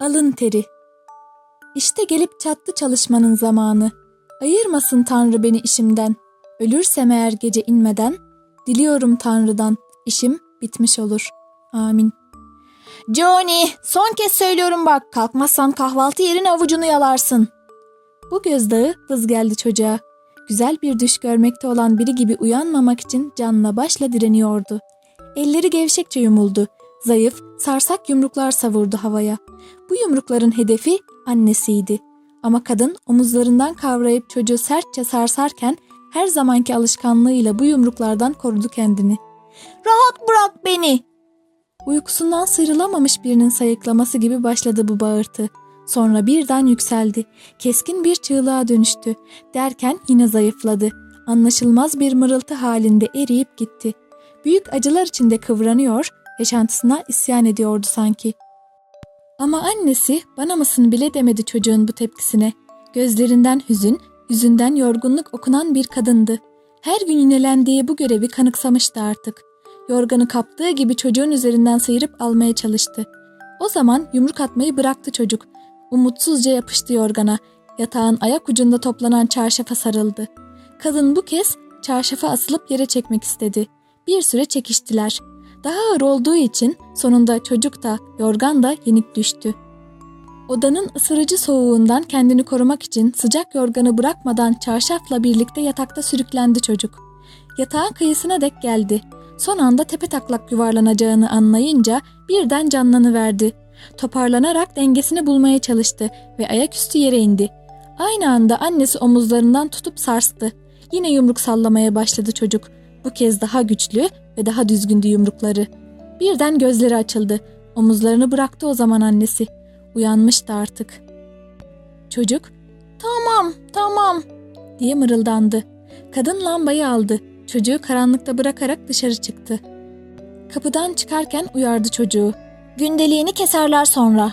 Alın teri. İşte gelip çattı çalışmanın zamanı. Ayırmasın Tanrı beni işimden. Ölürsem eğer gece inmeden, diliyorum Tanrı'dan, işim bitmiş olur. Amin. Johnny, son kez söylüyorum bak, kalkmazsan kahvaltı yerine avucunu yalarsın. Bu gözdağı vız geldi çocuğa. Güzel bir düş görmekte olan biri gibi uyanmamak için canla başla direniyordu. Elleri gevşekçe yumuldu. Zayıf, sarsak yumruklar savurdu havaya. Bu yumrukların hedefi annesiydi. Ama kadın omuzlarından kavrayıp çocuğu sertçe sarsarken her zamanki alışkanlığıyla bu yumruklardan korudu kendini. Rahat bırak beni. Uykusundan sıyrılamamış birinin sayıklaması gibi başladı bu bağırtı. Sonra birden yükseldi. Keskin bir çığlığa dönüştü. Derken yine zayıfladı. Anlaşılmaz bir mırıltı halinde eriyip gitti. Büyük acılar içinde kıvranıyor, yaşantısına isyan ediyordu sanki. Ama annesi bana mısın bile demedi çocuğun bu tepkisine. Gözlerinden hüzün, yüzünden yorgunluk okunan bir kadındı. Her gün yinelendiği bu görevi kanıksamıştı artık. Yorganı kaptığı gibi çocuğun üzerinden sıyırıp almaya çalıştı. O zaman yumruk atmayı bıraktı çocuk. Umutsuzca yapıştı yorgana. Yatağın ayak ucunda toplanan çarşafa sarıldı. Kadın bu kez çarşafa asılıp yere çekmek istedi. Bir süre çekiştiler. Daha ağır olduğu için sonunda çocuk da yorgan da yenik düştü. Odanın ısırıcı soğuğundan kendini korumak için sıcak yorganı bırakmadan çarşafla birlikte yatakta sürüklendi çocuk. Yatağın kıyısına dek geldi. Son anda tepe taklak yuvarlanacağını anlayınca birden canlanıverdi. Toparlanarak dengesini bulmaya çalıştı ve ayaküstü yere indi. Aynı anda annesi omuzlarından tutup sarstı. Yine yumruk sallamaya başladı çocuk. Bu kez daha güçlü ve daha düzgündü yumrukları. Birden gözleri açıldı. Omuzlarını bıraktı o zaman annesi. Uyanmıştı artık. Çocuk, tamam, tamam diye mırıldandı. Kadın lambayı aldı. Çocuğu karanlıkta bırakarak dışarı çıktı. Kapıdan çıkarken uyardı çocuğu. Gündeliğini keserler sonra.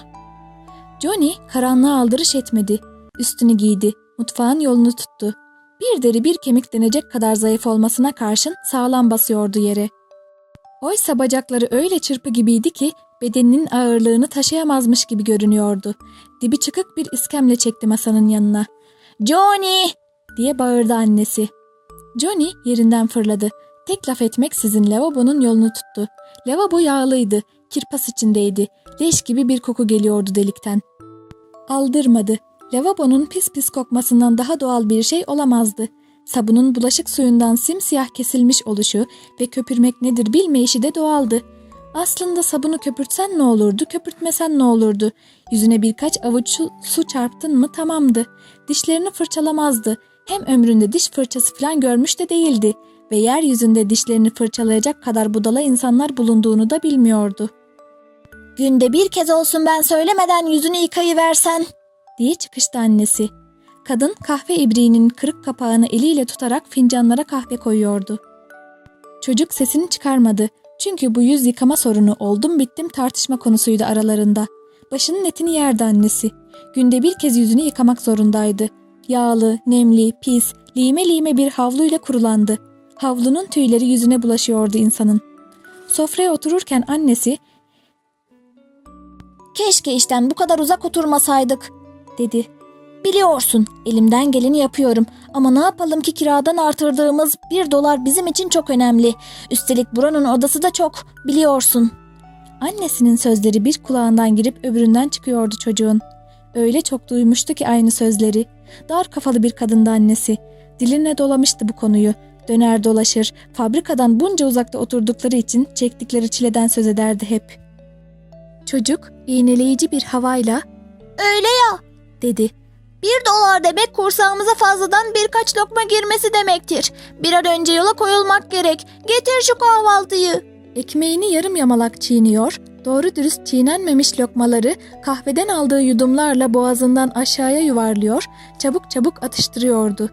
Johnny karanlığa aldırış etmedi. Üstünü giydi. Mutfağın yolunu tuttu. Bir deri bir kemik denecek kadar zayıf olmasına karşın sağlam basıyordu yere. Oysa bacakları öyle çırpı gibiydi ki bedeninin ağırlığını taşıyamazmış gibi görünüyordu. Dibi çıkık bir iskemle çekti masanın yanına. ''Johnny!'' diye bağırdı annesi. Johnny yerinden fırladı. Tek laf etmeksizin lavabonun yolunu tuttu. Lavabo yağlıydı, kirpas içindeydi. Leş gibi bir koku geliyordu delikten. Aldırmadı. Lavabonun pis pis kokmasından daha doğal bir şey olamazdı. Sabunun bulaşık suyundan simsiyah kesilmiş oluşu ve köpürmek nedir bilmeyişi de doğaldı. Aslında sabunu köpürtsen ne olurdu, köpürtmesen ne olurdu? Yüzüne birkaç avuç su, çarptın mı tamamdı. Dişlerini fırçalamazdı. Hem ömründe diş fırçası falan görmüş de değildi ve yeryüzünde dişlerini fırçalayacak kadar budala insanlar bulunduğunu da bilmiyordu. Günde bir kez olsun ben söylemeden yüzünü yıkayıversen diye çıkıştı annesi. Kadın kahve ibriğinin kırık kapağını eliyle tutarak fincanlara kahve koyuyordu. Çocuk sesini çıkarmadı. Çünkü bu yüz yıkama sorunu oldum bittim tartışma konusuydu aralarında. Başının etini yerdi annesi. Günde bir kez yüzünü yıkamak zorundaydı. Yağlı, nemli, pis, lime lime bir havluyla kurulandı. Havlunun tüyleri yüzüne bulaşıyordu insanın. Sofraya otururken annesi ''Keşke işten bu kadar uzak oturmasaydık.'' Dedi. ''Biliyorsun elimden geleni yapıyorum ama ne yapalım ki kiradan artırdığımız bir dolar bizim için çok önemli. Üstelik buranın odası da çok biliyorsun.'' Annesinin sözleri bir kulağından girip öbüründen çıkıyordu çocuğun. Öyle çok duymuştu ki aynı sözleri. Dar kafalı bir kadındı annesi. Diline dolamıştı bu konuyu. Döner dolaşır, fabrikadan bunca uzakta oturdukları için çektikleri çileden söz ederdi hep. Çocuk iğneleyici bir havayla ''Öyle ya'' dedi. Bir dolar demek kursağımıza fazladan birkaç lokma girmesi demektir. Bir an önce yola koyulmak gerek. Getir şu kahvaltıyı. Ekmeğini yarım yamalak çiğniyor, doğru dürüst çiğnenmemiş lokmaları kahveden aldığı yudumlarla boğazından aşağıya yuvarlıyor, çabuk çabuk atıştırıyordu.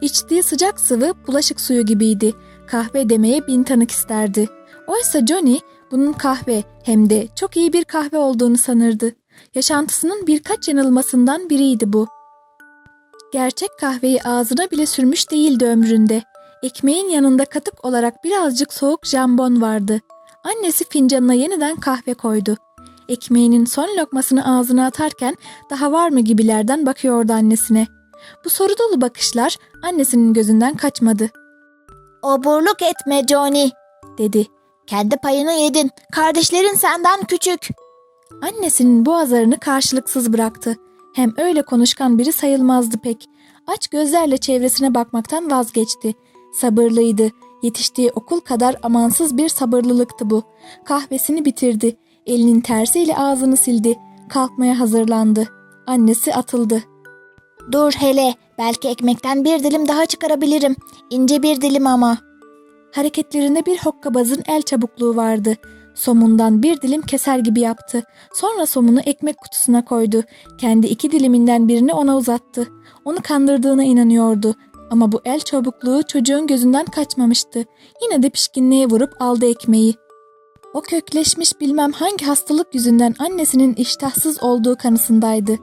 İçtiği sıcak sıvı bulaşık suyu gibiydi. Kahve demeye bin tanık isterdi. Oysa Johnny bunun kahve hem de çok iyi bir kahve olduğunu sanırdı. Yaşantısının birkaç yanılmasından biriydi bu. Gerçek kahveyi ağzına bile sürmüş değildi ömründe. Ekmeğin yanında katık olarak birazcık soğuk jambon vardı. Annesi fincanına yeniden kahve koydu. Ekmeğinin son lokmasını ağzına atarken daha var mı gibilerden bakıyordu annesine. Bu soru dolu bakışlar annesinin gözünden kaçmadı. Oburluk etme Johnny, dedi. Kendi payını yedin. Kardeşlerin senden küçük. Annesinin bu azarını karşılıksız bıraktı. Hem öyle konuşkan biri sayılmazdı pek. Aç gözlerle çevresine bakmaktan vazgeçti. Sabırlıydı. Yetiştiği okul kadar amansız bir sabırlılıktı bu. Kahvesini bitirdi. Elinin tersiyle ağzını sildi. Kalkmaya hazırlandı. Annesi atıldı. Dur hele, belki ekmekten bir dilim daha çıkarabilirim. İnce bir dilim ama. Hareketlerinde bir hokkabazın el çabukluğu vardı. Somundan bir dilim keser gibi yaptı. Sonra somunu ekmek kutusuna koydu. Kendi iki diliminden birini ona uzattı. Onu kandırdığına inanıyordu. Ama bu el çabukluğu çocuğun gözünden kaçmamıştı. Yine de pişkinliğe vurup aldı ekmeği. O kökleşmiş bilmem hangi hastalık yüzünden annesinin iştahsız olduğu kanısındaydı.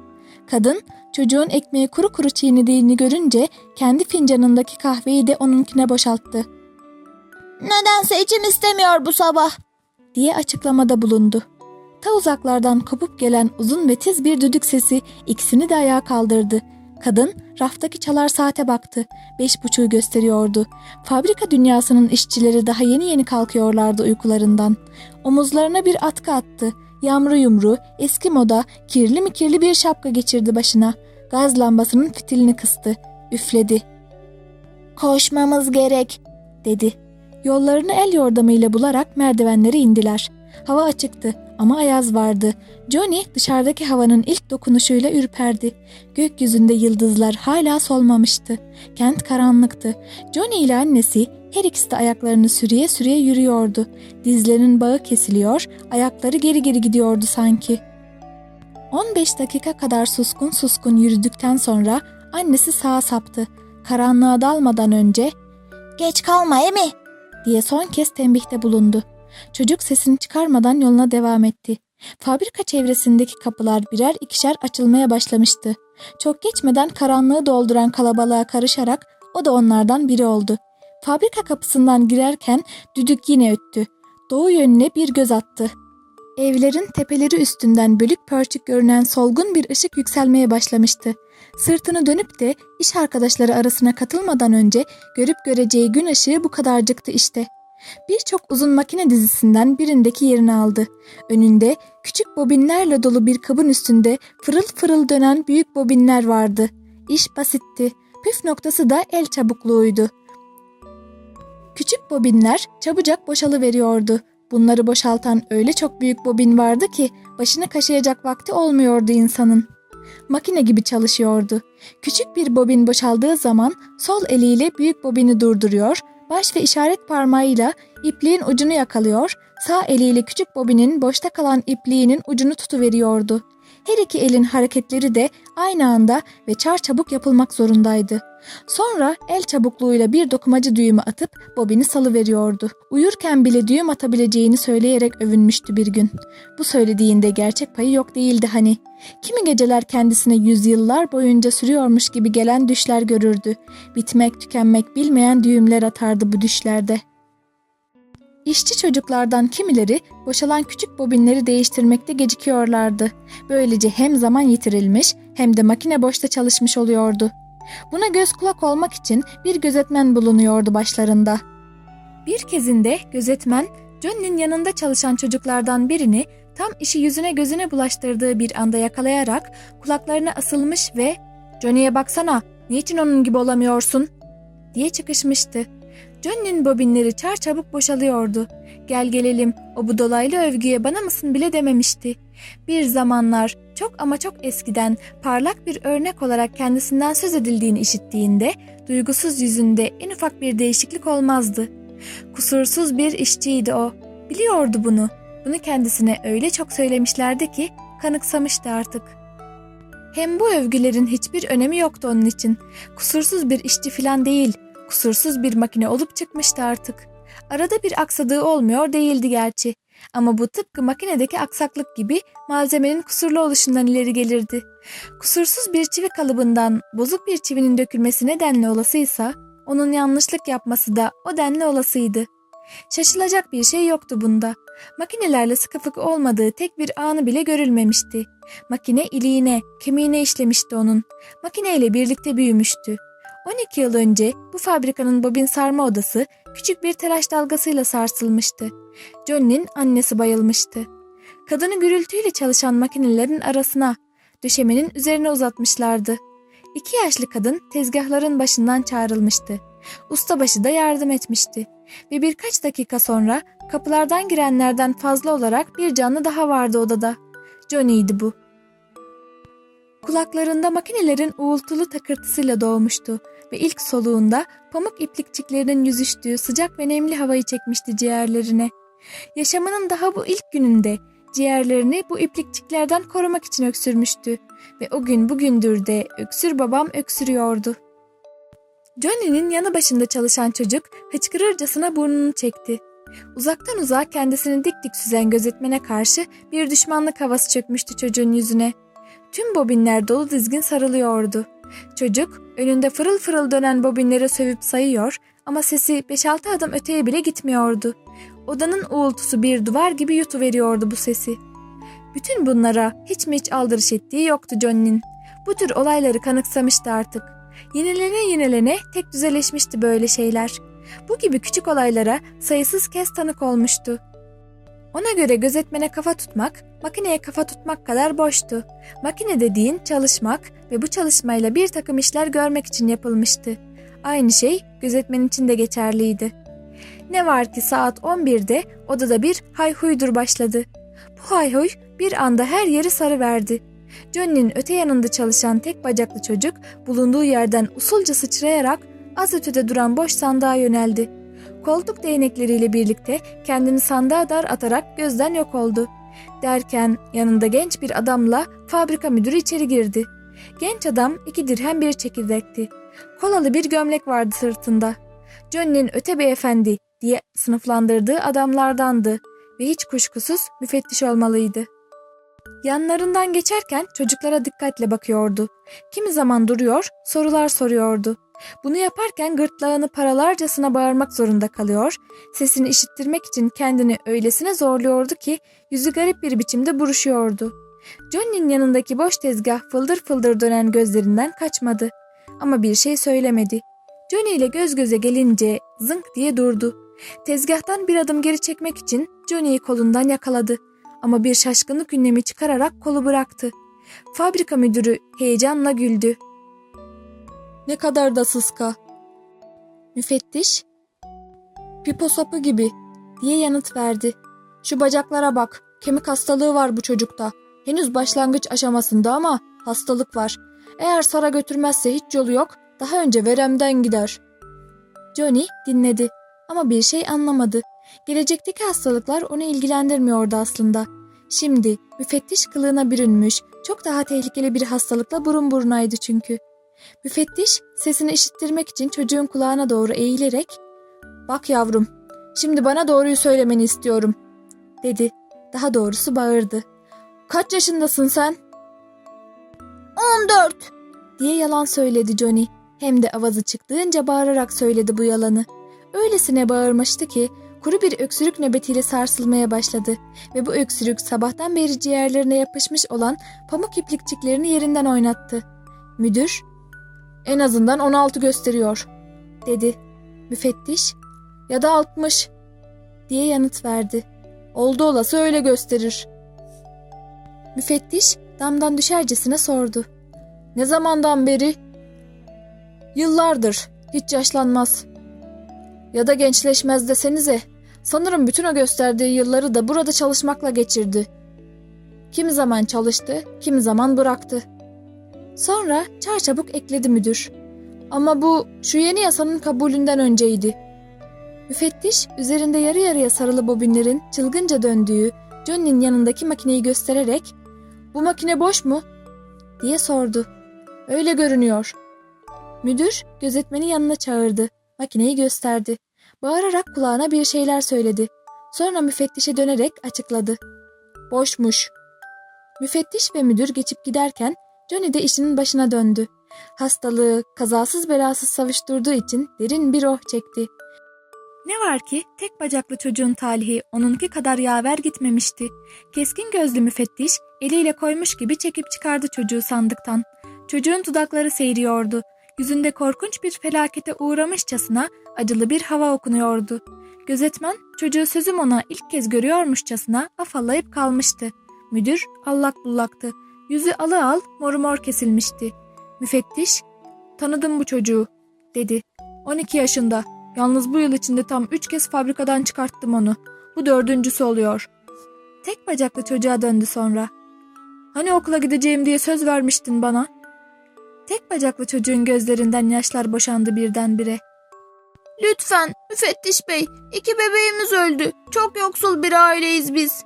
Kadın çocuğun ekmeği kuru kuru çiğnediğini görünce kendi fincanındaki kahveyi de onunkine boşalttı. Nedense içim istemiyor bu sabah. Diye açıklamada bulundu. Ta uzaklardan kopup gelen uzun ve tiz bir düdük sesi ikisini de ayağa kaldırdı. Kadın raftaki çalar saate baktı. Beş buçuğu gösteriyordu. Fabrika dünyasının işçileri daha yeni yeni kalkıyorlardı uykularından. Omuzlarına bir atkı attı. Yamru yumru, eski moda, kirli mi kirli bir şapka geçirdi başına. Gaz lambasının fitilini kıstı. Üfledi. Koşmamız gerek, dedi. Yollarını el yordamıyla bularak merdivenlere indiler. Hava açıktı ama ayaz vardı. Johnny dışarıdaki havanın ilk dokunuşuyla ürperdi. Gökyüzünde yıldızlar hala solmamıştı. Kent karanlıktı. Johnny ile annesi her ikisi de ayaklarını sürüye sürüye yürüyordu. Dizlerinin bağı kesiliyor, ayakları geri geri gidiyordu sanki. 15 dakika kadar suskun suskun yürüdükten sonra annesi sağa saptı. Karanlığa dalmadan önce geç kalma Emi, diye son kez tembihte bulundu. Çocuk sesini çıkarmadan yoluna devam etti. Fabrika çevresindeki kapılar birer ikişer açılmaya başlamıştı. Çok geçmeden karanlığı dolduran kalabalığa karışarak o da onlardan biri oldu. Fabrika kapısından girerken düdük yine öttü. Doğu yönüne bir göz attı. Evlerin tepeleri üstünden bölük pörçük görünen solgun bir ışık yükselmeye başlamıştı. Sırtını dönüp de iş arkadaşları arasına katılmadan önce görüp göreceği gün ışığı bu kadarcıktı işte. Birçok uzun makine dizisinden birindeki yerini aldı. Önünde küçük bobinlerle dolu bir kabın üstünde fırıl fırıl dönen büyük bobinler vardı. İş basitti. Püf noktası da el çabukluğuydu. Küçük bobinler çabucak boşalıveriyordu. Bunları boşaltan öyle çok büyük bobin vardı ki başını kaşıyacak vakti olmuyordu insanın. Makine gibi çalışıyordu. Küçük bir bobin boşaldığı zaman sol eliyle büyük bobini durduruyor, baş ve işaret parmağıyla ipliğin ucunu yakalıyor, sağ eliyle küçük bobinin boşta kalan ipliğinin ucunu tutuveriyordu. Her iki elin hareketleri de aynı anda ve çarçabuk yapılmak zorundaydı. Sonra el çabukluğuyla bir dokumacı düğümü atıp bobini salıveriyordu. Uyurken bile düğüm atabileceğini söyleyerek övünmüştü bir gün. Bu söylediğinde gerçek payı yok değildi hani. Kimi geceler kendisine yüzyıllar boyunca sürüyormuş gibi gelen düşler görürdü. Bitmek tükenmek bilmeyen düğümler atardı bu düşlerde. İşçi çocuklardan kimileri boşalan küçük bobinleri değiştirmekte gecikiyorlardı. Böylece hem zaman yitirilmiş hem de makine boşta çalışmış oluyordu. Buna göz kulak olmak için bir gözetmen bulunuyordu başlarında. Bir kezinde gözetmen Johnny'nin yanında çalışan çocuklardan birini tam işi yüzüne gözüne bulaştırdığı bir anda yakalayarak kulaklarına asılmış ve ''Johnny'ye baksana, niçin onun gibi olamıyorsun?'' diye çıkışmıştı. Johnny'nin bobinleri çarçabuk boşalıyordu. Gel gelelim o bu dolaylı övgüye bana mısın bile dememişti. Bir zamanlar çok ama çok eskiden parlak bir örnek olarak kendisinden söz edildiğini işittiğinde duygusuz yüzünde en ufak bir değişiklik olmazdı. Kusursuz bir işçiydi o. Biliyordu bunu. Bunu kendisine öyle çok söylemişlerdi ki kanıksamıştı artık. Hem bu övgülerin hiçbir önemi yoktu onun için. Kusursuz bir işçi filan değil, kusursuz bir makine olup çıkmıştı artık. Arada bir aksadığı olmuyor değildi gerçi. Ama bu tıpkı makinedeki aksaklık gibi malzemenin kusurlu oluşundan ileri gelirdi. Kusursuz bir çivi kalıbından bozuk bir çivinin dökülmesi nedenli olasıysa, onun yanlışlık yapması da o denli olasıydı. Şaşılacak bir şey yoktu bunda. Makinelerle sıkı fıkı olmadığı tek bir anı bile görülmemişti. Makine iliğine, kemiğine işlemişti onun. Makineyle birlikte büyümüştü. 12 yıl önce bu fabrikanın bobin sarma odası küçük bir telaş dalgasıyla sarsılmıştı. Johnny'nin annesi bayılmıştı. Kadını gürültüyle çalışan makinelerin arasına, döşemenin üzerine uzatmışlardı. İki yaşlı kadın tezgahların başından çağrılmıştı. Ustabaşı da yardım etmişti. Ve birkaç dakika sonra kapılardan girenlerden fazla olarak bir canlı daha vardı odada. Johnny'ydi bu. Kulaklarında makinelerin uğultulu takırtısıyla doğmuştu ve ilk soluğunda pamuk iplikçiklerinin yüzüştüğü sıcak ve nemli havayı çekmişti ciğerlerine. Yaşamının daha bu ilk gününde ciğerlerini bu iplikçiklerden korumak için öksürmüştü ve o gün bugündür de öksür babam öksürüyordu. Johnny'nin yanı başında çalışan çocuk hıçkırırcasına burnunu çekti. Uzaktan uzağa kendisini dik dik süzen gözetmene karşı bir düşmanlık havası çökmüştü çocuğun yüzüne. Tüm bobinler dolu dizgin sarılıyordu. Çocuk önünde fırıl fırıl dönen bobinleri sövüp sayıyor ama sesi 5-6 adım öteye bile gitmiyordu. Odanın uğultusu bir duvar gibi yutuveriyordu bu sesi. Bütün bunlara hiç mi hiç aldırış ettiği yoktu Johnny'nin. Bu tür olayları kanıksamıştı artık. Yenilene yenilene tek düzeleşmişti böyle şeyler. Bu gibi küçük olaylara sayısız kez tanık olmuştu. Ona göre gözetmene kafa tutmak, makineye kafa tutmak kadar boştu. Makine dediğin çalışmak ve bu çalışmayla bir takım işler görmek için yapılmıştı. Aynı şey gözetmen için de geçerliydi. Ne var ki saat 11'de odada bir hayhuydur başladı. Bu hayhuy bir anda her yeri sarı verdi. Johnny'nin öte yanında çalışan tek bacaklı çocuk bulunduğu yerden usulca sıçrayarak az ötede duran boş sandığa yöneldi. Koltuk değnekleriyle birlikte kendini sandığa dar atarak gözden yok oldu. Derken yanında genç bir adamla fabrika müdürü içeri girdi. Genç adam iki dirhem bir çekirdekti. Kolalı bir gömlek vardı sırtında. Johnny'nin öte beyefendi diye sınıflandırdığı adamlardandı ve hiç kuşkusuz müfettiş olmalıydı. Yanlarından geçerken çocuklara dikkatle bakıyordu. Kimi zaman duruyor, sorular soruyordu. Bunu yaparken gırtlağını paralarcasına bağırmak zorunda kalıyor, sesini işittirmek için kendini öylesine zorluyordu ki yüzü garip bir biçimde buruşuyordu. Johnny'nin yanındaki boş tezgah fıldır fıldır dönen gözlerinden kaçmadı. Ama bir şey söylemedi. Johnny ile göz göze gelince zınk diye durdu. Tezgahtan bir adım geri çekmek için Johnny'yi kolundan yakaladı. Ama bir şaşkınlık ünlemi çıkararak kolu bıraktı. Fabrika müdürü heyecanla güldü. Ne kadar da sıska. Müfettiş, pipo sapı gibi diye yanıt verdi. Şu bacaklara bak, kemik hastalığı var bu çocukta. Henüz başlangıç aşamasında ama hastalık var. Eğer Sara götürmezse hiç yolu yok, daha önce veremden gider. Johnny dinledi ama bir şey anlamadı. Gelecekteki hastalıklar onu ilgilendirmiyordu aslında. Şimdi müfettiş kılığına bürünmüş, çok daha tehlikeli bir hastalıkla burun burunaydı çünkü. Müfettiş sesini işittirmek için çocuğun kulağına doğru eğilerek ''Bak yavrum, şimdi bana doğruyu söylemeni istiyorum.'' dedi. Daha doğrusu bağırdı. ''Kaç yaşındasın sen?'' ''14'' diye yalan söyledi Johnny. Hem de avazı çıktığınca bağırarak söyledi bu yalanı. Öylesine bağırmıştı ki kuru bir öksürük nöbetiyle sarsılmaya başladı ve bu öksürük sabahtan beri ciğerlerine yapışmış olan pamuk iplikçiklerini yerinden oynattı. Müdür, en azından 16 gösteriyor, dedi. Müfettiş, ya da 60 diye yanıt verdi. Oldu olası öyle gösterir. Müfettiş damdan düşercesine sordu. Ne zamandan beri? Yıllardır. Hiç yaşlanmaz. Ya da gençleşmez desenize. Sanırım bütün o gösterdiği yılları da burada çalışmakla geçirdi. Kimi zaman çalıştı, kimi zaman bıraktı. Sonra çarçabuk ekledi müdür. Ama bu şu yeni yasanın kabulünden önceydi. Müfettiş üzerinde yarı yarıya sarılı bobinlerin çılgınca döndüğü Johnny'nin yanındaki makineyi göstererek ''Bu makine boş mu?'' diye sordu. ''Öyle görünüyor.'' Müdür gözetmeni yanına çağırdı. Makineyi gösterdi. Bağırarak kulağına bir şeyler söyledi. Sonra müfettişe dönerek açıkladı. Boşmuş. Müfettiş ve müdür geçip giderken Johnny de işinin başına döndü. Hastalığı kazasız belasız savuşturduğu için derin bir oh çekti. Ne var ki tek bacaklı çocuğun talihi onunki kadar yaver gitmemişti. Keskin gözlü müfettiş eliyle koymuş gibi çekip çıkardı çocuğu sandıktan. Çocuğun dudakları seyiriyordu. Yüzünde korkunç bir felakete uğramışçasına acılı bir hava okunuyordu. Gözetmen çocuğu sözüm ona ilk kez görüyormuşçasına afallayıp kalmıştı. Müdür allak bullaktı. Yüzü alı al mor mor kesilmişti. Müfettiş tanıdım bu çocuğu dedi. 12 yaşında. Yalnız bu yıl içinde tam 3 kez fabrikadan çıkarttım onu. Bu dördüncüsü oluyor. Tek bacaklı çocuğa döndü sonra. Hani okula gideceğim diye söz vermiştin bana. Tek bacaklı çocuğun gözlerinden yaşlar boşandı birdenbire. Lütfen müfettiş bey iki bebeğimiz öldü. Çok yoksul bir aileyiz biz.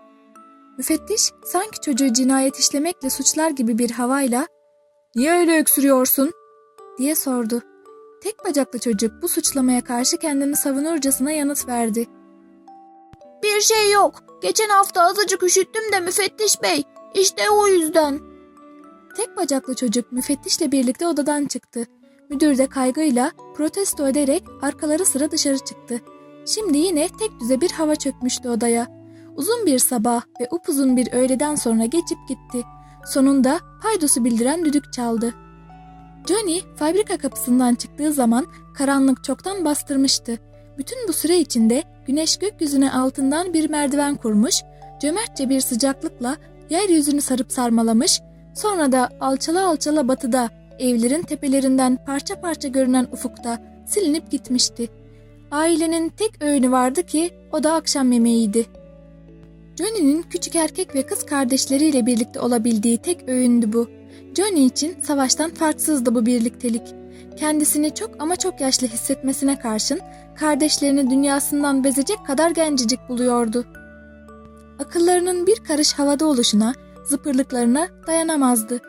Müfettiş sanki çocuğu cinayet işlemekle suçlar gibi bir havayla ''Niye öyle öksürüyorsun?'' diye sordu. Tek bacaklı çocuk bu suçlamaya karşı kendini savunurcasına yanıt verdi. Bir şey yok. Geçen hafta azıcık üşüttüm de müfettiş bey. İşte o yüzden. Tek bacaklı çocuk müfettişle birlikte odadan çıktı. Müdür de kaygıyla protesto ederek arkaları sıra dışarı çıktı. Şimdi yine tek düze bir hava çökmüştü odaya. Uzun bir sabah ve upuzun bir öğleden sonra geçip gitti. Sonunda paydosu bildiren düdük çaldı. Johnny fabrika kapısından çıktığı zaman karanlık çoktan bastırmıştı. Bütün bu süre içinde güneş gökyüzüne altından bir merdiven kurmuş, cömertçe bir sıcaklıkla yeryüzünü sarıp sarmalamış, sonra da alçala alçala batıda evlerin tepelerinden parça parça görünen ufukta silinip gitmişti. Ailenin tek öğünü vardı ki o da akşam yemeğiydi. Johnny'nin küçük erkek ve kız kardeşleriyle birlikte olabildiği tek öğündü bu. Johnny için savaştan farksızdı bu birliktelik. Kendisini çok ama çok yaşlı hissetmesine karşın kardeşlerini dünyasından bezecek kadar gencecik buluyordu. Akıllarının bir karış havada oluşuna, zıpırlıklarına dayanamazdı.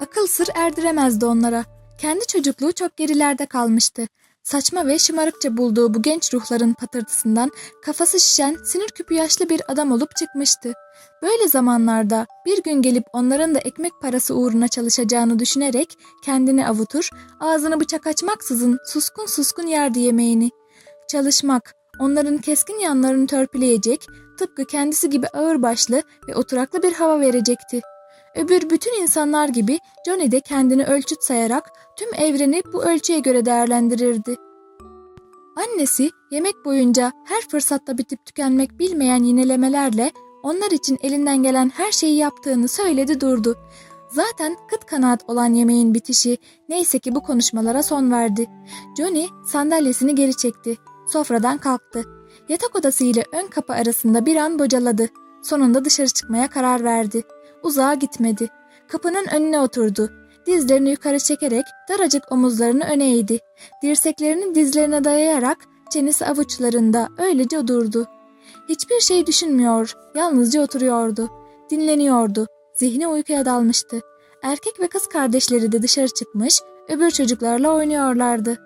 Akıl sır erdiremezdi onlara. Kendi çocukluğu çok gerilerde kalmıştı. Saçma ve şımarıkça bulduğu bu genç ruhların patırtısından kafası şişen, sinir küpü yaşlı bir adam olup çıkmıştı. Böyle zamanlarda bir gün gelip onların da ekmek parası uğruna çalışacağını düşünerek kendini avutur, ağzını bıçak açmaksızın suskun suskun yerdi yemeğini. Çalışmak, onların keskin yanlarını törpüleyecek, tıpkı kendisi gibi ağırbaşlı ve oturaklı bir hava verecekti. Öbür bütün insanlar gibi Johnny de kendini ölçüt sayarak tüm evreni bu ölçüye göre değerlendirirdi. Annesi yemek boyunca her fırsatta bitip tükenmek bilmeyen yinelemelerle onlar için elinden gelen her şeyi yaptığını söyledi durdu. Zaten kıt kanaat olan yemeğin bitişi neyse ki bu konuşmalara son verdi. Johnny sandalyesini geri çekti. Sofradan kalktı. Yatak odası ile ön kapı arasında bir an bocaladı. Sonunda dışarı çıkmaya karar verdi. Uzağa gitmedi. Kapının önüne oturdu. Dizlerini yukarı çekerek daracık omuzlarını öne eğdi. Dirseklerini dizlerine dayayarak çenesi avuçlarında öylece durdu. Hiçbir şey düşünmüyor, yalnızca oturuyordu. Dinleniyordu. Zihni uykuya dalmıştı. Erkek ve kız kardeşleri de dışarı çıkmış, öbür çocuklarla oynuyorlardı.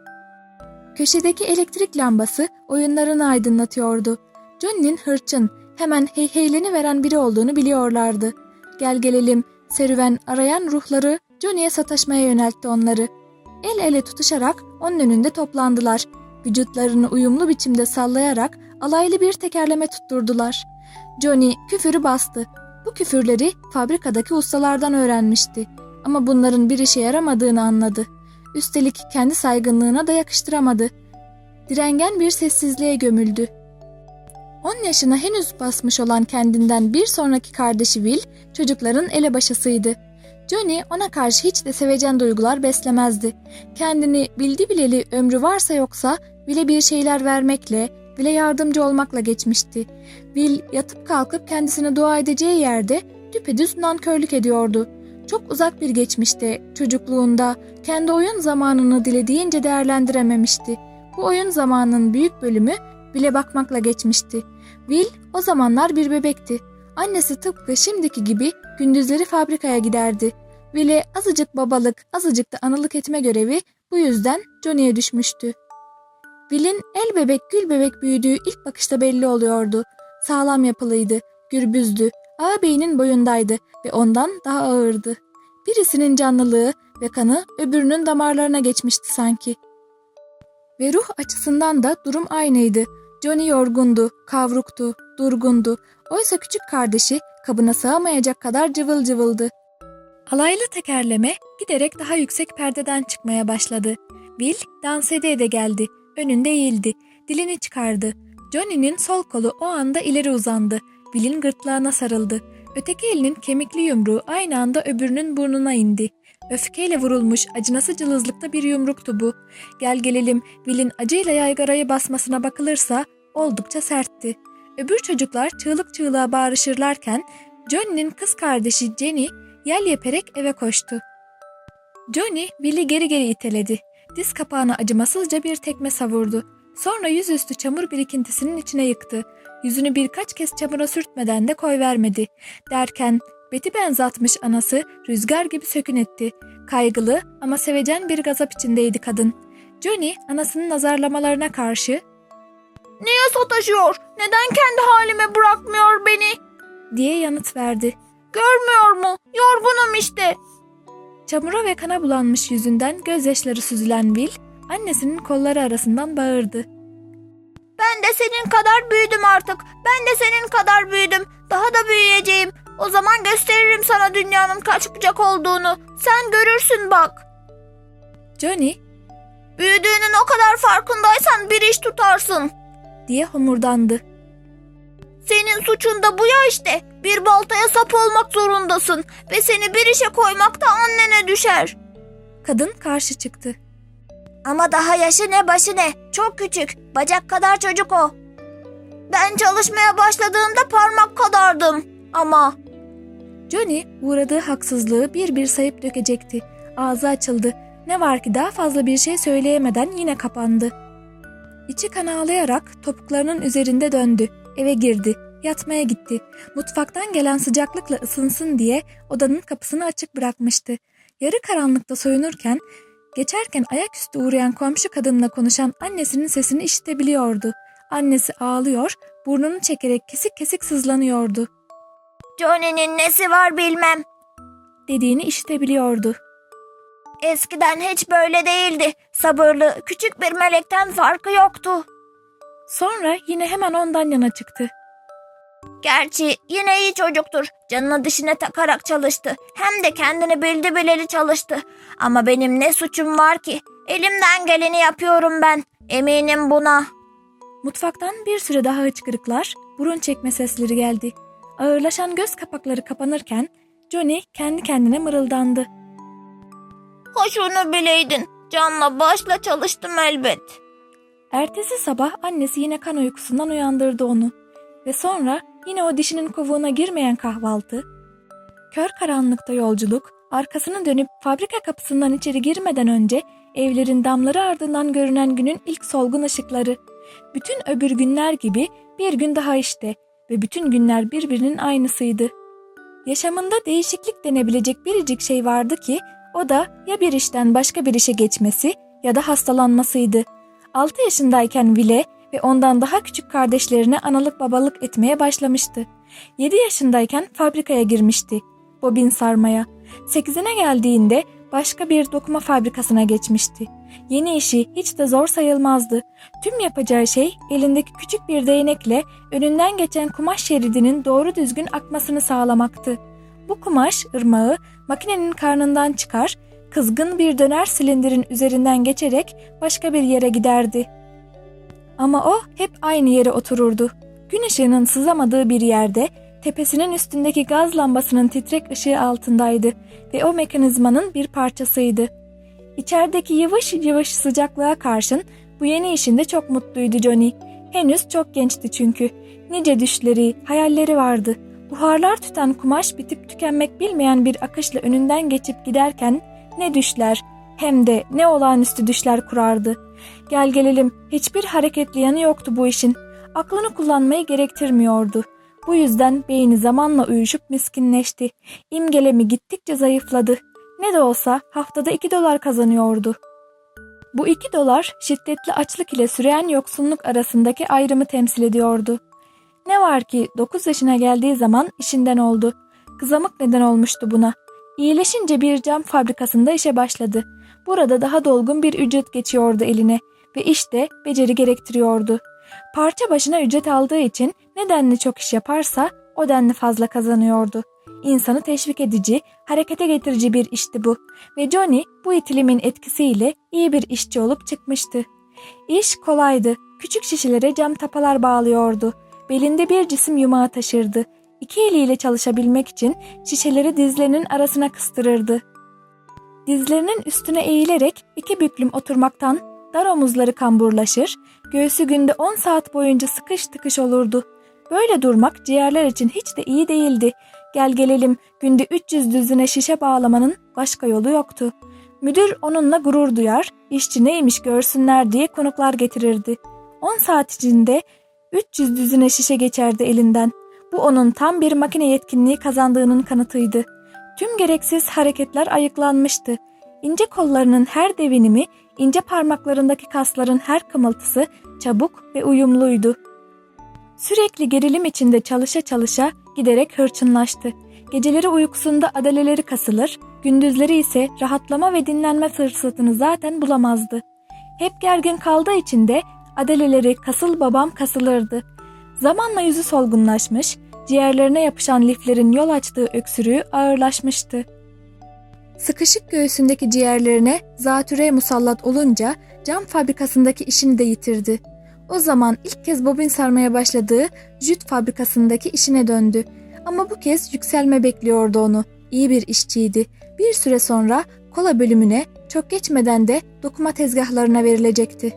Köşedeki elektrik lambası oyunlarını aydınlatıyordu. Johnny'nin hırçın, hemen heyheyleni veren biri olduğunu biliyorlardı. Gel gelelim, serüven arayan ruhları Johnny'ye sataşmaya yöneltti onları. El ele tutuşarak onun önünde toplandılar. Vücutlarını uyumlu biçimde sallayarak alaylı bir tekerleme tutturdular. Johnny küfürü bastı. Bu küfürleri fabrikadaki ustalardan öğrenmişti. Ama bunların bir işe yaramadığını anladı. Üstelik kendi saygınlığına da yakıştıramadı. Direngen bir sessizliğe gömüldü. 10 yaşına henüz basmış olan kendinden bir sonraki kardeşi Will çocukların elebaşısıydı. Johnny ona karşı hiç de sevecen duygular beslemezdi. Kendini bildi bileli ömrü varsa yoksa Will'e bir şeyler vermekle, Will'e yardımcı olmakla geçmişti. Will yatıp kalkıp kendisine dua edeceği yerde düpedüz nankörlük ediyordu. Çok uzak bir geçmişte, çocukluğunda kendi oyun zamanını dilediğince değerlendirememişti. Bu oyun zamanının büyük bölümü bile bakmakla geçmişti. Will o zamanlar bir bebekti. Annesi tıpkı şimdiki gibi gündüzleri fabrikaya giderdi. Will'e azıcık babalık, azıcık da analık etme görevi bu yüzden Johnny'ye düşmüştü. Will'in el bebek gül bebek büyüdüğü ilk bakışta belli oluyordu. Sağlam yapılıydı, gürbüzdü, ağabeyinin boyundaydı ve ondan daha ağırdı. Birisinin canlılığı ve kanı öbürünün damarlarına geçmişti sanki. Ve ruh açısından da durum aynıydı. Johnny yorgundu, kavruktu, durgundu. Oysa küçük kardeşi kabına sığamayacak kadar cıvıl cıvıldı. Alaylı tekerleme giderek daha yüksek perdeden çıkmaya başladı. Will dans ede de geldi. Önünde eğildi. Dilini çıkardı. Johnny'nin sol kolu o anda ileri uzandı. Will'in gırtlağına sarıldı. Öteki elinin kemikli yumruğu aynı anda öbürünün burnuna indi. Öfkeyle vurulmuş acınası cılızlıkta bir yumruktu bu. Gel gelelim Will'in acıyla yaygarayı basmasına bakılırsa oldukça sertti. Öbür çocuklar çığlık çığlığa bağırışırlarken Johnny'nin kız kardeşi Jenny yel yeperek eve koştu. Johnny Will'i geri geri iteledi. Diz kapağına acımasızca bir tekme savurdu. Sonra yüzüstü çamur birikintisinin içine yıktı. Yüzünü birkaç kez çamura sürtmeden de koy vermedi. Derken beti benzatmış anası rüzgar gibi sökün etti. Kaygılı ama sevecen bir gazap içindeydi kadın. Johnny anasının azarlamalarına karşı Niye sataşıyor? Neden kendi halime bırakmıyor beni? diye yanıt verdi. Görmüyor mu? Yorgunum işte. Çamura ve kana bulanmış yüzünden gözyaşları süzülen Will, annesinin kolları arasından bağırdı. Ben de senin kadar büyüdüm artık. Ben de senin kadar büyüdüm. Daha da büyüyeceğim. O zaman gösteririm sana dünyanın kaç bucak olduğunu. Sen görürsün bak. Johnny Büyüdüğünün o kadar farkındaysan bir iş tutarsın. diye homurdandı. Senin suçun da bu ya işte. Bir baltaya sap olmak zorundasın. Ve seni bir işe koymak da annene düşer. Kadın karşı çıktı. Ama daha yaşı ne başı ne. Çok küçük. Bacak kadar çocuk o. Ben çalışmaya başladığımda parmak kadardım. Ama Johnny uğradığı haksızlığı bir bir sayıp dökecekti. Ağzı açıldı. Ne var ki daha fazla bir şey söyleyemeden yine kapandı. İçi kan ağlayarak topuklarının üzerinde döndü. Eve girdi. Yatmaya gitti. Mutfaktan gelen sıcaklıkla ısınsın diye odanın kapısını açık bırakmıştı. Yarı karanlıkta soyunurken geçerken ayaküstü uğrayan komşu kadınla konuşan annesinin sesini işitebiliyordu. Annesi ağlıyor, burnunu çekerek kesik kesik sızlanıyordu. Johnny'nin nesi var bilmem. Dediğini işitebiliyordu. Eskiden hiç böyle değildi. Sabırlı, küçük bir melekten farkı yoktu. Sonra yine hemen ondan yana çıktı. Gerçi yine iyi çocuktur. Canını dişine takarak çalıştı. Hem de kendini bildi bileli çalıştı. Ama benim ne suçum var ki? Elimden geleni yapıyorum ben. Eminim buna. Mutfaktan bir süre daha hıçkırıklar, burun çekme sesleri geldi. Ağırlaşan göz kapakları kapanırken Johnny kendi kendine mırıldandı. Ha şunu bileydin. Canla başla çalıştım elbet. Ertesi sabah annesi yine kan uykusundan uyandırdı onu. Ve sonra yine o dişinin kovuğuna girmeyen kahvaltı, kör karanlıkta yolculuk, arkasını dönüp fabrika kapısından içeri girmeden önce evlerin damları ardından görünen günün ilk solgun ışıkları. Bütün öbür günler gibi bir gün daha işte ve bütün günler birbirinin aynısıydı. Yaşamında değişiklik denebilecek biricik şey vardı ki o da ya bir işten başka bir işe geçmesi ya da hastalanmasıydı. 6 yaşındayken Vile ve ondan daha küçük kardeşlerine analık babalık etmeye başlamıştı. 7 yaşındayken fabrikaya girmişti. Bobin sarmaya. 8'ine geldiğinde başka bir dokuma fabrikasına geçmişti. Yeni işi hiç de zor sayılmazdı. Tüm yapacağı şey elindeki küçük bir değnekle önünden geçen kumaş şeridinin doğru düzgün akmasını sağlamaktı. Bu kumaş ırmağı makinenin karnından çıkar, kızgın bir döner silindirin üzerinden geçerek başka bir yere giderdi. Ama o hep aynı yere otururdu. Gün ışığının sızamadığı bir yerde, tepesinin üstündeki gaz lambasının titrek ışığı altındaydı ve o mekanizmanın bir parçasıydı. İçerideki yavaş yavaş sıcaklığa karşın bu yeni işinde çok mutluydu Johnny. Henüz çok gençti çünkü. Nice düşleri, hayalleri vardı. Buharlar tüten kumaş bitip tükenmek bilmeyen bir akışla önünden geçip giderken ne düşler hem de ne olağanüstü düşler kurardı. Gel gelelim hiçbir hareketli yanı yoktu bu işin. Aklını kullanmayı gerektirmiyordu. Bu yüzden beyni zamanla uyuşup miskinleşti. İmgelemi gittikçe zayıfladı. Ne de olsa haftada 2 dolar kazanıyordu. Bu 2 dolar şiddetli açlık ile süren yoksunluk arasındaki ayrımı temsil ediyordu. Ne var ki 9 yaşına geldiği zaman işinden oldu. Kızamık neden olmuştu buna. İyileşince bir cam fabrikasında işe başladı. Burada daha dolgun bir ücret geçiyordu eline. ve işte beceri gerektiriyordu. Parça başına ücret aldığı için nedenli çok iş yaparsa o denli fazla kazanıyordu. İnsanı teşvik edici, harekete getirici bir işti bu ve Johnny bu itilimin etkisiyle iyi bir işçi olup çıkmıştı. İş kolaydı. Küçük şişelere cam tapalar bağlıyordu. Belinde bir cisim yumağı taşırdı. İki eliyle çalışabilmek için şişeleri dizlerinin arasına kıstırırdı. Dizlerinin üstüne eğilerek iki büklüm oturmaktan dar omuzları kamburlaşır, göğsü günde 10 saat boyunca sıkış tıkış olurdu. Böyle durmak ciğerler için hiç de iyi değildi. Gel gelelim günde 300 düzine şişe bağlamanın başka yolu yoktu. Müdür onunla gurur duyar, işçi neymiş görsünler diye konuklar getirirdi. 10 saat içinde 300 düzine şişe geçerdi elinden. Bu onun tam bir makine yetkinliği kazandığının kanıtıydı. Tüm gereksiz hareketler ayıklanmıştı. İnce kollarının her devinimi, ince parmaklarındaki kasların her kımıltısı çabuk ve uyumluydu. Sürekli gerilim içinde çalışa çalışa giderek hırçınlaştı. Geceleri uykusunda adaleleri kasılır, gündüzleri ise rahatlama ve dinlenme fırsatını zaten bulamazdı. Hep gergin kaldığı için de adaleleri kasıl babam kasılırdı. Zamanla yüzü solgunlaşmış, ciğerlerine yapışan liflerin yol açtığı öksürüğü ağırlaşmıştı. Sıkışık göğsündeki ciğerlerine zatüre musallat olunca cam fabrikasındaki işini de yitirdi. O zaman ilk kez bobin sarmaya başladığı jüt fabrikasındaki işine döndü. Ama bu kez yükselme bekliyordu onu. İyi bir işçiydi. Bir süre sonra kola bölümüne çok geçmeden de dokuma tezgahlarına verilecekti.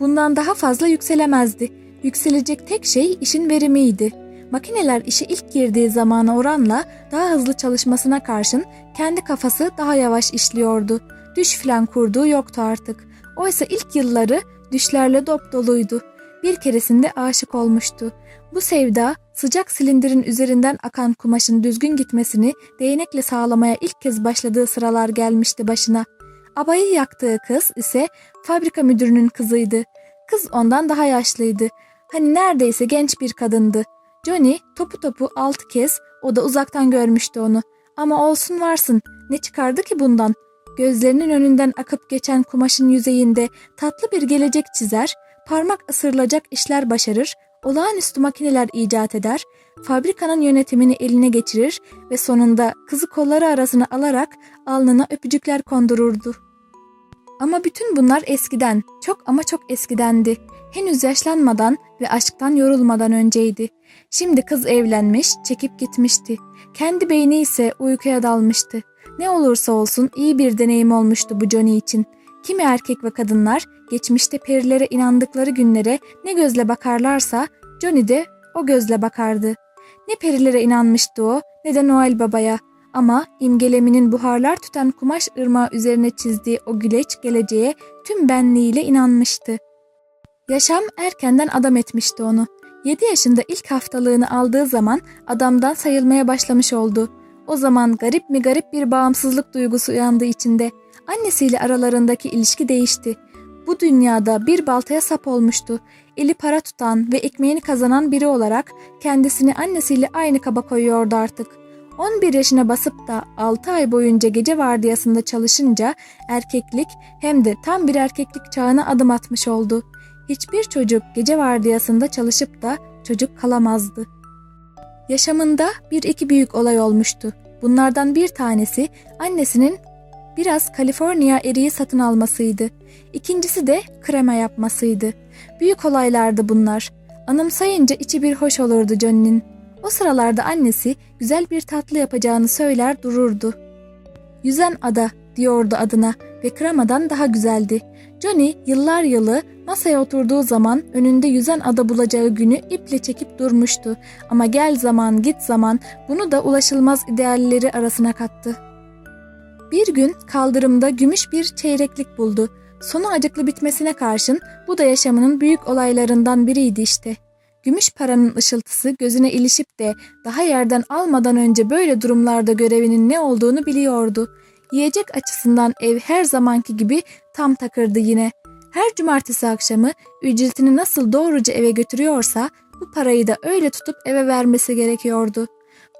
Bundan daha fazla yükselemezdi. Yükselecek tek şey işin verimiydi. Makineler işe ilk girdiği zamana oranla daha hızlı çalışmasına karşın kendi kafası daha yavaş işliyordu. Düş filan kurduğu yoktu artık. Oysa ilk yılları düşlerle dop doluydu. Bir keresinde aşık olmuştu. Bu sevda sıcak silindirin üzerinden akan kumaşın düzgün gitmesini değnekle sağlamaya ilk kez başladığı sıralar gelmişti başına. Abayı yaktığı kız ise fabrika müdürünün kızıydı. Kız ondan daha yaşlıydı. Hani neredeyse genç bir kadındı. Johnny topu topu altı kez o da uzaktan görmüştü onu. Ama olsun varsın ne çıkardı ki bundan? Gözlerinin önünden akıp geçen kumaşın yüzeyinde tatlı bir gelecek çizer, parmak ısırılacak işler başarır, olağanüstü makineler icat eder, fabrikanın yönetimini eline geçirir ve sonunda kızı kolları arasına alarak alnına öpücükler kondururdu. Ama bütün bunlar eskiden, çok ama çok eskidendi. Henüz yaşlanmadan ve aşktan yorulmadan önceydi. Şimdi kız evlenmiş, çekip gitmişti. Kendi beyni ise uykuya dalmıştı. Ne olursa olsun iyi bir deneyim olmuştu bu Johnny için. Kimi erkek ve kadınlar geçmişte perilere inandıkları günlere ne gözle bakarlarsa Johnny de o gözle bakardı. Ne perilere inanmıştı o ne de Noel Baba'ya ama imgeleminin buharlar tüten kumaş ırmağı üzerine çizdiği o güleç geleceğe tüm benliğiyle inanmıştı. Yaşam erkenden adam etmişti onu. 7 yaşında ilk haftalığını aldığı zaman adamdan sayılmaya başlamış oldu. O zaman garip mi garip bir bağımsızlık duygusu uyandı içinde. Annesiyle aralarındaki ilişki değişti. Bu dünyada bir baltaya sap olmuştu. Eli para tutan ve ekmeğini kazanan biri olarak kendisini annesiyle aynı kaba koyuyordu artık. 11 yaşına basıp da 6 ay boyunca gece vardiyasında çalışınca erkeklik hem de tam bir erkeklik çağına adım atmış oldu. Hiçbir çocuk gece vardiyasında çalışıp da çocuk kalamazdı. Yaşamında bir iki büyük olay olmuştu. Bunlardan bir tanesi annesinin biraz Kaliforniya eriği satın almasıydı. İkincisi de krema yapmasıydı. Büyük olaylardı bunlar. Anımsayınca içi bir hoş olurdu Johnny'nin. O sıralarda annesi güzel bir tatlı yapacağını söyler dururdu. Yüzen ada diyordu adına ve kremadan daha güzeldi. Johnny yıllar yılı masaya oturduğu zaman önünde yüzen ada bulacağı günü iple çekip durmuştu. Ama gel zaman git zaman bunu da ulaşılmaz idealleri arasına kattı. Bir gün kaldırımda gümüş bir çeyreklik buldu. Sonu acıklı bitmesine karşın bu da yaşamının büyük olaylarından biriydi işte. Gümüş paranın ışıltısı gözüne ilişip de daha yerden almadan önce böyle durumlarda görevinin ne olduğunu biliyordu. Yiyecek açısından ev her zamanki gibi tam takırdı yine. Her cumartesi akşamı ücretini nasıl doğruca eve götürüyorsa bu parayı da öyle tutup eve vermesi gerekiyordu.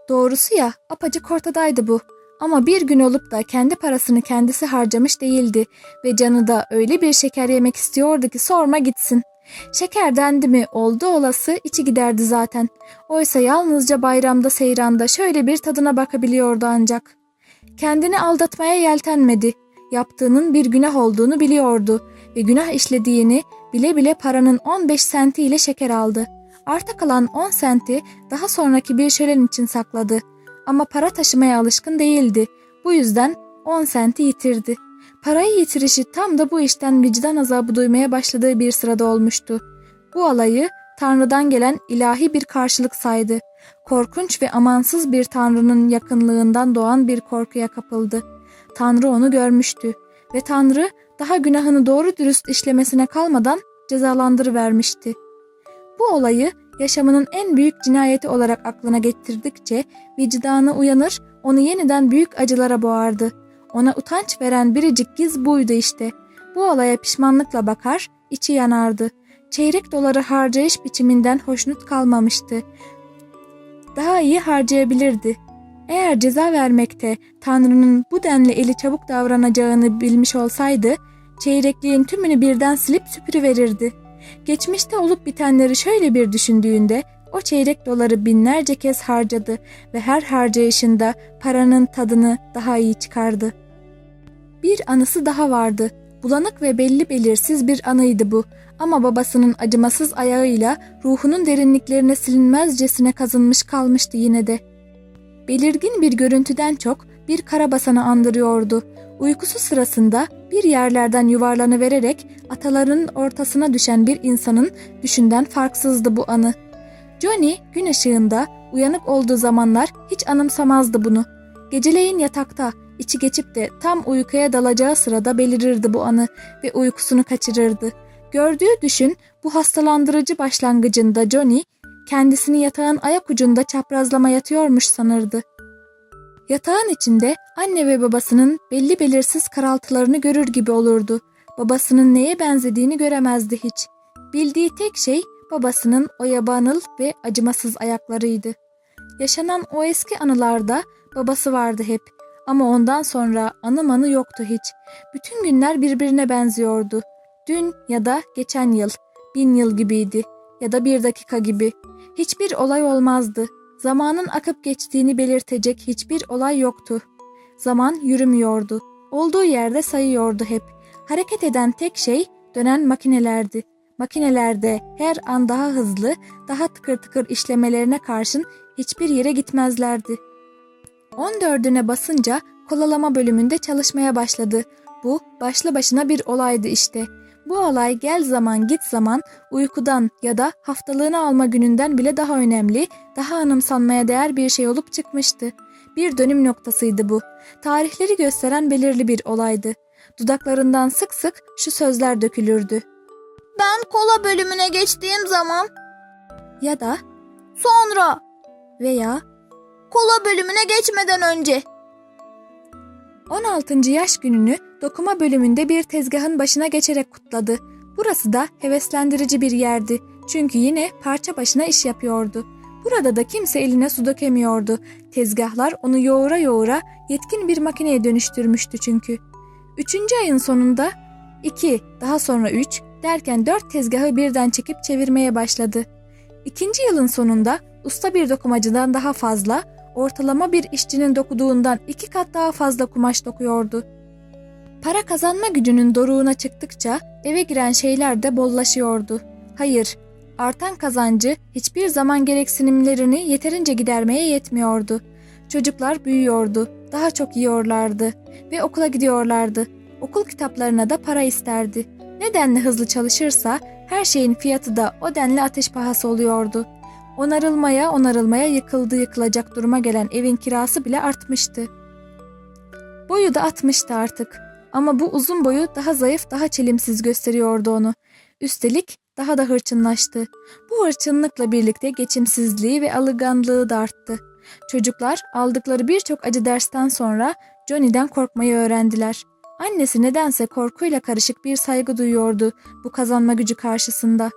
Doğrusu ya apacık ortadaydı bu. Ama bir gün olup da kendi parasını kendisi harcamış değildi ve canı da öyle bir şeker yemek istiyordu ki sorma gitsin. Şeker dendi mi oldu olası içi giderdi zaten. Oysa yalnızca bayramda seyranda şöyle bir tadına bakabiliyordu ancak. Kendini aldatmaya yeltenmedi. Yaptığının bir günah olduğunu biliyordu ve günah işlediğini bile bile paranın 15 senti ile şeker aldı. Arta kalan 10 senti daha sonraki bir şölen için sakladı. Ama para taşımaya alışkın değildi. Bu yüzden 10 senti yitirdi. Parayı yitirişi tam da bu işten vicdan azabı duymaya başladığı bir sırada olmuştu. Bu alayı Tanrı'dan gelen ilahi bir karşılık saydı. Korkunç ve amansız bir Tanrı'nın yakınlığından doğan bir korkuya kapıldı. Tanrı onu görmüştü ve Tanrı daha günahını doğru dürüst işlemesine kalmadan cezalandırıvermişti. Bu olayı yaşamının en büyük cinayeti olarak aklına getirdikçe vicdanı uyanır, onu yeniden büyük acılara boğardı. Ona utanç veren biricik giz buydu işte. Bu olaya pişmanlıkla bakar, içi yanardı. Çeyrek doları harcayış biçiminden hoşnut kalmamıştı. Daha iyi harcayabilirdi. Eğer ceza vermekte Tanrı'nın bu denli eli çabuk davranacağını bilmiş olsaydı, çeyrekliğin tümünü birden silip süpürüverirdi. Geçmişte olup bitenleri şöyle bir düşündüğünde o çeyrek doları binlerce kez harcadı ve her harcayışında paranın tadını daha iyi çıkardı. Bir anısı daha vardı. Bulanık ve belli belirsiz bir anıydı bu. Ama babasının acımasız ayağıyla ruhunun derinliklerine silinmezcesine kazınmış kalmıştı yine de. Belirgin bir görüntüden çok bir karabasanı andırıyordu. Uykusu sırasında bir yerlerden yuvarlanıvererek ataların ortasına düşen bir insanın düşünden farksızdı bu anı. Johnny gün ışığında uyanık olduğu zamanlar hiç anımsamazdı bunu. Geceleyin yatakta içi geçip de tam uykuya dalacağı sırada belirirdi bu anı ve uykusunu kaçırırdı. Gördüğü düşün bu hastalandırıcı başlangıcında Johnny kendisini yatağın ayak ucunda çaprazlama yatıyormuş sanırdı. Yatağın içinde anne ve babasının belli belirsiz karaltılarını görür gibi olurdu. Babasının neye benzediğini göremezdi hiç. Bildiği tek şey babasının o yabanıl ve acımasız ayaklarıydı. Yaşanan o eski anılarda babası vardı hep ama ondan sonra anı manı yoktu hiç. Bütün günler birbirine benziyordu. Dün ya da geçen yıl, bin yıl gibiydi ya da bir dakika gibi. Hiçbir olay olmazdı. Zamanın akıp geçtiğini belirtecek hiçbir olay yoktu. Zaman yürümüyordu. Olduğu yerde sayıyordu hep. Hareket eden tek şey dönen makinelerdi. Makinelerde her an daha hızlı, daha tıkır tıkır işlemelerine karşın hiçbir yere gitmezlerdi. 14'üne basınca kolalama bölümünde çalışmaya başladı. Bu başlı başına bir olaydı işte. Bu olay gel zaman git zaman uykudan ya da haftalığını alma gününden bile daha önemli, daha anımsanmaya değer bir şey olup çıkmıştı. Bir dönüm noktasıydı bu. Tarihleri gösteren belirli bir olaydı. Dudaklarından sık sık şu sözler dökülürdü. Ben kola bölümüne geçtiğim zaman Ya da sonra veya kola bölümüne geçmeden önce 16. yaş gününü dokuma bölümünde bir tezgahın başına geçerek kutladı. Burası da heveslendirici bir yerdi. Çünkü yine parça başına iş yapıyordu. Burada da kimse eline su dökemiyordu. Tezgahlar onu yoğura yoğura yetkin bir makineye dönüştürmüştü çünkü. Üçüncü ayın sonunda iki, daha sonra üç derken dört tezgahı birden çekip çevirmeye başladı. İkinci yılın sonunda usta bir dokumacıdan daha fazla, ortalama bir işçinin dokuduğundan iki kat daha fazla kumaş dokuyordu. Para kazanma gücünün doruğuna çıktıkça eve giren şeyler de bollaşıyordu. Hayır, artan kazancı hiçbir zaman gereksinimlerini yeterince gidermeye yetmiyordu. Çocuklar büyüyordu, daha çok yiyorlardı ve okula gidiyorlardı. Okul kitaplarına da para isterdi. Ne denli hızlı çalışırsa her şeyin fiyatı da o denli ateş pahası oluyordu. Onarılmaya onarılmaya yıkıldı yıkılacak duruma gelen evin kirası bile artmıştı. Boyu da atmıştı artık. Ama bu uzun boyu daha zayıf, daha çelimsiz gösteriyordu onu. Üstelik daha da hırçınlaştı. Bu hırçınlıkla birlikte geçimsizliği ve alınganlığı da arttı. Çocuklar aldıkları birçok acı dersten sonra Johnny'den korkmayı öğrendiler. Annesi nedense korkuyla karışık bir saygı duyuyordu bu kazanma gücü karşısında.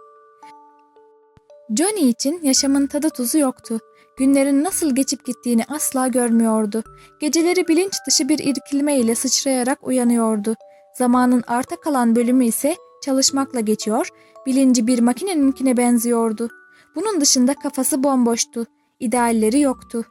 Johnny için yaşamın tadı tuzu yoktu. Günlerin nasıl geçip gittiğini asla görmüyordu. Geceleri bilinç dışı bir irkilme ile sıçrayarak uyanıyordu. Zamanın arta kalan bölümü ise çalışmakla geçiyor, bilinci bir makineninkine benziyordu. Bunun dışında kafası bomboştu, idealleri yoktu.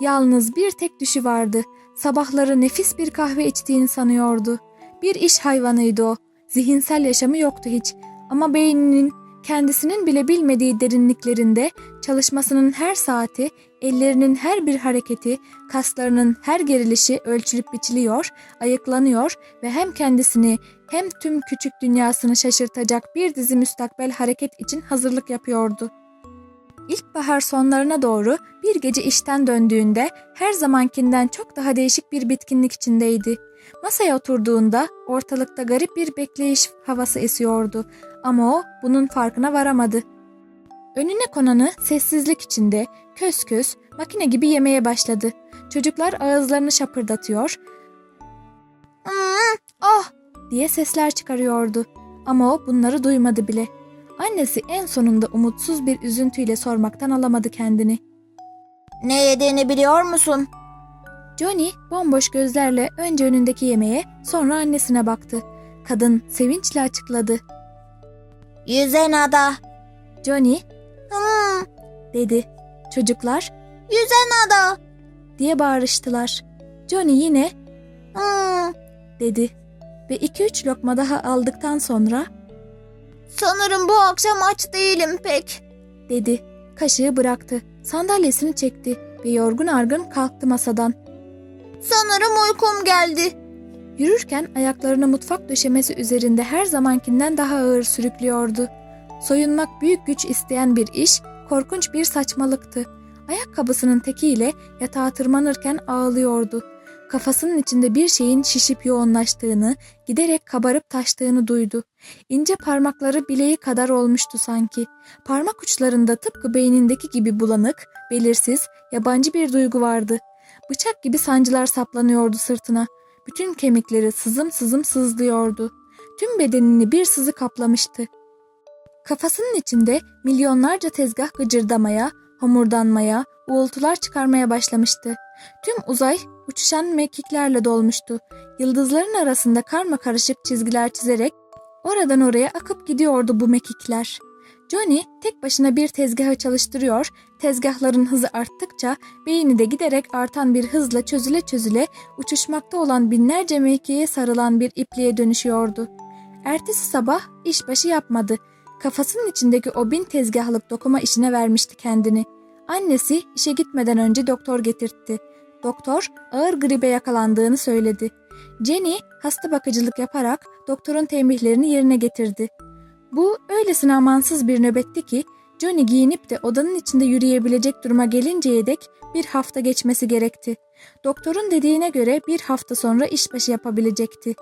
Yalnız bir tek düşü vardı. Sabahları nefis bir kahve içtiğini sanıyordu. Bir iş hayvanıydı o. Zihinsel yaşamı yoktu hiç. Ama beyninin kendisinin bile bilmediği derinliklerinde çalışmasının her saati, ellerinin her bir hareketi, kaslarının her gerilişi ölçülüp biçiliyor, ayıklanıyor ve hem kendisini hem tüm küçük dünyasını şaşırtacak bir dizi müstakbel hareket için hazırlık yapıyordu. İlkbahar sonlarına doğru bir gece işten döndüğünde her zamankinden çok daha değişik bir bitkinlik içindeydi. Masaya oturduğunda ortalıkta garip bir bekleyiş havası esiyordu ama o bunun farkına varamadı. Önüne konanı sessizlik içinde kös kös makine gibi yemeye başladı. Çocuklar ağızlarını şapırdatıyor, ah diye sesler çıkarıyordu. Ama o bunları duymadı bile. Annesi en sonunda umutsuz bir üzüntüyle sormaktan alamadı kendini. ne yediğini biliyor musun? Johnny bomboş gözlerle önce önündeki yemeğe sonra annesine baktı. Kadın sevinçle açıkladı. Yüzen ada. Johnny Hmm, dedi. Çocuklar yüzen ada. diye bağırıştılar. Johnny yine Hmm, dedi ve iki üç lokma daha aldıktan sonra sanırım bu akşam aç değilim pek. dedi. Kaşığı bıraktı. Sandalyesini çekti ve yorgun argın kalktı masadan. Sanırım uykum geldi. Yürürken ayaklarını mutfak döşemesi üzerinde her zamankinden daha ağır sürüklüyordu. Soyunmak büyük güç isteyen bir iş, korkunç bir saçmalıktı. Ayakkabısının tekiyle yatağa tırmanırken ağlıyordu. Kafasının içinde bir şeyin şişip yoğunlaştığını, giderek kabarıp taştığını duydu. İnce parmakları bileği kadar olmuştu sanki. Parmak uçlarında tıpkı beynindeki gibi bulanık, belirsiz, yabancı bir duygu vardı. Bıçak gibi sancılar saplanıyordu sırtına. Bütün kemikleri sızım sızım sızlıyordu. Tüm bedenini bir sızı kaplamıştı. Kafasının içinde milyonlarca tezgah gıcırdamaya, homurdanmaya, uğultular çıkarmaya başlamıştı. Tüm uzay uçuşan mekiklerle dolmuştu. Yıldızların arasında karma karışık çizgiler çizerek oradan oraya akıp gidiyordu bu mekikler. Johnny tek başına bir tezgahı çalıştırıyor, tezgahların hızı arttıkça beyni de giderek artan bir hızla çözüle çözüle uçuşmakta olan binlerce mekiğe sarılan bir ipliğe dönüşüyordu. Ertesi sabah işbaşı yapmadı. Kafasının içindeki o bin tezgahlık dokuma işine vermişti kendini. Annesi işe gitmeden önce doktor getirtti. Doktor ağır gribe yakalandığını söyledi. Jenny hasta bakıcılık yaparak doktorun tembihlerini yerine getirdi. Bu öylesine amansız bir nöbetti ki Johnny giyinip de odanın içinde yürüyebilecek duruma gelinceye dek bir hafta geçmesi gerekti. Doktorun dediğine göre bir hafta sonra işbaşı yapabilecekti.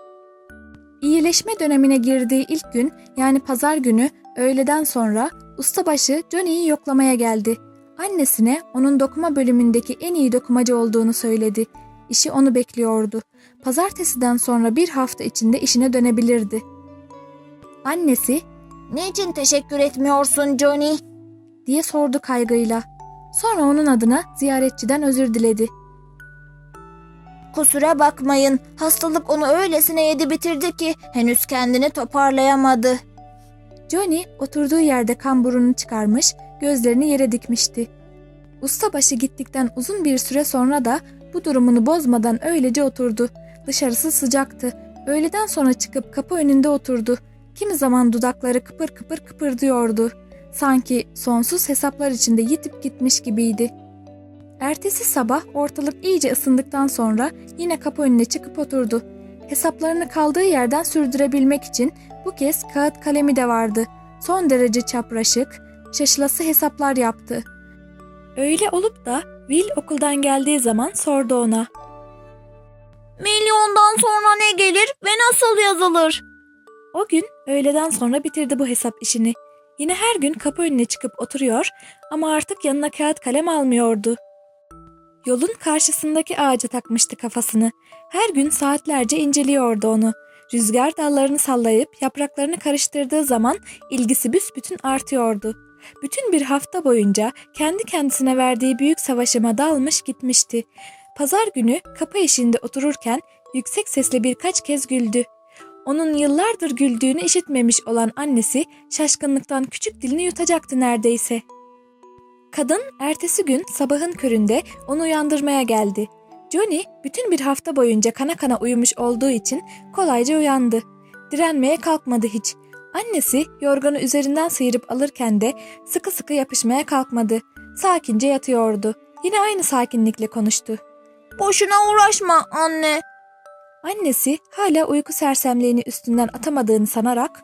İyileşme dönemine girdiği ilk gün yani pazar günü öğleden sonra ustabaşı Johnny'yi yoklamaya geldi. Annesine onun dokuma bölümündeki en iyi dokumacı olduğunu söyledi. İşi onu bekliyordu. Pazartesiden sonra bir hafta içinde işine dönebilirdi. Annesi Niçin teşekkür etmiyorsun Johnny? diye sordu kaygıyla. Sonra onun adına ziyaretçiden özür diledi. Kusura bakmayın. Hastalık onu öylesine yedi bitirdi ki henüz kendini toparlayamadı. Johnny oturduğu yerde kamburunu çıkarmış, gözlerini yere dikmişti. Ustabaşı gittikten uzun bir süre sonra da bu durumunu bozmadan öylece oturdu. Dışarısı sıcaktı. Öğleden sonra çıkıp kapı önünde oturdu. Kimi zaman dudakları kıpır kıpır kıpırdıyordu. Sanki sonsuz hesaplar içinde yitip gitmiş gibiydi. Ertesi sabah ortalık iyice ısındıktan sonra yine kapı önüne çıkıp oturdu. Hesaplarını kaldığı yerden sürdürebilmek için bu kez kağıt kalemi de vardı. Son derece çapraşık, şaşılası hesaplar yaptı. Öyle olup da Will okuldan geldiği zaman sordu ona. Milyondan sonra ne gelir ve nasıl yazılır? O gün öğleden sonra bitirdi bu hesap işini. Yine her gün kapı önüne çıkıp oturuyor ama artık yanına kağıt kalem almıyordu. Yolun karşısındaki ağaca takmıştı kafasını. Her gün saatlerce inceliyordu onu. Rüzgar dallarını sallayıp yapraklarını karıştırdığı zaman ilgisi büsbütün artıyordu. bütün bir hafta boyunca kendi kendisine verdiği büyük savaşıma dalmış gitmişti. Pazar günü kapı eşiğinde otururken yüksek sesle birkaç kez güldü. Onun yıllardır güldüğünü işitmemiş olan annesi şaşkınlıktan küçük dilini yutacaktı neredeyse. Kadın ertesi gün sabahın köründe onu uyandırmaya geldi. Johnny bütün bir hafta boyunca kana kana uyumuş olduğu için kolayca uyandı. Direnmeye kalkmadı hiç. Annesi yorganı üzerinden sıyırıp alırken de sıkı sıkı yapışmaya kalkmadı. Sakince yatıyordu. Yine aynı sakinlikle konuştu. Boşuna uğraşma anne. Annesi hala uyku sersemliğini üstünden atamadığını sanarak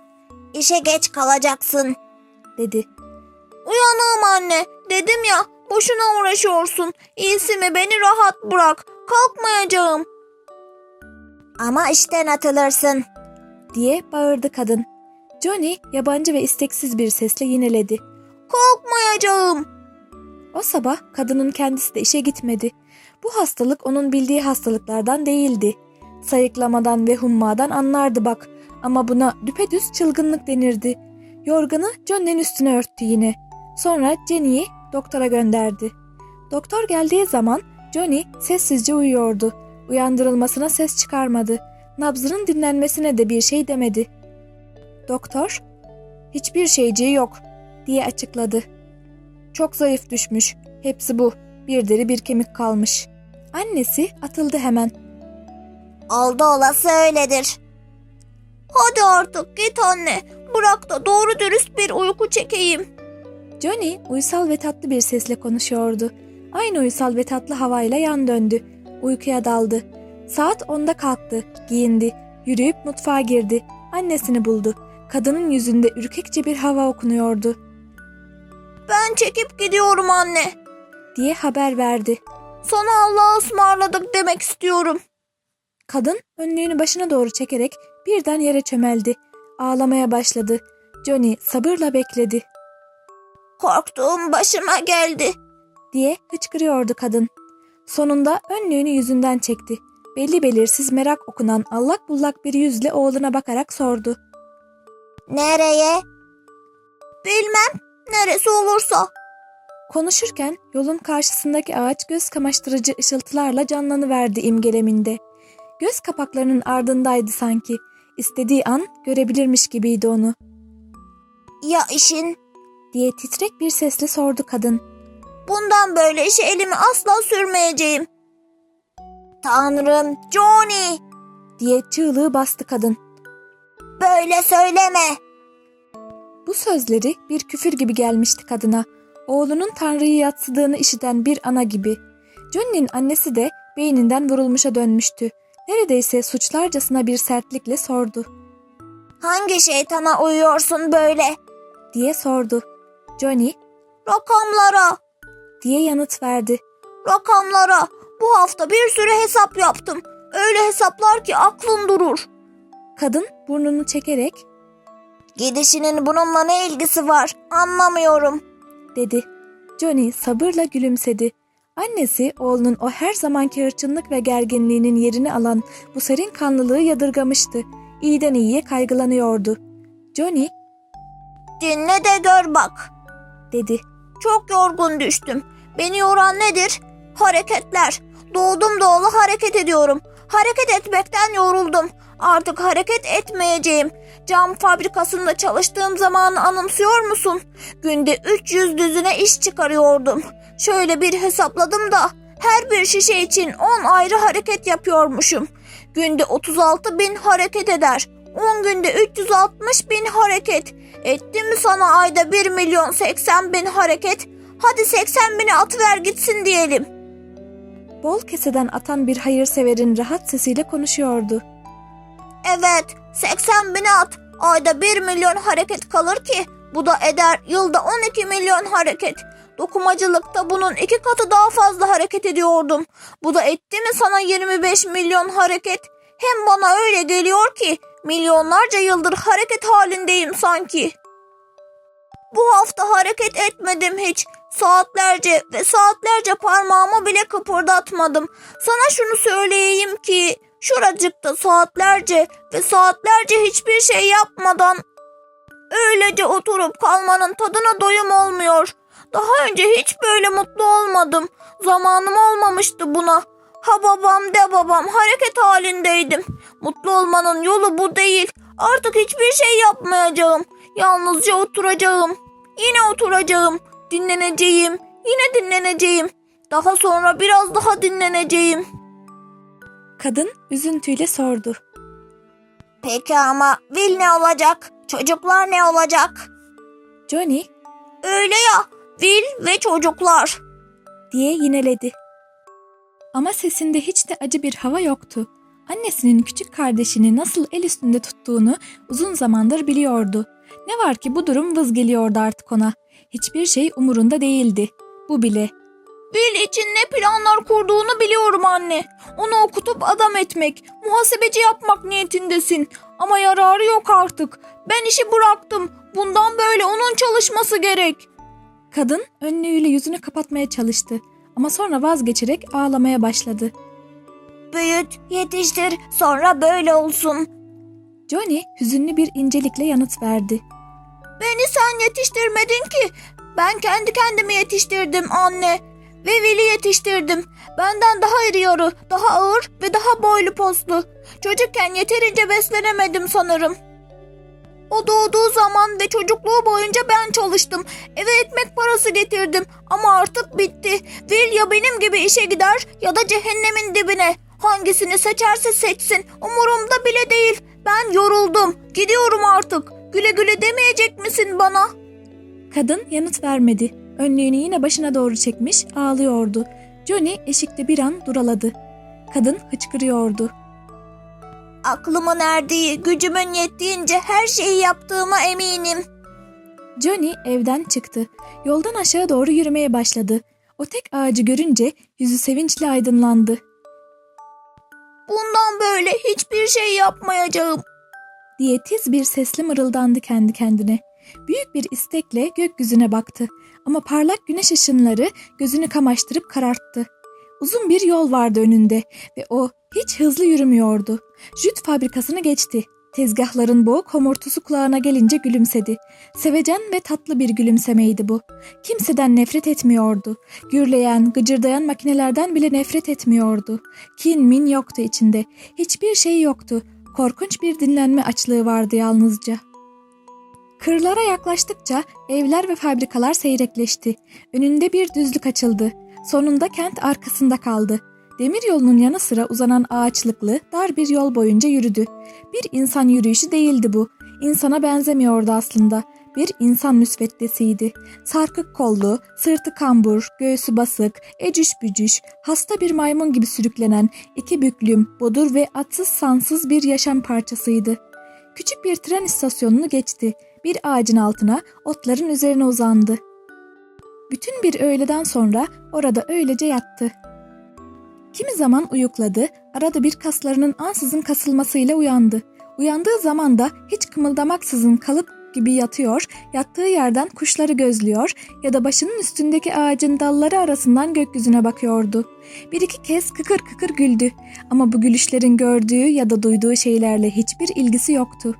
İşe geç kalacaksın. dedi. Uyanığım anne. Dedim ya boşuna uğraşıyorsun. İyisi mi beni rahat bırak. Kalkmayacağım. Ama işten atılırsın. diye bağırdı kadın. Johnny yabancı ve isteksiz bir sesle yineledi. Kalkmayacağım. O sabah kadının kendisi de işe gitmedi. Bu hastalık onun bildiği hastalıklardan değildi. Sayıklamadan ve hummadan anlardı bak ama buna düpedüz çılgınlık denirdi. Yorganı Johnny'nin üstüne örttü yine. Sonra Jenny'i doktora gönderdi. Doktor geldiği zaman Johnny sessizce uyuyordu. Uyandırılmasına ses çıkarmadı. Nabzının dinlenmesine de bir şey demedi. Doktor, hiçbir şeyciği yok diye açıkladı. Çok zayıf düşmüş. Hepsi bu. Bir deri bir kemik kalmış. Annesi atıldı hemen. Oldu olası öyledir. Hadi artık git anne. Bırak da doğru dürüst bir uyku çekeyim. Johnny uysal ve tatlı bir sesle konuşuyordu. Aynı uysal ve tatlı havayla yan döndü. Uykuya daldı. Saat onda kalktı, giyindi, yürüyüp mutfağa girdi. Annesini buldu. Kadının yüzünde ürkekçe bir hava okunuyordu Ben çekip gidiyorum anne. diye haber verdi. Sana Allah'a ısmarladık demek istiyorum. Kadın önlüğünü başına doğru çekerek birden yere çömeldi. Ağlamaya başladı. Johnny sabırla bekledi Korktuğum başıma geldi. diye hıçkırıyordu kadın. Sonunda önlüğünü yüzünden çekti. Belli belirsiz merak okunan allak bullak bir yüzle oğluna bakarak sordu. Nereye? Bilmem. Neresi olursa. Konuşurken yolun karşısındaki ağaç göz kamaştırıcı ışıltılarla canlanıverdi imgeleminde. Göz kapaklarının ardındaydı sanki. İstediği an görebilirmiş gibiydi onu. Ya işin? diye titrek bir sesle sordu kadın. Bundan böyle işe elimi asla sürmeyeceğim. Tanrım, Johnny. diye çığlığı bastı kadın. Böyle söyleme. Bu sözleri bir küfür gibi gelmişti kadına. Oğlunun Tanrı'yı yatsıdığını işiten bir ana gibi. Johnny'nin annesi de beyninden vurulmuşa dönmüştü. Neredeyse suçlarcasına bir sertlikle sordu. Hangi şeytana uyuyorsun böyle? diye sordu. Johnny Rakamlara, diye yanıt verdi. rakamlara. Bu hafta bir sürü hesap yaptım. Öyle hesaplar ki aklın durur. Kadın burnunu çekerek Gidişinin bununla ne ilgisi var? Anlamıyorum. dedi. Johnny sabırla gülümsedi. Annesi oğlunun o her zamanki hırçınlık ve gerginliğinin yerini alan bu serin kanlılığı yadırgamıştı. İyiden iyiye kaygılanıyordu. Johnny Dinle de gör bak. dedi. Çok yorgun düştüm. Beni yoran nedir? Hareketler. Doğdum doğulu hareket ediyorum. Hareket etmekten yoruldum. Artık hareket etmeyeceğim. Cam fabrikasında çalıştığım zamanı anımsıyor musun? Günde 300 düzine iş çıkarıyordum. Şöyle bir hesapladım da her bir şişe için 10 ayrı hareket yapıyormuşum. Günde 36 bin hareket eder. 10 günde 360 bin hareket. Etti mi sana ayda 1 milyon 80 bin hareket? Hadi 80 bini atıver gitsin diyelim. Bol keseden atan bir hayırseverin rahat sesiyle konuşuyordu. Evet 80 bini at. Ayda 1 milyon hareket kalır ki bu da eder yılda 12 milyon hareket. Dokumacılıkta bunun iki katı daha fazla hareket ediyordum. Bu da etti mi sana 25 milyon hareket? Hem bana öyle geliyor ki milyonlarca yıldır hareket halindeyim sanki. Bu hafta hareket etmedim hiç. Saatlerce ve saatlerce parmağımı bile kıpırdatmadım. Sana şunu söyleyeyim ki şuracıkta saatlerce ve saatlerce hiçbir şey yapmadan Öylece oturup kalmanın tadına doyum olmuyor. Daha önce hiç böyle mutlu olmadım. Zamanım olmamıştı buna. Ha babam de babam hareket halindeydim. Mutlu olmanın yolu bu değil. Artık hiçbir şey yapmayacağım. Yalnızca oturacağım. Yine oturacağım. Dinleneceğim. Yine dinleneceğim. Daha sonra biraz daha dinleneceğim. Kadın üzüntüyle sordu. Peki ama Will ne olacak? Çocuklar ne olacak? Johnny Öyle ya. Will ve çocuklar. diye yineledi. Ama sesinde hiç de acı bir hava yoktu. Annesinin küçük kardeşini nasıl el üstünde tuttuğunu uzun zamandır biliyordu. Ne var ki bu durum vız geliyordu artık ona. Hiçbir şey umurunda değildi. Bu bile. Will için ne planlar kurduğunu biliyorum anne. Onu okutup adam etmek, muhasebeci yapmak niyetindesin. Ama yararı yok artık. Ben işi bıraktım. Bundan böyle onun çalışması gerek. Kadın önlüğüyle yüzünü kapatmaya çalıştı. Ama sonra vazgeçerek ağlamaya başladı. Büyüt, yetiştir, sonra böyle olsun. Johnny hüzünlü bir incelikle yanıt verdi. Beni sen yetiştirmedin ki. Ben kendi kendimi yetiştirdim anne. Ve Will'i yetiştirdim. Benden daha iri yarı, daha ağır ve daha boylu poslu. Çocukken yeterince beslenemedim sanırım. O doğduğu zaman ve çocukluğu boyunca ben çalıştım. Eve ekmek parası getirdim ama artık bitti. Will ya benim gibi işe gider ya da cehennemin dibine. Hangisini seçerse seçsin. Umurumda bile değil. Ben yoruldum. Gidiyorum artık. Güle güle demeyecek misin bana? Kadın yanıt vermedi. Önlüğünü yine başına doğru çekmiş ağlıyordu. Johnny eşikte bir an duraladı. Kadın hıçkırıyordu. Aklımın erdiği, gücümün yettiğince her şeyi yaptığıma eminim. Johnny evden çıktı. Yoldan aşağı doğru yürümeye başladı. O tek ağacı görünce yüzü sevinçle aydınlandı. Bundan böyle hiçbir şey yapmayacağım. diye tiz bir sesle mırıldandı kendi kendine. Büyük bir istekle gökyüzüne baktı ama parlak güneş ışınları gözünü kamaştırıp kararttı. Uzun bir yol vardı önünde ve o hiç hızlı yürümüyordu. Jüt fabrikasını geçti. Tezgahların boğuk homurtusu kulağına gelince gülümsedi. Sevecen ve tatlı bir gülümsemeydi bu. Kimseden nefret etmiyordu. Gürleyen, gıcırdayan makinelerden bile nefret etmiyordu. Kin min yoktu içinde. Hiçbir şey yoktu. Korkunç bir dinlenme açlığı vardı yalnızca. Kırlara yaklaştıkça evler ve fabrikalar seyrekleşti. Önünde bir düzlük açıldı. Sonunda kent arkasında kaldı. Demir yolunun yanı sıra uzanan ağaçlıklı, dar bir yol boyunca yürüdü. Bir insan yürüyüşü değildi bu. İnsana benzemiyordu aslında. Bir insan müsveddesiydi. Sarkık kollu, sırtı kambur, göğsü basık, ecüş bücüş, hasta bir maymun gibi sürüklenen, iki büklüm, bodur ve atsız sansız bir yaşam parçasıydı. Küçük bir tren istasyonunu geçti. Bir ağacın altına, otların üzerine uzandı. Bütün bir öğleden sonra orada öylece yattı. Kimi zaman uyukladı, arada bir kaslarının ansızın kasılmasıyla uyandı. Uyandığı zaman da hiç kımıldamaksızın kalıp gibi yatıyor, yattığı yerden kuşları gözlüyor ya da başının üstündeki ağacın dalları arasından gökyüzüne bakıyordu. Bir iki kez kıkır kıkır güldü ama bu gülüşlerin gördüğü ya da duyduğu şeylerle hiçbir ilgisi yoktu.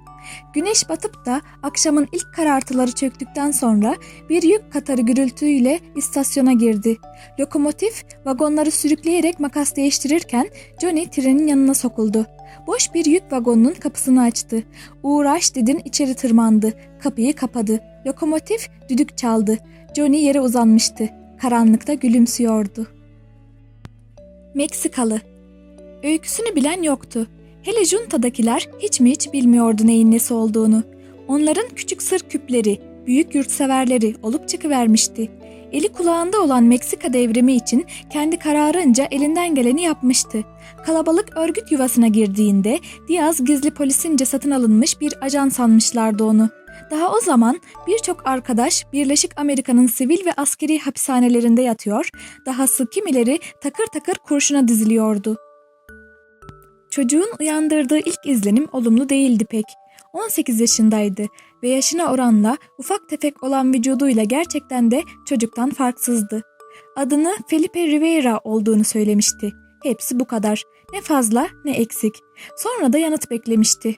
Güneş batıp da akşamın ilk karartıları çöktükten sonra bir yük katarı gürültüyle istasyona girdi. Lokomotif vagonları sürükleyerek makas değiştirirken Johnny trenin yanına sokuldu. Boş bir yük vagonunun kapısını açtı. Uğraş dedin içeri tırmandı. Kapıyı kapadı. Lokomotif düdük çaldı. Johnny yere uzanmıştı. Karanlıkta gülümsüyordu. Meksikalı Öyküsünü bilen yoktu. Hele juntadakiler hiç mi hiç bilmiyordu neyin nesi olduğunu. Onların küçük sır küpleri, büyük yurtseverleri olup çıkıvermişti. Eli kulağında olan Meksika devrimi için kendi kararınca elinden geleni yapmıştı. Kalabalık örgüt yuvasına girdiğinde Diaz gizli polisince satın alınmış bir ajan sanmışlardı onu. Daha o zaman birçok arkadaş Birleşik Amerika'nın sivil ve askeri hapishanelerinde yatıyor, dahası kimileri takır takır kurşuna diziliyordu. Çocuğun uyandırdığı ilk izlenim olumlu değildi pek. 18 yaşındaydı ve yaşına oranla ufak tefek olan vücuduyla gerçekten de çocuktan farksızdı. Adını Felipe Rivera olduğunu söylemişti. Hepsi bu kadar. Ne fazla ne eksik. Sonra da yanıt beklemişti.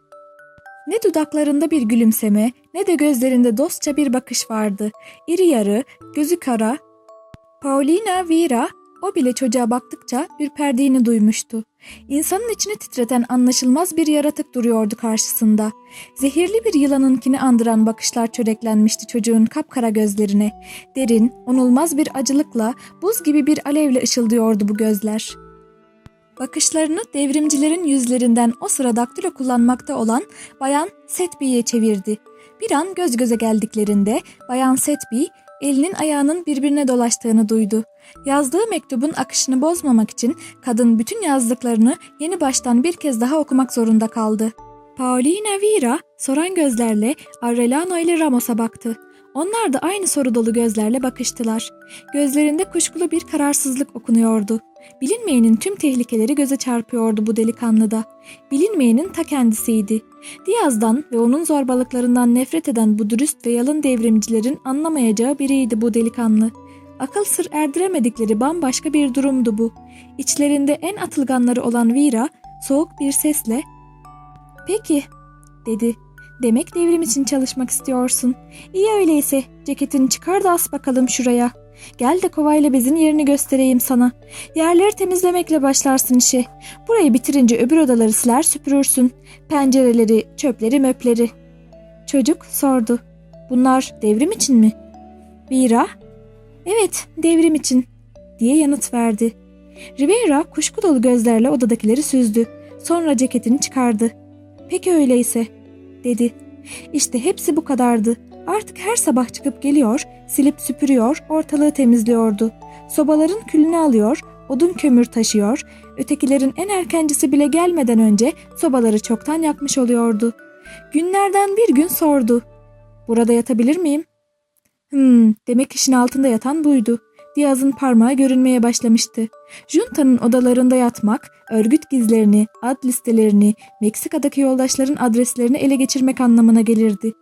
Ne dudaklarında bir gülümseme ne de gözlerinde dostça bir bakış vardı. İri yarı, gözü kara. Paulina Vera o bile çocuğa baktıkça ürperdiğini duymuştu. İnsanın içini titreten anlaşılmaz bir yaratık duruyordu karşısında. Zehirli bir yılanınkini andıran bakışlar çöreklenmişti çocuğun kapkara gözlerine. Derin, onulmaz bir acılıkla, buz gibi bir alevle ışıldıyordu bu gözler. Bakışlarını devrimcilerin yüzlerinden o sıra daktilo kullanmakta olan Bayan Setbi'ye çevirdi. Bir an göz göze geldiklerinde Bayan Setbi elinin ayağının birbirine dolaştığını duydu. Yazdığı mektubun akışını bozmamak için kadın bütün yazdıklarını yeni baştan bir kez daha okumak zorunda kaldı. Paulina Vira soran gözlerle Arrelano ile Ramos'a baktı. Onlar da aynı soru dolu gözlerle bakıştılar. Gözlerinde kuşkulu bir kararsızlık okunuyordu. Bilinmeyenin tüm tehlikeleri göze çarpıyordu bu delikanlıda. Bilinmeyenin ta kendisiydi. Diaz'dan ve onun zorbalıklarından nefret eden bu dürüst ve yalın devrimcilerin anlamayacağı biriydi bu delikanlı. Akıl sır erdiremedikleri bambaşka bir durumdu bu. İçlerinde en atılganları olan Vira soğuk bir sesle ''Peki'' dedi. ''Demek devrim için çalışmak istiyorsun. İyi öyleyse ceketini çıkar da as bakalım şuraya. Gel de kovayla bezin yerini göstereyim sana. Yerleri temizlemekle başlarsın işe. Burayı bitirince öbür odaları siler süpürürsün. Pencereleri, çöpleri, möpleri.'' Çocuk sordu. ''Bunlar devrim için mi?'' Vira Evet, devrim için diye yanıt verdi. Rivera kuşku dolu gözlerle odadakileri süzdü. Sonra ceketini çıkardı. Peki öyleyse, dedi. İşte hepsi bu kadardı. Artık her sabah çıkıp geliyor, silip süpürüyor, ortalığı temizliyordu. Sobaların külünü alıyor, odun kömür taşıyor, ötekilerin en erkencisi bile gelmeden önce sobaları çoktan yakmış oluyordu. Günlerden bir gün sordu. Burada yatabilir miyim? Hmm, demek işin altında yatan buydu. Diaz'ın parmağı görünmeye başlamıştı. Junta'nın odalarında yatmak, örgüt gizlerini, ad listelerini, Meksika'daki yoldaşların adreslerini ele geçirmek anlamına gelirdi.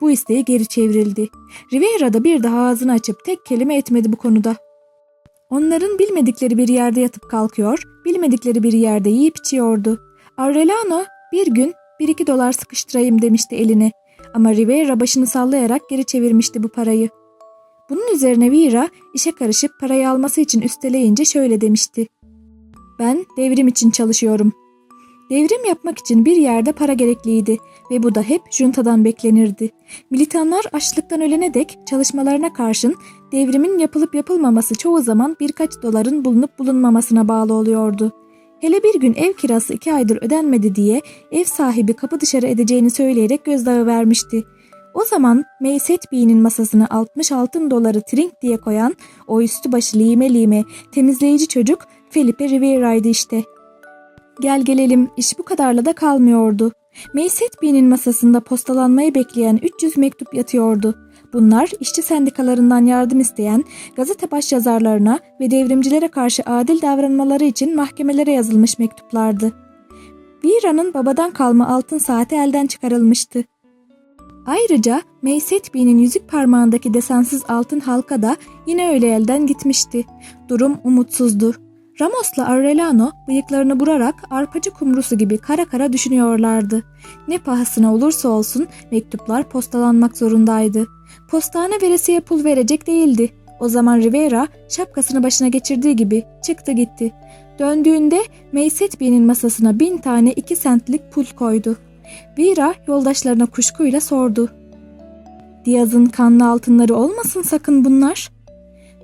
Bu isteği geri çevrildi. Rivera da bir daha ağzını açıp tek kelime etmedi bu konuda. Onların bilmedikleri bir yerde yatıp kalkıyor, bilmedikleri bir yerde yiyip içiyordu. Arrelano bir gün bir iki dolar sıkıştırayım demişti eline. Ama Rivera başını sallayarak geri çevirmişti bu parayı. Bunun üzerine Vira işe karışıp parayı alması için üsteleyince şöyle demişti. Ben devrim için çalışıyorum. Devrim yapmak için bir yerde para gerekliydi ve bu da hep juntadan beklenirdi. Militanlar açlıktan ölene dek çalışmalarına karşın devrimin yapılıp yapılmaması çoğu zaman birkaç doların bulunup bulunmamasına bağlı oluyordu. Hele bir gün ev kirası iki aydır ödenmedi diye ev sahibi kapı dışarı edeceğini söyleyerek gözdağı vermişti. O zaman Meyset Bey'in masasına 60 altın doları trink diye koyan o üstü başı lime lime temizleyici çocuk Felipe Rivera'ydı işte. Gel gelelim iş bu kadarla da kalmıyordu. Meyset Bey'in masasında postalanmayı bekleyen 300 mektup yatıyordu. Bunlar işçi sendikalarından yardım isteyen gazete başyazarlarına ve devrimcilere karşı adil davranmaları için mahkemelere yazılmış mektuplardı. Vira'nın babadan kalma altın saati elden çıkarılmıştı. Ayrıca Meyset Bey'in yüzük parmağındaki desensiz altın halka da yine öyle elden gitmişti. Durum umutsuzdu. Ramos'la Arrelano bıyıklarını burarak arpacı kumrusu gibi kara kara düşünüyorlardı. Ne pahasına olursa olsun mektuplar postalanmak zorundaydı. Postane veresiye pul verecek değildi. O zaman Rivera şapkasını başına geçirdiği gibi çıktı gitti. Döndüğünde Meyset Bey'in masasına bin tane iki sentlik pul koydu. Vera yoldaşlarına kuşkuyla sordu. Diaz'ın kanlı altınları olmasın sakın bunlar.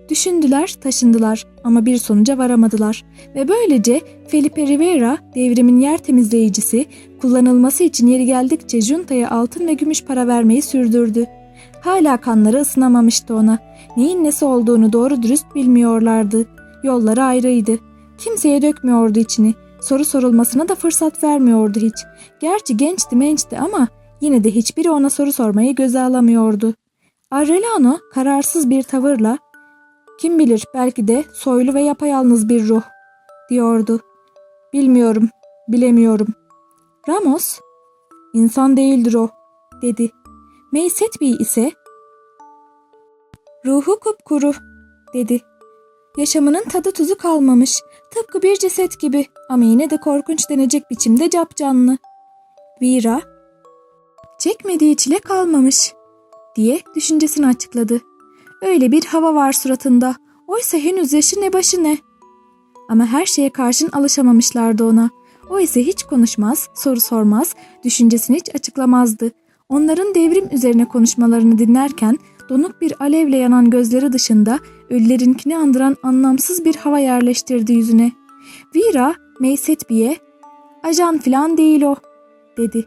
Düşündüler, taşındılar ama bir sonuca varamadılar ve böylece Felipe Rivera devrimin yer temizleyicisi kullanılması için yeri geldikçe juntaya altın ve gümüş para vermeyi sürdürdü. Hala kanları ısınamamıştı ona. Neyin nesi olduğunu doğru dürüst bilmiyorlardı. Yolları ayrıydı. Kimseye dökmüyordu içini. Soru sorulmasına da fırsat vermiyordu hiç. Gerçi gençti mençti ama yine de hiçbiri ona soru sormayı göze alamıyordu. Arrelano kararsız bir tavırla kim bilir belki de soylu ve yapayalnız bir ruh diyordu. Bilmiyorum, bilemiyorum. Ramos, insan değildir o dedi. Meyset Bey ise ruhu kupkuru dedi. Yaşamının tadı tuzu kalmamış. Tıpkı bir ceset gibi ama yine de korkunç denecek biçimde capcanlı. Vira, çekmediği çile kalmamış diye düşüncesini açıkladı. Öyle bir hava var suratında. Oysa henüz yaşı ne başı ne. Ama her şeye karşın alışamamışlardı ona. O ise hiç konuşmaz, soru sormaz, düşüncesini hiç açıklamazdı. Onların devrim üzerine konuşmalarını dinlerken donuk bir alevle yanan gözleri dışında ölülerinkini andıran anlamsız bir hava yerleştirdi yüzüne. Vira, Meysetbi'ye, ajan filan değil o, dedi.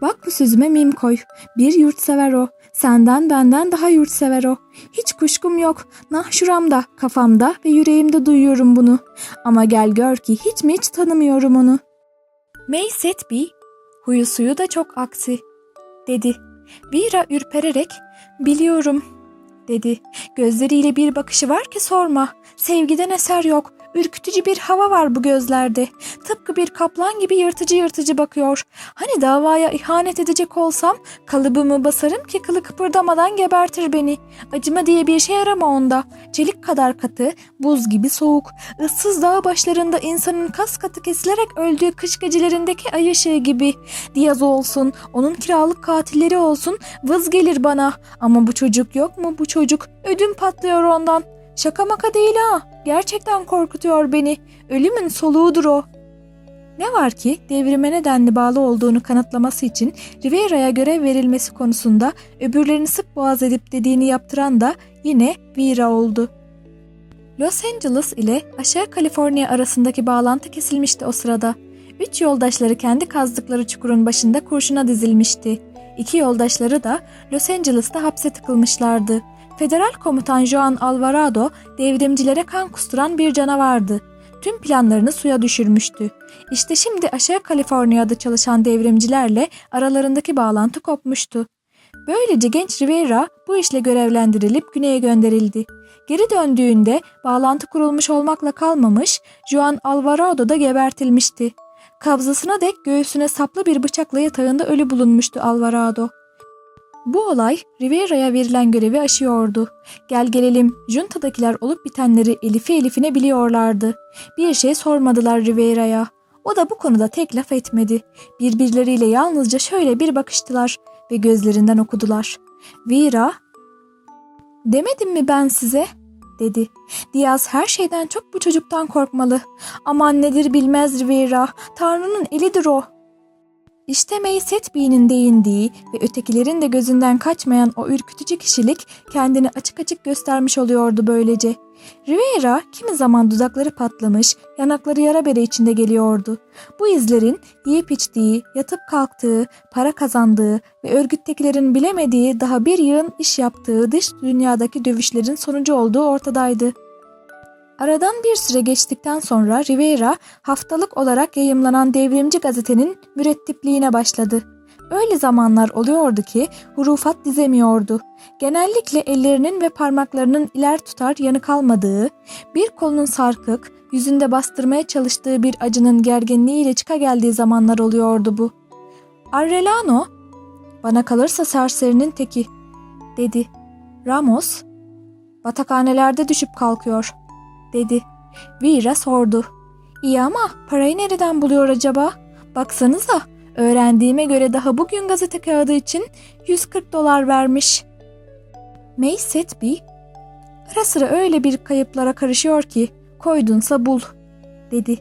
Bak bu sözüme mim koy. Bir yurtsever o. Senden benden daha yurtsever o. Hiç kuşkum yok. Nah şuramda, kafamda ve yüreğimde duyuyorum bunu. Ama gel gör ki hiç mi hiç tanımıyorum onu. Meysetbi, huyu suyu da çok aksi, dedi. Vira ürpererek, biliyorum, dedi. Gözleriyle bir bakışı var ki sorma. Sevgiden eser yok. Ürkütücü bir hava var bu gözlerde. Tıpkı bir kaplan gibi yırtıcı yırtıcı bakıyor. Hani davaya ihanet edecek olsam kalıbımı basarım ki kılı kıpırdamadan gebertir beni. Acıma diye bir şey arama onda. Çelik kadar katı, buz gibi soğuk. ıssız dağ başlarında insanın kas katı kesilerek öldüğü kış gecelerindeki ay ışığı gibi. Diyaz olsun, onun kiralık katilleri olsun vız gelir bana. Ama bu çocuk yok mu bu çocuk? Ödüm patlıyor ondan. Şaka maka değil ha. Gerçekten korkutuyor beni. Ölümün soluğudur o. Ne var ki devrime nedenli bağlı olduğunu kanıtlaması için Riviera'ya görev verilmesi konusunda öbürlerini sık boğaz edip dediğini yaptıran da yine Vira oldu. Los Angeles ile aşağı Kaliforniya arasındaki bağlantı kesilmişti o sırada. Üç yoldaşları kendi kazdıkları çukurun başında kurşuna dizilmişti. İki yoldaşları da Los Angeles'ta hapse tıkılmışlardı. Federal komutan Juan Alvarado devrimcilere kan kusturan bir canavardı. Tüm planlarını suya düşürmüştü. İşte şimdi aşağı Kaliforniya'da çalışan devrimcilerle aralarındaki bağlantı kopmuştu. Böylece genç Rivera bu işle görevlendirilip güneye gönderildi. Geri döndüğünde bağlantı kurulmuş olmakla kalmamış, Juan Alvarado da gebertilmişti. Kabzasına dek göğsüne saplı bir bıçakla yatağında ölü bulunmuştu Alvarado. Bu olay Rivera'ya verilen görevi aşıyordu. Gel gelelim juntadakiler olup bitenleri elifi elifine biliyorlardı. Bir şey sormadılar Rivera'ya. O da bu konuda tek laf etmedi. Birbirleriyle yalnızca şöyle bir bakıştılar ve gözlerinden okudular. Vera, demedim mi ben size? dedi. Diaz her şeyden çok bu çocuktan korkmalı. Aman nedir bilmez Rivera, Tanrı'nın elidir o. İşte Maysetbee'nin değindiği ve ötekilerin de gözünden kaçmayan o ürkütücü kişilik kendini açık açık göstermiş oluyordu böylece. Rivera kimi zaman dudakları patlamış, yanakları yara bere içinde geliyordu. Bu izlerin yiyip içtiği, yatıp kalktığı, para kazandığı ve örgüttekilerin bilemediği daha bir yığın iş yaptığı dış dünyadaki dövüşlerin sonucu olduğu ortadaydı. Aradan bir süre geçtikten sonra Rivera haftalık olarak yayımlanan devrimci gazetenin mürettipliğine başladı. Öyle zamanlar oluyordu ki hurufat dizemiyordu. Genellikle ellerinin ve parmaklarının iler tutar yanı kalmadığı, bir kolunun sarkık, yüzünde bastırmaya çalıştığı bir acının gerginliğiyle çıka geldiği zamanlar oluyordu bu. Arrelano, bana kalırsa serserinin teki, dedi. Ramos, batakhanelerde düşüp kalkıyor.'' Dedi. Vira sordu. İyi ama parayı nereden buluyor acaba? Baksanıza öğrendiğime göre daha bugün gazete kağıdı için 140 dolar vermiş. May Setby ara sıra öyle bir kayıplara karışıyor ki koydunsa bul dedi.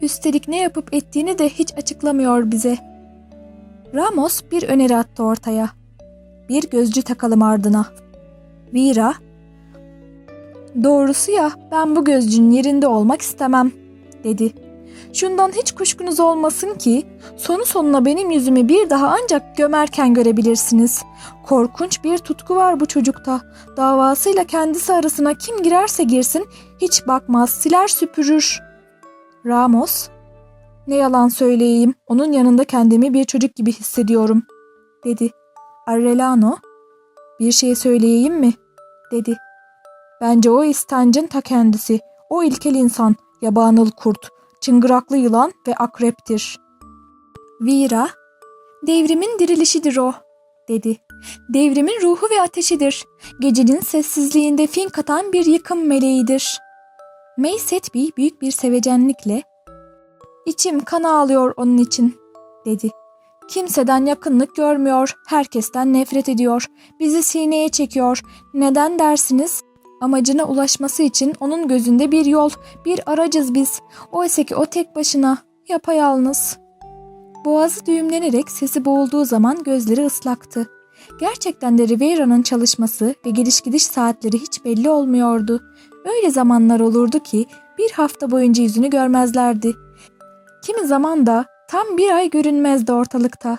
Üstelik ne yapıp ettiğini de hiç açıklamıyor bize. Ramos bir öneri attı ortaya. Bir gözcü takalım ardına. Vira Doğrusu ya ben bu gözcünün yerinde olmak istemem dedi. Şundan hiç kuşkunuz olmasın ki sonu sonuna benim yüzümü bir daha ancak gömerken görebilirsiniz. Korkunç bir tutku var bu çocukta. Davasıyla kendisi arasına kim girerse girsin hiç bakmaz siler süpürür. Ramos ne yalan söyleyeyim onun yanında kendimi bir çocuk gibi hissediyorum dedi. Arrelano bir şey söyleyeyim mi dedi. Bence o istancın ta kendisi. O ilkel insan, yabanıl kurt, çıngıraklı yılan ve akreptir. Vira, devrimin dirilişidir o, dedi. Devrimin ruhu ve ateşidir. Gecenin sessizliğinde fink atan bir yıkım meleğidir. May Setby büyük bir sevecenlikle, İçim kan ağlıyor onun için, dedi. Kimseden yakınlık görmüyor, herkesten nefret ediyor. Bizi sineye çekiyor. Neden dersiniz? Amacına ulaşması için onun gözünde bir yol, bir aracız biz. Oysa ki o tek başına, yapayalnız. Boğazı düğümlenerek sesi boğulduğu zaman gözleri ıslaktı. Gerçekten de Rivera'nın çalışması ve geliş gidiş saatleri hiç belli olmuyordu. Öyle zamanlar olurdu ki bir hafta boyunca yüzünü görmezlerdi. Kimi zaman da tam bir ay görünmezdi ortalıkta.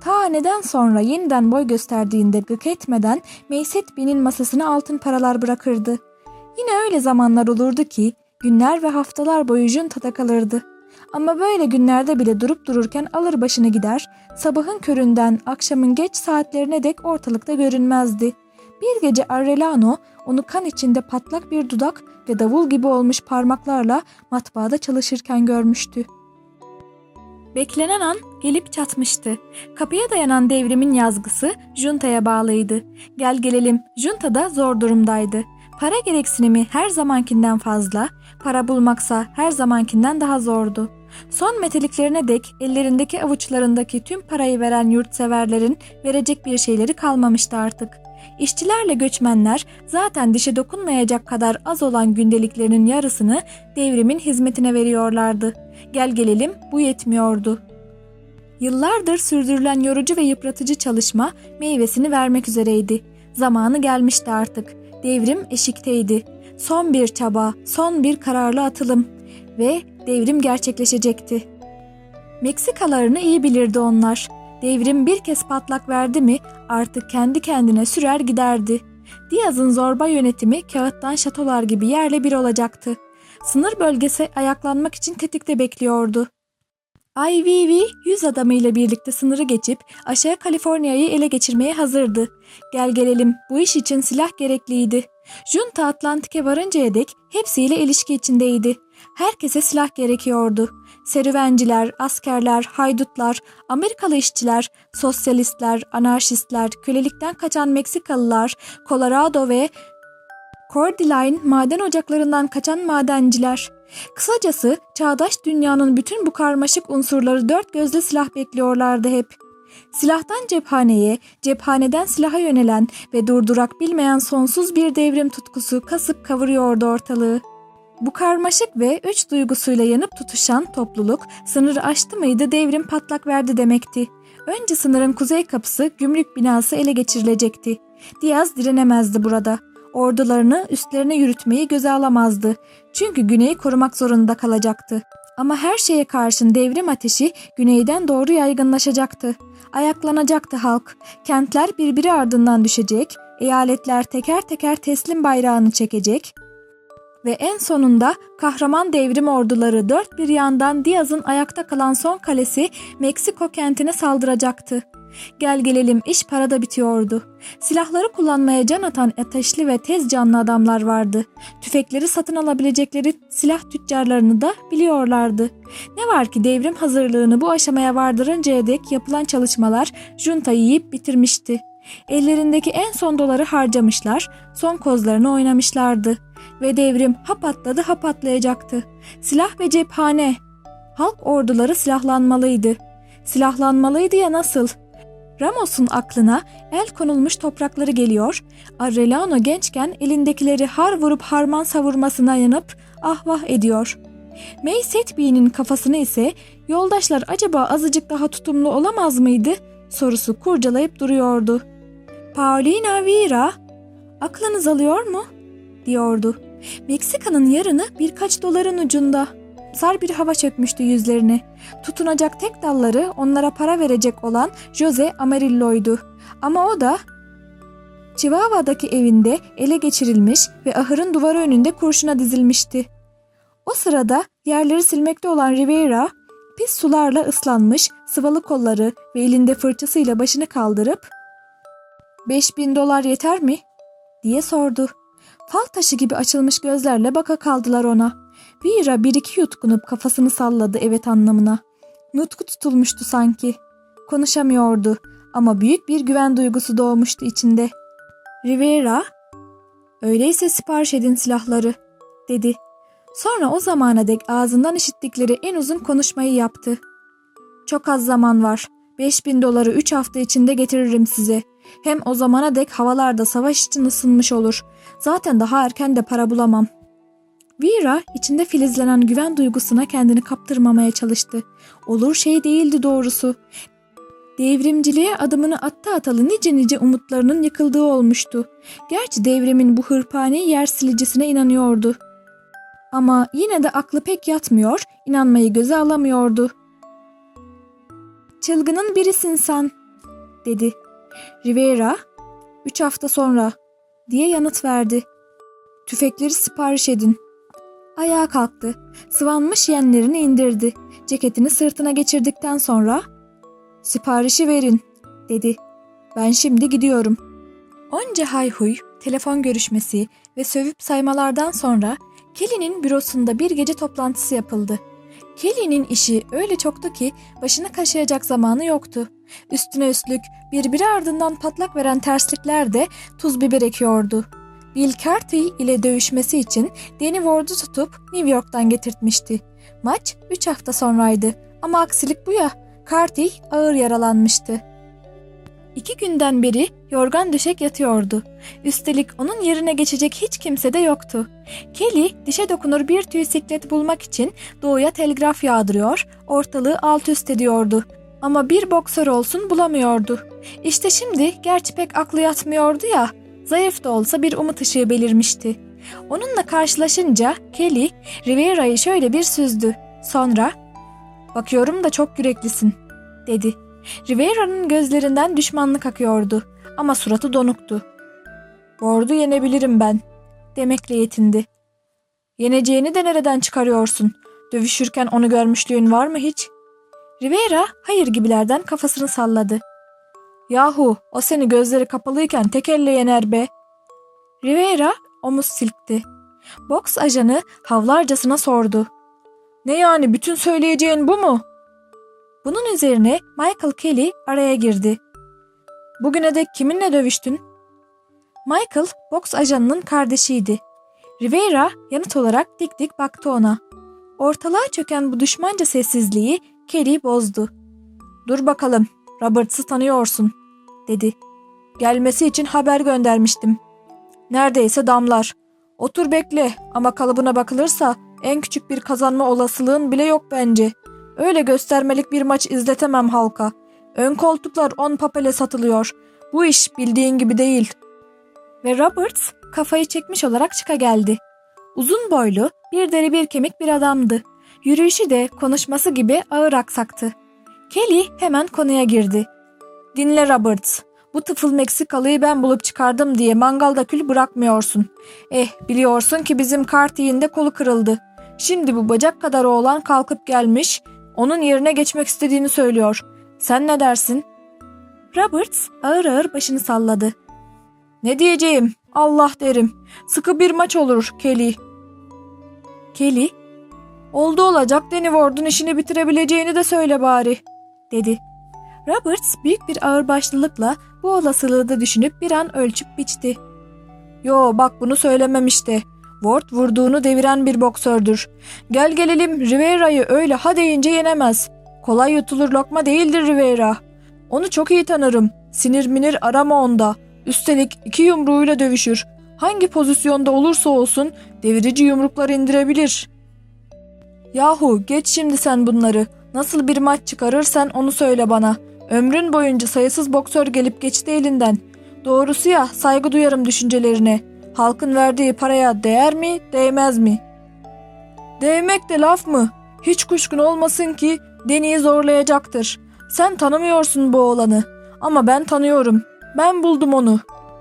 Ta neden sonra yeniden boy gösterdiğinde gık etmeden Meyset Bey'in masasına altın paralar bırakırdı. Yine öyle zamanlar olurdu ki günler ve haftalar boyu juntada kalırdı. Ama böyle günlerde bile durup dururken alır başını gider, sabahın köründen akşamın geç saatlerine dek ortalıkta görünmezdi. Bir gece Arrelano onu kan içinde patlak bir dudak ve davul gibi olmuş parmaklarla matbaada çalışırken görmüştü. Beklenen an gelip çatmıştı. Kapıya dayanan devrimin yazgısı Junta'ya bağlıydı. Gel gelelim Junta da zor durumdaydı. Para gereksinimi her zamankinden fazla, para bulmaksa her zamankinden daha zordu. Son meteliklerine dek ellerindeki avuçlarındaki tüm parayı veren yurtseverlerin verecek bir şeyleri kalmamıştı artık. İşçilerle göçmenler zaten dişe dokunmayacak kadar az olan gündeliklerinin yarısını devrimin hizmetine veriyorlardı. Gel gelelim bu yetmiyordu. Yıllardır sürdürülen yorucu ve yıpratıcı çalışma meyvesini vermek üzereydi. Zamanı gelmişti artık. Devrim eşikteydi. Son bir çaba, son bir kararlı atılım ve devrim gerçekleşecekti. Meksikalarını iyi bilirdi onlar. Devrim bir kez patlak verdi mi artık kendi kendine sürer giderdi. Diaz'ın zorba yönetimi kağıttan şatolar gibi yerle bir olacaktı. Sınır bölgesi ayaklanmak için tetikte bekliyordu. IVV 100 adamıyla birlikte sınırı geçip aşağı Kaliforniya'yı ele geçirmeye hazırdı. Gel gelelim bu iş için silah gerekliydi. Junta Atlantik'e varıncaya dek hepsiyle ilişki içindeydi. Herkese silah gerekiyordu. Serüvenciler, askerler, haydutlar, Amerikalı işçiler, sosyalistler, anarşistler, kölelikten kaçan Meksikalılar, Colorado ve Coeur d'Alene maden ocaklarından kaçan madenciler. Kısacası çağdaş dünyanın bütün bu karmaşık unsurları dört gözle silah bekliyorlardı hep. Silahtan cephaneye, cephaneden silaha yönelen ve durdurak bilmeyen sonsuz bir devrim tutkusu kasıp kavuruyordu ortalığı. Bu karmaşık ve üç duygusuyla yanıp tutuşan topluluk sınırı aştı mıydı devrim patlak verdi demekti. Önce sınırın kuzey kapısı gümrük binası ele geçirilecekti. Diaz direnemezdi burada. Ordularını üstlerine yürütmeyi göze alamazdı. Çünkü güneyi korumak zorunda kalacaktı. Ama her şeye karşın devrim ateşi güneyden doğru yaygınlaşacaktı. Ayaklanacaktı halk. Kentler birbiri ardından düşecek, eyaletler teker teker teslim bayrağını çekecek, ve en sonunda kahraman devrim orduları dört bir yandan Diaz'ın ayakta kalan son kalesi Meksiko kentine saldıracaktı. Gel gelelim iş parada bitiyordu. Silahları kullanmaya can atan ateşli ve tez canlı adamlar vardı. Tüfekleri satın alabilecekleri silah tüccarlarını da biliyorlardı. Ne var ki devrim hazırlığını bu aşamaya vardırıncaya dek yapılan çalışmalar juntayı yiyip bitirmişti. Ellerindeki en son doları harcamışlar, son kozlarını oynamışlardı. Ve devrim hap atladı hap atlayacaktı. Silah ve cephane. Halk orduları silahlanmalıydı. Silahlanmalıydı ya nasıl? Ramos'un aklına el konulmuş toprakları geliyor, Arrelano gençken elindekileri har vurup harman savurmasına yanıp ah vah ediyor. May Setby'nin kafasını ise yoldaşlar acaba azıcık daha tutumlu olamaz mıydı sorusu kurcalayıp duruyordu. Paulina Vira, aklınız alıyor mu? diyordu. Meksika'nın yarını birkaç doların ucunda. Sar bir hava çökmüştü yüzlerine. Tutunacak tek dalları onlara para verecek olan Jose Amarillo'ydu. Ama o da Chihuahua'daki evinde ele geçirilmiş ve ahırın duvarı önünde kurşuna dizilmişti. O sırada yerleri silmekte olan Rivera, pis sularla ıslanmış sıvalı kolları ve elinde fırçasıyla başını kaldırıp ''Beş bin dolar yeter mi?'' diye sordu. Fal taşı gibi açılmış gözlerle baka kaldılar ona. Vira bir iki yutkunup kafasını salladı evet anlamına. Nutku tutulmuştu sanki. Konuşamıyordu ama büyük bir güven duygusu doğmuştu içinde. Rivera, öyleyse sipariş edin silahları, dedi. Sonra o zamana dek ağzından işittikleri en uzun konuşmayı yaptı. Çok az zaman var. 5000 doları 3 hafta içinde getiririm size. Hem o zamana dek havalarda savaş için ısınmış olur. Zaten daha erken de para bulamam. Vera içinde filizlenen güven duygusuna kendini kaptırmamaya çalıştı. Olur şey değildi doğrusu. Devrimciliğe adımını attı atalı nice nice umutlarının yıkıldığı olmuştu. Gerçi devrimin bu hırpani yer silicisine inanıyordu. Ama yine de aklı pek yatmıyor, inanmayı göze alamıyordu. Çılgının birisin sen, dedi. Rivera, üç hafta sonra, diye yanıt verdi. Tüfekleri sipariş edin. Ayağa kalktı. Sıvanmış yenlerini indirdi. Ceketini sırtına geçirdikten sonra siparişi verin dedi. Ben şimdi gidiyorum. Onca hayhuy, telefon görüşmesi ve sövüp saymalardan sonra Kelly'nin bürosunda bir gece toplantısı yapıldı. Kelly'nin işi öyle çoktu ki başını kaşıyacak zamanı yoktu. Üstüne üstlük birbiri ardından patlak veren terslikler de tuz biber ekiyordu. Bill Carty ile dövüşmesi için Danny Ward'u tutup New York'tan getirtmişti. Maç 3 hafta sonraydı ama aksilik bu ya, Carty ağır yaralanmıştı. İki günden beri yorgan döşek yatıyordu. Üstelik onun yerine geçecek hiç kimse de yoktu. Kelly dişe dokunur bir tüy siklet bulmak için doğuya telgraf yağdırıyor, ortalığı alt üst ediyordu. Ama bir boksör olsun bulamıyordu. İşte şimdi gerçi pek aklı yatmıyordu ya, zayıf da olsa bir umut ışığı belirmişti. Onunla karşılaşınca Kelly Rivera'yı şöyle bir süzdü. Sonra ''Bakıyorum da çok yüreklisin.'' dedi. Rivera'nın gözlerinden düşmanlık akıyordu ama suratı donuktu. ''Ward'u yenebilirim ben.'' demekle yetindi. ''Yeneceğini de nereden çıkarıyorsun? Dövüşürken onu görmüşlüğün var mı hiç?'' Rivera hayır gibilerden kafasını salladı. Yahu o seni gözleri kapalıyken tek elle yener be. Rivera omuz silkti. Boks ajanı havlarcasına sordu. Ne yani bütün söyleyeceğin bu mu? Bunun üzerine Michael Kelly araya girdi. Bugüne dek kiminle dövüştün? Michael boks ajanının kardeşiydi. Rivera yanıt olarak dik dik baktı ona. Ortalığa çöken bu düşmanca sessizliği Kelly bozdu. Dur bakalım, Roberts'ı tanıyorsun, dedi. Gelmesi için haber göndermiştim. Neredeyse damlar. Otur bekle ama kalıbına bakılırsa en küçük bir kazanma olasılığın bile yok bence. Öyle göstermelik bir maç izletemem halka. Ön koltuklar on papele satılıyor. Bu iş bildiğin gibi değil. Ve Roberts kafayı çekmiş olarak çıka geldi. Uzun boylu, bir deri bir kemik bir adamdı. Yürüyüşü de konuşması gibi ağır aksaktı. Kelly hemen konuya girdi. Dinle Roberts. Bu tıfıl Meksikalıyı ben bulup çıkardım diye mangalda kül bırakmıyorsun. Eh biliyorsun ki bizim Cartier'in de kolu kırıldı. Şimdi bu bacak kadar oğlan kalkıp gelmiş, onun yerine geçmek istediğini söylüyor. Sen ne dersin? Roberts ağır ağır başını salladı. Ne diyeceğim? Allah derim. Sıkı bir maç olur Kelly. Kelly, oldu olacak Danny Ward'un işini bitirebileceğini de söyle bari, dedi. Roberts büyük bir ağırbaşlılıkla bu olasılığı da düşünüp bir an ölçüp biçti. Yo bak bunu söylemem işte. Ward vurduğunu deviren bir boksördür. Gel gelelim Rivera'yı öyle ha deyince yenemez. Kolay yutulur lokma değildir Rivera. Onu çok iyi tanırım. Sinir minir arama onda. Üstelik iki yumruğuyla dövüşür. Hangi pozisyonda olursa olsun devirici yumruklar indirebilir. Yahu geç şimdi sen bunları. Nasıl bir maç çıkarırsan onu söyle bana. Ömrün boyunca sayısız boksör gelip geçti elinden. Doğrusu ya saygı duyarım düşüncelerine. Halkın verdiği paraya değer mi, değmez mi? Değmek de laf mı? Hiç kuşkun olmasın ki Deni'yi zorlayacaktır. Sen tanımıyorsun bu oğlanı. Ama ben tanıyorum. Ben buldum onu.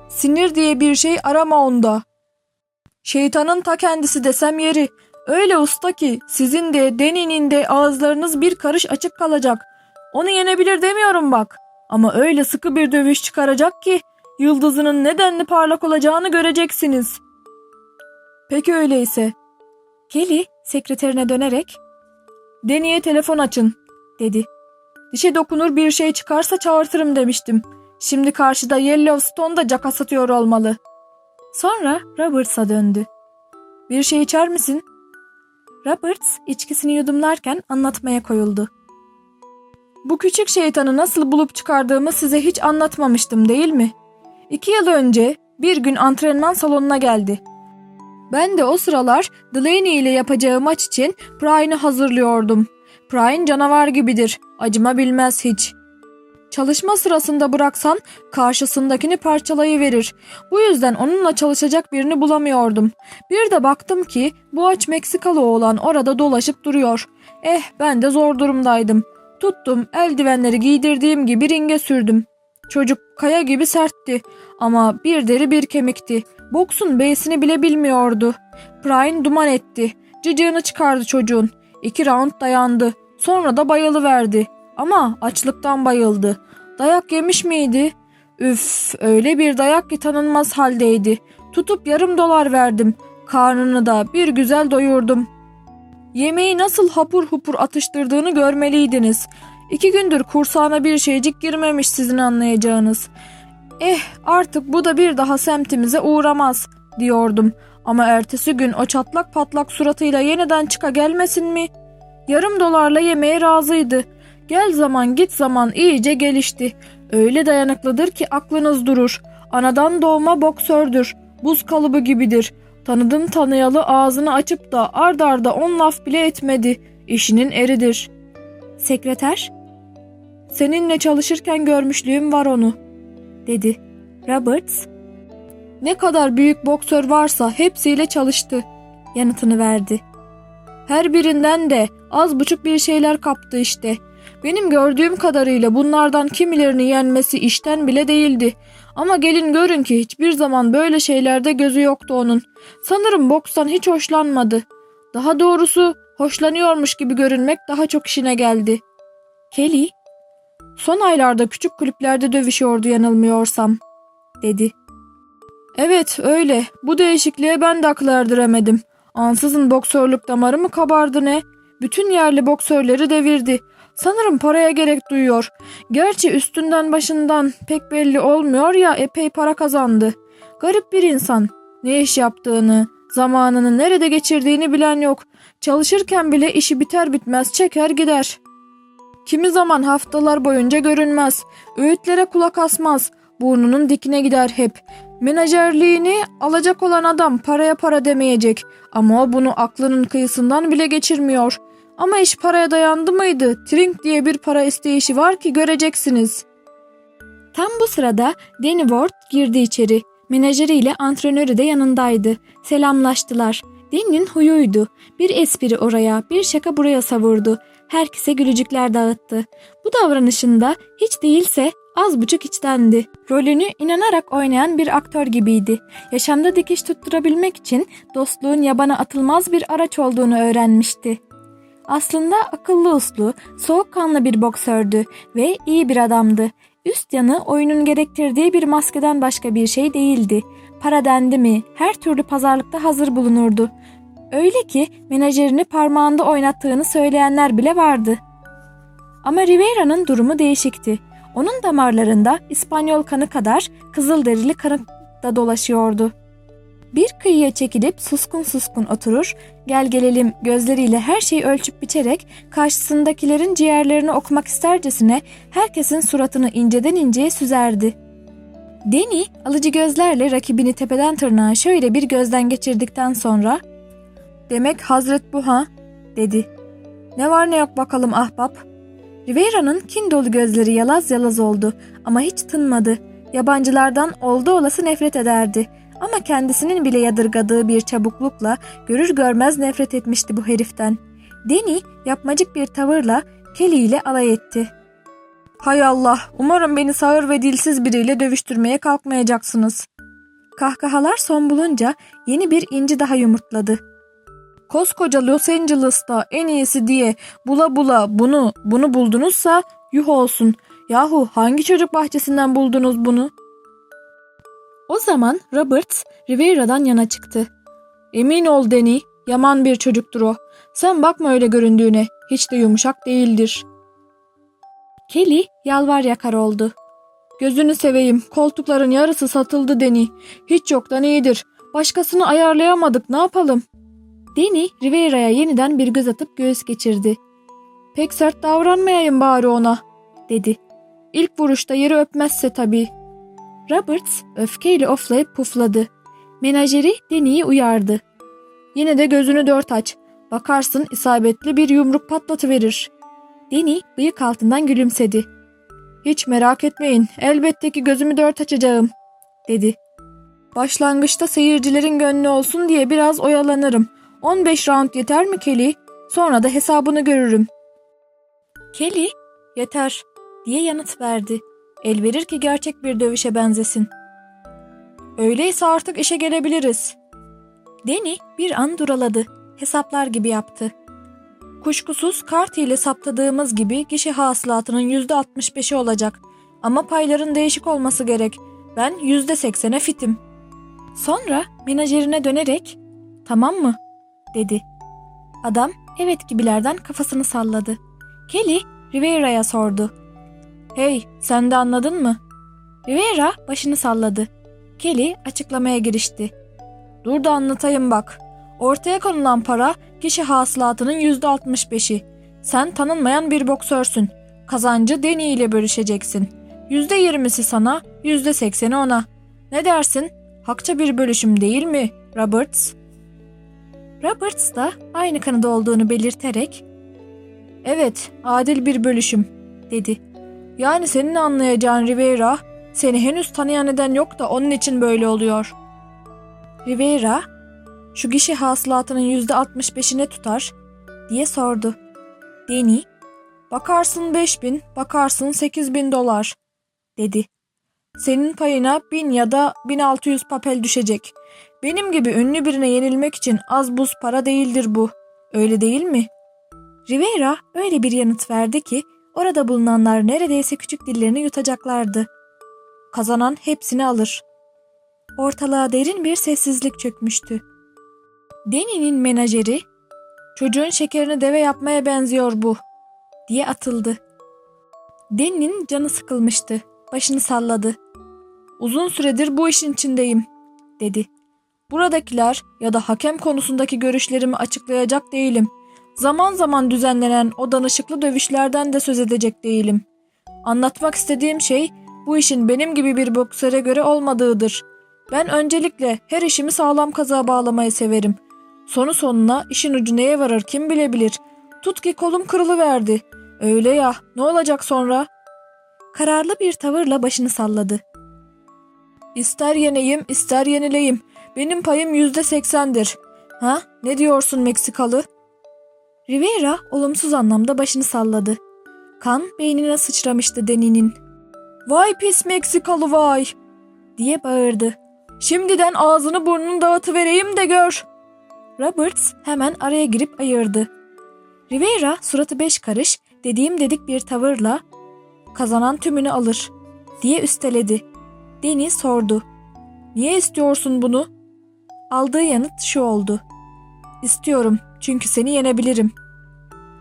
Sinir diye bir şey arama onda. Şeytanın ta kendisi desem yeri. Öyle usta ki sizin de Deni'nin de ağızlarınız bir karış açık kalacak. Onu yenebilir demiyorum bak. Ama öyle sıkı bir dövüş çıkaracak ki yıldızının nedenli parlak olacağını göreceksiniz. Peki öyleyse. Kelly sekreterine dönerek Deni'ye telefon açın dedi. Dişe dokunur bir şey çıkarsa çağırtırım demiştim. Şimdi karşıda Yellowstone'da caka satıyor olmalı. Sonra Roberts'a döndü. Bir şey içer misin? Roberts içkisini yudumlarken anlatmaya koyuldu. Bu küçük şeytanı nasıl bulup çıkardığımı size hiç anlatmamıştım değil mi? İki yıl önce bir gün antrenman salonuna geldi. Ben de o sıralar Delaney ile yapacağı maç için Brian'ı hazırlıyordum. Brian canavar gibidir. Acıma bilmez hiç. Çalışma sırasında bıraksan karşısındakini parçalayıverir. Bu yüzden onunla çalışacak birini bulamıyordum. Bir de baktım ki bu aç Meksikalı oğlan orada dolaşıp duruyor. Eh ben de zor durumdaydım. Tuttum eldivenleri giydirdiğim gibi ringe sürdüm. Çocuk kaya gibi sertti ama bir deri bir kemikti. Boksun beysini bile bilmiyordu. Brian duman etti. Cıcığını çıkardı çocuğun. İki round dayandı. Sonra da bayılıverdi. Ama açlıktan bayıldı. Dayak yemiş miydi? Üf öyle bir dayak ki tanınmaz haldeydi. Tutup yarım dolar verdim. Karnını da bir güzel doyurdum. Yemeği nasıl hapur hupur atıştırdığını görmeliydiniz. İki gündür kursağına bir şeycik girmemiş sizin anlayacağınız. Eh artık bu da bir daha semtimize uğramaz diyordum. Ama ertesi gün o çatlak patlak suratıyla yeniden çıka gelmesin mi? Yarım dolarla yemeğe razıydı. Gel zaman git zaman iyice gelişti. Öyle dayanıklıdır ki aklınız durur. Anadan doğma boksördür. Buz kalıbı gibidir. Tanıdım tanıyalı ağzını açıp da ard arda on laf bile etmedi. İşinin eridir. Sekreter? Seninle çalışırken görmüşlüğüm var onu, dedi. Roberts, ne kadar büyük boksör varsa hepsiyle çalıştı, yanıtını verdi. Her birinden de az buçuk bir şeyler kaptı işte. Benim gördüğüm kadarıyla bunlardan kimilerini yenmesi işten bile değildi. Ama gelin görün ki hiçbir zaman böyle şeylerde gözü yoktu onun. Sanırım bokstan hiç hoşlanmadı. Daha doğrusu hoşlanıyormuş gibi görünmek daha çok işine geldi. Kelly, son aylarda küçük kulüplerde dövüşüyordu yanılmıyorsam, dedi. Evet öyle. Bu değişikliğe ben de akıl erdiremedim. Ansızın boksörlük damarı mı kabardı ne? Bütün yerli boksörleri devirdi. Sanırım paraya gerek duyuyor. Gerçi üstünden başından pek belli olmuyor ya epey para kazandı. Garip bir insan. Ne iş yaptığını, zamanını nerede geçirdiğini bilen yok. Çalışırken bile işi biter bitmez çeker gider. Kimi zaman haftalar boyunca görünmez. Öğütlere kulak asmaz. Burnunun dikine gider hep. Menajerliğini alacak olan adam paraya para demeyecek. Ama o bunu aklının kıyısından bile geçirmiyor. Ama iş paraya dayandı mıydı? Trink diye bir para isteyişi var ki göreceksiniz. Tam bu sırada Danny Ward girdi içeri. Menajeriyle antrenörü de yanındaydı. Selamlaştılar. Danny'nin huyuydu. Bir espri oraya, bir şaka buraya savurdu. Herkese gülücükler dağıttı. Bu davranışında hiç değilse az buçuk içtendi. Rolünü inanarak oynayan bir aktör gibiydi. Yaşamda dikiş tutturabilmek için dostluğun yabana atılmaz bir araç olduğunu öğrenmişti. Aslında akıllı uslu, soğukkanlı bir boksördü ve iyi bir adamdı. Üst yanı oyunun gerektirdiği bir maskeden başka bir şey değildi. Para dendi mi her türlü pazarlıkta hazır bulunurdu. Öyle ki menajerini parmağında oynattığını söyleyenler bile vardı. Ama Ribeira'nın durumu değişikti. Onun damarlarında İspanyol kanı kadar kızıl derili kanı da dolaşıyordu. Bir kıyıya çekilip suskun suskun oturur, gel gelelim gözleriyle her şeyi ölçüp biçerek karşısındakilerin ciğerlerini okumak istercesine herkesin suratını inceden inceye süzerdi. Deni alıcı gözlerle rakibini tepeden tırnağa şöyle bir gözden geçirdikten sonra ''Demek Hazret bu ha?'' dedi. ''Ne var ne yok bakalım ahbap.'' Ribeira'nın kin dolu gözleri yalaz yalaz oldu ama hiç tınmadı. Yabancılardan oldu olası nefret ederdi. Ama kendisinin bile yadırgadığı bir çabuklukla görür görmez nefret etmişti bu heriften. Deni yapmacık bir tavırla Kelly ile alay etti. Hay Allah, umarım beni sağır ve dilsiz biriyle dövüştürmeye kalkmayacaksınız. Kahkahalar son bulunca yeni bir inci daha yumurtladı. Koskoca Los Angeles'ta en iyisi diye bula bula bunu, bunu buldunuzsa yuh olsun. Yahu hangi çocuk bahçesinden buldunuz bunu?'' O zaman Robert Rivera'dan yana çıktı. Emin ol Deni, yaman bir çocuktur o. Sen bakma öyle göründüğüne, hiç de yumuşak değildir. Kelly yalvar yakar oldu. Gözünü seveyim, koltukların yarısı satıldı Deni. Hiç yoktan iyidir. Başkasını ayarlayamadık, ne yapalım? Deni Rivera'ya yeniden bir göz atıp göğüs geçirdi. Pek sert davranmayayım bari ona, dedi. İlk vuruşta yeri öpmezse tabii. Roberts öfkeyle oflayıp pufladı. Menajeri Deni'yi uyardı. Yine de gözünü dört aç. Bakarsın isabetli bir yumruk patlatıverir. Deni bıyık altından gülümsedi. Hiç merak etmeyin, elbette ki gözümü dört açacağım, dedi. Başlangıçta seyircilerin gönlü olsun diye biraz oyalanırım. 15 round yeter mi Kelly? Sonra da hesabını görürüm. Kelly, yeter, diye yanıt verdi. El verir ki gerçek bir dövüşe benzesin. Öyleyse artık işe gelebiliriz. Deni bir an duraladı. Hesaplar gibi yaptı. Kuşkusuz kart ile saptadığımız gibi kişi hasılatının %65'i olacak. Ama payların değişik olması gerek. Ben %80'e fitim. Sonra menajerine dönerek tamam mı dedi. Adam evet gibilerden kafasını salladı. Kelly Riviera'ya sordu. Hey sen de anladın mı? Rivera başını salladı. Kelly açıklamaya girişti. Dur da anlatayım bak. Ortaya konulan para kişi hasılatının %65'i. Sen tanınmayan bir boksörsün. Kazancı Deni ile bölüşeceksin. %20'si sana, %80'i ona. Ne dersin? Hakça bir bölüşüm değil mi, Roberts? Roberts da aynı kanıda olduğunu belirterek Evet, adil bir bölüşüm, dedi. Yani senin anlayacağın Rivera, seni henüz tanıyan neden yok da onun için böyle oluyor. Rivera, şu gişi hasılatının yüzde 65'ine tutar, diye sordu. Deni, bakarsın 5000, bakarsın 8000 dolar, dedi. Senin payına 1000 ya da 1600 papel düşecek. Benim gibi ünlü birine yenilmek için az buz para değildir bu. Öyle değil mi? Rivera öyle bir yanıt verdi ki orada bulunanlar neredeyse küçük dillerini yutacaklardı. Kazanan hepsini alır. Ortalığa derin bir sessizlik çökmüştü. Deni'nin menajeri, çocuğun şekerini deve yapmaya benziyor bu, diye atıldı. Deni'nin canı sıkılmıştı. Başını salladı. Uzun süredir bu işin içindeyim, dedi. Buradakiler ya da hakem konusundaki görüşlerimi açıklayacak değilim. Zaman zaman düzenlenen o danışıklı dövüşlerden de söz edecek değilim. Anlatmak istediğim şey bu işin benim gibi bir boksöre göre olmadığıdır. Ben öncelikle her işimi sağlam kaza bağlamayı severim. Sonu sonuna işin ucu neye varır kim bilebilir. Tut ki kolum kırılıverdi. Öyle ya ne olacak sonra? Kararlı bir tavırla başını salladı. İster yeneyim ister yenileyim. Benim payım yüzde seksendir. Ha ne diyorsun Meksikalı? Rivera olumsuz anlamda başını salladı. Kan beynine sıçramıştı Deni'nin. Vay pis Meksikalı vay diye bağırdı. Şimdiden ağzını burnunu dağıtıvereyim de gör. Roberts hemen araya girip ayırdı. Rivera suratı beş karış dediğim dedik bir tavırla kazanan tümünü alır diye üsteledi. Deni sordu. Niye istiyorsun bunu? Aldığı yanıt şu oldu. İstiyorum çünkü seni yenebilirim.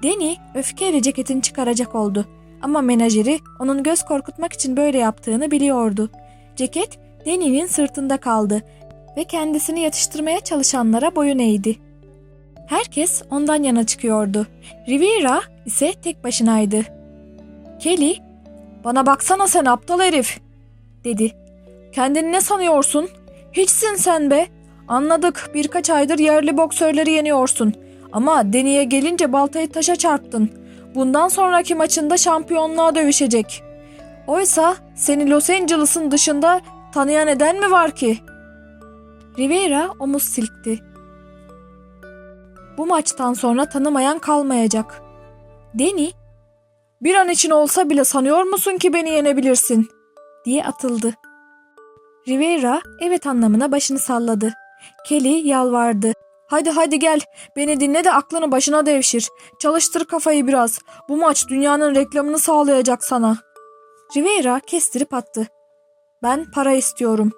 Deni öfkeyle ceketini çıkaracak oldu. Ama menajeri onun göz korkutmak için böyle yaptığını biliyordu. Ceket Deni'nin sırtında kaldı ve kendisini yatıştırmaya çalışanlara boyun eğdi. Herkes ondan yana çıkıyordu. Rivera ise tek başınaydı. Kelly, bana baksana sen aptal herif, dedi. Kendini ne sanıyorsun? Hiçsin sen be. Anladık birkaç aydır yerli boksörleri yeniyorsun. Ama Deni'ye gelince baltayı taşa çarptın. Bundan sonraki maçında şampiyonluğa dövüşecek. Oysa seni Los Angeles'ın dışında tanıyan eden mi var ki? Rivera omuz silkti. Bu maçtan sonra tanımayan kalmayacak. Deni, bir an için olsa bile sanıyor musun ki beni yenebilirsin? diye atıldı. Rivera evet anlamına başını salladı. Kelly yalvardı. Hadi hadi gel beni dinle de aklını başına devşir. Çalıştır kafayı biraz. Bu maç dünyanın reklamını sağlayacak sana. Rivera kestirip attı. Ben para istiyorum.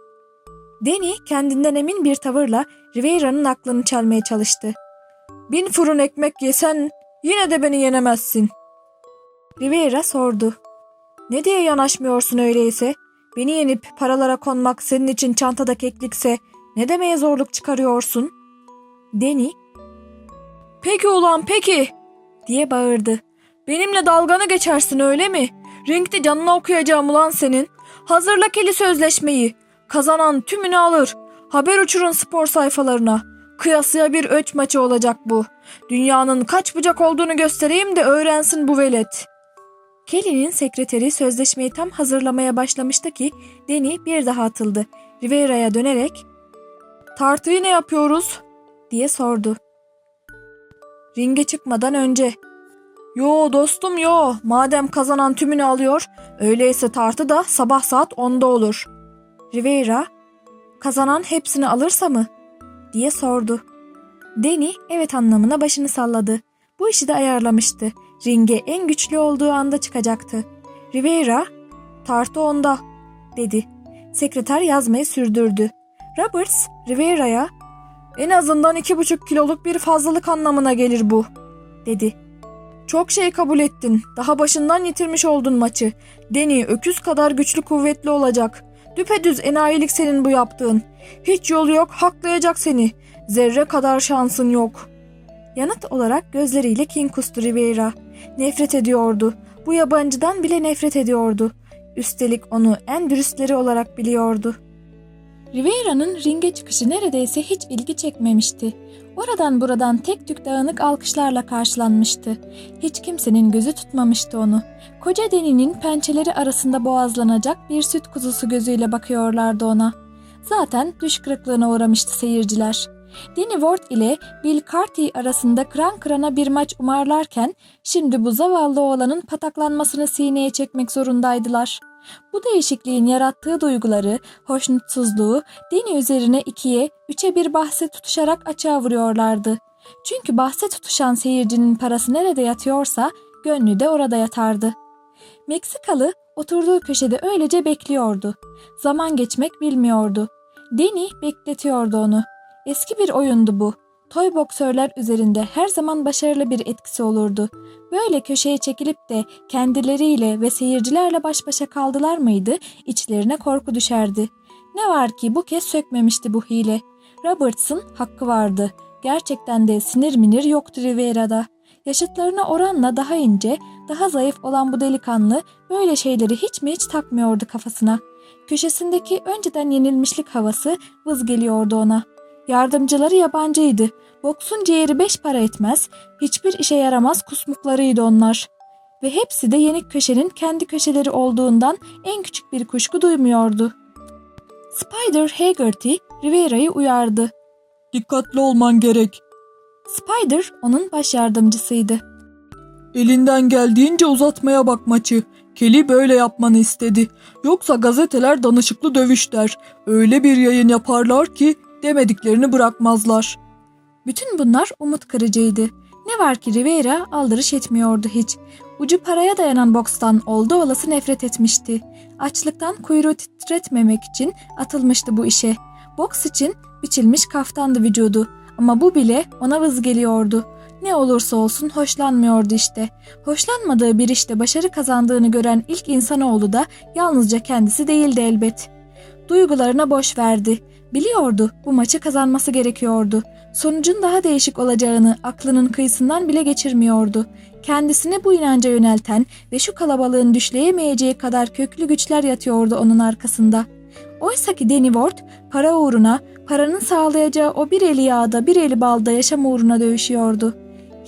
Deni kendinden emin bir tavırla Rivera'nın aklını çelmeye çalıştı. Bin fırın ekmek yesen yine de beni yenemezsin. Rivera sordu. Ne diye yanaşmıyorsun öyleyse? Beni yenip paralara konmak senin için çantada keklikse ne demeye zorluk çıkarıyorsun? Deni, peki ulan peki diye bağırdı. Benimle dalganı geçersin öyle mi? Ringde canını okuyacağım ulan senin. Hazırla keli sözleşmeyi. Kazanan tümünü alır. Haber uçurun spor sayfalarına. Kıyasıya bir öç maçı olacak bu. Dünyanın kaç bucak olduğunu göstereyim de öğrensin bu velet. Kelly'nin sekreteri sözleşmeyi tam hazırlamaya başlamıştı ki Deni bir daha atıldı. Rivera'ya dönerek ''Tartıyı ne yapıyoruz?'' Diye sordu. Ringe çıkmadan önce ''Yo dostum yo madem kazanan tümünü alıyor öyleyse tartı da sabah saat 10'da olur.'' Rivera ''Kazanan hepsini alırsa mı?'' diye sordu. Deni evet anlamına başını salladı. Bu işi de ayarlamıştı. Ringe en güçlü olduğu anda çıkacaktı. Rivera, tartı onda, dedi. Sekreter yazmayı sürdürdü. Roberts, Rivera'ya, en azından iki buçuk kiloluk bir fazlalık anlamına gelir bu, dedi. Çok şey kabul ettin. Daha başından yitirmiş oldun maçı. Deni öküz kadar güçlü kuvvetli olacak. Düpedüz enayilik senin bu yaptığın. Hiç yolu yok, haklayacak seni. Zerre kadar şansın yok. Yanıt olarak gözleriyle King kustu Rivera. Nefret ediyordu. Bu yabancıdan bile nefret ediyordu. Üstelik onu en dürüstleri olarak biliyordu. Rivera'nın ringe çıkışı neredeyse hiç ilgi çekmemişti. Oradan buradan tek tük dağınık alkışlarla karşılanmıştı. Hiç kimsenin gözü tutmamıştı onu. Koca deninin pençeleri arasında boğazlanacak bir süt kuzusu gözüyle bakıyorlardı ona. Zaten düş kırıklığına uğramıştı seyirciler. Danny Ward ile Bill Carty arasında kıran kırana bir maç umarlarken şimdi bu zavallı oğlanın pataklanmasını sineye çekmek zorundaydılar. Bu değişikliğin yarattığı duyguları, hoşnutsuzluğu Danny üzerine ikiye, üçe bir bahse tutuşarak açığa vuruyorlardı. Çünkü bahse tutuşan seyircinin parası nerede yatıyorsa gönlü de orada yatardı. Meksikalı oturduğu köşede öylece bekliyordu. Zaman geçmek bilmiyordu. Danny bekletiyordu onu. Eski bir oyundu bu. Toy boksörler üzerinde her zaman başarılı bir etkisi olurdu. Böyle köşeye çekilip de kendileriyle ve seyircilerle baş başa kaldılar mıydı içlerine korku düşerdi. Ne var ki bu kez sökmemişti bu hile. Roberts'ın hakkı vardı. Gerçekten de sinir minir yoktu Rivera'da. Yaşıtlarına oranla daha ince, daha zayıf olan bu delikanlı böyle şeyleri hiç mi hiç takmıyordu kafasına. Köşesindeki önceden yenilmişlik havası vız geliyordu ona. Yardımcıları yabancıydı. Boksun ciğeri beş para etmez, hiçbir işe yaramaz kusmuklarıydı onlar. Ve hepsi de yenik köşenin kendi köşeleri olduğundan en küçük bir kuşku duymuyordu. Spider Haggerty Rivera'yı uyardı. Dikkatli olman gerek. Spider onun baş yardımcısıydı. Elinden geldiğince uzatmaya bak maçı. Kelly böyle yapmanı istedi. Yoksa gazeteler danışıklı dövüş der. Öyle bir yayın yaparlar ki demediklerini bırakmazlar. Bütün bunlar umut kırıcıydı. Ne var ki Rivera aldırış etmiyordu hiç. Ucu paraya dayanan bokstan oldu olası nefret etmişti. Açlıktan kuyruğu titretmemek için atılmıştı bu işe. Boks için biçilmiş kaftandı vücudu ama bu bile ona vız geliyordu. Ne olursa olsun hoşlanmıyordu işte. Hoşlanmadığı bir işte başarı kazandığını gören ilk insanoğlu da yalnızca kendisi değildi elbet. Duygularına boş verdi. Biliyordu bu maçı kazanması gerekiyordu. Sonucun daha değişik olacağını aklının kıyısından bile geçirmiyordu. Kendisini bu inanca yönelten ve şu kalabalığın düşleyemeyeceği kadar köklü güçler yatıyordu onun arkasında. Oysa ki Danny Ward para uğruna, paranın sağlayacağı o bir eli yağda bir eli balda yaşam uğruna dövüşüyordu.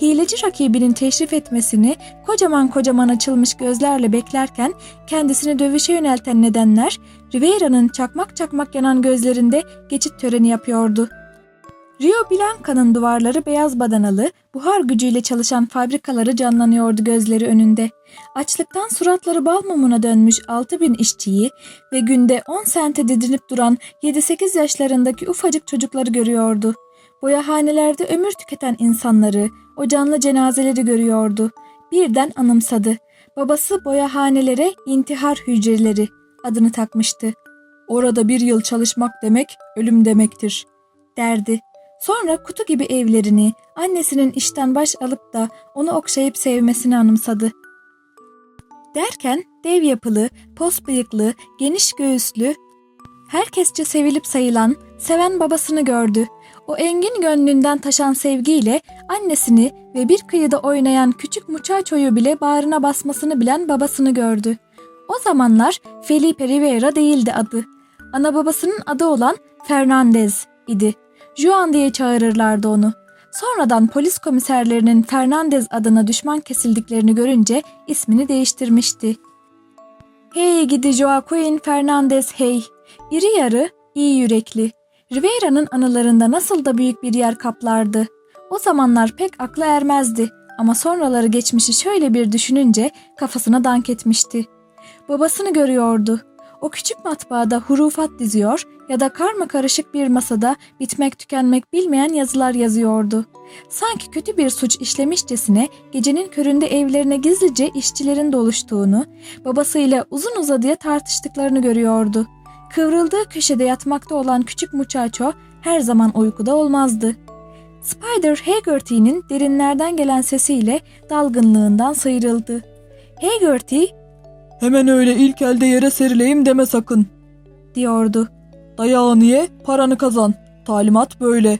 Hileci rakibinin teşrif etmesini kocaman kocaman açılmış gözlerle beklerken kendisini dövüşe yönelten nedenler Rivera'nın çakmak çakmak yanan gözlerinde geçit töreni yapıyordu. Rio Blanca'nın duvarları beyaz badanalı, buhar gücüyle çalışan fabrikaları canlanıyordu gözleri önünde. Açlıktan suratları bal mumuna dönmüş 6000 işçiyi ve günde 10 sente didinip duran 7-8 yaşlarındaki ufacık çocukları görüyordu. Boyahanelerde ömür tüketen insanları, o canlı cenazeleri görüyordu. Birden anımsadı. Babası boyahanelere intihar hücreleri adını takmıştı. Orada bir yıl çalışmak demek ölüm demektir derdi. Sonra kutu gibi evlerini, annesinin işten baş alıp da onu okşayıp sevmesini anımsadı. Derken dev yapılı, pos bıyıklı, geniş göğüslü, herkesçe sevilip sayılan, seven babasını gördü. O engin gönlünden taşan sevgiyle annesini ve bir kıyıda oynayan küçük muçaçoyu bile bağrına basmasını bilen babasını gördü. O zamanlar Felipe Rivera değildi adı. Ana babasının adı olan Fernandez idi. Juan diye çağırırlardı onu. Sonradan polis komiserlerinin Fernandez adına düşman kesildiklerini görünce ismini değiştirmişti. Hey gidi Joaquin Fernandez hey. İri yarı, iyi yürekli. Rivera'nın anılarında nasıl da büyük bir yer kaplardı. O zamanlar pek akla ermezdi ama sonraları geçmişi şöyle bir düşününce kafasına dank etmişti. Babasını görüyordu. O küçük matbaada hurufat diziyor ya da karma karışık bir masada bitmek tükenmek bilmeyen yazılar yazıyordu. Sanki kötü bir suç işlemişçesine gecenin köründe evlerine gizlice işçilerin doluştuğunu, babasıyla uzun uzadıya tartıştıklarını görüyordu. Kıvrıldığı köşede yatmakta olan küçük muchacho her zaman uykuda olmazdı. Spider Haggerty'nin derinlerden gelen sesiyle dalgınlığından sıyrıldı. Haggerty Hemen öyle ilk elde yere serileyim deme sakın. diyordu. Dayağını ye, paranı kazan. Talimat böyle.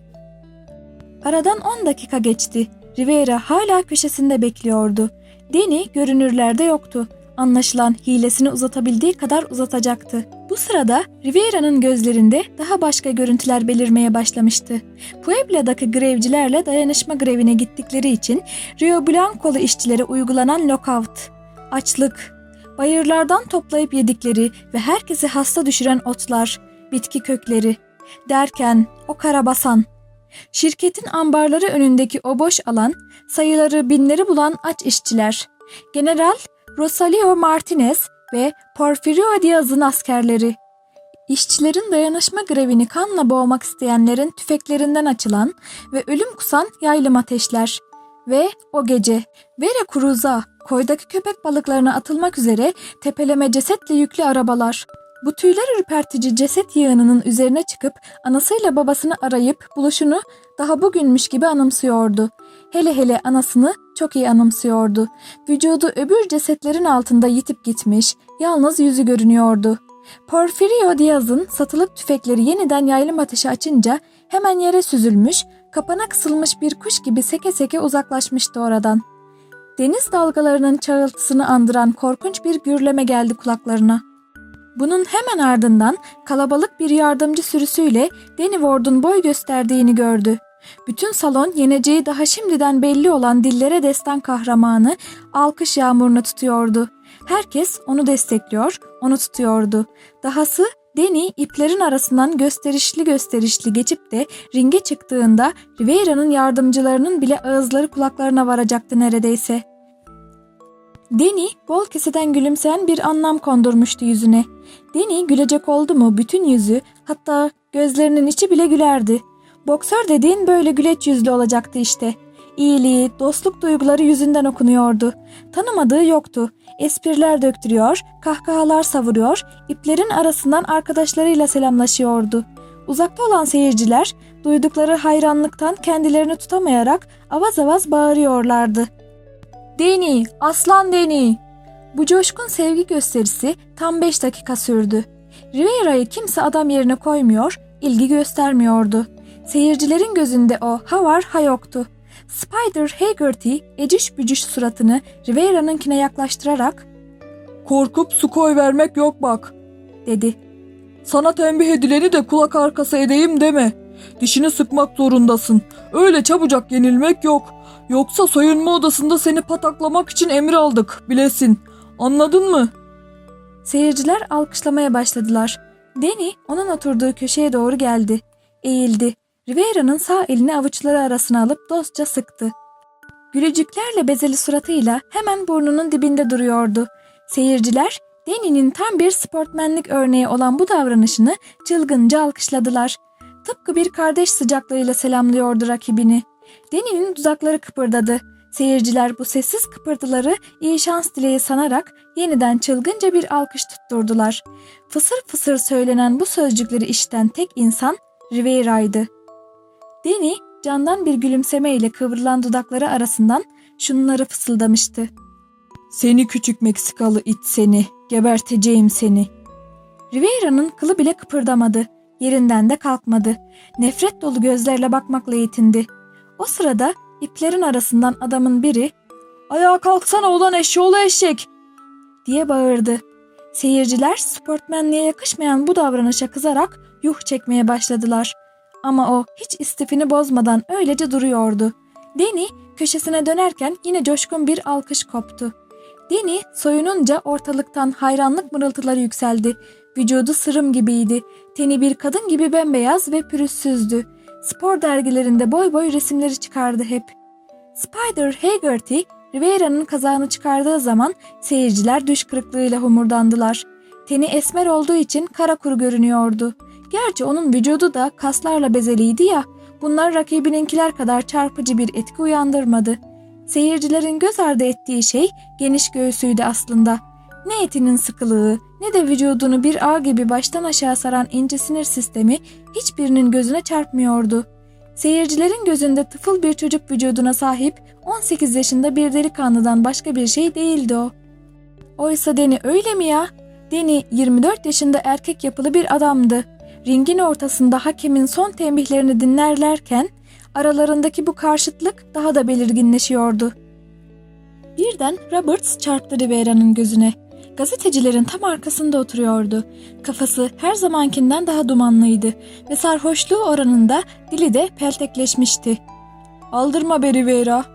Aradan 10 dakika geçti. Rivera hala köşesinde bekliyordu. Deni görünürlerde yoktu. Anlaşılan hilesini uzatabildiği kadar uzatacaktı. Bu sırada Rivera'nın gözlerinde daha başka görüntüler belirmeye başlamıştı. Puebla'daki grevcilerle dayanışma grevine gittikleri için Rio Blanco'lu işçilere uygulanan lockout, açlık, bayırlardan toplayıp yedikleri ve herkesi hasta düşüren otlar, bitki kökleri derken o karabasan, şirketin ambarları önündeki o boş alan, sayıları binleri bulan aç işçiler, General Rosalio Martinez ve Porfirio Diaz'ın askerleri, işçilerin dayanışma grevini kanla boğmak isteyenlerin tüfeklerinden açılan ve ölüm kusan yaylım ateşler ve o gece Vera Cruz'a koydaki köpek balıklarına atılmak üzere tepeleme cesetle yüklü arabalar. Bu tüyler ürpertici ceset yığınının üzerine çıkıp anasıyla babasını arayıp buluşunu daha bugünmüş gibi anımsıyordu. Hele hele anasını çok iyi anımsıyordu. Vücudu öbür cesetlerin altında yitip gitmiş, yalnız yüzü görünüyordu. Porfirio Diaz'ın satılık tüfekleri yeniden yaylım ateşi açınca hemen yere süzülmüş, kapana kısılmış bir kuş gibi seke seke uzaklaşmıştı oradan. Deniz dalgalarının çağıltısını andıran korkunç bir gürleme geldi kulaklarına. Bunun hemen ardından kalabalık bir yardımcı sürüsüyle Danny Ward'un boy gösterdiğini gördü. Bütün salon yeneceği daha şimdiden belli olan dillere destan kahramanı alkış yağmuruna tutuyordu. Herkes onu destekliyor, onu tutuyordu. Dahası Danny iplerin arasından gösterişli gösterişli geçip de ringe çıktığında Rivera'nın yardımcılarının bile ağızları kulaklarına varacaktı neredeyse. Danny bol keseden gülümseyen bir anlam kondurmuştu yüzüne. Danny gülecek oldu mu bütün yüzü hatta gözlerinin içi bile gülerdi. Boksör dediğin böyle güleç yüzlü olacaktı işte. İyiliği, dostluk duyguları yüzünden okunuyordu. Tanımadığı yoktu. Espriler döktürüyor, kahkahalar savuruyor, iplerin arasından arkadaşlarıyla selamlaşıyordu. Uzakta olan seyirciler duydukları hayranlıktan kendilerini tutamayarak avaz avaz bağırıyorlardı. Deni, aslan Deni. Bu coşkun sevgi gösterisi tam 5 dakika sürdü. Rivera'yı kimse adam yerine koymuyor, ilgi göstermiyordu. Seyircilerin gözünde o ha var ha yoktu. Spider Haggerty eciş bücüş suratını Rivera'nınkine yaklaştırarak Korkup su koy vermek yok bak. dedi. Sana tembih edileni de kulak arkası edeyim deme. Dişini sıkmak zorundasın. Öyle çabucak yenilmek yok. Yoksa soyunma odasında seni pataklamak için emir aldık, bilesin. Anladın mı? Seyirciler alkışlamaya başladılar. Danny onun oturduğu köşeye doğru geldi. Eğildi. Rivera'nın sağ elini avuçları arasına alıp dostça sıktı. Gülücüklerle bezeli suratıyla hemen burnunun dibinde duruyordu. Seyirciler Danny'nin tam bir sportmenlik örneği olan bu davranışını çılgınca alkışladılar. Tıpkı bir kardeş sıcaklığıyla selamlıyordu rakibini. Danny'nin dudakları kıpırdadı. Seyirciler bu sessiz kıpırtıları iyi şans dileği sanarak yeniden çılgınca bir alkış tutturdular. Fısır fısır söylenen bu sözcükleri işiten tek insan Rivera'ydı. Danny candan bir gülümsemeyle kıvrılan dudakları arasından şunları fısıldamıştı. Seni küçük Meksikalı it seni. Geberteceğim seni. Rivera'nın kılı bile kıpırdamadı. Yerinden de kalkmadı. Nefret dolu gözlerle bakmakla yetindi. O sırada iplerin arasından adamın biri Ayağa kalksana ulan eşşoğlu eşek. diye bağırdı. Seyirciler sportmenliğe yakışmayan bu davranışa kızarak yuh çekmeye başladılar. Ama o hiç istifini bozmadan öylece duruyordu. Deni köşesine dönerken yine coşkun bir alkış koptu. Deni soyununca ortalıktan hayranlık mırıltıları yükseldi. Vücudu sırım gibiydi. Teni bir kadın gibi bembeyaz ve pürüzsüzdü. Spor dergilerinde boy boy resimleri çıkardı hep. Spider Haggerty, Rivera'nın kazağını çıkardığı zaman seyirciler düş kırıklığıyla homurdandılar. Teni esmer olduğu için kara kuru görünüyordu. Gerçi onun vücudu da kaslarla bezeliydi ya, bunlar rakibininkiler kadar çarpıcı bir etki uyandırmadı. Seyircilerin göz ardı ettiği şey geniş göğsüydü aslında. Ne etinin sıkılığı ne de vücudunu bir ağ gibi baştan aşağı saran ince sinir sistemi hiçbirinin gözüne çarpmıyordu. Seyircilerin gözünde tıfıl bir çocuk vücuduna sahip 18 yaşında bir delikanlıdan başka bir şey değildi o. Oysa Deni öyle mi ya? Deni 24 yaşında erkek yapılı bir adamdı. Ringin ortasında hakemin son tembihlerini dinlerlerken aralarındaki bu karşıtlık daha da belirginleşiyordu. Birden Roberts çarptı Rivera'nın gözüne. Gazetecilerin tam arkasında oturuyordu. Kafası her zamankinden daha dumanlıydı ve sarhoşluğu oranında dili de peltekleşmişti. ''Aldırma be Rivera''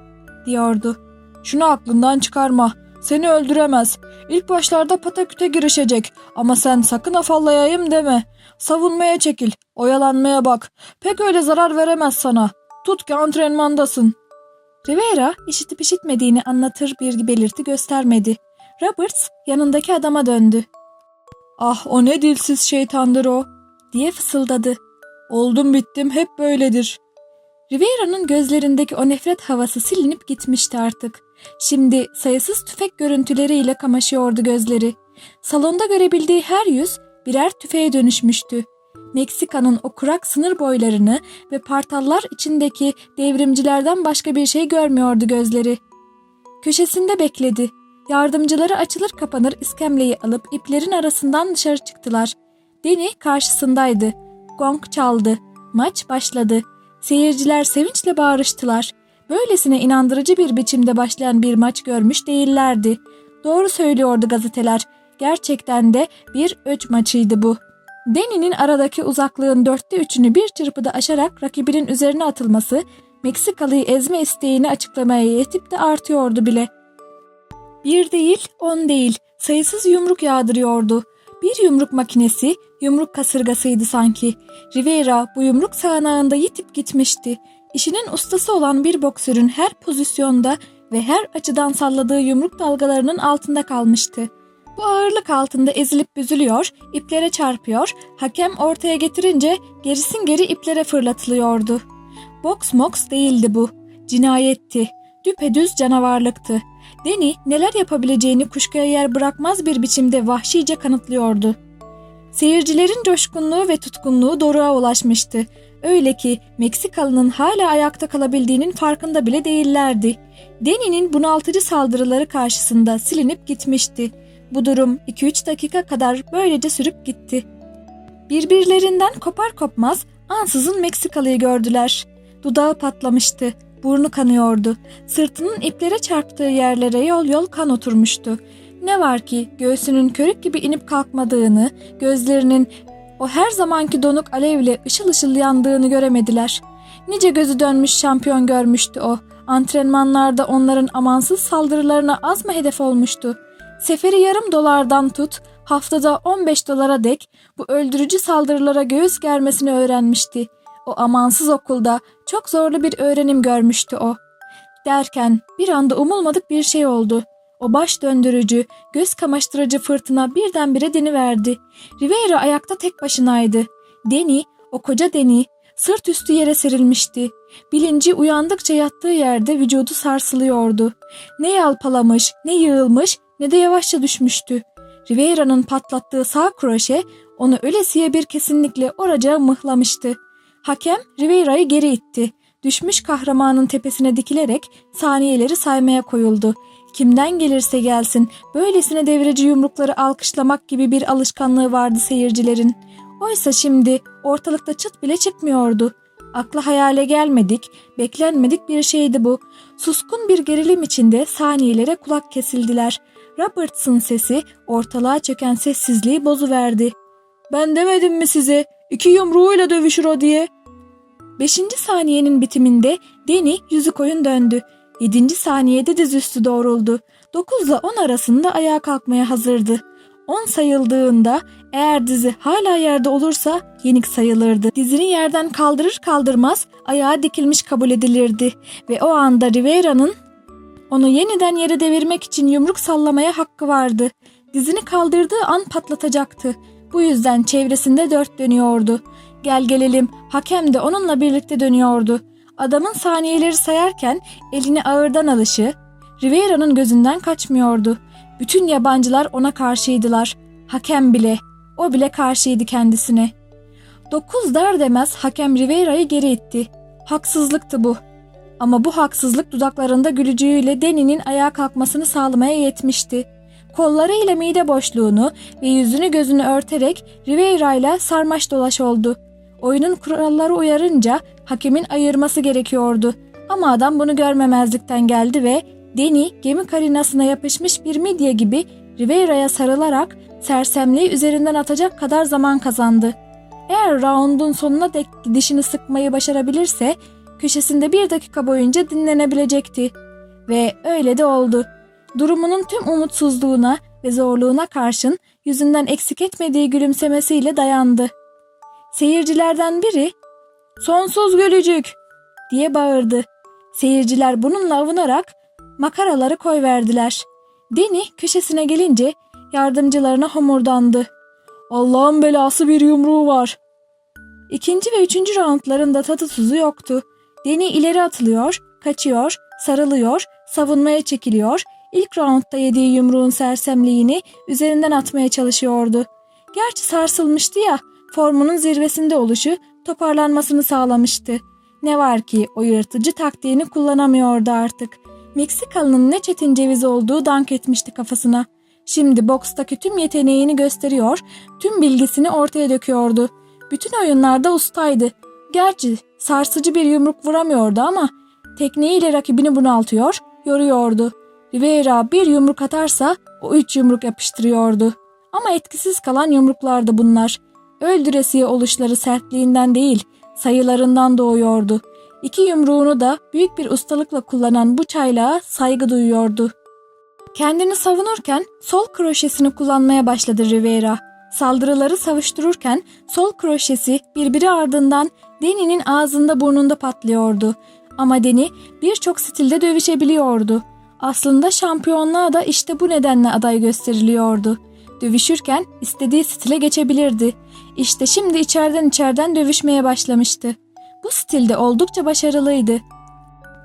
diyordu. ''Şunu aklından çıkarma. Seni öldüremez. İlk başlarda pataküte girişecek ama sen sakın afallayayım deme. Savunmaya çekil, oyalanmaya bak. Pek öyle zarar veremez sana. Tut ki antrenmandasın.'' Rivera işitip işitmediğini anlatır bir belirti göstermedi. Roberts yanındaki adama döndü. Ah o ne dilsiz şeytandır o diye fısıldadı. Oldum bittim hep böyledir. Rivera'nın gözlerindeki o nefret havası silinip gitmişti artık. Şimdi sayısız tüfek görüntüleriyle kamaşıyordu gözleri. Salonda görebildiği her yüz birer tüfeğe dönüşmüştü. Meksika'nın o kurak sınır boylarını ve partallar içindeki devrimcilerden başka bir şey görmüyordu gözleri. Köşesinde bekledi. Yardımcıları açılır kapanır iskemleyi alıp iplerin arasından dışarı çıktılar. Deni karşısındaydı. Gong çaldı. Maç başladı. Seyirciler sevinçle bağırıştılar. Böylesine inandırıcı bir biçimde başlayan bir maç görmüş değillerdi. Doğru söylüyordu gazeteler. Gerçekten de bir öç maçıydı bu. Deni'nin aradaki uzaklığın dörtte üçünü bir çırpıda aşarak rakibinin üzerine atılması Meksikalı'yı ezme isteğini açıklamaya yetip de artıyordu bile. Bir değil, on değil, sayısız yumruk yağdırıyordu. Bir yumruk makinesi, yumruk kasırgasıydı sanki. Rivera bu yumruk sağanağında yitip gitmişti. İşinin ustası olan bir boksörün her pozisyonda ve her açıdan salladığı yumruk dalgalarının altında kalmıştı. Bu ağırlık altında ezilip büzülüyor, iplere çarpıyor, hakem ortaya getirince gerisin geri iplere fırlatılıyordu. Boks moks değildi bu. Cinayetti. Düpedüz canavarlıktı. Deni neler yapabileceğini kuşkuya yer bırakmaz bir biçimde vahşice kanıtlıyordu. Seyircilerin coşkunluğu ve tutkunluğu doruğa ulaşmıştı. Öyle ki Meksikalı'nın hala ayakta kalabildiğinin farkında bile değillerdi. Deni'nin bunaltıcı saldırıları karşısında silinip gitmişti. Bu durum 2-3 dakika kadar böylece sürüp gitti. Birbirlerinden kopar kopmaz ansızın Meksikalı'yı gördüler. Dudağı patlamıştı, burnu kanıyordu. Sırtının iplere çarptığı yerlere yol yol kan oturmuştu. Ne var ki göğsünün körük gibi inip kalkmadığını, gözlerinin o her zamanki donuk alevle ışıl ışıl yandığını göremediler. Nice gözü dönmüş şampiyon görmüştü o. Antrenmanlarda onların amansız saldırılarına az mı hedef olmuştu? Seferi yarım dolardan tut, haftada 15 dolara dek bu öldürücü saldırılara göğüs germesini öğrenmişti. O amansız okulda çok zorlu bir öğrenim görmüştü o. Derken bir anda umulmadık bir şey oldu. O baş döndürücü, göz kamaştırıcı fırtına birdenbire deniverdi. Rivera ayakta tek başınaydı. Deni, o koca Deni, sırt üstü yere serilmişti. Bilinci uyandıkça yattığı yerde vücudu sarsılıyordu. Ne yalpalamış, ne yığılmış, ne de yavaşça düşmüştü. Rivera'nın patlattığı sağ kroşe onu ölesiye bir kesinlikle oracağı mıhlamıştı. Hakem Rivera'yı geri itti. Düşmüş kahramanın tepesine dikilerek saniyeleri saymaya koyuldu. Kimden gelirse gelsin böylesine devreci yumrukları alkışlamak gibi bir alışkanlığı vardı seyircilerin. Oysa şimdi ortalıkta çıt bile çıkmıyordu. Akla hayale gelmedik, beklenmedik bir şeydi bu. Suskun bir gerilim içinde saniyelere kulak kesildiler. Robertson sesi ortalığa çöken sessizliği bozuverdi. Ben demedim mi size iki yumruğuyla dövüşür o diye. Beşinci saniyenin bitiminde Deni yüzü koyun döndü. Yedinci saniyede dizüstü doğruldu. Dokuzla on arasında ayağa kalkmaya hazırdı. On sayıldığında eğer dizi hala yerde olursa yenik sayılırdı. Dizini yerden kaldırır kaldırmaz ayağa dikilmiş kabul edilirdi. Ve o anda Rivera'nın onu yeniden yere devirmek için yumruk sallamaya hakkı vardı. Dizini kaldırdığı an patlatacaktı. Bu yüzden çevresinde dört dönüyordu. Gel gelelim hakem de onunla birlikte dönüyordu. Adamın saniyeleri sayarken elini ağırdan alışı Rivera'nın gözünden kaçmıyordu. Bütün yabancılar ona karşıydılar. Hakem bile. O bile karşıydı kendisine. Dokuz der demez hakem Rivera'yı geri itti. Haksızlıktı bu. Ama bu haksızlık dudaklarında gülücüğüyle Deni'nin ayağa kalkmasını sağlamaya yetmişti. Kollarıyla mide boşluğunu ve yüzünü gözünü örterek Rivera ile sarmaş dolaş oldu. Oyunun kuralları uyarınca hakemin ayırması gerekiyordu. Ama adam bunu görmemezlikten geldi ve Deni gemi karinasına yapışmış bir midye gibi Rivera'ya sarılarak sersemliği üzerinden atacak kadar zaman kazandı. Eğer raundun sonuna dek dişini sıkmayı başarabilirse köşesinde bir dakika boyunca dinlenebilecekti. Ve öyle de oldu. Durumunun tüm umutsuzluğuna ve zorluğuna karşın yüzünden eksik etmediği gülümsemesiyle dayandı. Seyircilerden biri ''Sonsuz gülücük!'' diye bağırdı. Seyirciler bununla avunarak makaraları koyverdiler. Deni köşesine gelince yardımcılarına homurdandı. Allah'ın belası bir yumruğu var. İkinci ve üçüncü roundların da tadı tuzu yoktu. Deni ileri atılıyor, kaçıyor, sarılıyor, savunmaya çekiliyor, ilk roundda yediği yumruğun sersemliğini üzerinden atmaya çalışıyordu. Gerçi sarsılmıştı ya, formunun zirvesinde oluşu toparlanmasını sağlamıştı. Ne var ki o yırtıcı taktiğini kullanamıyordu artık. Meksikalı'nın ne çetin ceviz olduğu dank etmişti kafasına. Şimdi bokstaki tüm yeteneğini gösteriyor, tüm bilgisini ortaya döküyordu. Bütün oyunlarda ustaydı. Gerçi sarsıcı bir yumruk vuramıyordu ama tekniğiyle rakibini bunaltıyor, yoruyordu. Rivera bir yumruk atarsa o üç yumruk yapıştırıyordu. Ama etkisiz kalan yumruklardı bunlar. Öldüresiye oluşları sertliğinden değil, sayılarından doğuyordu. İki yumruğunu da büyük bir ustalıkla kullanan bu çaylağa saygı duyuyordu. Kendini savunurken sol kroşesini kullanmaya başladı Rivera. Saldırıları savuştururken sol kroşesi birbiri ardından Deni'nin ağzında burnunda patlıyordu. Ama Deni birçok stilde dövüşebiliyordu. Aslında şampiyonluğa da işte bu nedenle aday gösteriliyordu. Dövüşürken istediği stile geçebilirdi. İşte şimdi içeriden içeriden dövüşmeye başlamıştı. Bu stilde oldukça başarılıydı.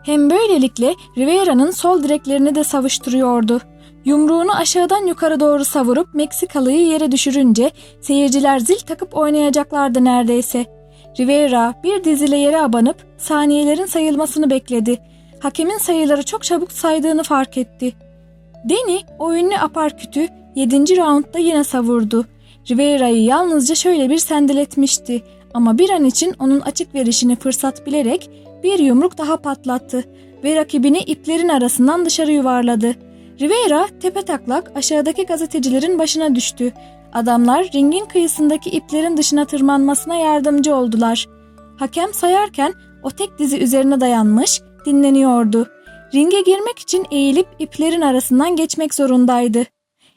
Hem böylelikle Rivera'nın sol direklerini de savuşturuyordu. Yumruğunu aşağıdan yukarı doğru savurup Meksikalı'yı yere düşürünce seyirciler zil takıp oynayacaklardı neredeyse. Rivera bir dizile yere abanıp saniyelerin sayılmasını bekledi. Hakemin sayıları çok çabuk saydığını fark etti. Deni o ünlü aparkütü 7. raundda yine savurdu. Rivera'yı yalnızca şöyle bir sendeletmişti ama bir an için onun açık verişini fırsat bilerek bir yumruk daha patlattı ve rakibini iplerin arasından dışarı yuvarladı. Rivera tepe taklak aşağıdaki gazetecilerin başına düştü. Adamlar ringin kıyısındaki iplerin dışına tırmanmasına yardımcı oldular. Hakem sayarken o tek dizi üzerine dayanmış, dinleniyordu. Ringe girmek için eğilip iplerin arasından geçmek zorundaydı.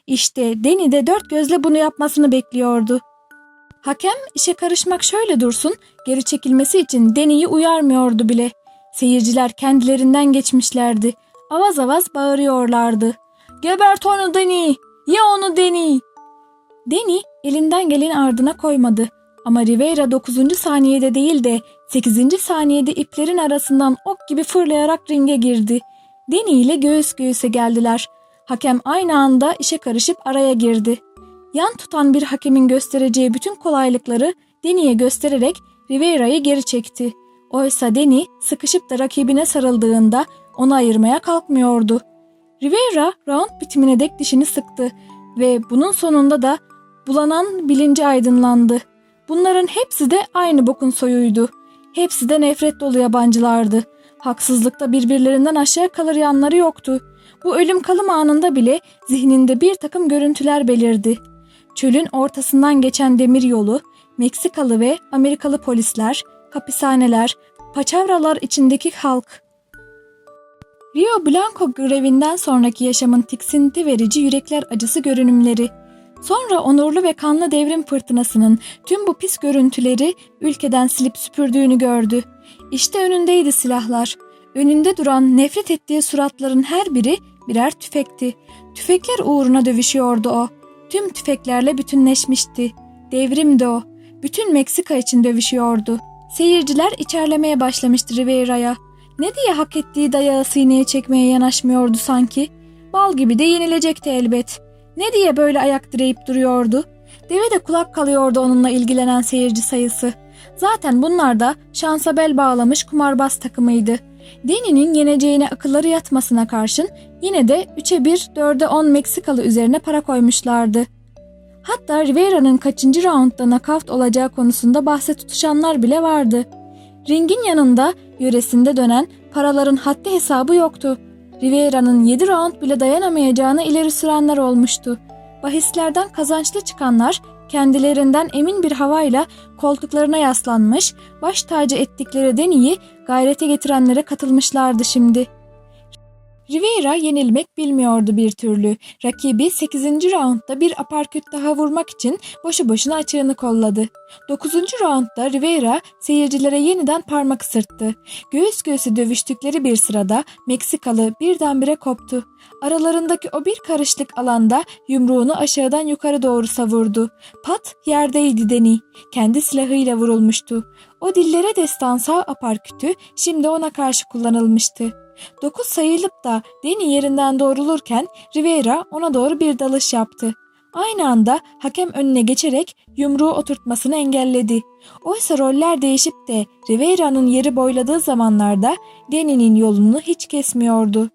İşte Deni de dört gözle bunu yapmasını bekliyordu. Hakem işe karışmak şöyle dursun, geri çekilmesi için Deni'yi uyarmıyordu bile. Seyirciler kendilerinden geçmişlerdi. Avaz avaz bağırıyorlardı. Gebert onu Deni! Ye onu Deni! Deni elinden geleni ardına koymadı. Ama Rivera 9. saniyede değil de 8. saniyede iplerin arasından ok gibi fırlayarak ringe girdi. Deni ile göğüs göğüse geldiler. Hakem aynı anda işe karışıp araya girdi. Yan tutan bir hakemin göstereceği bütün kolaylıkları Deni'ye göstererek Rivera'yı geri çekti. Oysa Deni sıkışıp da rakibine sarıldığında onu ayırmaya kalkmıyordu. Rivera round bitimine dek dişini sıktı ve bunun sonunda da bulanan bilinci aydınlandı. Bunların hepsi de aynı bokun soyuydu. Hepsi de nefret dolu yabancılardı. Haksızlıkta birbirlerinden aşağı kalır yanları yoktu. Bu ölüm kalım anında bile zihninde bir takım görüntüler belirdi. Çölün ortasından geçen demir yolu, Meksikalı ve Amerikalı polisler, hapishaneler, paçavralar içindeki halk. Rio Blanco grevinden sonraki yaşamın tiksinti verici yürekler acısı görünümleri. Sonra onurlu ve kanlı devrim fırtınasının tüm bu pis görüntüleri ülkeden silip süpürdüğünü gördü. İşte önündeydi silahlar. Önünde duran nefret ettiği suratların her biri birer tüfekti. Tüfekler uğruna dövüşüyordu o. Tüm tüfeklerle bütünleşmişti. Devrimdi o. Bütün Meksika için dövüşüyordu. Seyirciler içerlemeye başlamıştı Riviera'ya. Ne diye hak ettiği dayağı sineye çekmeye yanaşmıyordu sanki. Bal gibi de yenilecekti elbet. Ne diye böyle ayak direyip duruyordu. Deve de kulak kalıyordu onunla ilgilenen seyirci sayısı. Zaten bunlar da şansa bel bağlamış kumarbaz takımıydı. Deni'nin yeneceğine akılları yatmasına karşın yine de 3'e 1, 4'e 10 Meksikalı üzerine para koymuşlardı. Hatta Riviera'nın kaçıncı roundda nakavt olacağı konusunda bahse tutuşanlar bile vardı. Ringin yanında yöresinde dönen paraların haddi hesabı yoktu. Riviera'nın 7 round bile dayanamayacağını ileri sürenler olmuştu. Bahislerden kazançlı çıkanlar kendilerinden emin bir havayla koltuklarına yaslanmış, baş tacı ettikleri Deni'yi gayrete getirenlere katılmışlardı şimdi. Rivera yenilmek bilmiyordu bir türlü. Rakibi 8. roundda bir aparküt daha vurmak için boşu boşuna açığını kolladı. 9. roundda Rivera seyircilere yeniden parmak ısırttı. Göğüs göğüse dövüştükleri bir sırada Meksikalı birdenbire koptu. Aralarındaki o bir karışlık alanda yumruğunu aşağıdan yukarı doğru savurdu. Pat yerdeydi Deni. Kendi silahıyla vurulmuştu. O dillere destan sağ aparkütü şimdi ona karşı kullanılmıştı. Dokuz sayılıp da Deni yerinden doğrulurken Rivera ona doğru bir dalış yaptı. Aynı anda hakem önüne geçerek yumruğu oturtmasını engelledi. Oysa roller değişip de Rivera'nın yeri boyladığı zamanlarda Deni'nin yolunu hiç kesmiyordu.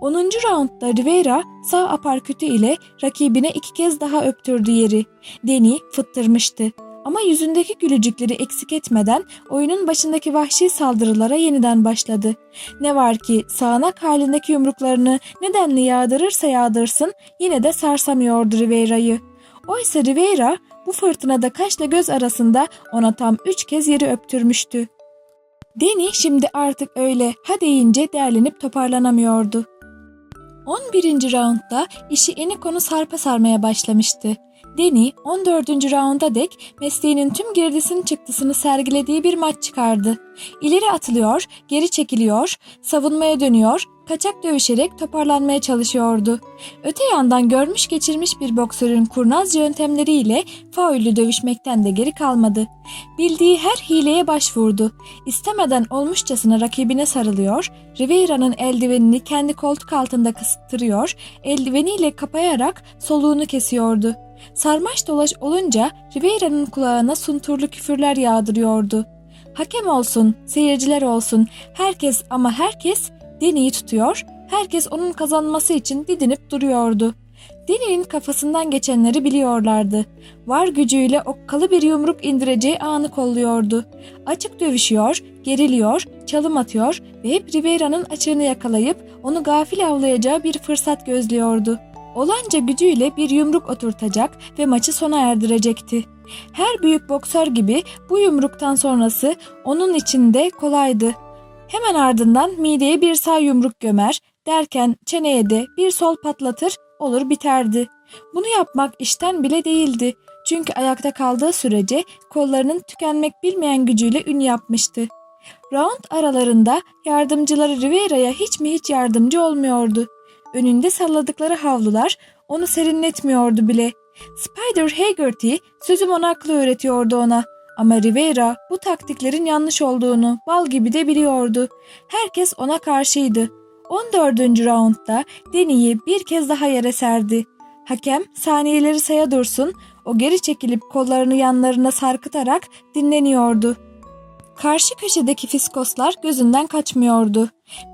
10. roundda Rivera sağ aparkütü ile rakibine iki kez daha öptürdü yeri. Deni fıttırmıştı. Ama yüzündeki gülücükleri eksik etmeden oyunun başındaki vahşi saldırılara yeniden başladı. Ne var ki sağanak halindeki yumruklarını nedenli yağdırırsa yağdırsın yine de sarsamıyordu Rivera'yı. Oysa Rivera bu fırtınada kaşla göz arasında ona tam üç kez yeri öptürmüştü. Deni şimdi artık öyle ha deyince derlenip toparlanamıyordu. 11. roundda işi eni konu sarpa sarmaya başlamıştı. Deni 14. raunda dek mesleğinin tüm girdisini çıktısını sergilediği bir maç çıkardı. İleri atılıyor, geri çekiliyor, savunmaya dönüyor, kaçak dövüşerek toparlanmaya çalışıyordu. Öte yandan görmüş geçirmiş bir boksörün kurnaz yöntemleriyle faullü dövüşmekten de geri kalmadı. Bildiği her hileye başvurdu. İstemeden olmuşçasına rakibine sarılıyor, Rivera'nın eldivenini kendi koltuk altında kısıttırıyor, eldiveniyle kapayarak soluğunu kesiyordu. Sarmaş dolaş olunca Rivera'nın kulağına sunturlu küfürler yağdırıyordu. Hakem olsun, seyirciler olsun, herkes ama herkes Deni'yi tutuyor, herkes onun kazanması için didinip duruyordu. Deni'nin kafasından geçenleri biliyorlardı. Var gücüyle okkalı bir yumruk indireceği anı kolluyordu. Açık dövüşüyor, geriliyor, çalım atıyor ve hep Rivera'nın açığını yakalayıp onu gafil avlayacağı bir fırsat gözlüyordu. Olanca gücüyle bir yumruk oturtacak ve maçı sona erdirecekti. Her büyük boksör gibi bu yumruktan sonrası onun için de kolaydı. Hemen ardından mideye bir sağ yumruk gömer, derken çeneye de bir sol patlatır, olur biterdi. Bunu yapmak işten bile değildi. Çünkü ayakta kaldığı sürece kollarının tükenmek bilmeyen gücüyle ün yapmıştı. Round aralarında yardımcıları Rivera'ya hiç mi hiç yardımcı olmuyordu. Önünde salladıkları havlular onu serinletmiyordu bile. Spider Haggerty sözüm ona aklı öğretiyordu ona. Ama Rivera bu taktiklerin yanlış olduğunu bal gibi de biliyordu. Herkes ona karşıydı. 14. roundda Deni'yi bir kez daha yere serdi. Hakem saniyeleri saya dursun, o geri çekilip kollarını yanlarına sarkıtarak dinleniyordu. Karşı köşedeki fiskoslar gözünden kaçmıyordu.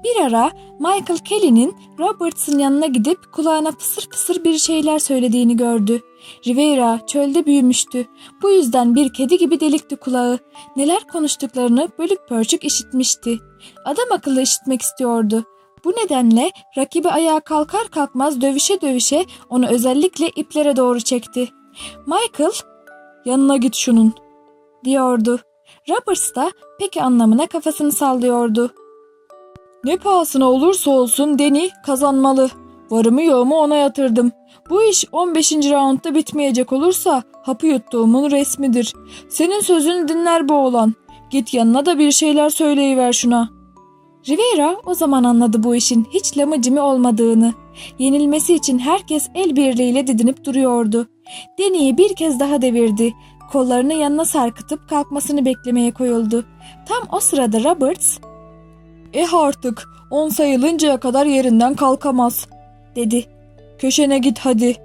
Bir ara Michael Kelly'nin Roberts'ın yanına gidip kulağına fısır fısır bir şeyler söylediğini gördü. Rivera çölde büyümüştü. Bu yüzden bir kedi gibi delikti kulağı. Neler konuştuklarını bölük pörçük işitmişti. Adam akıllı işitmek istiyordu. Bu nedenle rakibi ayağa kalkar kalkmaz dövüşe dövüşe onu özellikle iplere doğru çekti. Michael Yanına git şunun. diyordu. Roberts da peki anlamına kafasını sallıyordu. Ne pahasına olursa olsun Deni kazanmalı. Varımı yoğumu ona yatırdım. Bu iş 15. roundda bitmeyecek olursa hapı yuttuğumun resmidir. Senin sözünü dinler bu oğlan. Git yanına da bir şeyler söyleyiver şuna. Rivera o zaman anladı bu işin hiç lamıcımı olmadığını. Yenilmesi için herkes el birliğiyle didinip duruyordu. Deni'yi bir kez daha devirdi. Kollarını yanına sarkıtıp kalkmasını beklemeye koyuldu. Tam o sırada Roberts Eh artık 10 sayılıncaya kadar yerinden kalkamaz. Dedi. Köşene git hadi.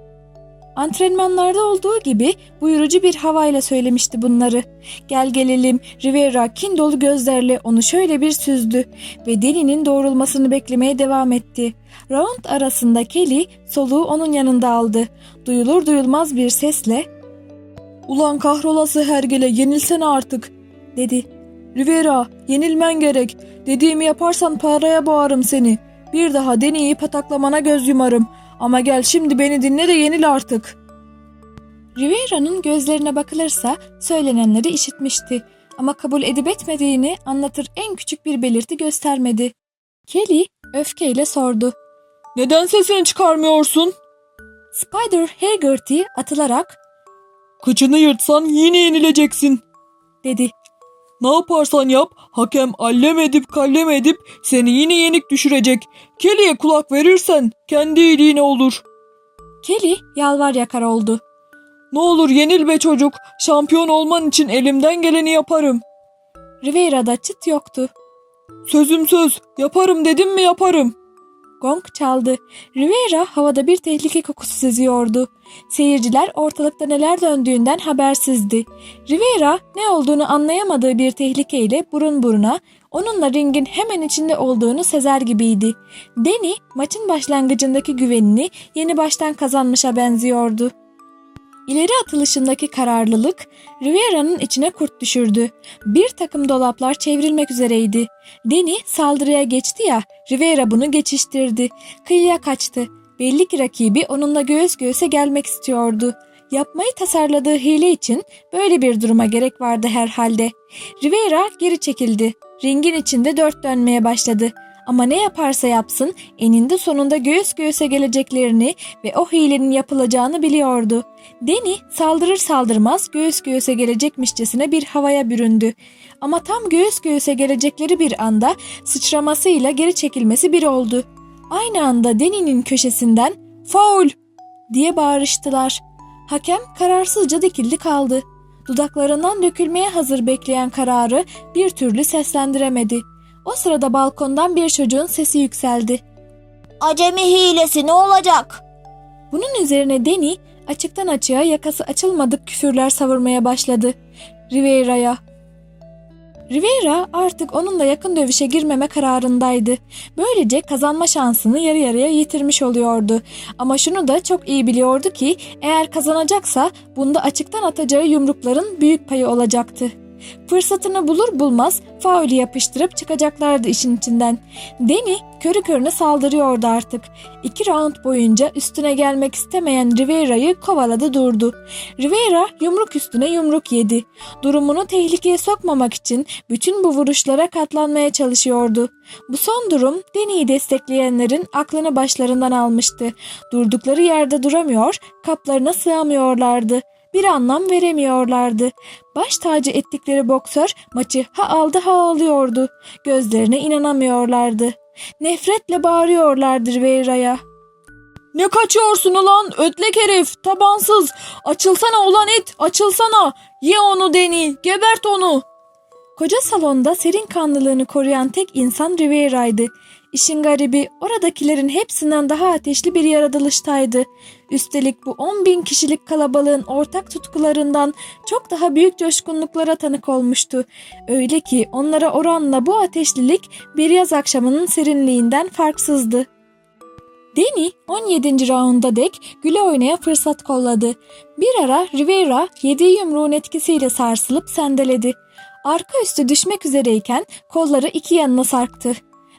Antrenmanlarda olduğu gibi buyurucu bir havayla söylemişti bunları. Gel gelelim Rivera kin dolu gözlerle onu şöyle bir süzdü ve Deni'nin doğrulmasını beklemeye devam etti. Round arasında Kelly soluğu onun yanında aldı. Duyulur duyulmaz bir sesle Ulan kahrolası hergele yenilsene artık dedi. Rivera yenilmen gerek. Dediğimi yaparsan paraya boğarım seni. Bir daha Deni'yi pataklamana göz yumarım. Ama gel şimdi beni dinle de yenil artık. Rivera'nın gözlerine bakılırsa söylenenleri işitmişti ama kabul edip etmediğini anlatır en küçük bir belirti göstermedi. Kelly öfkeyle sordu. Neden sesini çıkarmıyorsun? Spider Haggerty atılarak Kıçını yırtsan yine yenileceksin. dedi. Ne yaparsan yap hakem allem edip kallem edip seni yine yenik düşürecek. Kelly'e kulak verirsen kendi iyiliğine olur. Kelly yalvar yakar oldu. Ne olur yenil be çocuk. Şampiyon olman için elimden geleni yaparım. Rivera'da çıt yoktu. Sözüm söz. Yaparım dedim mi yaparım. Gong çaldı. Rivera havada bir tehlike kokusu seziyordu. Seyirciler ortalıkta neler döndüğünden habersizdi. Rivera ne olduğunu anlayamadığı bir tehlikeyle burun buruna, onunla ringin hemen içinde olduğunu sezer gibiydi. Danny maçın başlangıcındaki güvenini yeni baştan kazanmışa benziyordu. İleri atılışındaki kararlılık Rivera'nın içine kurt düşürdü. Bir takım dolaplar çevrilmek üzereydi. Deni saldırıya geçti ya, Rivera bunu geçiştirdi. Kıyıya kaçtı. Belli ki rakibi onunla göğüs göğüse gelmek istiyordu. Yapmayı tasarladığı hile için böyle bir duruma gerek vardı herhalde. Rivera geri çekildi. Ringin içinde dört dönmeye başladı. Ama ne yaparsa yapsın eninde sonunda göğüs göğüse geleceklerini ve o hilenin yapılacağını biliyordu. Deni saldırır saldırmaz göğüs göğüse gelecekmişçesine bir havaya büründü. Ama tam göğüs göğüse gelecekleri bir anda sıçramasıyla geri çekilmesi bir oldu. Aynı anda Deni'nin köşesinden "Faul!" diye bağırıştılar. Hakem kararsızca dikildi kaldı. Dudaklarından dökülmeye hazır bekleyen kararı bir türlü seslendiremedi. O sırada balkondan bir çocuğun sesi yükseldi. Acemi hilesi ne olacak? Bunun üzerine Deni açıktan açığa yakası açılmadık küfürler savurmaya başladı. Rivera'ya. Rivera artık onunla yakın dövüşe girmeme kararındaydı. Böylece kazanma şansını yarı yarıya yitirmiş oluyordu. Ama şunu da çok iyi biliyordu ki eğer kazanacaksa bunda açıktan atacağı yumrukların büyük payı olacaktı. Fırsatını bulur bulmaz faulü yapıştırıp çıkacaklardı işin içinden. Deni körü körüne saldırıyordu artık. İki round boyunca üstüne gelmek istemeyen Rivera'yı kovaladı durdu. Rivera yumruk üstüne yumruk yedi. Durumunu tehlikeye sokmamak için bütün bu vuruşlara katlanmaya çalışıyordu. Bu son durum Deni'yi destekleyenlerin aklını başlarından almıştı. Durdukları yerde duramıyor, kaplarına sığamıyorlardı bir anlam veremiyorlardı. Baş tacı ettikleri boksör maçı ha aldı ha alıyordu. Gözlerine inanamıyorlardı. Nefretle bağırıyorlardı Rivera'ya. Ne kaçıyorsun ulan ötlek herif tabansız. Açılsana ulan it açılsana. Ye onu Deni gebert onu. Koca salonda serin kanlılığını koruyan tek insan Rivera'ydı. İşin garibi oradakilerin hepsinden daha ateşli bir yaratılıştaydı. Üstelik bu 10 bin kişilik kalabalığın ortak tutkularından çok daha büyük coşkunluklara tanık olmuştu. Öyle ki onlara oranla bu ateşlilik bir yaz akşamının serinliğinden farksızdı. Deni 17. raunda dek güle oynaya fırsat kolladı. Bir ara Rivera yediği yumruğun etkisiyle sarsılıp sendeledi. Arka üstü düşmek üzereyken kolları iki yanına sarktı.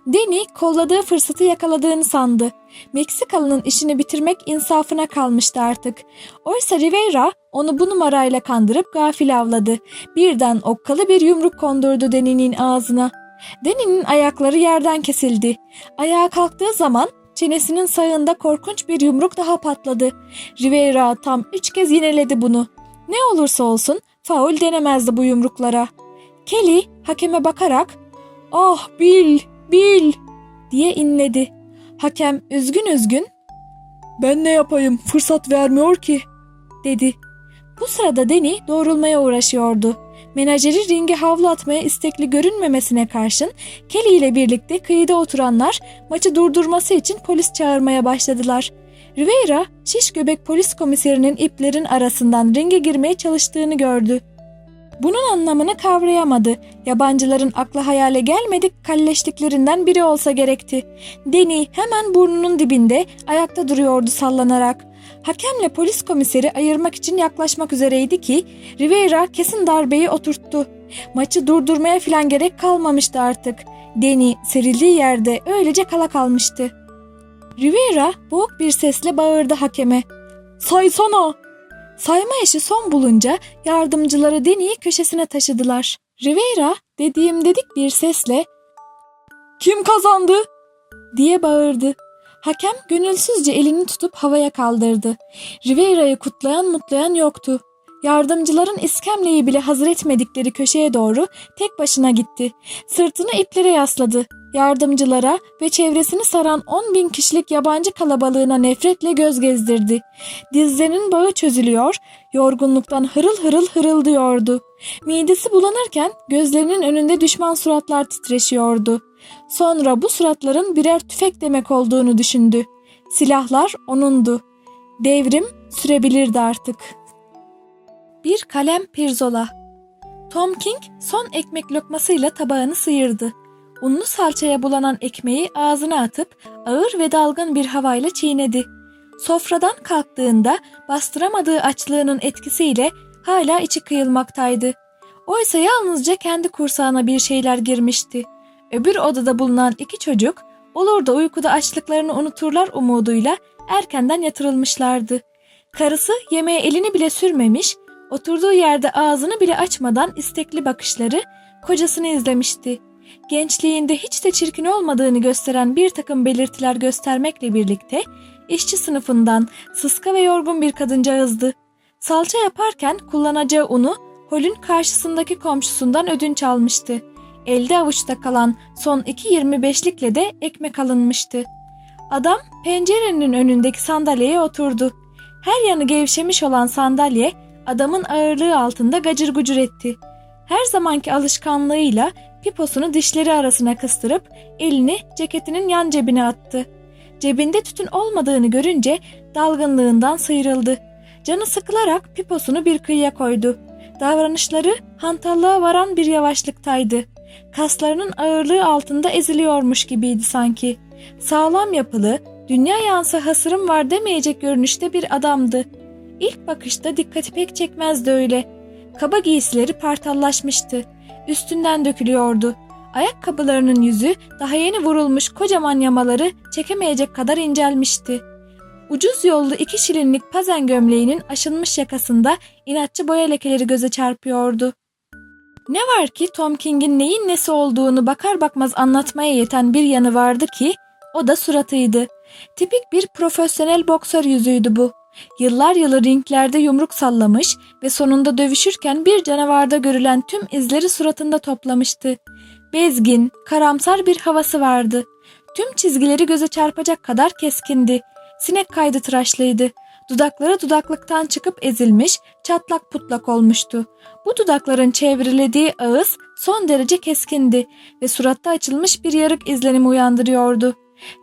Deni kolladığı fırsatı yakaladığını sandı. Meksikalı'nın işini bitirmek insafına kalmıştı artık. Oysa Rivera onu bu numarayla kandırıp gafil avladı. Birden okkalı bir yumruk kondurdu Deni'nin ağzına. Deni'nin ayakları yerden kesildi. Ayağa kalktığı zaman çenesinin sağında korkunç bir yumruk daha patladı. Rivera tam üç kez yineledi bunu. Ne olursa olsun faul denemezdi bu yumruklara. Kelly hakeme bakarak ''Ah Bill, Bill!'' diye inledi. Hakem üzgün üzgün Ben ne yapayım fırsat vermiyor ki. dedi. Bu sırada Deni doğrulmaya uğraşıyordu. Menajeri ringe havlu atmaya istekli görünmemesine karşın Kelly ile birlikte kıyıda oturanlar maçı durdurması için polis çağırmaya başladılar. Rivera şiş göbek polis komiserinin iplerin arasından ringe girmeye çalıştığını gördü. Bunun anlamını kavrayamadı. Yabancıların akla hayale gelmedik kalleşliklerinden biri olsa gerekti. Deni hemen burnunun dibinde ayakta duruyordu sallanarak. Hakemle polis komiseri ayırmak için yaklaşmak üzereydi ki Rivera kesin darbeyi oturttu. Maçı durdurmaya filan gerek kalmamıştı artık. Deni serildiği yerde öylece kala kalmıştı. Rivera boğuk bir sesle bağırdı hakeme. Saysana. Sayma işi son bulunca yardımcıları Deni'yi köşesine taşıdılar. Rivera dediğim dedik bir sesle Kim kazandı? diye bağırdı. Hakem gönülsüzce elini tutup havaya kaldırdı. Rivera'yı kutlayan mutlayan yoktu. Yardımcıların iskemleyi bile hazır etmedikleri köşeye doğru tek başına gitti. Sırtını iplere yasladı. Yardımcılara ve çevresini saran 10 bin kişilik yabancı kalabalığına nefretle göz gezdirdi. Dizlerinin bağı çözülüyor, yorgunluktan hırıl hırıl hırıldıyordu. Midesi bulanırken gözlerinin önünde düşman suratlar titreşiyordu. Sonra bu suratların birer tüfek demek olduğunu düşündü. Silahlar onundu. Devrim sürebilirdi artık. Bir kalem pirzola. Tom King son ekmek lokmasıyla tabağını sıyırdı. Unlu salçaya bulanan ekmeği ağzına atıp ağır ve dalgın bir havayla çiğnedi. Sofradan kalktığında bastıramadığı açlığının etkisiyle hala içi kıyılmaktaydı. Oysa yalnızca kendi kursağına bir şeyler girmişti. Öbür odada bulunan iki çocuk olur da uykuda açlıklarını unuturlar umuduyla erkenden yatırılmışlardı. Karısı yemeğe elini bile sürmemiş, oturduğu yerde ağzını bile açmadan istekli bakışları kocasını izlemişti. Gençliğinde hiç de çirkin olmadığını gösteren bir takım belirtiler göstermekle birlikte işçi sınıfından sıska ve yorgun bir kadıncağızdı. Salça yaparken kullanacağı unu holün karşısındaki komşusundan ödünç almıştı. Elde avuçta kalan son iki 25'likle de ekmek alınmıştı. Adam pencerenin önündeki sandalyeye oturdu. Her yanı gevşemiş olan sandalye adamın ağırlığı altında gacır gucur etti. Her zamanki alışkanlığıyla piposunu dişleri arasına kıstırıp elini ceketinin yan cebine attı. Cebinde tütün olmadığını görünce dalgınlığından sıyrıldı. Canı sıkılarak piposunu bir kıyıya koydu. Davranışları hantallığa varan bir yavaşlıktaydı. Kaslarının ağırlığı altında eziliyormuş gibiydi sanki. Sağlam yapılı, dünya yansı hasırım var demeyecek görünüşte bir adamdı. İlk bakışta dikkati pek çekmezdi öyle. Kaba giysileri partallaşmıştı. Üstünden dökülüyordu. Ayakkabılarının yüzü daha yeni vurulmuş kocaman yamaları çekemeyecek kadar incelmişti. Ucuz yollu iki şilinlik pazen gömleğinin aşınmış yakasında inatçı boya lekeleri göze çarpıyordu. Ne var ki Tom King'in neyin nesi olduğunu bakar bakmaz anlatmaya yeten bir yanı vardı ki o da suratıydı. Tipik bir profesyonel boksör yüzüydü bu. Yıllar yılı ringlerde yumruk sallamış ve sonunda dövüşürken bir canavarda görülen tüm izleri suratında toplamıştı. Bezgin, karamsar bir havası vardı. Tüm çizgileri göze çarpacak kadar keskindi. Sinek kaydı tıraşlıydı. Dudakları dudaklıktan çıkıp ezilmiş, çatlak putlak olmuştu. Bu dudakların çevrilediği ağız son derece keskindi ve suratta açılmış bir yarık izlenimi uyandırıyordu.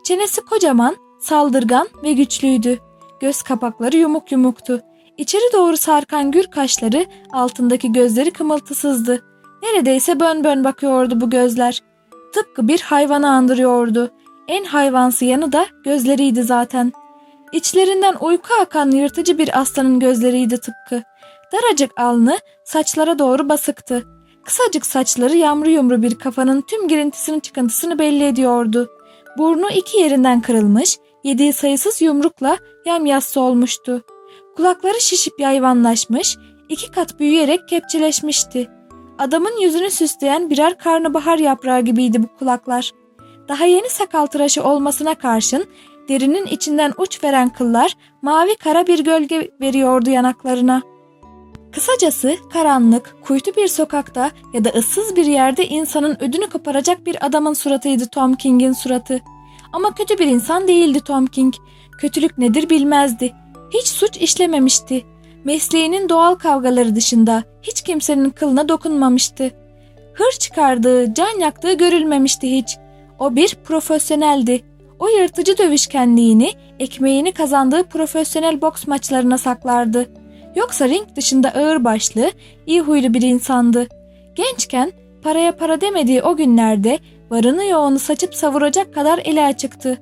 Çenesi kocaman, saldırgan ve güçlüydü. Göz kapakları yumuk yumuktu. İçeri doğru sarkan gür kaşları altındaki gözleri kımıltısızdı. Neredeyse bön bön bakıyordu bu gözler. Tıpkı bir hayvanı andırıyordu. En hayvansı yanı da gözleriydi zaten. İçlerinden uyku akan yırtıcı bir aslanın gözleriydi tıpkı. Daracık alnı saçlara doğru basıktı. Kısacık saçları yamru yumru bir kafanın tüm girintisini çıkıntısını belli ediyordu. Burnu iki yerinden kırılmış, yediği sayısız yumrukla yamyassı olmuştu. Kulakları şişip yayvanlaşmış, iki kat büyüyerek kepçeleşmişti. Adamın yüzünü süsleyen birer karnabahar yaprağı gibiydi bu kulaklar. Daha yeni sakal tıraşı olmasına karşın derinin içinden uç veren kıllar mavi kara bir gölge veriyordu yanaklarına. Kısacası karanlık, kuytu bir sokakta ya da ıssız bir yerde insanın ödünü koparacak bir adamın suratıydı Tom King'in suratı. Ama kötü bir insan değildi Tom King. Kötülük nedir bilmezdi. Hiç suç işlememişti. Mesleğinin doğal kavgaları dışında hiç kimsenin kılına dokunmamıştı. Hır çıkardığı, can yaktığı görülmemişti hiç. O bir profesyoneldi. O yırtıcı dövüşkenliğini, ekmeğini kazandığı profesyonel boks maçlarına saklardı. Yoksa ring dışında ağır başlı, iyi huylu bir insandı. Gençken paraya para demediği o günlerde varını yoğunu saçıp savuracak kadar eli açıktı.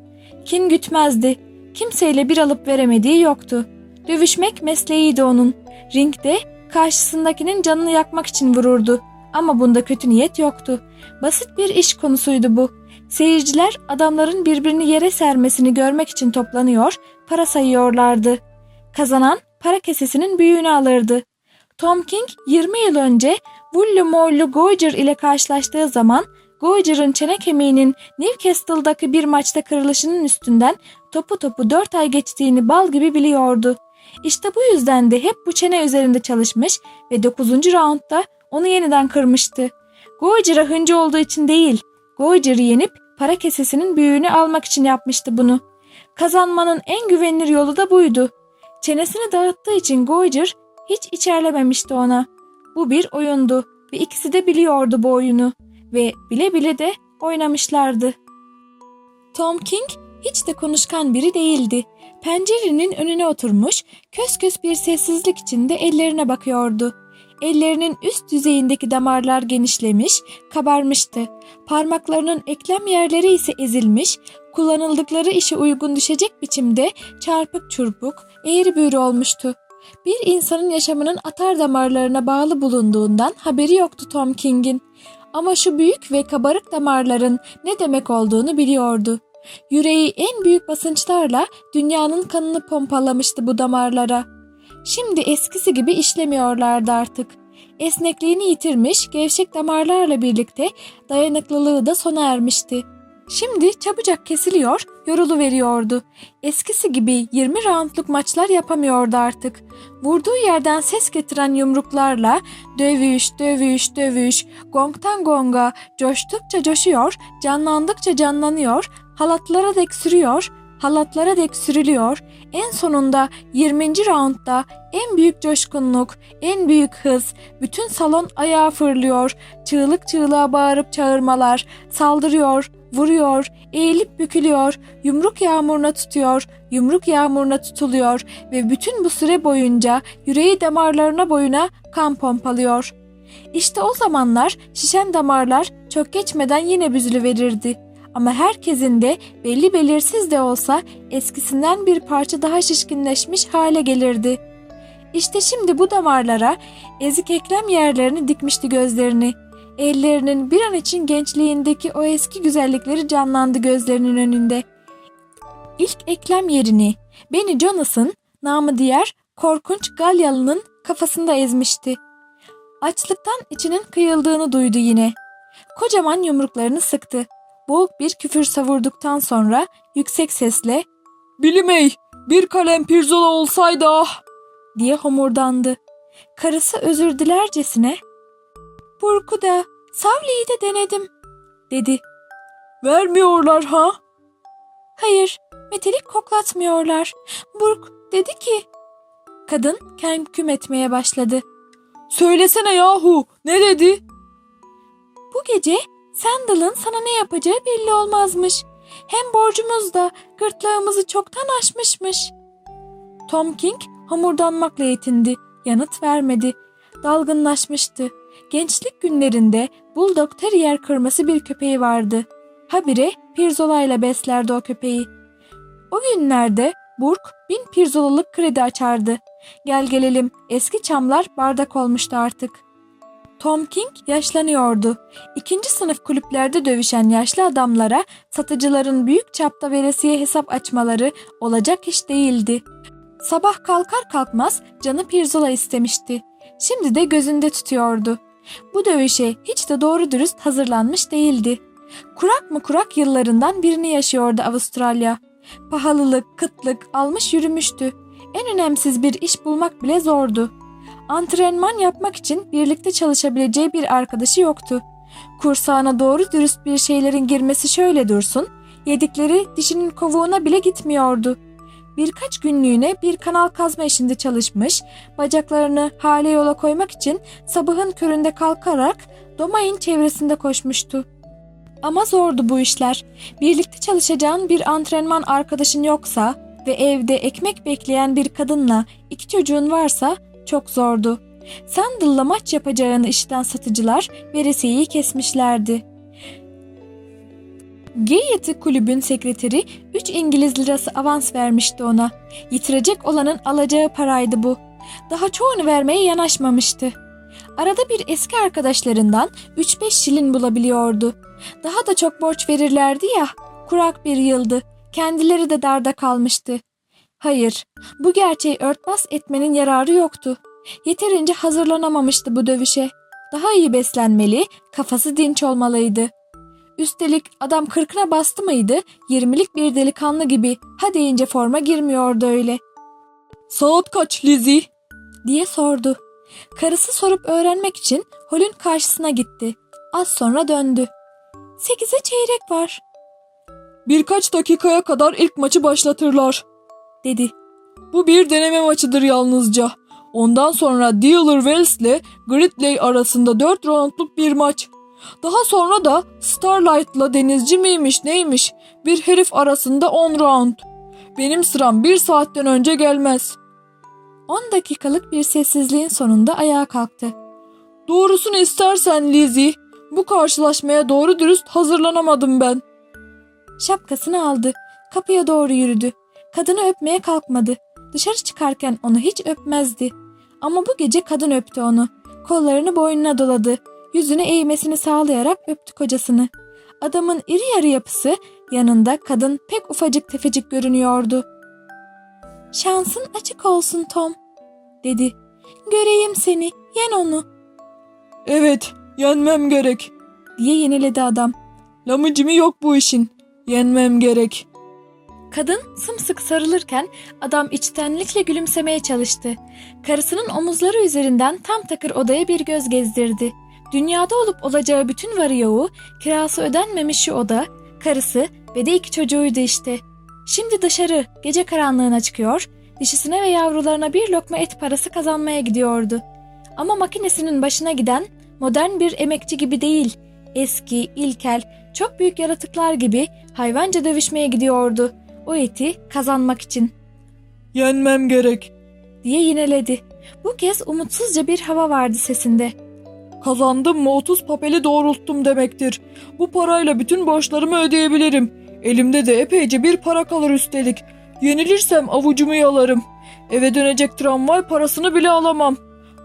Kin gütmezdi. Kimseyle bir alıp veremediği yoktu. Dövüşmek mesleğiydi onun. Ringde karşısındakinin canını yakmak için vururdu. Ama bunda kötü niyet yoktu. Basit bir iş konusuydu bu. Seyirciler adamların birbirini yere sermesini görmek için toplanıyor, para sayıyorlardı. Kazanan para kesesinin büyüğünü alırdı. Tom King 20 yıl önce Wullu Morlu Goiger ile karşılaştığı zaman Goiger'ın çene kemiğinin Newcastle'daki bir maçta kırılışının üstünden topu topu 4 ay geçtiğini bal gibi biliyordu. İşte bu yüzden de hep bu çene üzerinde çalışmış ve 9. roundda onu yeniden kırmıştı. Goiger'a hıncı olduğu için değil, Goiger'ı yenip para kesesinin büyüğünü almak için yapmıştı bunu. Kazanmanın en güvenilir yolu da buydu. Çenesini dağıttığı için Goiger hiç içerlememişti ona. Bu bir oyundu ve ikisi de biliyordu bu oyunu ve bile bile de oynamışlardı. Tom King hiç de konuşkan biri değildi. Pencerenin önüne oturmuş, kös kös bir sessizlik içinde ellerine bakıyordu. Ellerinin üst yüzeyindeki damarlar genişlemiş, kabarmıştı. Parmaklarının eklem yerleri ise ezilmiş, kullanıldıkları işe uygun düşecek biçimde çarpık çurpuk, eğri büğrü olmuştu. Bir insanın yaşamının atar damarlarına bağlı bulunduğundan haberi yoktu Tom King'in. Ama şu büyük ve kabarık damarların ne demek olduğunu biliyordu. Yüreği en büyük basınçlarla dünyanın kanını pompalamıştı bu damarlara. Şimdi eskisi gibi işlemiyorlardı artık. Esnekliğini yitirmiş, gevşek damarlarla birlikte dayanıklılığı da sona ermişti. Şimdi çabucak kesiliyor, yorulu veriyordu. Eskisi gibi 20 roundluk maçlar yapamıyordu artık. Vurduğu yerden ses getiren yumruklarla dövüş, dövüş, dövüş, gongtan gonga coştukça coşuyor, canlandıkça canlanıyor, halatlara dek sürüyor, halatlara dek sürülüyor. En sonunda 20. roundda en büyük coşkunluk, en büyük hız, bütün salon ayağa fırlıyor, çığlık çığlığa bağırıp çağırmalar, saldırıyor, vuruyor, eğilip bükülüyor, yumruk yağmuruna tutuyor, yumruk yağmuruna tutuluyor ve bütün bu süre boyunca yüreği damarlarına boyuna kan pompalıyor. İşte o zamanlar şişen damarlar çok geçmeden yine büzülü verirdi. Ama herkesin de belli belirsiz de olsa eskisinden bir parça daha şişkinleşmiş hale gelirdi. İşte şimdi bu damarlara ezik eklem yerlerini dikmişti gözlerini. Ellerinin bir an için gençliğindeki o eski güzellikleri canlandı gözlerinin önünde. İlk eklem yerini Benny Jonas'ın namı diğer korkunç Galyalı'nın kafasında ezmişti. Açlıktan içinin kıyıldığını duydu yine. Kocaman yumruklarını sıktı. Boğuk bir küfür savurduktan sonra yüksek sesle Bilimey, bir kalem pirzola olsaydı ah. diye homurdandı. Karısı özür dilercesine Burku da Savli'yi de denedim dedi. Vermiyorlar ha? Hayır metelik koklatmıyorlar. Burk dedi ki. Kadın kemküm etmeye başladı. Söylesene yahu, ne dedi? Bu gece Sandal'ın sana ne yapacağı belli olmazmış. Hem borcumuz da gırtlağımızı çoktan aşmışmış. Tom King hamurdanmakla yetindi. Yanıt vermedi. Dalgınlaşmıştı. Gençlik günlerinde Bulldog Terrier kırması bir köpeği vardı. Habire pirzolayla beslerdi o köpeği. O günlerde Burke bin pirzolalık kredi açardı. Gel gelelim eski çamlar bardak olmuştu artık. Tom King yaşlanıyordu. İkinci sınıf kulüplerde dövüşen yaşlı adamlara satıcıların büyük çapta veresiye hesap açmaları olacak iş değildi. Sabah kalkar kalkmaz canı pirzola istemişti. Şimdi de gözünde tutuyordu. Bu dövüşe hiç de doğru dürüst hazırlanmış değildi. Kurak mı kurak yıllarından birini yaşıyordu Avustralya. Pahalılık, kıtlık almış yürümüştü. En önemsiz bir iş bulmak bile zordu. Antrenman yapmak için birlikte çalışabileceği bir arkadaşı yoktu. Kursağına doğru dürüst bir şeylerin girmesi şöyle dursun, yedikleri dişinin kovuğuna bile gitmiyordu. Birkaç günlüğüne bir kanal kazma işinde çalışmış, bacaklarını hale yola koymak için sabahın köründe kalkarak Domain çevresinde koşmuştu. Ama zordu bu işler. Birlikte çalışacağın bir antrenman arkadaşın yoksa ve evde ekmek bekleyen bir kadınla iki çocuğun varsa çok zordu. Sandal'la maç yapacağını işiten satıcılar veresiyeyi kesmişlerdi. Gaiety kulübün sekreteri 3 İngiliz lirası avans vermişti ona. Yitirecek olanın alacağı paraydı bu. Daha çoğunu vermeye yanaşmamıştı. Arada bir eski arkadaşlarından 3-5 şilin bulabiliyordu. Daha da çok borç verirlerdi ya, kurak bir yıldı. Kendileri de darda kalmıştı. Hayır, bu gerçeği örtbas etmenin yararı yoktu. Yeterince hazırlanamamıştı bu dövüşe. Daha iyi beslenmeli, kafası dinç olmalıydı. Üstelik adam kırkına bastı mıydı, yirmilik bir delikanlı gibi ha deyince forma girmiyordu öyle. Saat kaç Lizzie? diye sordu. Karısı sorup öğrenmek için holün karşısına gitti. Az sonra döndü. Sekize çeyrek var, Birkaç dakikaya kadar ilk maçı başlatırlar. Dedi. Bu bir deneme maçıdır yalnızca. Ondan sonra Dealer Wells ile Gridley arasında 4 roundluk bir maç. Daha sonra da Starlight'la denizci miymiş neymiş bir herif arasında 10 round. Benim sıram bir saatten önce gelmez. 10 dakikalık bir sessizliğin sonunda ayağa kalktı. Doğrusunu istersen Lizzie, bu karşılaşmaya doğru dürüst hazırlanamadım ben. Şapkasını aldı. Kapıya doğru yürüdü. Kadını öpmeye kalkmadı. Dışarı çıkarken onu hiç öpmezdi. Ama bu gece kadın öptü onu. Kollarını boynuna doladı. Yüzüne eğmesini sağlayarak öptü kocasını. Adamın iri yarı yapısı yanında kadın pek ufacık tefecik görünüyordu. Şansın açık olsun Tom, dedi. Göreyim seni, yen onu, Evet, yenmem gerek. diye yeniledi adam. Lamıcımı yok bu işin. Yenmem gerek. Kadın sımsıkı sarılırken adam içtenlikle gülümsemeye çalıştı. Karısının omuzları üzerinden tam takır odaya bir göz gezdirdi. Dünyada olup olacağı bütün varı yoğu, kirası ödenmemiş şu oda, karısı ve de iki çocuğuydu işte. Şimdi dışarı, gece karanlığına çıkıyor, dişisine ve yavrularına bir lokma et parası kazanmaya gidiyordu. Ama makinesinin başına giden modern bir emekçi gibi değil, eski, ilkel, çok büyük yaratıklar gibi hayvanca dövüşmeye gidiyordu o eti kazanmak için Yenmem gerek. diye yineledi. Bu kez umutsuzca bir hava vardı sesinde. Kazandım mı 30 papeli doğrulttum demektir. Bu parayla bütün borçlarımı ödeyebilirim. Elimde de epeyce bir para kalır üstelik. Yenilirsem avucumu yalarım. Eve dönecek tramvay parasını bile alamam.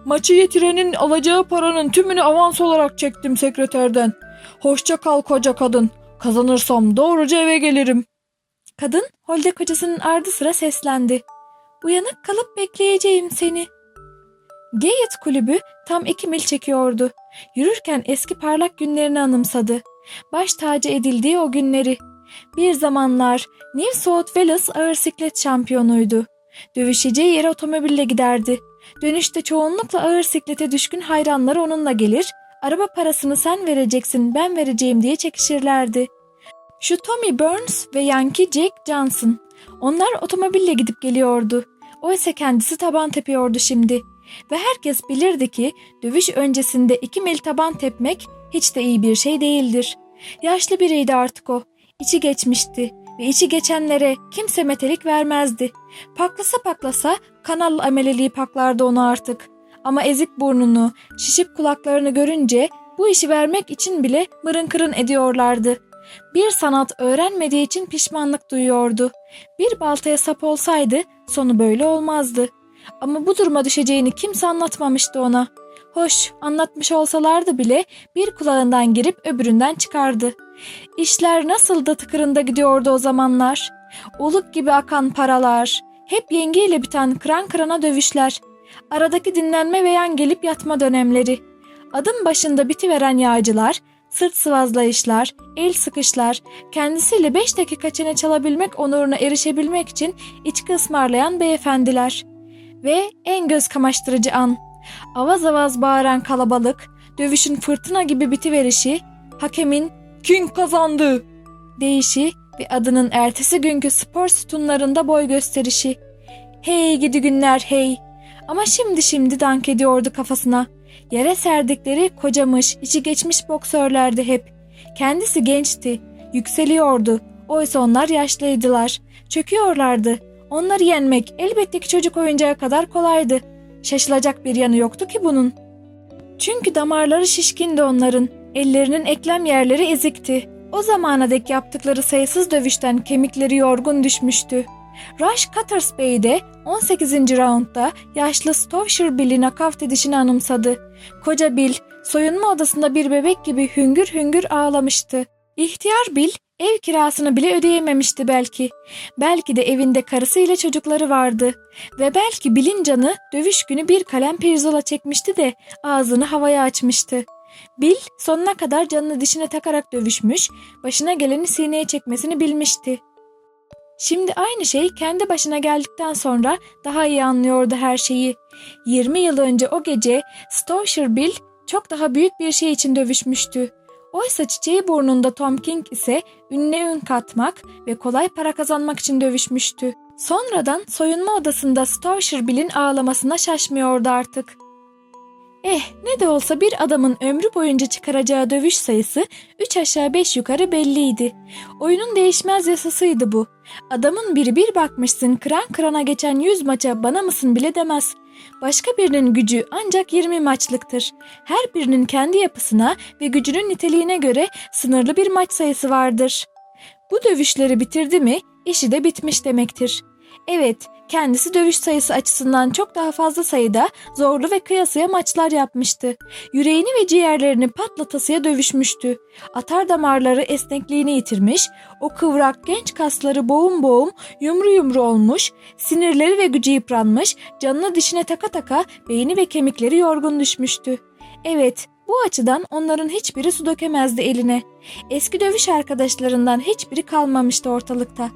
Maçı yetirenin alacağı paranın tümünü avans olarak çektim sekreterden. Hoşça kal koca kadın. Kazanırsam doğruca eve gelirim. Kadın holde kocasının ardı sıra seslendi. Uyanık kalıp bekleyeceğim seni. Gayet kulübü tam iki mil çekiyordu. Yürürken eski parlak günlerini anımsadı. Baş tacı edildiği o günleri. Bir zamanlar New South Wales ağır siklet şampiyonuydu. Dövüşeceği yere otomobille giderdi. Dönüşte çoğunlukla ağır siklete düşkün hayranları onunla gelir, araba parasını sen vereceksin ben vereceğim diye çekişirlerdi. Şu Tommy Burns ve Yankee Jack Johnson. Onlar otomobille gidip geliyordu. Oysa kendisi taban tepiyordu şimdi. Ve herkes bilirdi ki dövüş öncesinde iki mil taban tepmek hiç de iyi bir şey değildir. Yaşlı biriydi artık o. İçi geçmişti ve içi geçenlere kimse metelik vermezdi. Paklasa paklasa kanal ameleliği paklardı onu artık. Ama ezik burnunu, şişip kulaklarını görünce bu işi vermek için bile mırın kırın ediyorlardı. Bir sanat öğrenmediği için pişmanlık duyuyordu. Bir baltaya sap olsaydı sonu böyle olmazdı. Ama bu duruma düşeceğini kimse anlatmamıştı ona. Hoş, anlatmış olsalardı bile bir kulağından girip öbüründen çıkardı. İşler nasıl da tıkırında gidiyordu o zamanlar. Oluk gibi akan paralar, hep yengeyle biten kıran kırana dövüşler, aradaki dinlenme ve yan gelip yatma dönemleri, adım başında bitiveren yağcılar, sırt sıvazlayışlar, el sıkışlar, kendisiyle beş dakika çene çalabilmek onuruna erişebilmek için içki ısmarlayan beyefendiler. Ve en göz kamaştırıcı an, avaz avaz bağıran kalabalık, dövüşün fırtına gibi bitiverişi, hakemin King kazandı. deyişi ve adının ertesi günkü spor sütunlarında boy gösterişi. Hey gidi günler hey. Ama şimdi şimdi dank ediyordu kafasına. Yere serdikleri kocamış, içi geçmiş boksörlerdi hep. Kendisi gençti, yükseliyordu. Oysa onlar yaşlıydılar. Çöküyorlardı. Onları yenmek elbette ki çocuk oyuncağı kadar kolaydı. Şaşılacak bir yanı yoktu ki bunun. Çünkü damarları şişkindi onların. Ellerinin eklem yerleri ezikti. O zamana dek yaptıkları sayısız dövüşten kemikleri yorgun düşmüştü. Rush Cutters Bey de 18. raundda yaşlı Stowshire Bill'i nakavt edişini anımsadı. Koca Bill soyunma odasında bir bebek gibi hüngür hüngür ağlamıştı. İhtiyar Bill ev kirasını bile ödeyememişti belki. Belki de evinde karısıyla çocukları vardı. Ve belki Bill'in canı dövüş günü bir kalem pirzola çekmişti de ağzını havaya açmıştı. Bill sonuna kadar canını dişine takarak dövüşmüş, başına geleni sineye çekmesini bilmişti. Şimdi aynı şey kendi başına geldikten sonra daha iyi anlıyordu her şeyi. 20 yıl önce o gece Stowshire Bill çok daha büyük bir şey için dövüşmüştü. Oysa çiçeği burnunda Tom King ise ününe ün katmak ve kolay para kazanmak için dövüşmüştü. Sonradan soyunma odasında Stowshire Bill'in ağlamasına şaşmıyordu artık. Eh ne de olsa bir adamın ömrü boyunca çıkaracağı dövüş sayısı 3 aşağı 5 yukarı belliydi. Oyunun değişmez yasasıydı bu. Adamın biri bir bakmışsın kıran kırana geçen 100 maça bana mısın bile demez. Başka birinin gücü ancak 20 maçlıktır. Her birinin kendi yapısına ve gücünün niteliğine göre sınırlı bir maç sayısı vardır. Bu dövüşleri bitirdi mi işi de bitmiş demektir. Evet, kendisi dövüş sayısı açısından çok daha fazla sayıda zorlu ve kıyasıya maçlar yapmıştı. Yüreğini ve ciğerlerini patlatasıya dövüşmüştü. Atar damarları esnekliğini yitirmiş, o kıvrak genç kasları boğum boğum yumru yumru olmuş, sinirleri ve gücü yıpranmış, canını dişine taka taka beyni ve kemikleri yorgun düşmüştü. Evet, bu açıdan onların hiçbiri su dökemezdi eline. Eski dövüş arkadaşlarından hiçbiri kalmamıştı ortalıkta.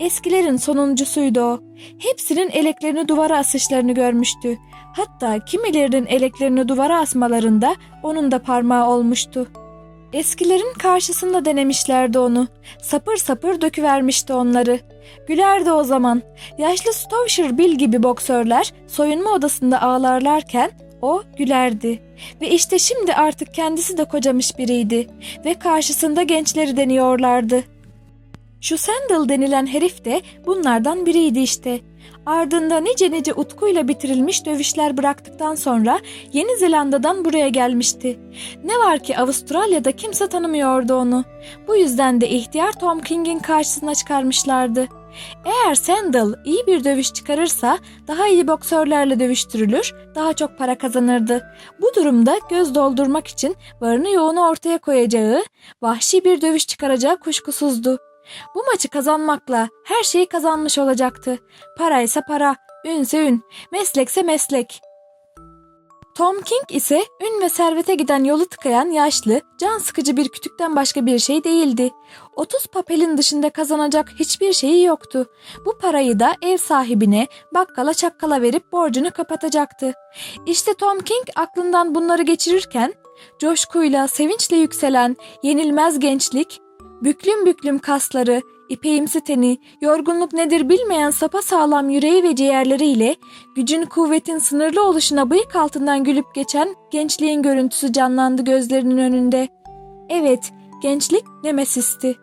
Eskilerin sonuncusuydu o. Hepsinin eleklerini duvara asışlarını görmüştü. Hatta kimilerinin eleklerini duvara asmalarında onun da parmağı olmuştu. Eskilerin karşısında denemişlerdi onu. Sapır sapır döküvermişti onları. Gülerdi o zaman. Yaşlı Stowshire Bill gibi boksörler soyunma odasında ağlarlarken o gülerdi. Ve işte şimdi artık kendisi de kocamış biriydi. Ve karşısında gençleri deniyorlardı. Şu Sandal denilen herif de bunlardan biriydi işte. Ardında nice nice utkuyla bitirilmiş dövüşler bıraktıktan sonra Yeni Zelanda'dan buraya gelmişti. Ne var ki Avustralya'da kimse tanımıyordu onu. Bu yüzden de ihtiyar Tom King'in karşısına çıkarmışlardı. Eğer Sandal iyi bir dövüş çıkarırsa daha iyi boksörlerle dövüştürülür, daha çok para kazanırdı. Bu durumda göz doldurmak için varını yoğunu ortaya koyacağı, vahşi bir dövüş çıkaracağı kuşkusuzdu. Bu maçı kazanmakla her şeyi kazanmış olacaktı. Paraysa para, ünse ün, meslekse meslek. Tom King ise ün ve servete giden yolu tıkayan yaşlı, can sıkıcı bir kütükten başka bir şey değildi. 30 papelin dışında kazanacak hiçbir şeyi yoktu. Bu parayı da ev sahibine, bakkala çakkala verip borcunu kapatacaktı. İşte Tom King aklından bunları geçirirken, coşkuyla, sevinçle yükselen, yenilmez gençlik, büklüm büklüm kasları, İpeğimsi teni, yorgunluk nedir bilmeyen sapa sağlam yüreği ve ciğerleriyle gücün kuvvetin sınırlı oluşuna bıyık altından gülüp geçen gençliğin görüntüsü canlandı gözlerinin önünde. Evet, gençlik Nemesis'ti.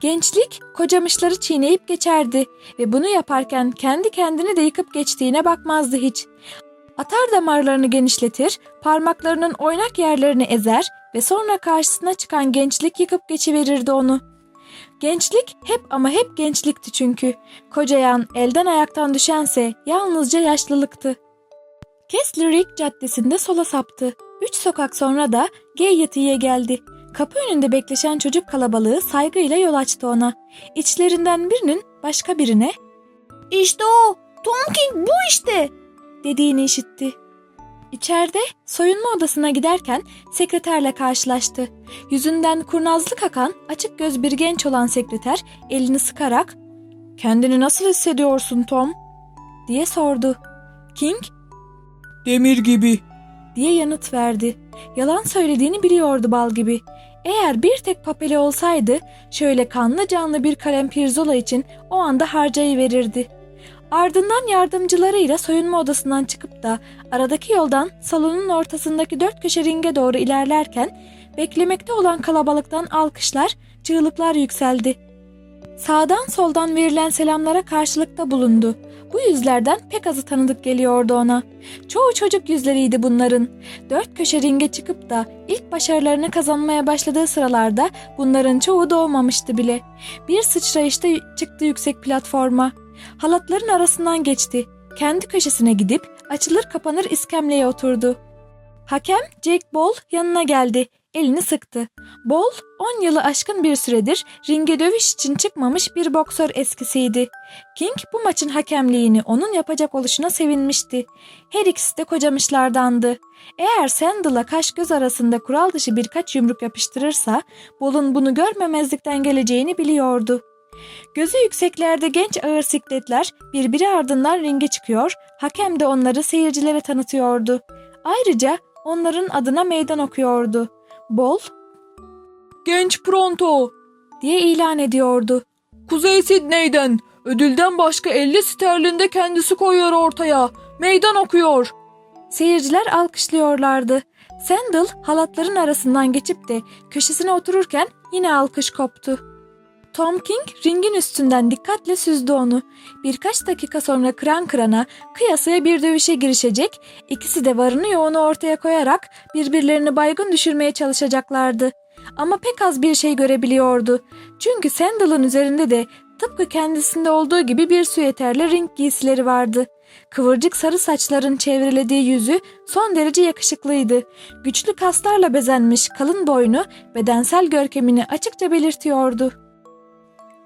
Gençlik kocamışları çiğneyip geçerdi ve bunu yaparken kendi kendini de yıkıp geçtiğine bakmazdı hiç. Atar damarlarını genişletir, parmaklarının oynak yerlerini ezer ve sonra karşısına çıkan gençlik yıkıp geçiverirdi onu. Gençlik hep ama hep gençlikti çünkü. Kocayan, elden ayaktan düşense yalnızca yaşlılıktı. Kessler Caddesi'nde sola saptı. sokak sonra da Gaiety geldi. Kapı önünde bekleşen çocuk kalabalığı saygıyla yol açtı ona. İçlerinden birinin başka birine İşte o. Tom King bu işte. dediğini işitti. İçeride soyunma odasına giderken sekreterle karşılaştı. Yüzünden kurnazlık akan açık göz bir genç olan sekreter elini sıkarak ''Kendini nasıl hissediyorsun Tom?'' diye sordu. King Demir gibi. diye yanıt verdi. Yalan söylediğini biliyordu bal gibi. Eğer bir tek papeli olsaydı şöyle kanlı canlı bir kalem pirzola için o anda harcayıverirdi. Ardından yardımcılarıyla soyunma odasından çıkıp da aradaki yoldan salonun ortasındaki dört köşe ringe doğru ilerlerken beklemekte olan kalabalıktan alkışlar, çığlıklar yükseldi. Sağdan soldan verilen selamlara karşılıkta bulundu. Bu yüzlerden pek azı tanıdık geliyordu ona. Çoğu çocuk yüzleriydi bunların. Dört köşe ringe çıkıp da ilk başarılarını kazanmaya başladığı sıralarda bunların çoğu doğmamıştı bile. Bir sıçrayışta çıktı yüksek platforma. Halatların arasından geçti. Kendi köşesine gidip açılır kapanır iskemleye oturdu. Hakem Jack Ball yanına geldi. Elini sıktı. Ball 10 yılı aşkın bir süredir ringe dövüş için çıkmamış bir boksör eskisiydi. King bu maçın hakemliğini onun yapacak oluşuna sevinmişti. Her ikisi de kocamışlardandı. Eğer Sandal'a kaş göz arasında kural dışı birkaç yumruk yapıştırırsa Ball'un bunu görmemezlikten geleceğini biliyordu. Gözü yükseklerde genç ağır sikletler birbiri ardından ringe çıkıyor, hakem de onları seyircilere tanıtıyordu. Ayrıca onların adına meydan okuyordu. Bol Genç Pronto. diye ilan ediyordu. Kuzey Sidney'den. Ödülden başka 50 sterlinde kendisi koyuyor ortaya. Meydan okuyor. Seyirciler alkışlıyorlardı. Sandal halatların arasından geçip de köşesine otururken yine alkış koptu. Tom King ringin üstünden dikkatle süzdü onu. Birkaç dakika sonra kıran kırana kıyasaya bir dövüşe girişecek, ikisi de varını yoğunu ortaya koyarak birbirlerini baygın düşürmeye çalışacaklardı. Ama pek az bir şey görebiliyordu. Çünkü Sandal'ın üzerinde de tıpkı kendisinde olduğu gibi bir süeterle ring giysileri vardı. Kıvırcık sarı saçların çevrelediği yüzü son derece yakışıklıydı. Güçlü kaslarla bezenmiş kalın boynu bedensel görkemini açıkça belirtiyordu.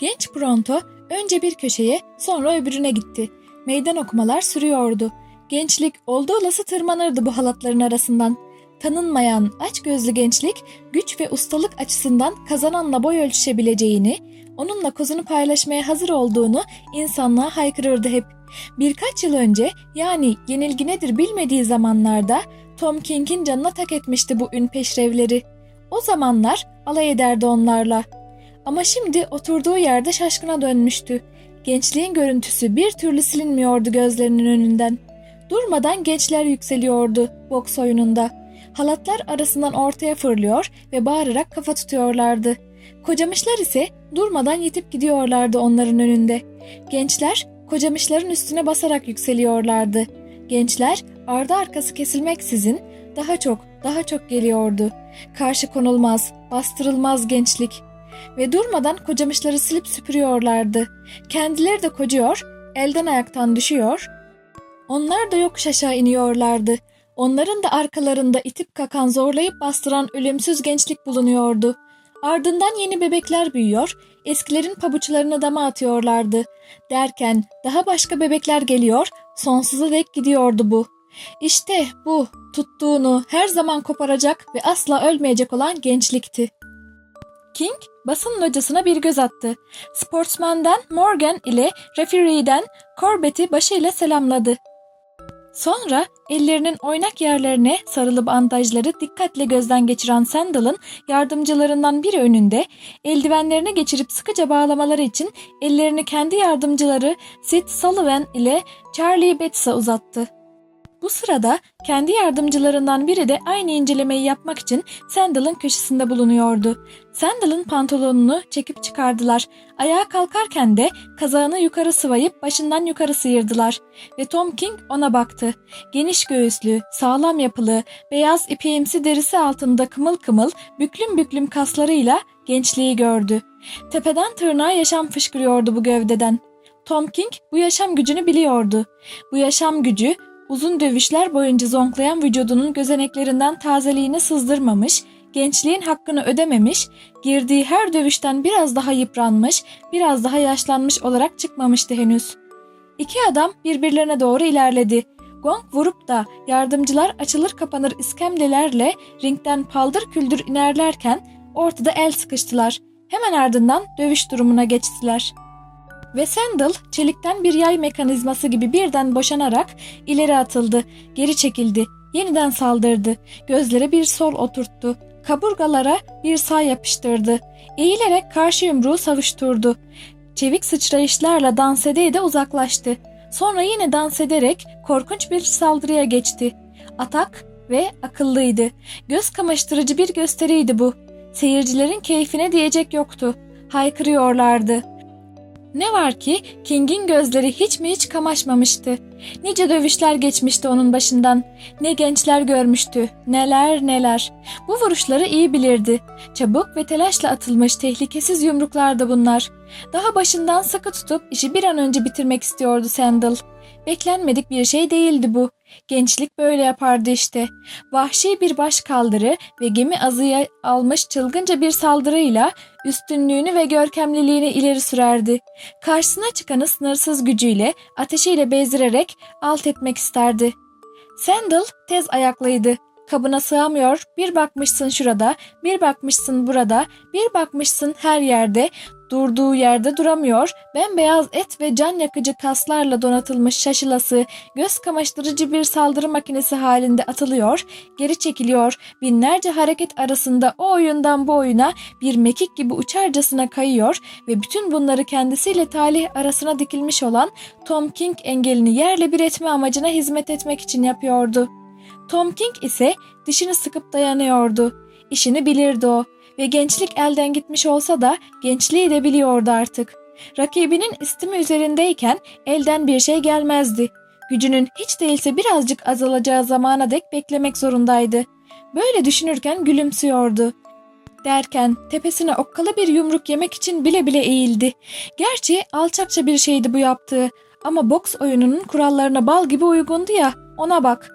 Genç Pronto önce bir köşeye sonra öbürüne gitti. Meydan okumalar sürüyordu. Gençlik oldu olası tırmanırdı bu halatların arasından. Tanınmayan aç gözlü gençlik güç ve ustalık açısından kazananla boy ölçüşebileceğini, onunla kozunu paylaşmaya hazır olduğunu insanlığa haykırırdı hep. Birkaç yıl önce yani yenilgi nedir bilmediği zamanlarda Tom King'in canına tak etmişti bu ün peşrevleri. O zamanlar alay ederdi onlarla. Ama şimdi oturduğu yerde şaşkına dönmüştü. Gençliğin görüntüsü bir türlü silinmiyordu gözlerinin önünden. Durmadan gençler yükseliyordu boks oyununda. Halatlar arasından ortaya fırlıyor ve bağırarak kafa tutuyorlardı. Kocamışlar ise durmadan yitip gidiyorlardı onların önünde. Gençler kocamışların üstüne basarak yükseliyorlardı. Gençler ardı arkası kesilmeksizin daha çok daha çok geliyordu. Karşı konulmaz, bastırılmaz gençlik ve durmadan kocamışları silip süpürüyorlardı. Kendileri de kocuyor, elden ayaktan düşüyor. Onlar da yokuş aşağı iniyorlardı. Onların da arkalarında itip kakan zorlayıp bastıran ölümsüz gençlik bulunuyordu. Ardından yeni bebekler büyüyor, eskilerin pabuçlarına dama atıyorlardı. Derken daha başka bebekler geliyor, sonsuza dek gidiyordu bu. İşte bu tuttuğunu her zaman koparacak ve asla ölmeyecek olan gençlikti. King basın locasına bir göz attı. Sportsman'dan Morgan ile referee'den Corbett'i başıyla selamladı. Sonra ellerinin oynak yerlerine sarılı bandajları dikkatle gözden geçiren Sandal'ın yardımcılarından biri önünde eldivenlerini geçirip sıkıca bağlamaları için ellerini kendi yardımcıları Sid Sullivan ile Charlie Betts'a uzattı. Bu sırada kendi yardımcılarından biri de aynı incelemeyi yapmak için Sandal'ın köşesinde bulunuyordu. Sandal'ın pantolonunu çekip çıkardılar. Ayağa kalkarken de kazağını yukarı sıvayıp başından yukarı sıyırdılar. Ve Tom King ona baktı. Geniş göğüslü, sağlam yapılı, beyaz ipeğimsi derisi altında kımıl kımıl, büklüm büklüm kaslarıyla gençliği gördü. Tepeden tırnağa yaşam fışkırıyordu bu gövdeden. Tom King bu yaşam gücünü biliyordu. Bu yaşam gücü Uzun dövüşler boyunca zonklayan vücudunun gözeneklerinden tazeliğini sızdırmamış, gençliğin hakkını ödememiş, girdiği her dövüşten biraz daha yıpranmış, biraz daha yaşlanmış olarak çıkmamıştı henüz. İki adam birbirlerine doğru ilerledi. Gong vurup da yardımcılar açılır kapanır iskemlelerle ringden paldır küldür inerlerken ortada el sıkıştılar. Hemen ardından dövüş durumuna geçtiler. Ve Sandal çelikten bir yay mekanizması gibi birden boşanarak ileri atıldı, geri çekildi, yeniden saldırdı, gözlere bir sol oturttu, kaburgalara bir sağ yapıştırdı, eğilerek karşı yumruğu savuşturdu. Çevik sıçrayışlarla dans ede de uzaklaştı. Sonra yine dans ederek korkunç bir saldırıya geçti. Atak ve akıllıydı. Göz kamaştırıcı bir gösteriydi bu. Seyircilerin keyfine diyecek yoktu. Haykırıyorlardı. Ne var ki King'in gözleri hiç mi hiç kamaşmamıştı. Nice dövüşler geçmişti onun başından. Ne gençler görmüştü, neler neler. Bu vuruşları iyi bilirdi. Çabuk ve telaşla atılmış tehlikesiz yumruklardı bunlar. Daha başından sıkı tutup işi bir an önce bitirmek istiyordu Sandal. Beklenmedik bir şey değildi bu. Gençlik böyle yapardı işte. Vahşi bir baş kaldırı ve gemi azıya almış çılgınca bir saldırıyla üstünlüğünü ve görkemliliğini ileri sürerdi. Karşısına çıkanı sınırsız gücüyle, ateşiyle bezdirerek alt etmek isterdi. Sandal tez ayaklıydı. Kabına sığamıyor, bir bakmışsın şurada, bir bakmışsın burada, bir bakmışsın her yerde, durduğu yerde duramıyor, bembeyaz et ve can yakıcı kaslarla donatılmış şaşılası, göz kamaştırıcı bir saldırı makinesi halinde atılıyor, geri çekiliyor, binlerce hareket arasında o oyundan bu oyuna bir mekik gibi uçarcasına kayıyor ve bütün bunları kendisiyle talih arasına dikilmiş olan Tom King engelini yerle bir etme amacına hizmet etmek için yapıyordu. Tom King ise dişini sıkıp dayanıyordu. İşini bilirdi o ve gençlik elden gitmiş olsa da gençliği de biliyordu artık. Rakibinin istimi üzerindeyken elden bir şey gelmezdi. Gücünün hiç değilse birazcık azalacağı zamana dek beklemek zorundaydı. Böyle düşünürken gülümsüyordu. Derken tepesine okkalı bir yumruk yemek için bile bile eğildi. Gerçi alçakça bir şeydi bu yaptığı ama boks oyununun kurallarına bal gibi uygundu ya ona bak.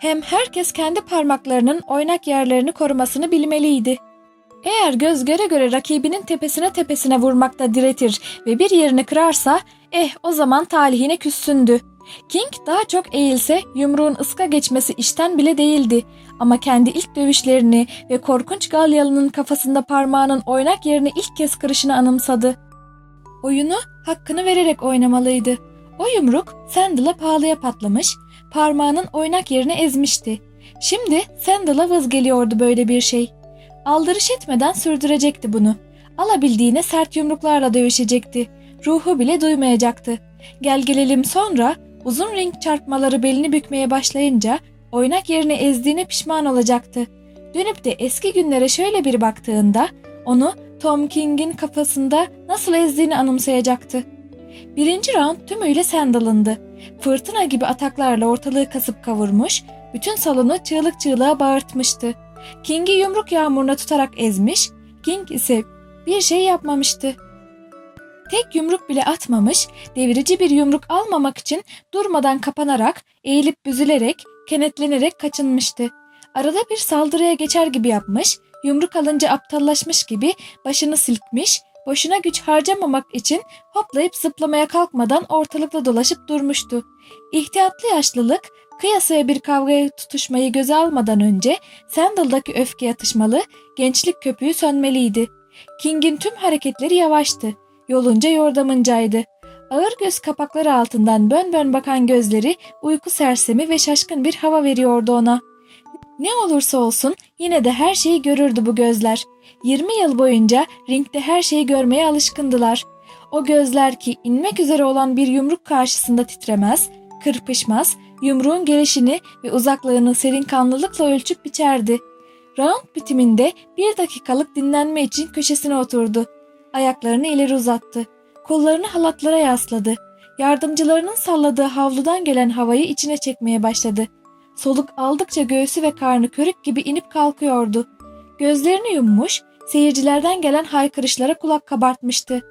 Hem herkes kendi parmaklarının oynak yerlerini korumasını bilmeliydi. Eğer göz göre göre rakibinin tepesine tepesine vurmakta diretir ve bir yerini kırarsa eh o zaman talihine küssündü. King daha çok eğilse yumruğun ıska geçmesi işten bile değildi ama kendi ilk dövüşlerini ve korkunç Galyalı'nın kafasında parmağının oynak yerini ilk kez kırışını anımsadı. Oyunu hakkını vererek oynamalıydı. O yumruk Sandal'a pahalıya patlamış, parmağının oynak yerini ezmişti. Şimdi Sandal'a vız geliyordu böyle bir şey. Aldırış etmeden sürdürecekti bunu. Alabildiğine sert yumruklarla dövüşecekti. Ruhu bile duymayacaktı. Gel gelelim sonra uzun ring çarpmaları belini bükmeye başlayınca oynak yerini ezdiğine pişman olacaktı. Dönüp de eski günlere şöyle bir baktığında onu Tom King'in kafasında nasıl ezdiğini anımsayacaktı. Birinci round tümüyle Sandal'ındı. Fırtına gibi ataklarla ortalığı kasıp kavurmuş, bütün salonu çığlık çığlığa bağırtmıştı. King'i yumruk yağmuruna tutarak ezmiş, King ise bir şey yapmamıştı. Tek yumruk bile atmamış, devirici bir yumruk almamak için durmadan kapanarak, eğilip büzülerek, kenetlenerek kaçınmıştı. Arada bir saldırıya geçer gibi yapmış, yumruk alınca aptallaşmış gibi başını silkmiş, boşuna güç harcamamak için hoplayıp zıplamaya kalkmadan ortalıkta dolaşıp durmuştu. İhtiyatlı yaşlılık, kıyasaya bir kavgaya tutuşmayı göze almadan önce Sandal'daki öfke yatışmalı, gençlik köpüğü sönmeliydi. King'in tüm hareketleri yavaştı. Yolunca yordamıncaydı. Ağır göz kapakları altından bön bön bakan gözleri uyku sersemi ve şaşkın bir hava veriyordu ona. Ne olursa olsun yine de her şeyi görürdü bu gözler. 20 yıl boyunca ringde her şeyi görmeye alışkındılar. O gözler ki inmek üzere olan bir yumruk karşısında titremez, kırpışmaz, yumruğun gelişini ve uzaklığını serin kanlılıkla ölçüp biçerdi. Round bitiminde bir dakikalık dinlenme için köşesine oturdu. Ayaklarını ileri uzattı. Kollarını halatlara yasladı. Yardımcılarının salladığı havludan gelen havayı içine çekmeye başladı. Soluk aldıkça göğsü ve karnı körük gibi inip kalkıyordu. Gözlerini yummuş, seyircilerden gelen haykırışlara kulak kabartmıştı.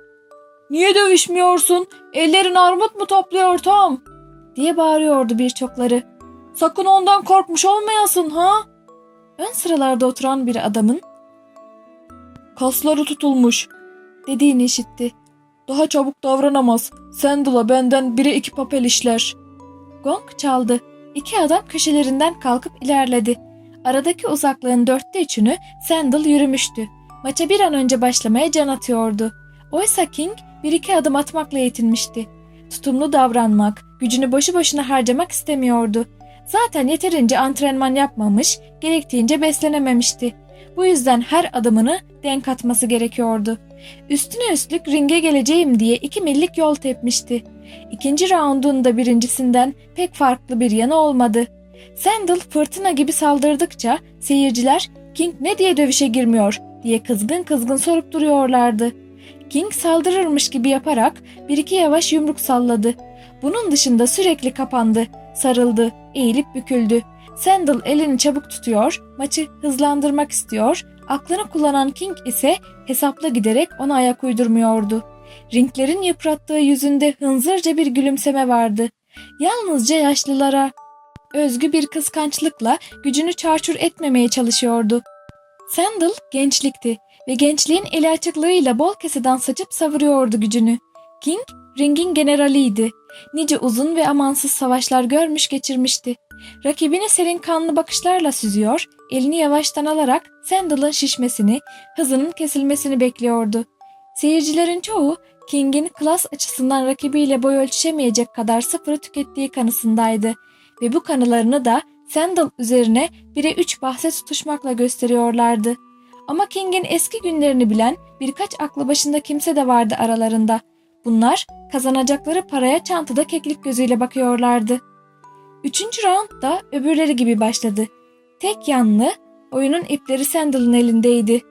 Niye dövüşmüyorsun? Ellerin armut mu topluyor Tom? Diye bağırıyordu birçokları. Sakın ondan korkmuş olmayasın ha? Ön sıralarda oturan bir adamın Kasları tutulmuş. dediğini işitti. Daha çabuk davranamaz. Sandal'a benden bire iki papel işler. Gong çaldı. İki adam köşelerinden kalkıp ilerledi. Aradaki uzaklığın dörtte üçünü Sandal yürümüştü. Maça bir an önce başlamaya can atıyordu. Oysa King bir iki adım atmakla yetinmişti. Tutumlu davranmak, gücünü boşu boşuna harcamak istemiyordu. Zaten yeterince antrenman yapmamış, gerektiğince beslenememişti. Bu yüzden her adımını denk atması gerekiyordu. Üstüne üstlük ringe geleceğim diye iki millik yol tepmişti. İkinci raundun da birincisinden pek farklı bir yanı olmadı. Sandal fırtına gibi saldırdıkça seyirciler King ne diye dövüşe girmiyor diye kızgın kızgın sorup duruyorlardı. King saldırırmış gibi yaparak bir iki yavaş yumruk salladı. Bunun dışında sürekli kapandı, sarıldı, eğilip büküldü. Sandal elini çabuk tutuyor, maçı hızlandırmak istiyor, aklını kullanan King ise hesapla giderek ona ayak uydurmuyordu. Ringlerin yıprattığı yüzünde hınzırca bir gülümseme vardı. Yalnızca yaşlılara özgü bir kıskançlıkla gücünü çarçur etmemeye çalışıyordu. Sandal gençlikti ve gençliğin eli açıklığıyla bol keseden saçıp savuruyordu gücünü. King, ringin generaliydi. Nice uzun ve amansız savaşlar görmüş geçirmişti. Rakibini serin kanlı bakışlarla süzüyor, elini yavaştan alarak Sandal'ın şişmesini, hızının kesilmesini bekliyordu. Seyircilerin çoğu King'in klas açısından rakibiyle boy ölçüşemeyecek kadar sıfırı tükettiği kanısındaydı ve bu kanılarını da Sandal üzerine bire üç bahse tutuşmakla gösteriyorlardı. Ama King'in eski günlerini bilen birkaç aklı başında kimse de vardı aralarında. Bunlar kazanacakları paraya çantada keklik gözüyle bakıyorlardı. Üçüncü round da öbürleri gibi başladı. Tek yanlı, oyunun ipleri Sandal'ın elindeydi.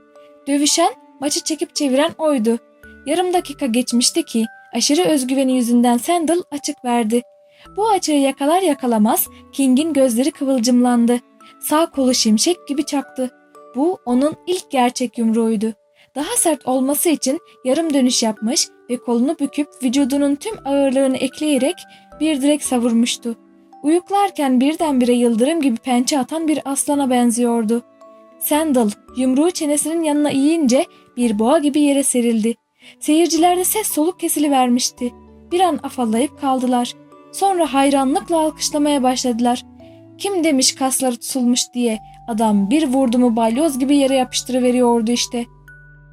Dövüşen, maçı çekip çeviren oydu. Yarım dakika geçmişti ki aşırı özgüveni yüzünden Sandal açık verdi. Bu açığı yakalar yakalamaz King'in gözleri kıvılcımlandı. Sağ kolu şimşek gibi çaktı. Bu onun ilk gerçek yumruğuydu. Daha sert olması için yarım dönüş yapmış ve kolunu büküp vücudunun tüm ağırlığını ekleyerek bir direk savurmuştu. Uyuklarken birdenbire yıldırım gibi pençe atan bir aslana benziyordu. Sandal yumruğu çenesinin yanına iyince bir boğa gibi yere serildi. Seyircilerde ses soluk kesili vermişti. Bir an afallayıp kaldılar. Sonra hayranlıkla alkışlamaya başladılar. Kim demiş kasları tutulmuş diye adam bir vurdu mu balyoz gibi yere yapıştırıveriyordu işte.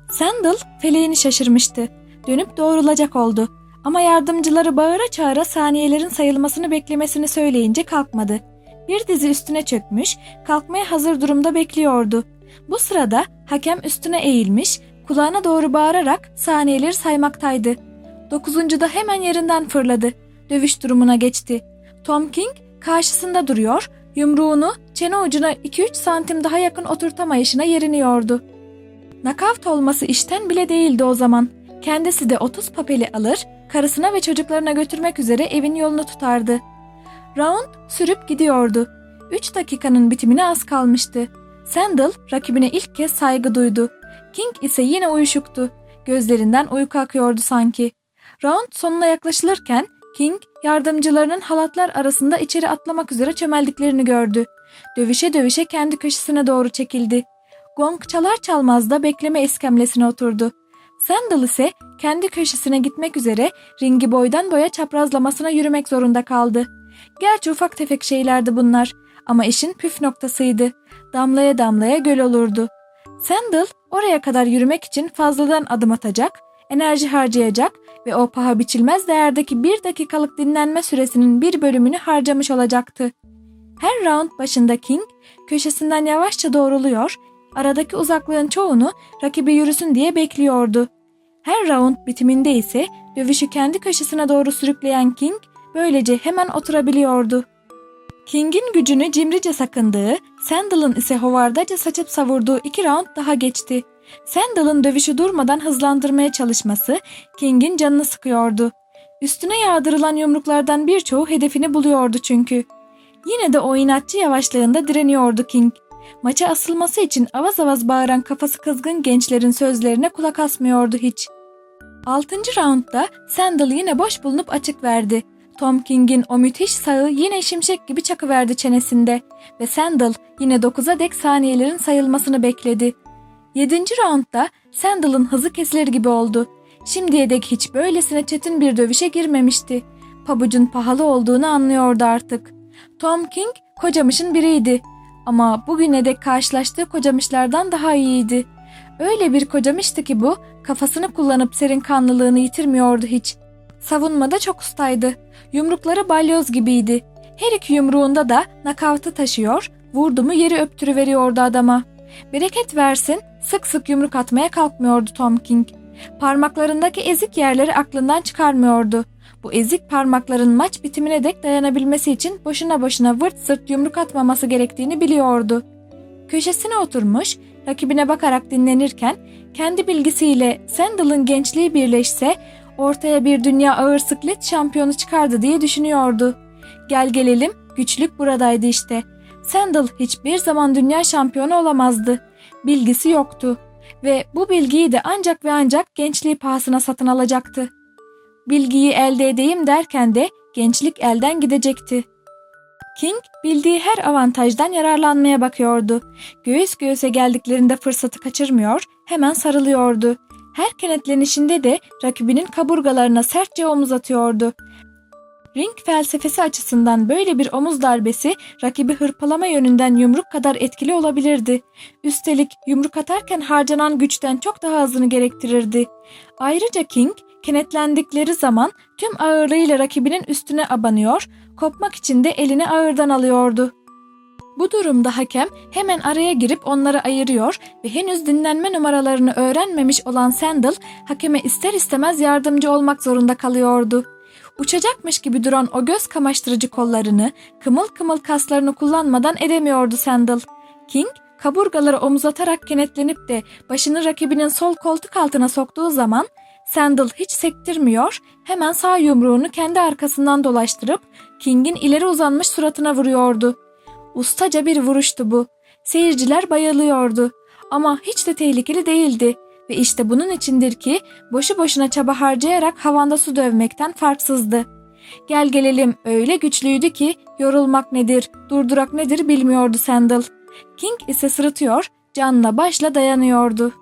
Sandal feleğini şaşırmıştı. Dönüp doğrulacak oldu. Ama yardımcıları bağıra çağıra saniyelerin sayılmasını beklemesini söyleyince kalkmadı. Bir dizi üstüne çökmüş, kalkmaya hazır durumda bekliyordu. Bu sırada hakem üstüne eğilmiş, kulağına doğru bağırarak saniyeleri saymaktaydı. Dokuzuncuda hemen yerinden fırladı. Dövüş durumuna geçti. Tom King karşısında duruyor, yumruğunu çene ucuna 2-3 santim daha yakın oturtamayışına yeriniyordu. Nakavt olması işten bile değildi o zaman. Kendisi de 30 papeli alır, karısına ve çocuklarına götürmek üzere evin yolunu tutardı. Round sürüp gidiyordu. 3 dakikanın bitimine az kalmıştı. Sandal rakibine ilk kez saygı duydu. King ise yine uyuşuktu. Gözlerinden uyku akıyordu sanki. Round sonuna yaklaşılırken King yardımcılarının halatlar arasında içeri atlamak üzere çömeldiklerini gördü. Dövüşe dövüşe kendi köşesine doğru çekildi. Gong çalar çalmaz da bekleme iskemlesine oturdu. Sandal ise kendi köşesine gitmek üzere ringi boydan boya çaprazlamasına yürümek zorunda kaldı. Gerçi ufak tefek şeylerdi bunlar ama işin püf noktasıydı. Damlaya damlaya göl olurdu. Sandal oraya kadar yürümek için fazladan adım atacak, enerji harcayacak ve o paha biçilmez değerdeki bir dakikalık dinlenme süresinin bir bölümünü harcamış olacaktı. Her round başında King köşesinden yavaşça doğruluyor, aradaki uzaklığın çoğunu rakibi yürüsün diye bekliyordu. Her round bitiminde ise dövüşü kendi köşesine doğru sürükleyen King böylece hemen oturabiliyordu. King'in gücünü cimrice sakındığı, Sandal'ın ise hovardaca saçıp savurduğu iki round daha geçti. Sandal'ın dövüşü durmadan hızlandırmaya çalışması King'in canını sıkıyordu. Üstüne yağdırılan yumruklardan birçoğu hedefini buluyordu çünkü. Yine de o inatçı yavaşlığında direniyordu King. Maça asılması için avaz avaz bağıran kafası kızgın gençlerin sözlerine kulak asmıyordu hiç. Altıncı roundda Sandal yine boş bulunup açık verdi. Tom King'in o müthiş sağı yine şimşek gibi çakıverdi çenesinde ve Sandal yine 9'a dek saniyelerin sayılmasını bekledi. 7. roundda Sandal'ın hızı kesilir gibi oldu. Şimdiye dek hiç böylesine çetin bir dövüşe girmemişti. Pabucun pahalı olduğunu anlıyordu artık. Tom King kocamışın biriydi. Ama bugüne dek karşılaştığı kocamışlardan daha iyiydi. Öyle bir kocamıştı ki bu, kafasını kullanıp serin kanlılığını yitirmiyordu hiç. Savunmada çok ustaydı. Yumrukları balyoz gibiydi. Her iki yumruğunda da nakavtı taşıyor, vurdu mu yeri öptürüveriyordu adama. Bereket versin, sık sık yumruk atmaya kalkmıyordu Tom King. Parmaklarındaki ezik yerleri aklından çıkarmıyordu. Bu ezik parmakların maç bitimine dek dayanabilmesi için boşuna boşuna vırt sırt yumruk atmaması gerektiğini biliyordu. Köşesine oturmuş, rakibine bakarak dinlenirken kendi bilgisiyle Sandal'ın gençliği birleşse ortaya bir dünya ağır sıklet şampiyonu çıkardı diye düşünüyordu. Gel gelelim güçlük buradaydı işte. Sandal hiçbir zaman dünya şampiyonu olamazdı. Bilgisi yoktu ve bu bilgiyi de ancak ve ancak gençliği pahasına satın alacaktı. Bilgiyi elde edeyim derken de gençlik elden gidecekti. King bildiği her avantajdan yararlanmaya bakıyordu. Göğüs göğüse geldiklerinde fırsatı kaçırmıyor, hemen sarılıyordu. Her kenetlenişinde de rakibinin kaburgalarına sertçe omuz atıyordu. Ring felsefesi açısından böyle bir omuz darbesi rakibi hırpalama yönünden yumruk kadar etkili olabilirdi. Üstelik yumruk atarken harcanan güçten çok daha azını gerektirirdi. Ayrıca King kenetlendikleri zaman tüm ağırlığıyla rakibinin üstüne abanıyor, kopmak için de elini ağırdan alıyordu. Bu durumda hakem hemen araya girip onları ayırıyor ve henüz dinlenme numaralarını öğrenmemiş olan Sandal hakeme ister istemez yardımcı olmak zorunda kalıyordu. Uçacakmış gibi duran o göz kamaştırıcı kollarını, kımıl kımıl kaslarını kullanmadan edemiyordu Sandal. King, kaburgaları omuzatarak kenetlenip de başını rakibinin sol koltuk altına soktuğu zaman Sandal hiç sektirmiyor, hemen sağ yumruğunu kendi arkasından dolaştırıp King'in ileri uzanmış suratına vuruyordu. Ustaca bir vuruştu bu. Seyirciler bayılıyordu ama hiç de tehlikeli değildi ve işte bunun içindir ki boşu boşuna çaba harcayarak havanda su dövmekten farksızdı. Gel gelelim öyle güçlüydü ki yorulmak nedir, durdurak nedir bilmiyordu Sandal. King ise sırıtıyor, canla başla dayanıyordu.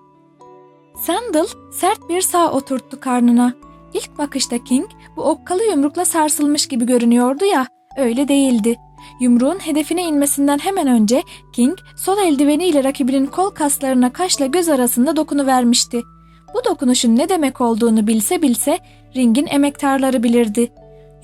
Sandal sert bir sağ oturttu karnına. İlk bakışta King bu okkalı yumrukla sarsılmış gibi görünüyordu ya, öyle değildi. Yumruğun hedefine inmesinden hemen önce King sol eldiveniyle rakibinin kol kaslarına kaşla göz arasında dokunuvermişti. Bu dokunuşun ne demek olduğunu bilse bilse ringin emektarları bilirdi.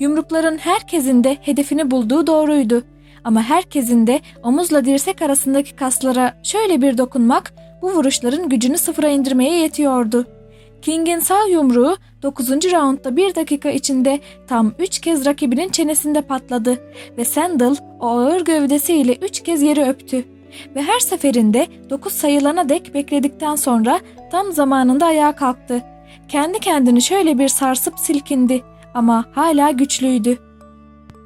Yumrukların herkesin de hedefini bulduğu doğruydu. Ama herkesin de omuzla dirsek arasındaki kaslara şöyle bir dokunmak bu vuruşların gücünü sıfıra indirmeye yetiyordu. King'in sağ yumruğu 9. raundda bir dakika içinde tam 3 kez rakibinin çenesinde patladı ve Sandal o ağır gövdesiyle 3 kez yeri öptü. Ve her seferinde 9 sayılana dek bekledikten sonra tam zamanında ayağa kalktı. Kendi kendini şöyle bir sarsıp silkindi ama hala güçlüydü.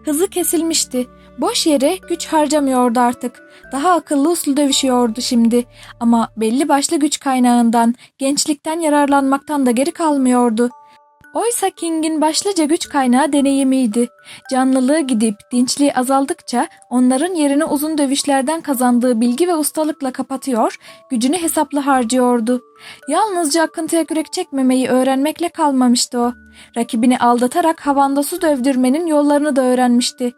Hızı kesilmişti. Boş yere güç harcamıyordu artık. Daha akıllı uslu dövüşüyordu şimdi. Ama belli başlı güç kaynağından, gençlikten yararlanmaktan da geri kalmıyordu. Oysa King'in başlıca güç kaynağı deneyimiydi. Canlılığı gidip dinçliği azaldıkça onların yerini uzun dövüşlerden kazandığı bilgi ve ustalıkla kapatıyor, gücünü hesaplı harcıyordu. Yalnızca akıntıya kürek çekmemeyi öğrenmekle kalmamıştı o. Rakibini aldatarak havanda su dövdürmenin yollarını da öğrenmişti.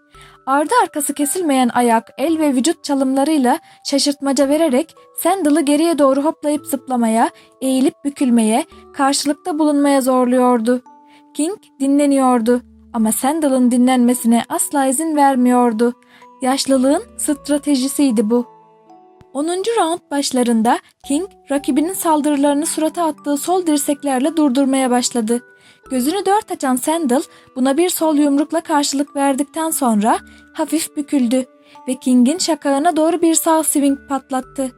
Ardı arkası kesilmeyen ayak, el ve vücut çalımlarıyla şaşırtmaca vererek Sandal'ı geriye doğru hoplayıp zıplamaya, eğilip bükülmeye, karşılıkta bulunmaya zorluyordu. King dinleniyordu ama Sandal'ın dinlenmesine asla izin vermiyordu. Yaşlılığın stratejisiydi bu. 10. round başlarında King rakibinin saldırılarını surata attığı sol dirseklerle durdurmaya başladı. Gözünü dört açan Sandal buna bir sol yumrukla karşılık verdikten sonra hafif büküldü ve King'in şakağına doğru bir sağ swing patlattı.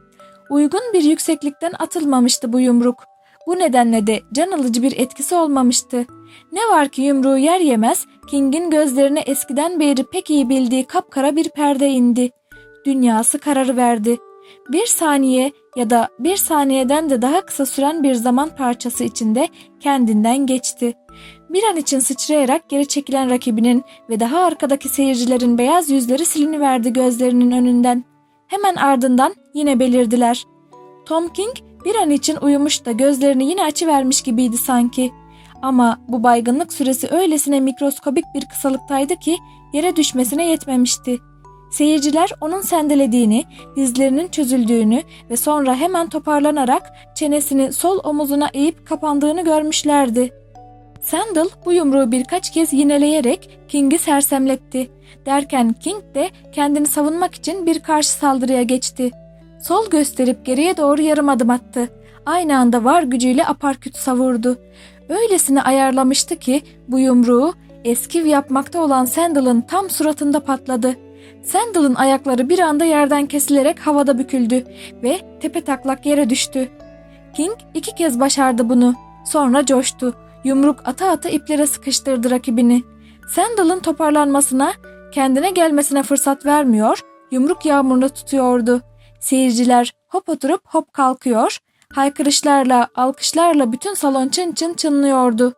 Uygun bir yükseklikten atılmamıştı bu yumruk. Bu nedenle de can alıcı bir etkisi olmamıştı. Ne var ki yumruğu yer yemez King'in gözlerine eskiden beri pek iyi bildiği kapkara bir perde indi. Dünyası kararı verdi. Bir saniye ya da bir saniyeden de daha kısa süren bir zaman parçası içinde kendinden geçti. Bir an için sıçrayarak geri çekilen rakibinin ve daha arkadaki seyircilerin beyaz yüzleri siliniverdi gözlerinin önünden. Hemen ardından yine belirdiler. Tom King bir an için uyumuş da gözlerini yine açıvermiş gibiydi sanki. Ama bu baygınlık süresi öylesine mikroskobik bir kısalıktaydı ki yere düşmesine yetmemişti. Seyirciler onun sendelediğini, dizlerinin çözüldüğünü ve sonra hemen toparlanarak çenesini sol omuzuna eğip kapandığını görmüşlerdi. Sandal bu yumruğu birkaç kez yineleyerek King'i sersemletti. Derken King de kendini savunmak için bir karşı saldırıya geçti. Sol gösterip geriye doğru yarım adım attı. Aynı anda var gücüyle aparküt savurdu. Öylesine ayarlamıştı ki bu yumruğu eskiv yapmakta olan Sandal'ın tam suratında patladı. Sandal'ın ayakları bir anda yerden kesilerek havada büküldü ve tepe taklak yere düştü. King iki kez başardı bunu. Sonra coştu. Yumruk ata ata iplere sıkıştırdı rakibini. Sandal'ın toparlanmasına, kendine gelmesine fırsat vermiyor, yumruk yağmurunu tutuyordu. Seyirciler hop oturup hop kalkıyor, haykırışlarla, alkışlarla bütün salon çın çın çınlıyordu.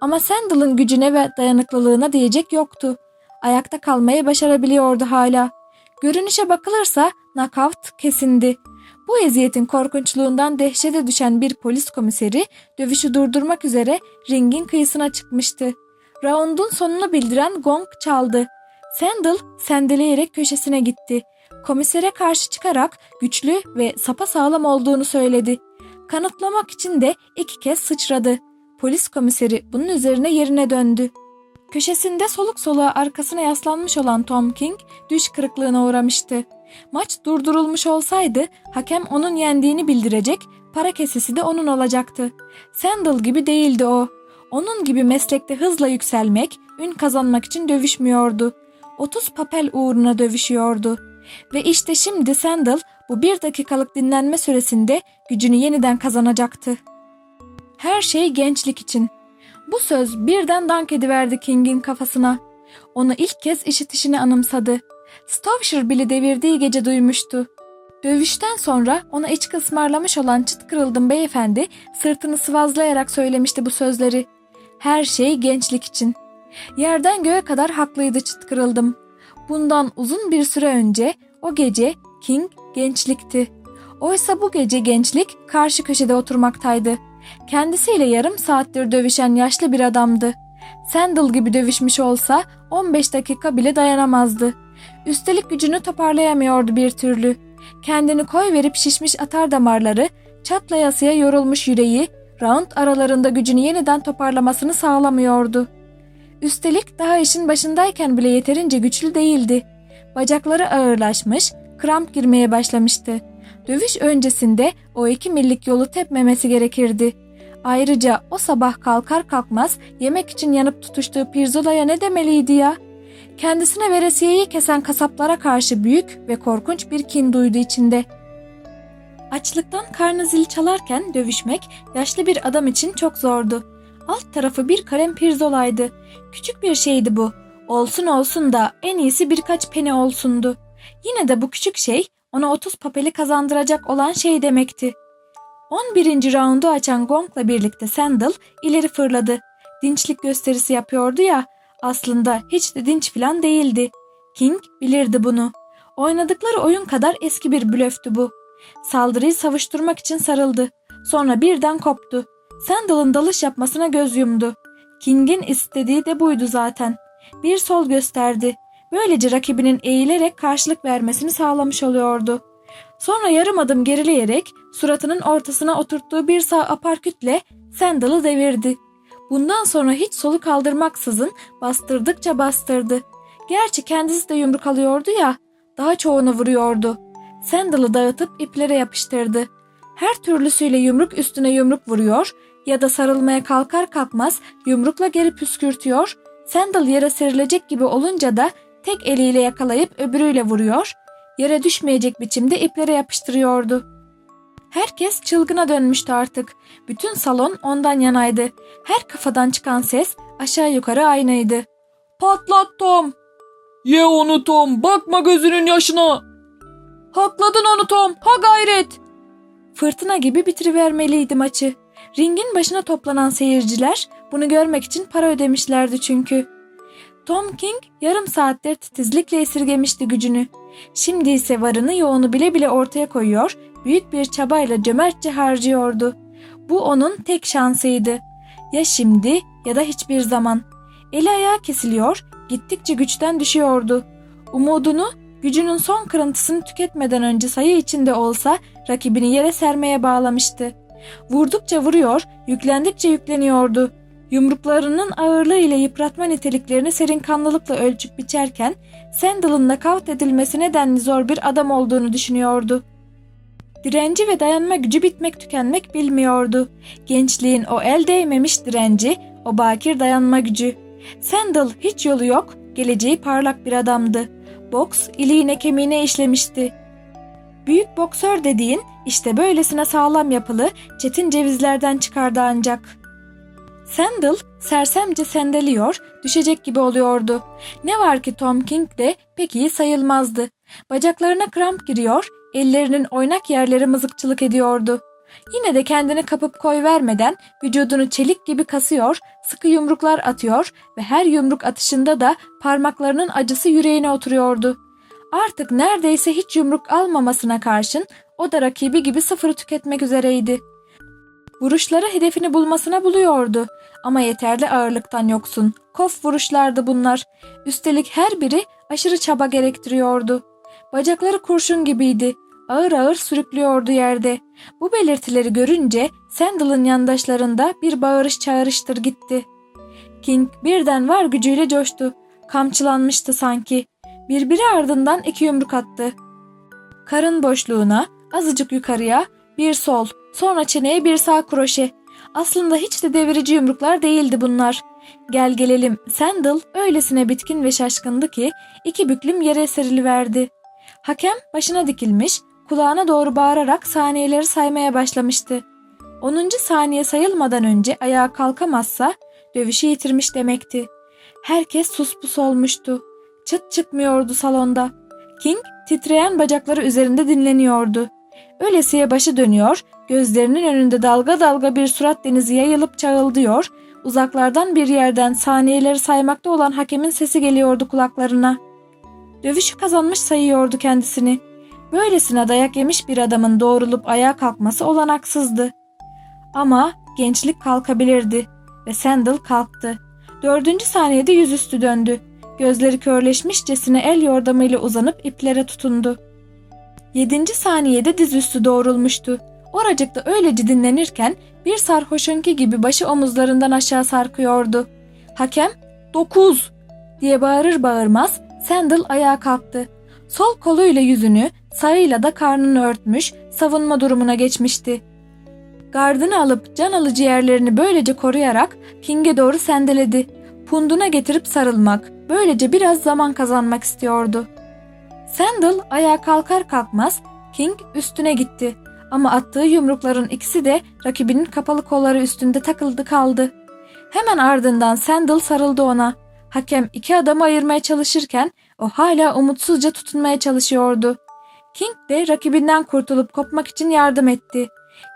Ama Sandal'ın gücüne ve dayanıklılığına diyecek yoktu. Ayakta kalmayı başarabiliyordu hala. Görünüşe bakılırsa nakavt kesindi. Bu eziyetin korkunçluğundan dehşete düşen bir polis komiseri dövüşü durdurmak üzere ringin kıyısına çıkmıştı. Raundun sonunu bildiren gong çaldı. Sandal sendeleyerek köşesine gitti. Komisere karşı çıkarak güçlü ve sapasağlam olduğunu söyledi. Kanıtlamak için de iki kez sıçradı. Polis komiseri bunun üzerine yerine döndü. Köşesinde soluk soluğa arkasına yaslanmış olan Tom King düş kırıklığına uğramıştı. Maç durdurulmuş olsaydı hakem onun yendiğini bildirecek, para kesesi de onun olacaktı. Sandal gibi değildi o. Onun gibi meslekte hızla yükselmek, ün kazanmak için dövüşmüyordu. 30 papel uğruna dövüşüyordu. Ve işte şimdi Sandal bu bir dakikalık dinlenme süresinde gücünü yeniden kazanacaktı. Her şey gençlik için. Bu söz birden dank ediverdi King'in kafasına. Onu ilk kez işitişini anımsadı. Stowshire bile devirdiği gece duymuştu. Dövüşten sonra ona içki ısmarlamış olan çıt kırıldım beyefendi sırtını sıvazlayarak söylemişti bu sözleri. Her şey gençlik için. Yerden göğe kadar haklıydı çıt kırıldım. Bundan uzun bir süre önce o gece King gençlikti. Oysa bu gece gençlik karşı köşede oturmaktaydı. Kendisiyle yarım saattir dövüşen yaşlı bir adamdı. Sandal gibi dövüşmüş olsa 15 dakika bile dayanamazdı. Üstelik gücünü toparlayamıyordu bir türlü. Kendini koy verip şişmiş atar damarları, çatlayasıya yorulmuş yüreği, round aralarında gücünü yeniden toparlamasını sağlamıyordu. Üstelik daha işin başındayken bile yeterince güçlü değildi. Bacakları ağırlaşmış, kramp girmeye başlamıştı. Dövüş öncesinde o iki millik yolu tepmemesi gerekirdi. Ayrıca o sabah kalkar kalkmaz yemek için yanıp tutuştuğu pirzolaya ne demeliydi ya? Kendisine veresiyeyi kesen kasaplara karşı büyük ve korkunç bir kin duydu içinde. Açlıktan karnı zil çalarken dövüşmek yaşlı bir adam için çok zordu. Alt tarafı bir kalem pirzolaydı. Küçük bir şeydi bu. Olsun olsun da en iyisi birkaç peni olsundu. Yine de bu küçük şey ona 30 papeli kazandıracak olan şey demekti. 11. raundu açan gongla birlikte Sandal ileri fırladı. Dinçlik gösterisi yapıyordu ya, aslında hiç de dinç falan değildi. King bilirdi bunu. Oynadıkları oyun kadar eski bir blöftü bu. Saldırıyı savuşturmak için sarıldı. Sonra birden koptu. Sandal'ın dalış yapmasına göz yumdu. King'in istediği de buydu zaten. Bir sol gösterdi. Böylece rakibinin eğilerek karşılık vermesini sağlamış oluyordu. Sonra yarım adım gerileyerek suratının ortasına oturttuğu bir sağ aparkütle Sandal'ı devirdi. Bundan sonra hiç soluk kaldırmaksızın bastırdıkça bastırdı. Gerçi kendisi de yumruk alıyordu ya, daha çoğunu vuruyordu. Sandal'ı dağıtıp iplere yapıştırdı. Her türlüsüyle yumruk üstüne yumruk vuruyor ya da sarılmaya kalkar kalkmaz yumrukla geri püskürtüyor. Sandal yere serilecek gibi olunca da tek eliyle yakalayıp öbürüyle vuruyor, yere düşmeyecek biçimde iplere yapıştırıyordu. Herkes çılgına dönmüştü artık. Bütün salon ondan yanaydı. Her kafadan çıkan ses aşağı yukarı aynıydı. Patlat Tom. Ye onu Tom bakma gözünün yaşına. Hakladın onu Tom. Ha gayret. Fırtına gibi bitirivermeliydi maçı. Ringin başına toplanan seyirciler bunu görmek için para ödemişlerdi çünkü. Tom King yarım saattir titizlikle esirgemişti gücünü. Şimdi ise varını yoğunu bile bile ortaya koyuyor, büyük bir çabayla cömertçe harcıyordu. Bu onun tek şansıydı. Ya şimdi ya da hiçbir zaman. Eli ayağı kesiliyor, gittikçe güçten düşüyordu. Umudunu gücünün son kırıntısını tüketmeden önce sayı içinde olsa rakibini yere sermeye bağlamıştı. Vurdukça vuruyor, yüklendikçe yükleniyordu. Yumruklarının ağırlığı ile yıpratma niteliklerini serin kanlılıkla ölçüp biçerken Sandal'ın nakavt edilmesi nedenli zor bir adam olduğunu düşünüyordu. Direnci ve dayanma gücü bitmek tükenmek bilmiyordu. Gençliğin o el değmemiş direnci, o bakir dayanma gücü. Sandal hiç yolu yok, geleceği parlak bir adamdı. Boks iliğine kemiğine işlemişti. Büyük boksör dediğin işte böylesine sağlam yapılı, çetin cevizlerden çıkardı ancak. Sandal sersemce sendeliyor, düşecek gibi oluyordu. Ne var ki Tom King de pek iyi sayılmazdı. Bacaklarına kramp giriyor, ellerinin oynak yerleri mızıkçılık ediyordu. Yine de kendini kapıp koy vermeden vücudunu çelik gibi kasıyor, sıkı yumruklar atıyor ve her yumruk atışında da parmaklarının acısı yüreğine oturuyordu. Artık neredeyse hiç yumruk almamasına karşın o da rakibi gibi sıfırı tüketmek üzereydi. Vuruşları hedefini bulmasına buluyordu ama yeterli ağırlıktan yoksun. Kof vuruşlardı bunlar. Üstelik her biri aşırı çaba gerektiriyordu. Bacakları kurşun gibiydi. Ağır ağır sürüklüyordu yerde. Bu belirtileri görünce Sandal'ın yandaşlarında bir bağırış çağrıştır gitti. King birden var gücüyle coştu. Kamçılanmıştı sanki. Birbiri ardından iki yumruk attı. Karın boşluğuna, azıcık yukarıya, bir sol, sonra çeneye bir sağ kroşe. Aslında hiç de devirici yumruklar değildi bunlar. Gel gelelim Sandal öylesine bitkin ve şaşkındı ki iki büklüm yere seriliverdi. Hakem başına dikilmiş, kulağına doğru bağırarak saniyeleri saymaya başlamıştı. 10. saniye sayılmadan önce ayağa kalkamazsa dövüşü yitirmiş demekti. Herkes suspus olmuştu. Çıt çıkmıyordu salonda. King titreyen bacakları üzerinde dinleniyordu. Öylesiye başı dönüyor, gözlerinin önünde dalga dalga bir surat denizi yayılıp çağıldıyor, uzaklardan bir yerden saniyeleri saymakta olan hakemin sesi geliyordu kulaklarına. Dövüşü kazanmış sayıyordu kendisini. Böylesine dayak yemiş bir adamın doğrulup ayağa kalkması olanaksızdı. Ama gençlik kalkabilirdi ve Sandal kalktı. Dördüncü saniyede yüzüstü döndü. Gözleri körleşmişçesine el yordamıyla uzanıp iplere tutundu. Yedinci saniyede dizüstü doğrulmuştu. Oracıkta öylece dinlenirken bir sarhoşunki gibi başı omuzlarından aşağı sarkıyordu. Hakem dokuz diye bağırır bağırmaz Sandal ayağa kalktı. Sol koluyla yüzünü, sağıyla da karnını örtmüş, savunma durumuna geçmişti. Gardını alıp can alıcı yerlerini böylece koruyarak King'e doğru sendeledi. Punduna getirip sarılmak, böylece biraz zaman kazanmak istiyordu. Sandal ayağa kalkar kalkmaz King üstüne gitti. Ama attığı yumrukların ikisi de rakibinin kapalı kolları üstünde takıldı kaldı. Hemen ardından Sandal sarıldı ona. Hakem iki adamı ayırmaya çalışırken o hala umutsuzca tutunmaya çalışıyordu. King de rakibinden kurtulup kopmak için yardım etti.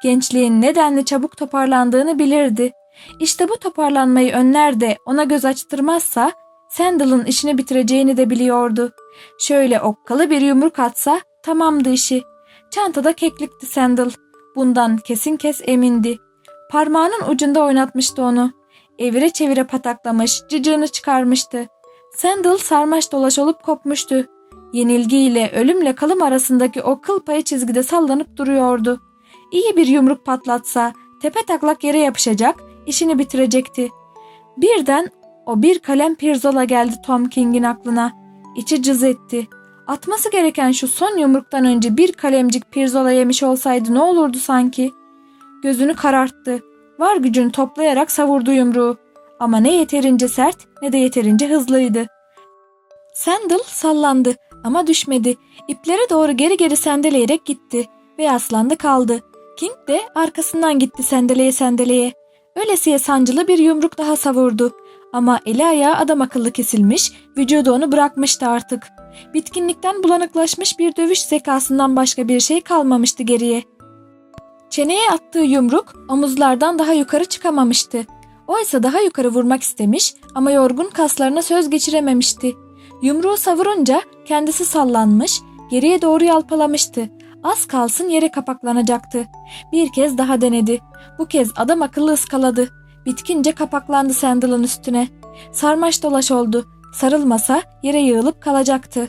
Gençliğin nedenle çabuk toparlandığını bilirdi. İşte bu toparlanmayı önler de ona göz açtırmazsa Sandal'ın işini bitireceğini de biliyordu. Şöyle okkalı bir yumruk atsa tamamdı işi. Çantada keklikti Sandal. Bundan kesin kes emindi. Parmağının ucunda oynatmıştı onu. Evire çevire pataklamış, cıcığını çıkarmıştı. Sandal sarmaş dolaş olup kopmuştu. Yenilgiyle ölümle kalım arasındaki o kıl payı çizgide sallanıp duruyordu. İyi bir yumruk patlatsa tepe taklak yere yapışacak, işini bitirecekti. Birden o bir kalem pirzola geldi Tom King'in aklına. İçi cız etti. Atması gereken şu son yumruktan önce bir kalemcik pirzola yemiş olsaydı ne olurdu sanki? Gözünü kararttı. Var gücünü toplayarak savurdu yumruğu. Ama ne yeterince sert ne de yeterince hızlıydı. Sandal sallandı ama düşmedi. İplere doğru geri geri sendeleyerek gitti ve yaslandı kaldı. King de arkasından gitti sendeleye sendeleye. Öylesiye sancılı bir yumruk daha savurdu. Ama eli ayağı adam akıllı kesilmiş, vücudu onu bırakmıştı artık. Bitkinlikten bulanıklaşmış bir dövüş zekasından başka bir şey kalmamıştı geriye. Çeneye attığı yumruk omuzlardan daha yukarı çıkamamıştı. Oysa daha yukarı vurmak istemiş ama yorgun kaslarına söz geçirememişti. Yumruğu savurunca kendisi sallanmış, geriye doğru yalpalamıştı. Az kalsın yere kapaklanacaktı. Bir kez daha denedi. Bu kez adam akıllı ıskaladı. Bitkince kapaklandı sandalın üstüne. Sarmaş dolaş oldu. Sarılmasa yere yığılıp kalacaktı.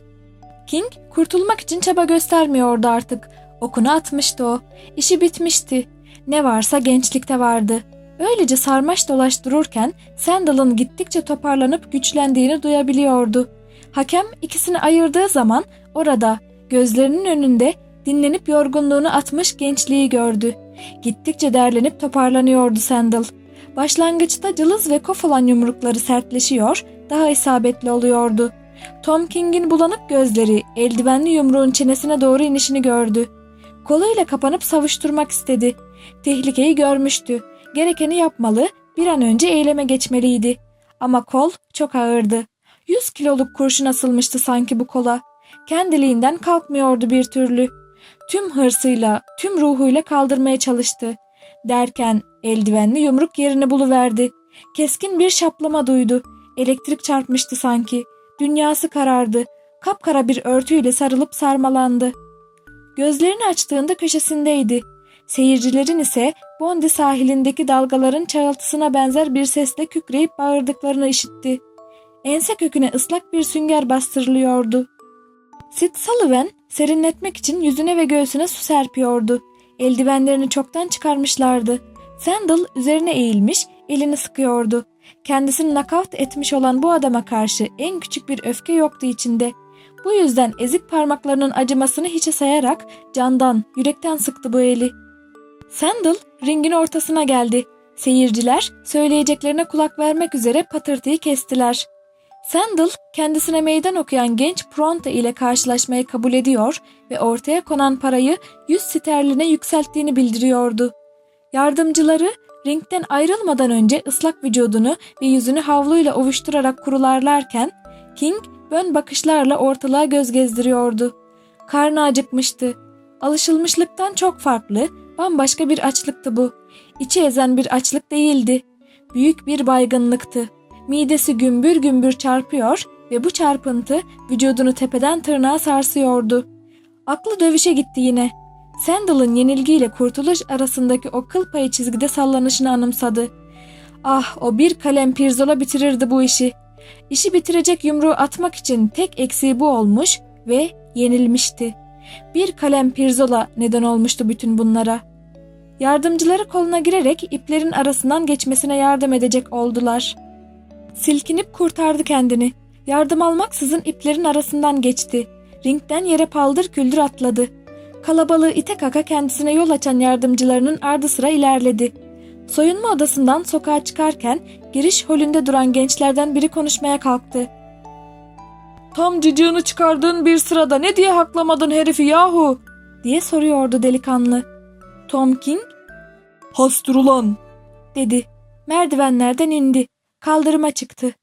King kurtulmak için çaba göstermiyordu artık. Okunu atmıştı o. İşi bitmişti. Ne varsa gençlikte vardı. Öylece sarmaş dolaş dururken Sandal'ın gittikçe toparlanıp güçlendiğini duyabiliyordu. Hakem ikisini ayırdığı zaman orada gözlerinin önünde dinlenip yorgunluğunu atmış gençliği gördü. Gittikçe derlenip toparlanıyordu Sandal. Başlangıçta cılız ve kof olan yumrukları sertleşiyor, daha isabetli oluyordu. Tom King'in bulanık gözleri eldivenli yumruğun çenesine doğru inişini gördü. Koluyla kapanıp savuşturmak istedi. Tehlikeyi görmüştü. Gerekeni yapmalı, bir an önce eyleme geçmeliydi. Ama kol çok ağırdı. Yüz kiloluk kurşun asılmıştı sanki bu kola. Kendiliğinden kalkmıyordu bir türlü. Tüm hırsıyla, tüm ruhuyla kaldırmaya çalıştı. Derken eldivenli yumruk yerini buluverdi. Keskin bir şaplama duydu. Elektrik çarpmıştı sanki. Dünyası karardı. Kapkara bir örtüyle sarılıp sarmalandı. Gözlerini açtığında köşesindeydi. Seyircilerin ise Bondi sahilindeki dalgaların çağıltısına benzer bir sesle kükreyip bağırdıklarını işitti. Ense köküne ıslak bir sünger bastırılıyordu. Sid Sullivan serinletmek için yüzüne ve göğsüne su serpiyordu. Eldivenlerini çoktan çıkarmışlardı. Sandal üzerine eğilmiş, elini sıkıyordu. Kendisini nakavt etmiş olan bu adama karşı en küçük bir öfke yoktu içinde. Bu yüzden ezik parmaklarının acımasını hiçe sayarak candan, yürekten sıktı bu eli. Sandal ringin ortasına geldi. Seyirciler söyleyeceklerine kulak vermek üzere patırtıyı kestiler. Sandal kendisine meydan okuyan genç Pronto ile karşılaşmayı kabul ediyor ve ortaya konan parayı 100 sterline yükselttiğini bildiriyordu. Yardımcıları ringden ayrılmadan önce ıslak vücudunu ve yüzünü havluyla ovuşturarak kurularlarken King bön bakışlarla ortalığa göz gezdiriyordu. Karnı acıkmıştı. Alışılmışlıktan çok farklı, bambaşka bir açlıktı bu. İçi ezen bir açlık değildi. Büyük bir baygınlıktı. Midesi gümbür gümbür çarpıyor ve bu çarpıntı vücudunu tepeden tırnağa sarsıyordu. Aklı dövüşe gitti yine. Sandal'ın yenilgiyle kurtuluş arasındaki o kıl payı çizgide sallanışını anımsadı. Ah o bir kalem pirzola bitirirdi bu işi. İşi bitirecek yumruğu atmak için tek eksiği bu olmuş ve yenilmişti. Bir kalem pirzola neden olmuştu bütün bunlara. Yardımcıları koluna girerek iplerin arasından geçmesine yardım edecek oldular. Silkinip kurtardı kendini. Yardım almaksızın iplerin arasından geçti. Ringden yere paldır küldür atladı. Kalabalığı ite kaka kendisine yol açan yardımcılarının ardı sıra ilerledi. Soyunma odasından sokağa çıkarken giriş holünde duran gençlerden biri konuşmaya kalktı. Tam cıcığını çıkardığın bir sırada ne diye haklamadın herifi yahu? diye soruyordu delikanlı. Tom King Hastur ulan. dedi. Merdivenlerden indi. Kaldırıma çıktı.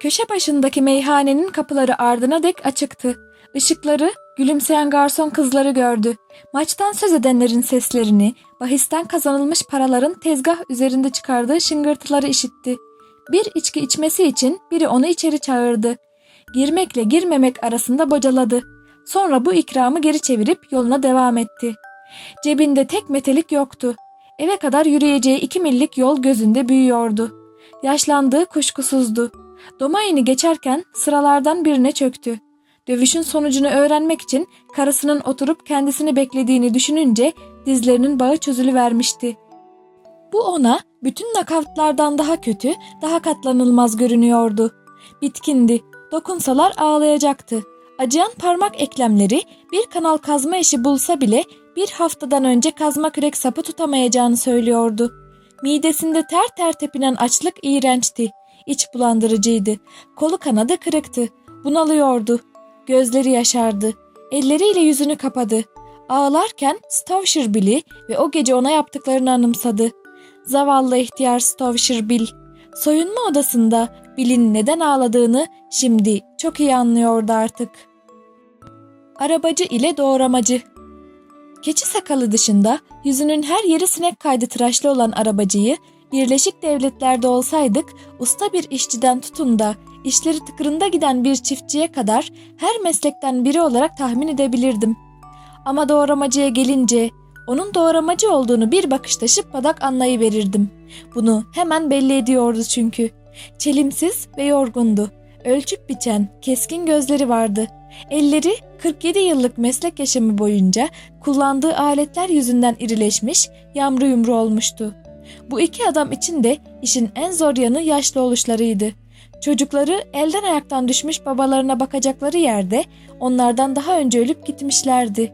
Köşe başındaki meyhanenin kapıları ardına dek açıktı. Işıkları, gülümseyen garson kızları gördü. Maçtan söz edenlerin seslerini, bahisten kazanılmış paraların tezgah üzerinde çıkardığı şıngırtıları işitti. Bir içki içmesi için biri onu içeri çağırdı. Girmekle girmemek arasında bocaladı. Sonra bu ikramı geri çevirip yoluna devam etti. Cebinde tek metelik yoktu. Eve kadar yürüyeceği iki millik yol gözünde büyüyordu. Yaşlandığı kuşkusuzdu. Domayini geçerken sıralardan birine çöktü. Dövüşün sonucunu öğrenmek için karısının oturup kendisini beklediğini düşününce dizlerinin bağı çözülüvermişti. Bu ona bütün nakavtlardan daha kötü, daha katlanılmaz görünüyordu. Bitkindi. Dokunsalar ağlayacaktı. Acıyan parmak eklemleri bir kanal kazma işi bulsa bile bir haftadan önce kazma kürek sapı tutamayacağını söylüyordu. Midesinde ter ter tepinen açlık iğrençti. İç bulandırıcıydı. Kolu kanadı kırıktı. Bunalıyordu. Gözleri yaşardı. Elleriyle yüzünü kapadı. Ağlarken Stowshire Bill'i ve o gece ona yaptıklarını anımsadı. Zavallı ihtiyar Stowshire Bill. Soyunma odasında Bill'in neden ağladığını şimdi çok iyi anlıyordu artık. Arabacı ile doğramacı. Keçi sakalı dışında yüzünün her yeri sinek kaydı tıraşlı olan arabacıyı Birleşik Devletler'de olsaydık usta bir işçiden tutun da işleri tıkırında giden bir çiftçiye kadar her meslekten biri olarak tahmin edebilirdim. Ama doğramacıya gelince onun doğramacı olduğunu bir bakışta şıppadak anlayıverirdim. Bunu hemen belli ediyordu çünkü. Çelimsiz ve yorgundu. Ölçüp biçen, keskin gözleri vardı. Elleri 47 yıllık meslek yaşamı boyunca kullandığı aletler yüzünden irileşmiş, yamru yumru olmuştu. Bu iki adam için de işin en zor yanı yaşlı oluşlarıydı. Çocukları elden ayaktan düşmüş babalarına bakacakları yerde onlardan daha önce ölüp gitmişlerdi.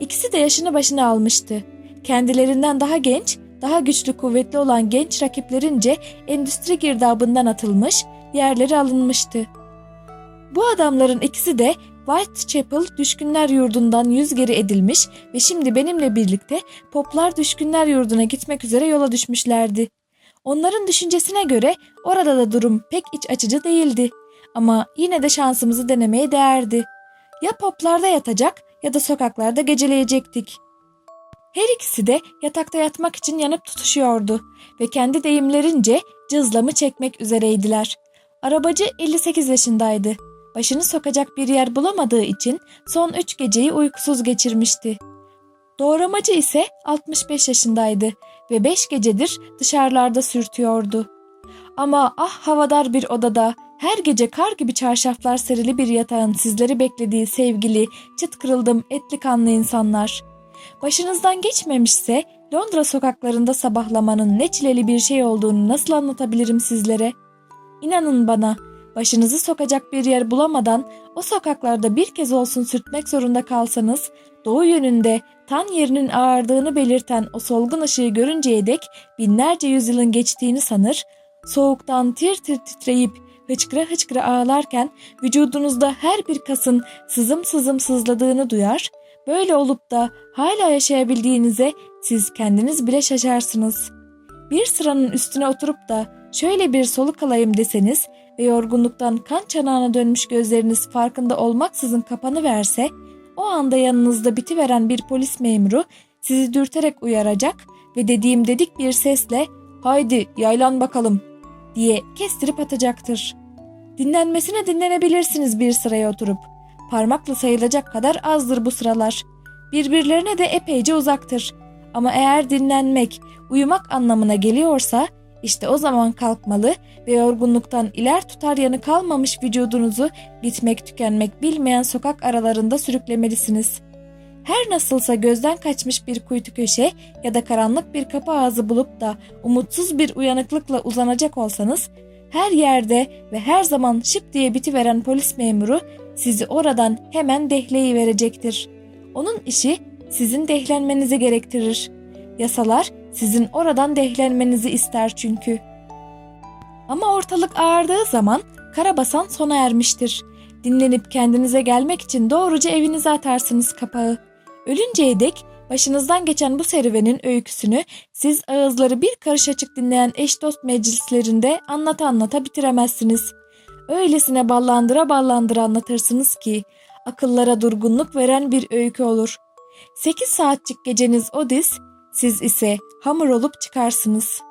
İkisi de yaşını başına almıştı. Kendilerinden daha genç, daha güçlü kuvvetli olan genç rakiplerince endüstri girdabından atılmış, yerleri alınmıştı. Bu adamların ikisi de Whitechapel Düşkünler Yurdu'ndan yüz geri edilmiş ve şimdi benimle birlikte Poplar Düşkünler Yurdu'na gitmek üzere yola düşmüşlerdi. Onların düşüncesine göre orada da durum pek iç açıcı değildi. Ama yine de şansımızı denemeye değerdi. Ya poplarda yatacak ya da sokaklarda geceleyecektik. Her ikisi de yatakta yatmak için yanıp tutuşuyordu ve kendi deyimlerince cızlamı çekmek üzereydiler. Arabacı 58 yaşındaydı. Başını sokacak bir yer bulamadığı için son üç geceyi uykusuz geçirmişti. Doğramacı ise 65 yaşındaydı ve beş gecedir dışarılarda sürtüyordu. Ama ah havadar bir odada her gece kar gibi çarşaflar serili bir yatağın sizleri beklediği sevgili, çıt kırıldım etli kanlı insanlar. Başınızdan geçmemişse Londra sokaklarında sabahlamanın ne çileli bir şey olduğunu nasıl anlatabilirim sizlere? İnanın bana başınızı sokacak bir yer bulamadan o sokaklarda bir kez olsun sürtmek zorunda kalsanız doğu yönünde tan yerinin ağardığını belirten o solgun ışığı görünceye dek binlerce yüzyılın geçtiğini sanır, soğuktan tir tir titreyip hıçkıra hıçkıra ağlarken vücudunuzda her bir kasın sızım sızım sızladığını duyar, böyle olup da hala yaşayabildiğinize siz kendiniz bile şaşarsınız. Bir sıranın üstüne oturup da şöyle bir soluk alayım deseniz ve yorgunluktan kan çanağına dönmüş gözleriniz farkında olmaksızın kapanı verse, o anda yanınızda bitiveren bir polis memuru sizi dürterek uyaracak ve dediğim dedik bir sesle haydi yaylan bakalım diye kestirip atacaktır. Dinlenmesine dinlenebilirsiniz bir sıraya oturup. Parmakla sayılacak kadar azdır bu sıralar. Birbirlerine de epeyce uzaktır. Ama eğer dinlenmek, uyumak anlamına geliyorsa işte o zaman kalkmalı ve yorgunluktan iler tutar yanı kalmamış vücudunuzu bitmek tükenmek bilmeyen sokak aralarında sürüklemelisiniz. Her nasılsa gözden kaçmış bir kuytu köşe ya da karanlık bir kapı ağzı bulup da umutsuz bir uyanıklıkla uzanacak olsanız her yerde ve her zaman şıp diye bitiveren polis memuru sizi oradan hemen dehleyi verecektir. Onun işi sizin dehlenmenizi gerektirir. Yasalar sizin oradan dehlenmenizi ister çünkü. Ama ortalık ağardığı zaman karabasan sona ermiştir. Dinlenip kendinize gelmek için doğruca evinize atarsınız kapağı. Ölünceye dek başınızdan geçen bu serüvenin öyküsünü siz ağızları bir karış açık dinleyen eş dost meclislerinde anlata anlata bitiremezsiniz. Öylesine ballandıra ballandıra anlatırsınız ki akıllara durgunluk veren bir öykü olur. 8 saatlik geceniz Odis, siz ise hamur olup çıkarsınız.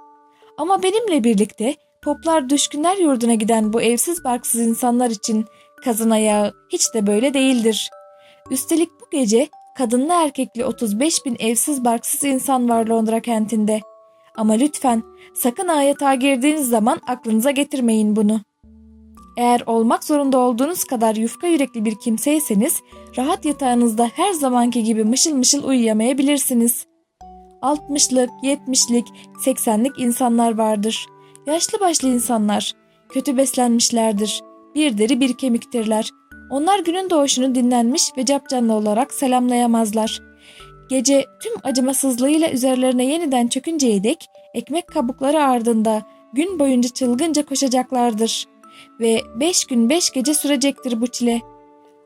Ama benimle birlikte poplar düşkünler yurduna giden bu evsiz barksız insanlar için kazın ayağı hiç de böyle değildir. Üstelik bu gece kadınlı erkekli 35 bin evsiz barksız insan var Londra kentinde. Ama lütfen sakın ayeta girdiğiniz zaman aklınıza getirmeyin bunu. Eğer olmak zorunda olduğunuz kadar yufka yürekli bir kimseyseniz rahat yatağınızda her zamanki gibi mışıl mışıl uyuyamayabilirsiniz. 60'lık, 70'lik, 80'lik insanlar vardır. Yaşlı başlı insanlar. Kötü beslenmişlerdir. Bir deri bir kemiktirler. Onlar günün doğuşunu dinlenmiş ve capcanlı olarak selamlayamazlar. Gece tüm acımasızlığıyla üzerlerine yeniden çökünceye dek ekmek kabukları ardında gün boyunca çılgınca koşacaklardır. Ve beş gün beş gece sürecektir bu çile.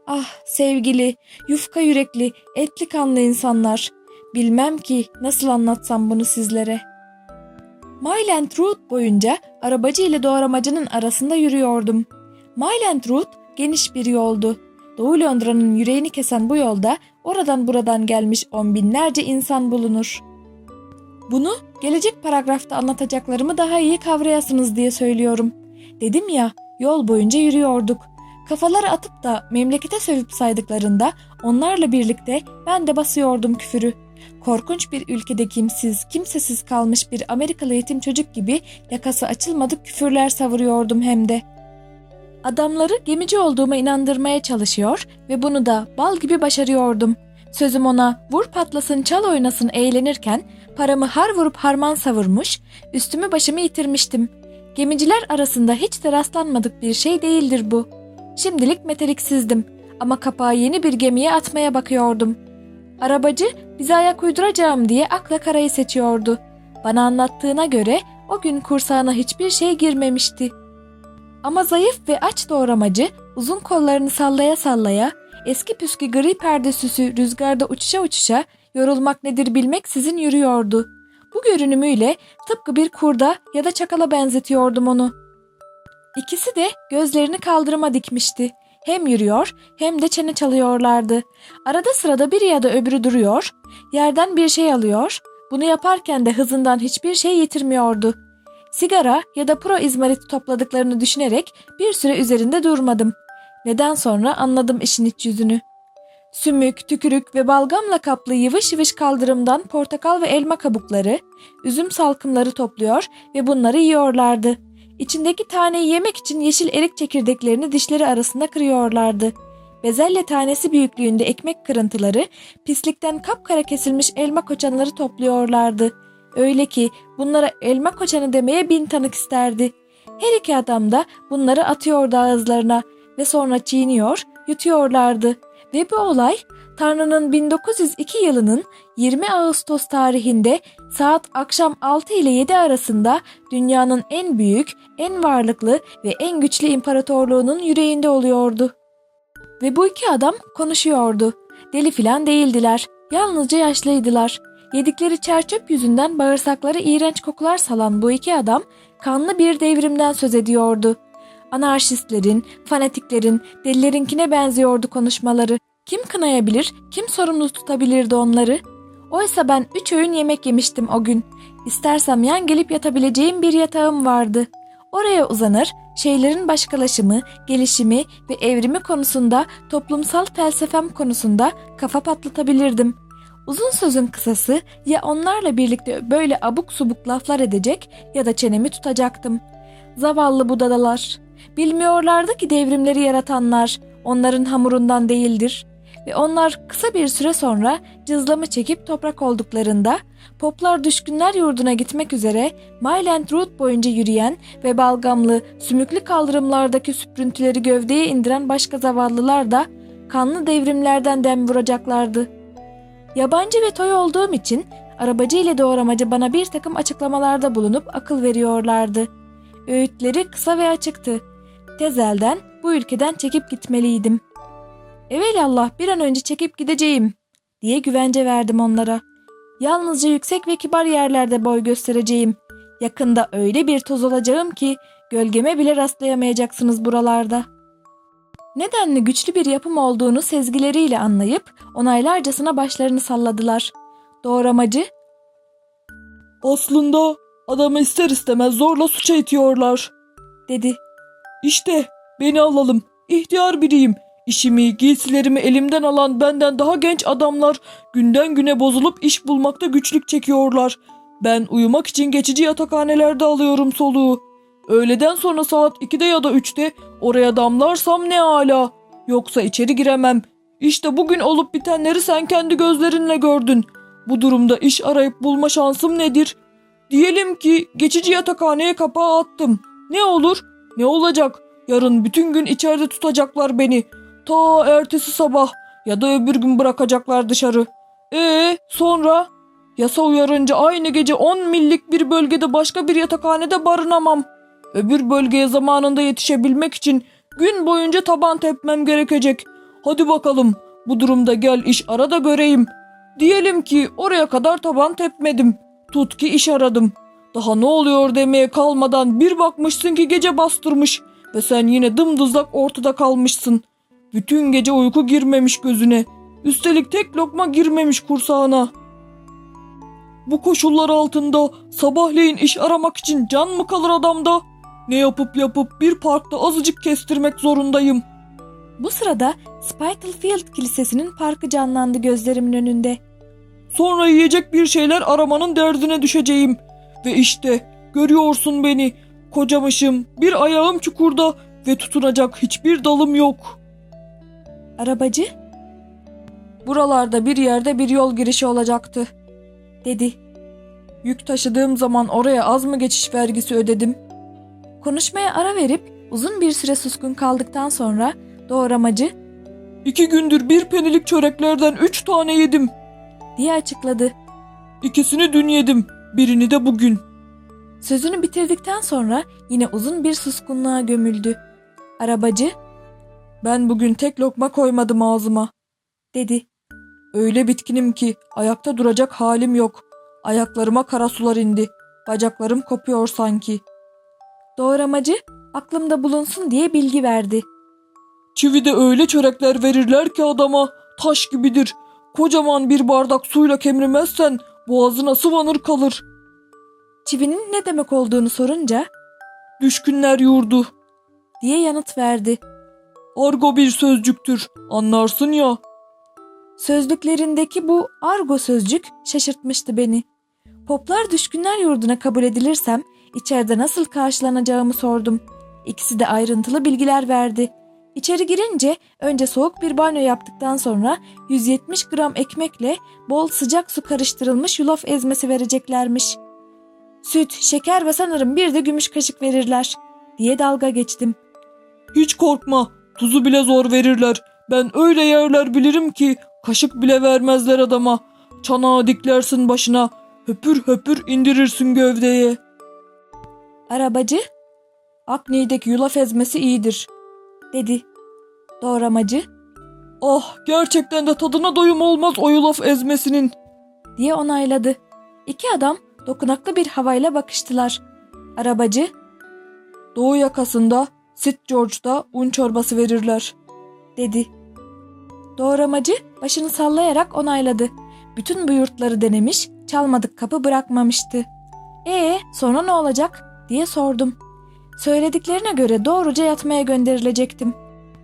Ah sevgili, yufka yürekli, etli kanlı insanlar. Bilmem ki nasıl anlatsam bunu sizlere. Myland Road boyunca arabacı ile doğramacının arasında yürüyordum. Myland Road geniş bir yoldu. Doğu Londra'nın yüreğini kesen bu yolda oradan buradan gelmiş on binlerce insan bulunur. Bunu gelecek paragrafta anlatacaklarımı daha iyi kavrayasınız diye söylüyorum. Dedim ya yol boyunca yürüyorduk. Kafaları atıp da memlekete sövüp saydıklarında onlarla birlikte ben de basıyordum küfürü. Korkunç bir ülkede kimsiz, kimsesiz kalmış bir Amerikalı yetim çocuk gibi yakası açılmadık küfürler savuruyordum hem de. Adamları gemici olduğuma inandırmaya çalışıyor ve bunu da bal gibi başarıyordum. Sözüm ona vur patlasın çal oynasın eğlenirken paramı har vurup harman savurmuş, üstümü başımı yitirmiştim. Gemiciler arasında hiç de rastlanmadık bir şey değildir bu. Şimdilik meteliksizdim ama kapağı yeni bir gemiye atmaya bakıyordum. Arabacı bize ayak uyduracağım diye akla karayı seçiyordu. Bana anlattığına göre o gün kursağına hiçbir şey girmemişti. Ama zayıf ve aç doğramacı uzun kollarını sallaya sallaya eski püskü gri perde süsü rüzgarda uçuşa uçuşa yorulmak nedir bilmek sizin yürüyordu. Bu görünümüyle tıpkı bir kurda ya da çakala benzetiyordum onu. İkisi de gözlerini kaldırıma dikmişti. Hem yürüyor hem de çene çalıyorlardı. Arada sırada biri ya da öbürü duruyor, yerden bir şey alıyor. Bunu yaparken de hızından hiçbir şey yitirmiyordu. Sigara ya da pro izmariti topladıklarını düşünerek bir süre üzerinde durmadım. Neden sonra anladım işin iç yüzünü. Sümük, tükürük ve balgamla kaplı yıvış yıvış kaldırımdan portakal ve elma kabukları, üzüm salkımları topluyor ve bunları yiyorlardı. İçindeki taneyi yemek için yeşil erik çekirdeklerini dişleri arasında kırıyorlardı. Bezelye tanesi büyüklüğünde ekmek kırıntıları, pislikten kapkara kesilmiş elma koçanları topluyorlardı. Öyle ki bunlara elma koçanı demeye bin tanık isterdi. Her iki adam da bunları atıyordu ağızlarına ve sonra çiğniyor, yutuyorlardı. Ve bu olay Tanrı'nın 1902 yılının 20 Ağustos tarihinde saat akşam 6 ile 7 arasında dünyanın en büyük, en varlıklı ve en güçlü imparatorluğunun yüreğinde oluyordu. Ve bu iki adam konuşuyordu. Deli filan değildiler. Yalnızca yaşlıydılar. Yedikleri çerçöp yüzünden bağırsakları iğrenç kokular salan bu iki adam kanlı bir devrimden söz ediyordu. Anarşistlerin, fanatiklerin, delilerinkine benziyordu konuşmaları. Kim kınayabilir, kim sorumlu tutabilirdi onları? Oysa ben üç öğün yemek yemiştim o gün. İstersem yan gelip yatabileceğim bir yatağım vardı. Oraya uzanır, şeylerin başkalaşımı, gelişimi ve evrimi konusunda, toplumsal felsefem konusunda kafa patlatabilirdim. Uzun sözün kısası ya onlarla birlikte böyle abuk subuk laflar edecek ya da çenemi tutacaktım. Zavallı budalalar. Bilmiyorlardı ki devrimleri yaratanlar onların hamurundan değildir. Ve onlar kısa bir süre sonra cızlamı çekip toprak olduklarında poplar düşkünler yurduna gitmek üzere Myland Road boyunca yürüyen ve balgamlı, sümüklü kaldırımlardaki süprüntüleri gövdeye indiren başka zavallılar da kanlı devrimlerden dem vuracaklardı. Yabancı ve toy olduğum için arabacı ile doğramacı bana bir takım açıklamalarda bulunup akıl veriyorlardı. Öğütleri kısa ve açıktı. Tezelden bu ülkeden çekip gitmeliydim. Evelallah bir an önce çekip gideceğim diye güvence verdim onlara. Yalnızca yüksek ve kibar yerlerde boy göstereceğim. Yakında öyle bir toz olacağım ki gölgeme bile rastlayamayacaksınız buralarda. Nedenli güçlü bir yapım olduğunu sezgileriyle anlayıp onaylarcasına başlarını salladılar. Doğramacı, Aslında adamı ister istemez zorla suça itiyorlar. dedi. İşte beni alalım. İhtiyar biriyim. İşimi, giysilerimi elimden alan benden daha genç adamlar günden güne bozulup iş bulmakta güçlük çekiyorlar. Ben uyumak için geçici yatakhanelerde alıyorum soluğu. Öğleden sonra saat 2'de ya da 3'te oraya damlarsam ne ala. Yoksa içeri giremem. İşte bugün olup bitenleri sen kendi gözlerinle gördün. Bu durumda iş arayıp bulma şansım nedir? Diyelim ki geçici yatakhaneye kapağı attım. Ne olur? Ne olacak? Yarın bütün gün içeride tutacaklar beni. Ta ertesi sabah ya da öbür gün bırakacaklar dışarı. Ee sonra? Yasa uyarınca aynı gece 10 millik bir bölgede başka bir yatakhanede barınamam. Öbür bölgeye zamanında yetişebilmek için gün boyunca taban tepmem gerekecek. Hadi bakalım bu durumda gel iş ara da göreyim. Diyelim ki oraya kadar taban tepmedim. Tut ki iş aradım. Daha ne oluyor demeye kalmadan bir bakmışsın ki gece bastırmış ve sen yine dımdızlak ortada kalmışsın. Bütün gece uyku girmemiş gözüne. Üstelik tek lokma girmemiş kursağına. Bu koşullar altında sabahleyin iş aramak için can mı kalır adamda? Ne yapıp yapıp bir parkta azıcık kestirmek zorundayım. Bu sırada Spitalfield Kilisesi'nin parkı canlandı gözlerimin önünde. Sonra yiyecek bir şeyler aramanın derdine düşeceğim. Ve işte görüyorsun beni. Kocamışım, bir ayağım çukurda ve tutunacak hiçbir dalım yok. Arabacı? Buralarda bir yerde bir yol girişi olacaktı, dedi. Yük taşıdığım zaman oraya az mı geçiş vergisi ödedim? Konuşmaya ara verip uzun bir süre suskun kaldıktan sonra doğramacı İki gündür bir penilik çöreklerden üç tane yedim. diye açıkladı. İkisini dün yedim, birini de bugün. Sözünü bitirdikten sonra yine uzun bir suskunluğa gömüldü. Arabacı Ben bugün tek lokma koymadım ağzıma. dedi. Öyle bitkinim ki ayakta duracak halim yok. Ayaklarıma kara sular indi. Bacaklarım kopuyor sanki. Doğramacı aklımda bulunsun diye bilgi verdi. Çivide öyle çörekler verirler ki adama taş gibidir. Kocaman bir bardak suyla kemirmezsen boğazına sıvanır kalır. Çivinin ne demek olduğunu sorunca Düşkünler yurdu. diye yanıt verdi. Argo bir sözcüktür. Anlarsın ya. Sözlüklerindeki bu argo sözcük şaşırtmıştı beni. Poplar düşkünler yurduna kabul edilirsem içeride nasıl karşılanacağımı sordum. İkisi de ayrıntılı bilgiler verdi. İçeri girince önce soğuk bir banyo yaptıktan sonra 170 gram ekmekle bol sıcak su karıştırılmış yulaf ezmesi vereceklermiş. Süt, şeker ve sanırım bir de gümüş kaşık verirler diye dalga geçtim. Hiç korkma. Tuzu bile zor verirler. Ben öyle yerler bilirim ki kaşık bile vermezler adama. Çanağı diklersin başına. Höpür höpür indirirsin gövdeye. Arabacı Akni'deki yulaf ezmesi iyidir. dedi. Doğramacı Ah gerçekten de tadına doyum olmaz o yulaf ezmesinin. diye onayladı. İki adam dokunaklı bir havayla bakıştılar. Arabacı Doğu yakasında St. George'da un çorbası verirler. dedi. Doğramacı başını sallayarak onayladı. Bütün bu yurtları denemiş, çalmadık kapı bırakmamıştı. Ee, sonra ne olacak diye sordum. Söylediklerine göre doğruca yatmaya gönderilecektim.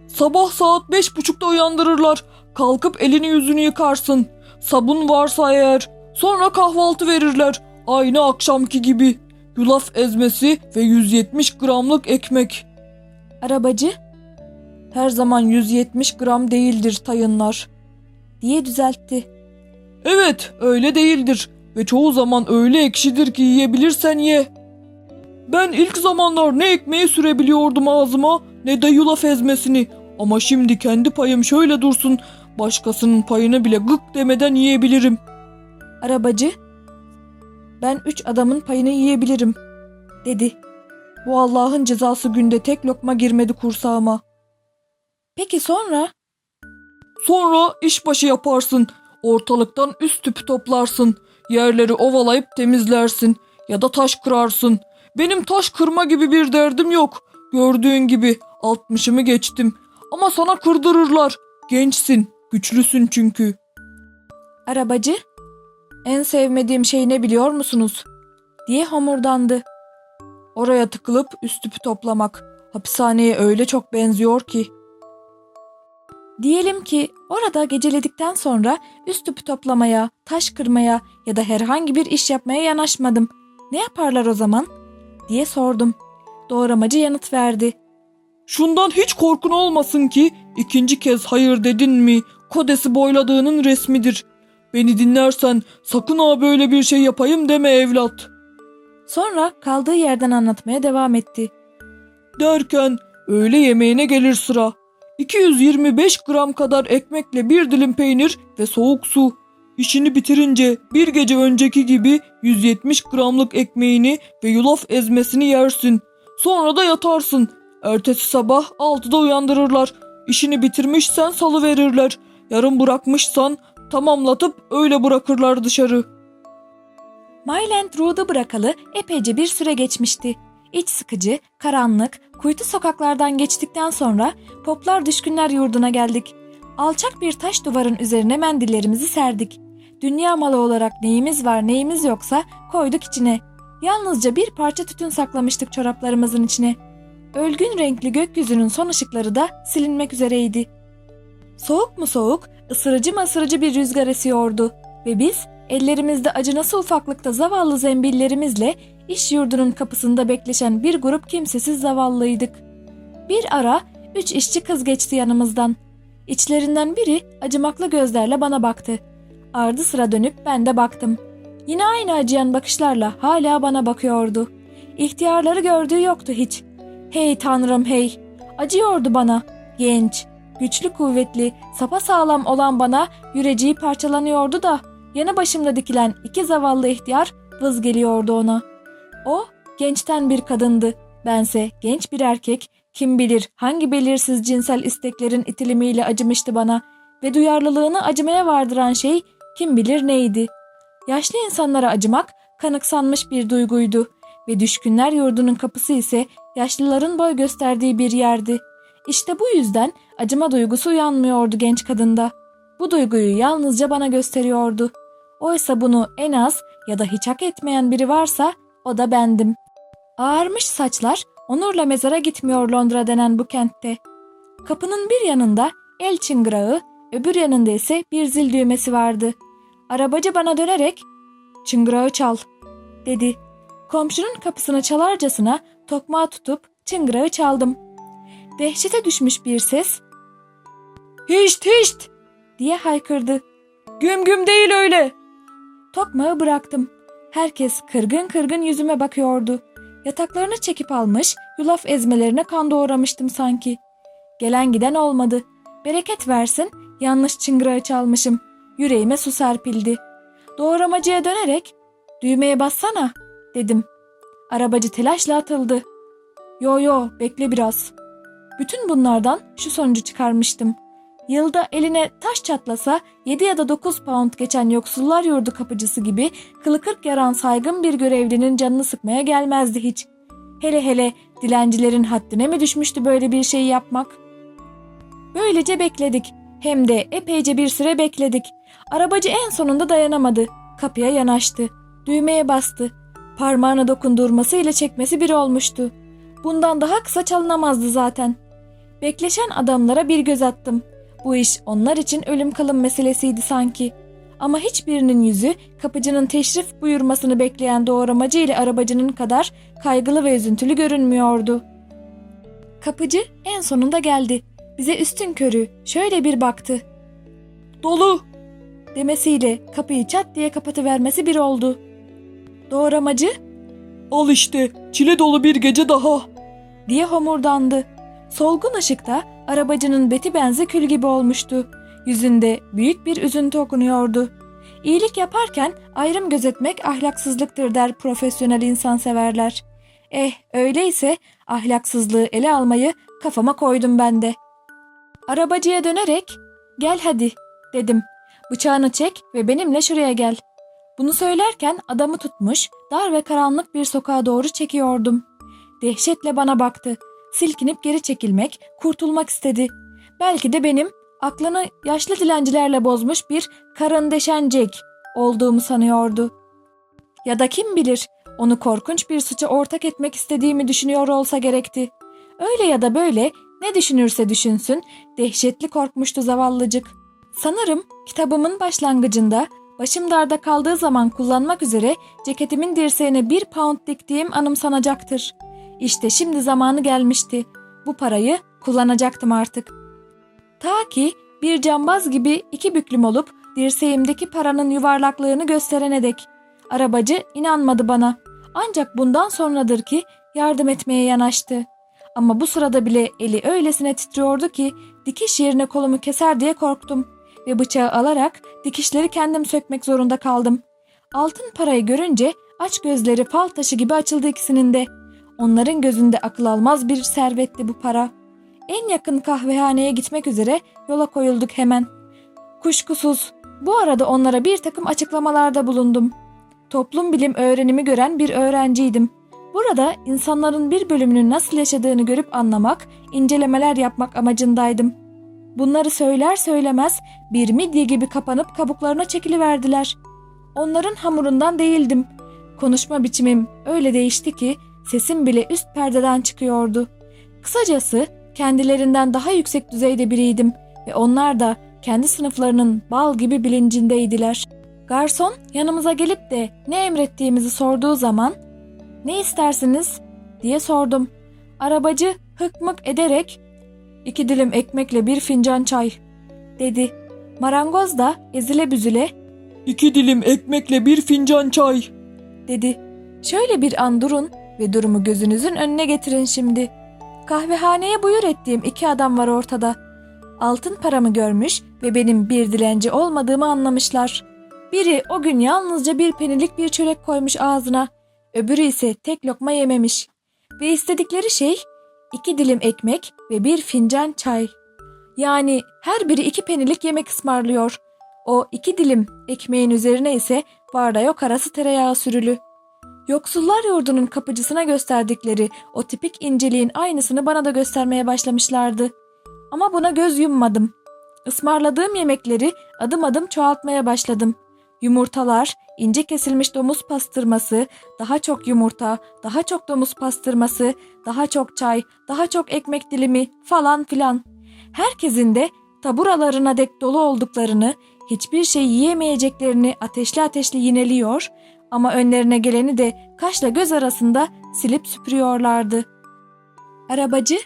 Sabah saat beş buçukta uyandırırlar. Kalkıp elini yüzünü yıkarsın. Sabun varsa eğer. Sonra kahvaltı verirler. Aynı akşamki gibi. Yulaf ezmesi ve 170 gramlık ekmek. Arabacı Her zaman 170 gram değildir tayınlar. diye düzeltti. Evet öyle değildir. Ve çoğu zaman öyle ekşidir ki yiyebilirsen ye. Ben ilk zamanlar ne ekmeği sürebiliyordum ağzıma ne de yulaf ezmesini. Ama şimdi kendi payım şöyle dursun. Başkasının payını bile gık demeden yiyebilirim. Arabacı ben üç adamın payını yiyebilirim dedi. Bu Allah'ın cezası günde tek lokma girmedi kursağıma. Peki sonra Sonra işbaşı yaparsın. Ortalıktan üst tüpü toplarsın. Yerleri ovalayıp temizlersin. Ya da taş kırarsın. Benim taş kırma gibi bir derdim yok. Gördüğün gibi altmışımı geçtim. Ama sana kırdırırlar. Gençsin, güçlüsün çünkü. arabacı en sevmediğim şey ne biliyor musunuz? diye homurdandı. Oraya tıkılıp üst tüpü toplamak. Hapishaneye öyle çok benziyor ki. Diyelim ki orada geceledikten sonra üst tüpü toplamaya, taş kırmaya ya da herhangi bir iş yapmaya yanaşmadım. Ne yaparlar o zaman? diye sordum. Doğramacı yanıt verdi. Şundan hiç korkun olmasın ki ikinci kez hayır dedin mi kodesi boyladığının resmidir. Beni dinlersen sakın ha böyle bir şey yapayım deme evlat. Sonra kaldığı yerden anlatmaya devam etti. Derken öğle yemeğine gelir sıra. 225 gram kadar ekmekle bir dilim peynir ve soğuk su. İşini bitirince bir gece önceki gibi 170 gramlık ekmeğini ve yulaf ezmesini yersin. Sonra da yatarsın. Ertesi sabah 6'da uyandırırlar. İşini bitirmişsen salı verirler. Yarım bırakmışsan tamamlatıp öyle bırakırlar dışarı. Myland Road'u bırakalı epeyce bir süre geçmişti. İç sıkıcı, karanlık, kuytu sokaklardan geçtikten sonra Poplar Düşkünler Yurdu'na geldik. Alçak bir taş duvarın üzerine mendillerimizi serdik. Dünya malı olarak neyimiz var neyimiz yoksa koyduk içine. Yalnızca bir parça tütün saklamıştık çoraplarımızın içine. Ölgün renkli gökyüzünün son ışıkları da silinmek üzereydi. Soğuk mu soğuk, ısırıcı mı ısırıcı bir rüzgar esiyordu ve biz ellerimizde acınası ufaklıkta zavallı zembillerimizle iş yurdunun kapısında bekleşen bir grup kimsesiz zavallıydık. Bir ara üç işçi kız geçti yanımızdan. İçlerinden biri acımaklı gözlerle bana baktı. Ardı sıra dönüp ben de baktım. Yine aynı acıyan bakışlarla hala bana bakıyordu. İhtiyarları gördüğü yoktu hiç. Hey tanrım hey! Acıyordu bana. Genç, güçlü kuvvetli, sapa sağlam olan bana yüreciği parçalanıyordu da yanı başımda dikilen iki zavallı ihtiyar vız geliyordu ona. O gençten bir kadındı. Bense genç bir erkek, kim bilir hangi belirsiz cinsel isteklerin itilimiyle acımıştı bana ve duyarlılığını acımaya vardıran şey kim bilir neydi. Yaşlı insanlara acımak kanıksanmış bir duyguydu ve düşkünler yurdunun kapısı ise yaşlıların boy gösterdiği bir yerdi. İşte bu yüzden acıma duygusu uyanmıyordu genç kadında. Bu duyguyu yalnızca bana gösteriyordu. Oysa bunu en az ya da hiç hak etmeyen biri varsa o da bendim. Ağarmış saçlar onurla mezara gitmiyor Londra denen bu kentte. Kapının bir yanında el çıngırağı, öbür yanında ise bir zil düğmesi vardı. Arabacı bana dönerek "Çıngırağı çal." dedi. Komşunun kapısını çalarcasına tokmağı tutup çıngırağı çaldım. Dehşete düşmüş bir ses Hişt hişt! diye haykırdı. Güm güm değil öyle. Tokmağı bıraktım. Herkes kırgın kırgın yüzüme bakıyordu. Yataklarını çekip almış, yulaf ezmelerine kan doğramıştım sanki. Gelen giden olmadı. Bereket versin, yanlış çıngırağı çalmışım. Yüreğime su serpildi. Doğramacıya dönerek, düğmeye bassana, dedim. Arabacı telaşla atıldı. Yo yo, bekle biraz. Bütün bunlardan şu sonucu çıkarmıştım. Yılda eline taş çatlasa 7 ya da 9 pound geçen yoksullar yurdu kapıcısı gibi kılı kırk yaran saygın bir görevlinin canını sıkmaya gelmezdi hiç. Hele hele dilencilerin haddine mi düşmüştü böyle bir şeyi yapmak? Böylece bekledik. Hem de epeyce bir süre bekledik. Arabacı en sonunda dayanamadı. Kapıya yanaştı. Düğmeye bastı. Parmağına dokundurmasıyla çekmesi bir olmuştu. Bundan daha kısa çalınamazdı zaten. Bekleşen adamlara bir göz attım. Bu iş onlar için ölüm kalım meselesiydi sanki. Ama hiçbirinin yüzü kapıcının teşrif buyurmasını bekleyen doğramacı ile arabacının kadar kaygılı ve üzüntülü görünmüyordu. Kapıcı en sonunda geldi. Bize üstün körü şöyle bir baktı. Dolu. Demesiyle kapıyı çat diye kapatıvermesi bir oldu. Doğramacı Al işte çile dolu bir gece daha. diye homurdandı. Solgun ışıkta arabacının beti benzi kül gibi olmuştu. Yüzünde büyük bir üzüntü okunuyordu. İyilik yaparken ayrım gözetmek ahlaksızlıktır der profesyonel insanseverler. Eh öyleyse ahlaksızlığı ele almayı kafama koydum ben de. Arabacıya dönerek gel hadi dedim. Bıçağını çek ve benimle şuraya gel. Bunu söylerken adamı tutmuş dar ve karanlık bir sokağa doğru çekiyordum. Dehşetle bana baktı. Silkinip geri çekilmek, kurtulmak istedi. Belki de benim aklını yaşlı dilencilerle bozmuş bir karın deşencek olduğumu sanıyordu. Ya da kim bilir onu korkunç bir suça ortak etmek istediğimi düşünüyor olsa gerekti. Öyle ya da böyle ne düşünürse düşünsün dehşetli korkmuştu zavallıcık. Sanırım kitabımın başlangıcında başım darda kaldığı zaman kullanmak üzere ceketimin dirseğine bir pound diktiğim anımsanacaktır. İşte şimdi zamanı gelmişti. Bu parayı kullanacaktım artık. Ta ki bir cambaz gibi iki büklüm olup dirseğimdeki paranın yuvarlaklığını gösterene dek. Arabacı inanmadı bana. Ancak bundan sonradır ki yardım etmeye yanaştı. Ama bu sırada bile eli öylesine titriyordu ki dikiş yerine kolumu keser diye korktum ve bıçağı alarak dikişleri kendim sökmek zorunda kaldım. Altın parayı görünce aç gözleri fal taşı gibi açıldı ikisinin de. Onların gözünde akıl almaz bir servetti bu para. En yakın kahvehaneye gitmek üzere yola koyulduk hemen. Kuşkusuz bu arada onlara bir takım açıklamalarda bulundum. Toplum bilim öğrenimi gören bir öğrenciydim. Burada insanların bir bölümünün nasıl yaşadığını görüp anlamak, incelemeler yapmak amacındaydım. Bunları söyler söylemez bir midye gibi kapanıp kabuklarına çekiliverdiler. Onların hamurundan değildim. Konuşma biçimim öyle değişti ki sesim bile üst perdeden çıkıyordu. Kısacası kendilerinden daha yüksek düzeyde biriydim ve onlar da kendi sınıflarının bal gibi bilincindeydiler. Garson yanımıza gelip de ne emrettiğimizi sorduğu zaman ''Ne istersiniz?'' diye sordum. Arabacı hıkmık ederek iki dilim ekmekle bir fincan çay dedi. Marangoz da ezile büzüle İki dilim ekmekle bir fincan çay. dedi. Şöyle bir an durun ve durumu gözünüzün önüne getirin şimdi. Kahvehaneye buyur ettiğim iki adam var ortada. Altın paramı görmüş ve benim bir dilenci olmadığımı anlamışlar. Biri o gün yalnızca bir penilik bir çörek koymuş ağzına. Öbürü ise tek lokma yememiş. Ve istedikleri şey iki dilim ekmek ve bir fincan çay. Yani her biri iki penilik yemek ısmarlıyor. O iki dilim ekmeğin üzerine ise varda yok arası tereyağı sürülü. Yoksullar yurdunun kapıcısına gösterdikleri o tipik inceliğin aynısını bana da göstermeye başlamışlardı. Ama buna göz yummadım. Ismarladığım yemekleri adım adım çoğaltmaya başladım. Yumurtalar, ince kesilmiş domuz pastırması, daha çok yumurta, daha çok domuz pastırması, daha çok çay, daha çok ekmek dilimi falan filan. Herkesin de taburalarına dek dolu olduklarını, hiçbir şey yiyemeyeceklerini ateşli ateşli yineliyor ama önlerine geleni de kaşla göz arasında silip süpürüyorlardı. Arabacı,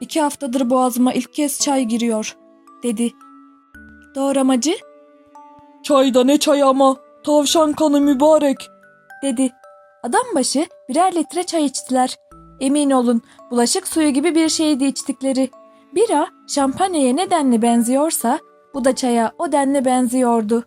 iki haftadır boğazıma ilk kez çay giriyor, dedi. Doğramacı, Çayda ne çay ama tavşan kanı mübarek. dedi. Adam başı birer litre çay içtiler. Emin olun bulaşık suyu gibi bir şeydi içtikleri. Bira şampanyaya ne denli benziyorsa bu da çaya o denli benziyordu.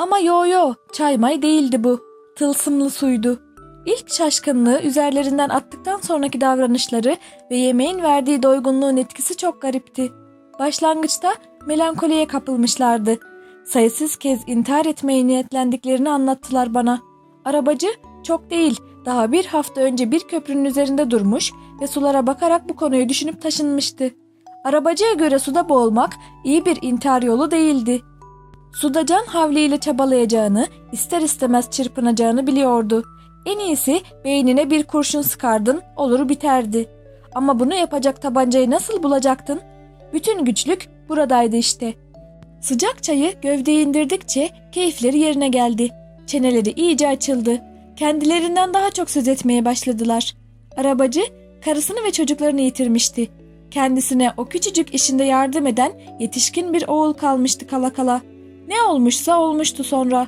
Ama yo yo çay may değildi bu. Tılsımlı suydu. İlk şaşkınlığı üzerlerinden attıktan sonraki davranışları ve yemeğin verdiği doygunluğun etkisi çok garipti. Başlangıçta melankoliye kapılmışlardı. Sayısız kez intihar etmeye niyetlendiklerini anlattılar bana. Arabacı çok değil daha bir hafta önce bir köprünün üzerinde durmuş ve sulara bakarak bu konuyu düşünüp taşınmıştı. Arabacıya göre suda boğulmak iyi bir intihar yolu değildi. Suda can havliyle çabalayacağını, ister istemez çırpınacağını biliyordu. En iyisi beynine bir kurşun sıkardın, olur biterdi. Ama bunu yapacak tabancayı nasıl bulacaktın? Bütün güçlük buradaydı işte. Sıcak çayı gövdeye indirdikçe keyifleri yerine geldi. Çeneleri iyice açıldı. Kendilerinden daha çok söz etmeye başladılar. Arabacı karısını ve çocuklarını yitirmişti. Kendisine o küçücük işinde yardım eden yetişkin bir oğul kalmıştı kala kala. Ne olmuşsa olmuştu sonra.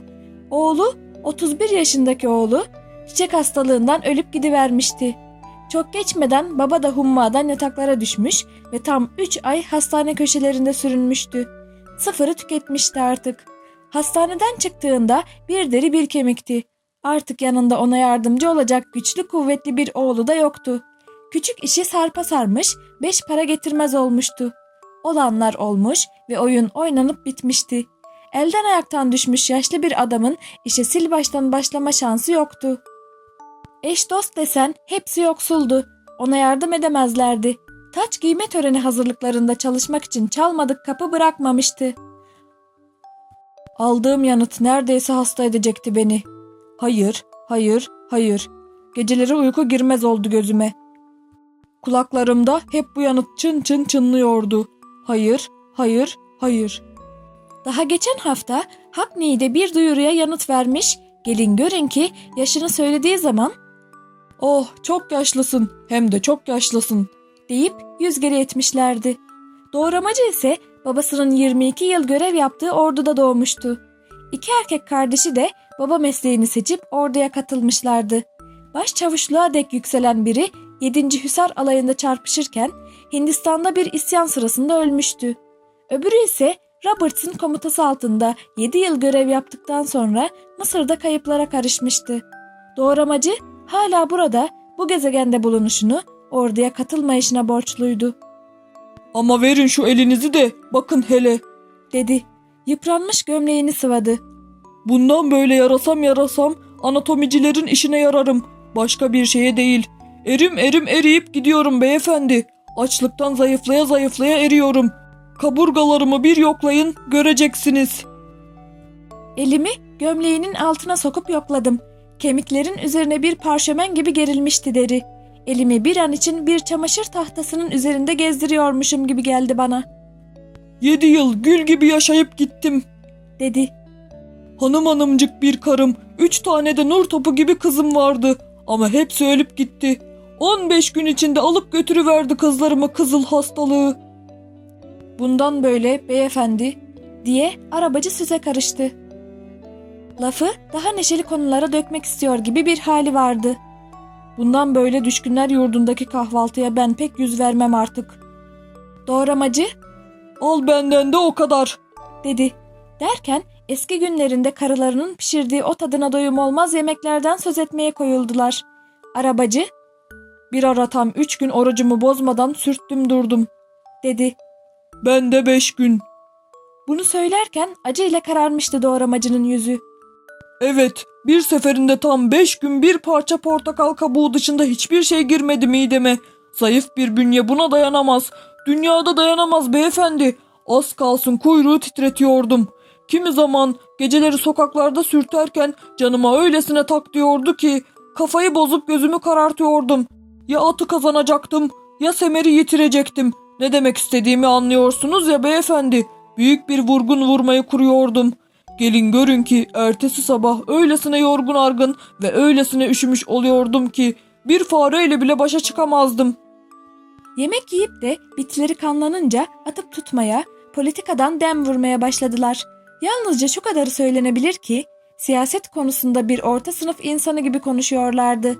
Oğlu 31 yaşındaki oğlu çiçek hastalığından ölüp gidivermişti. Çok geçmeden baba da hummadan yataklara düşmüş ve tam 3 ay hastane köşelerinde sürünmüştü. Sıfırı tüketmişti artık. Hastaneden çıktığında bir deri bir kemikti. Artık yanında ona yardımcı olacak güçlü kuvvetli bir oğlu da yoktu. Küçük işi sarpa sarmış, beş para getirmez olmuştu. Olanlar olmuş ve oyun oynanıp bitmişti. Elden ayaktan düşmüş yaşlı bir adamın işe sil baştan başlama şansı yoktu. Eş dost desen hepsi yoksuldu. Ona yardım edemezlerdi. Taç giyme töreni hazırlıklarında çalışmak için çalmadık kapı bırakmamıştı. Aldığım yanıt neredeyse hasta edecekti beni. Hayır, hayır, hayır. Geceleri uyku girmez oldu gözüme. Kulaklarımda hep bu yanıt çın çın çınlıyordu. Hayır, hayır, hayır. Daha geçen hafta Hackney'de bir duyuruya yanıt vermiş, gelin görün ki yaşını söylediği zaman ''Oh çok yaşlısın hem de çok yaşlısın'' deyip yüz geri etmişlerdi. Doğramacı ise babasının 22 yıl görev yaptığı orduda doğmuştu. İki erkek kardeşi de baba mesleğini seçip orduya katılmışlardı. Başçavuşluğa dek yükselen biri 7. Hüsar alayında çarpışırken Hindistan'da bir isyan sırasında ölmüştü. Öbürü ise Roberts'ın komutası altında 7 yıl görev yaptıktan sonra Mısır'da kayıplara karışmıştı. Doğramacı hala burada bu gezegende bulunuşunu orduya katılmayışına borçluydu. Ama verin şu elinizi de bakın hele. Dedi. Yıpranmış gömleğini sıvadı. Bundan böyle yarasam yarasam anatomicilerin işine yararım. Başka bir şeye değil. Erim erim eriyip gidiyorum beyefendi. Açlıktan zayıflaya zayıflaya eriyorum. Kaburgalarımı bir yoklayın göreceksiniz. Elimi gömleğinin altına sokup yokladım. Kemiklerin üzerine bir parşömen gibi gerilmişti deri. Elimi bir an için bir çamaşır tahtasının üzerinde gezdiriyormuşum gibi geldi bana. Yedi yıl gül gibi yaşayıp gittim. Dedi. Hanım hanımcık bir karım, üç tane de nur topu gibi kızım vardı. Ama hepsi ölüp gitti. 15 gün içinde alıp götürüverdi kızlarımı kızıl hastalığı. Bundan böyle beyefendi diye arabacı söze karıştı. Lafı daha neşeli konulara dökmek istiyor gibi bir hali vardı. Bundan böyle düşkünler yurdundaki kahvaltıya ben pek yüz vermem artık. Doğramacı Al benden de o kadar. dedi. Derken eski günlerinde karılarının pişirdiği o tadına doyum olmaz yemeklerden söz etmeye koyuldular. Arabacı bir ara tam üç gün orucumu bozmadan sürttüm durdum dedi. Ben de beş gün. Bunu söylerken acıyla kararmıştı doğramacının yüzü. Evet, bir seferinde tam beş gün bir parça portakal kabuğu dışında hiçbir şey girmedi mideme. Zayıf bir bünye buna dayanamaz. Dünyada dayanamaz beyefendi. Az kalsın kuyruğu titretiyordum. Kimi zaman geceleri sokaklarda sürterken canıma öylesine tak diyordu ki kafayı bozup gözümü karartıyordum. Ya atı kazanacaktım ya semeri yitirecektim. Ne demek istediğimi anlıyorsunuz ya beyefendi. Büyük bir vurgun vurmayı kuruyordum. Gelin görün ki ertesi sabah öylesine yorgun argın ve öylesine üşümüş oluyordum ki bir fareyle bile başa çıkamazdım. Yemek yiyip de bitleri kanlanınca atıp tutmaya, politikadan dem vurmaya başladılar. Yalnızca şu kadarı söylenebilir ki siyaset konusunda bir orta sınıf insanı gibi konuşuyorlardı.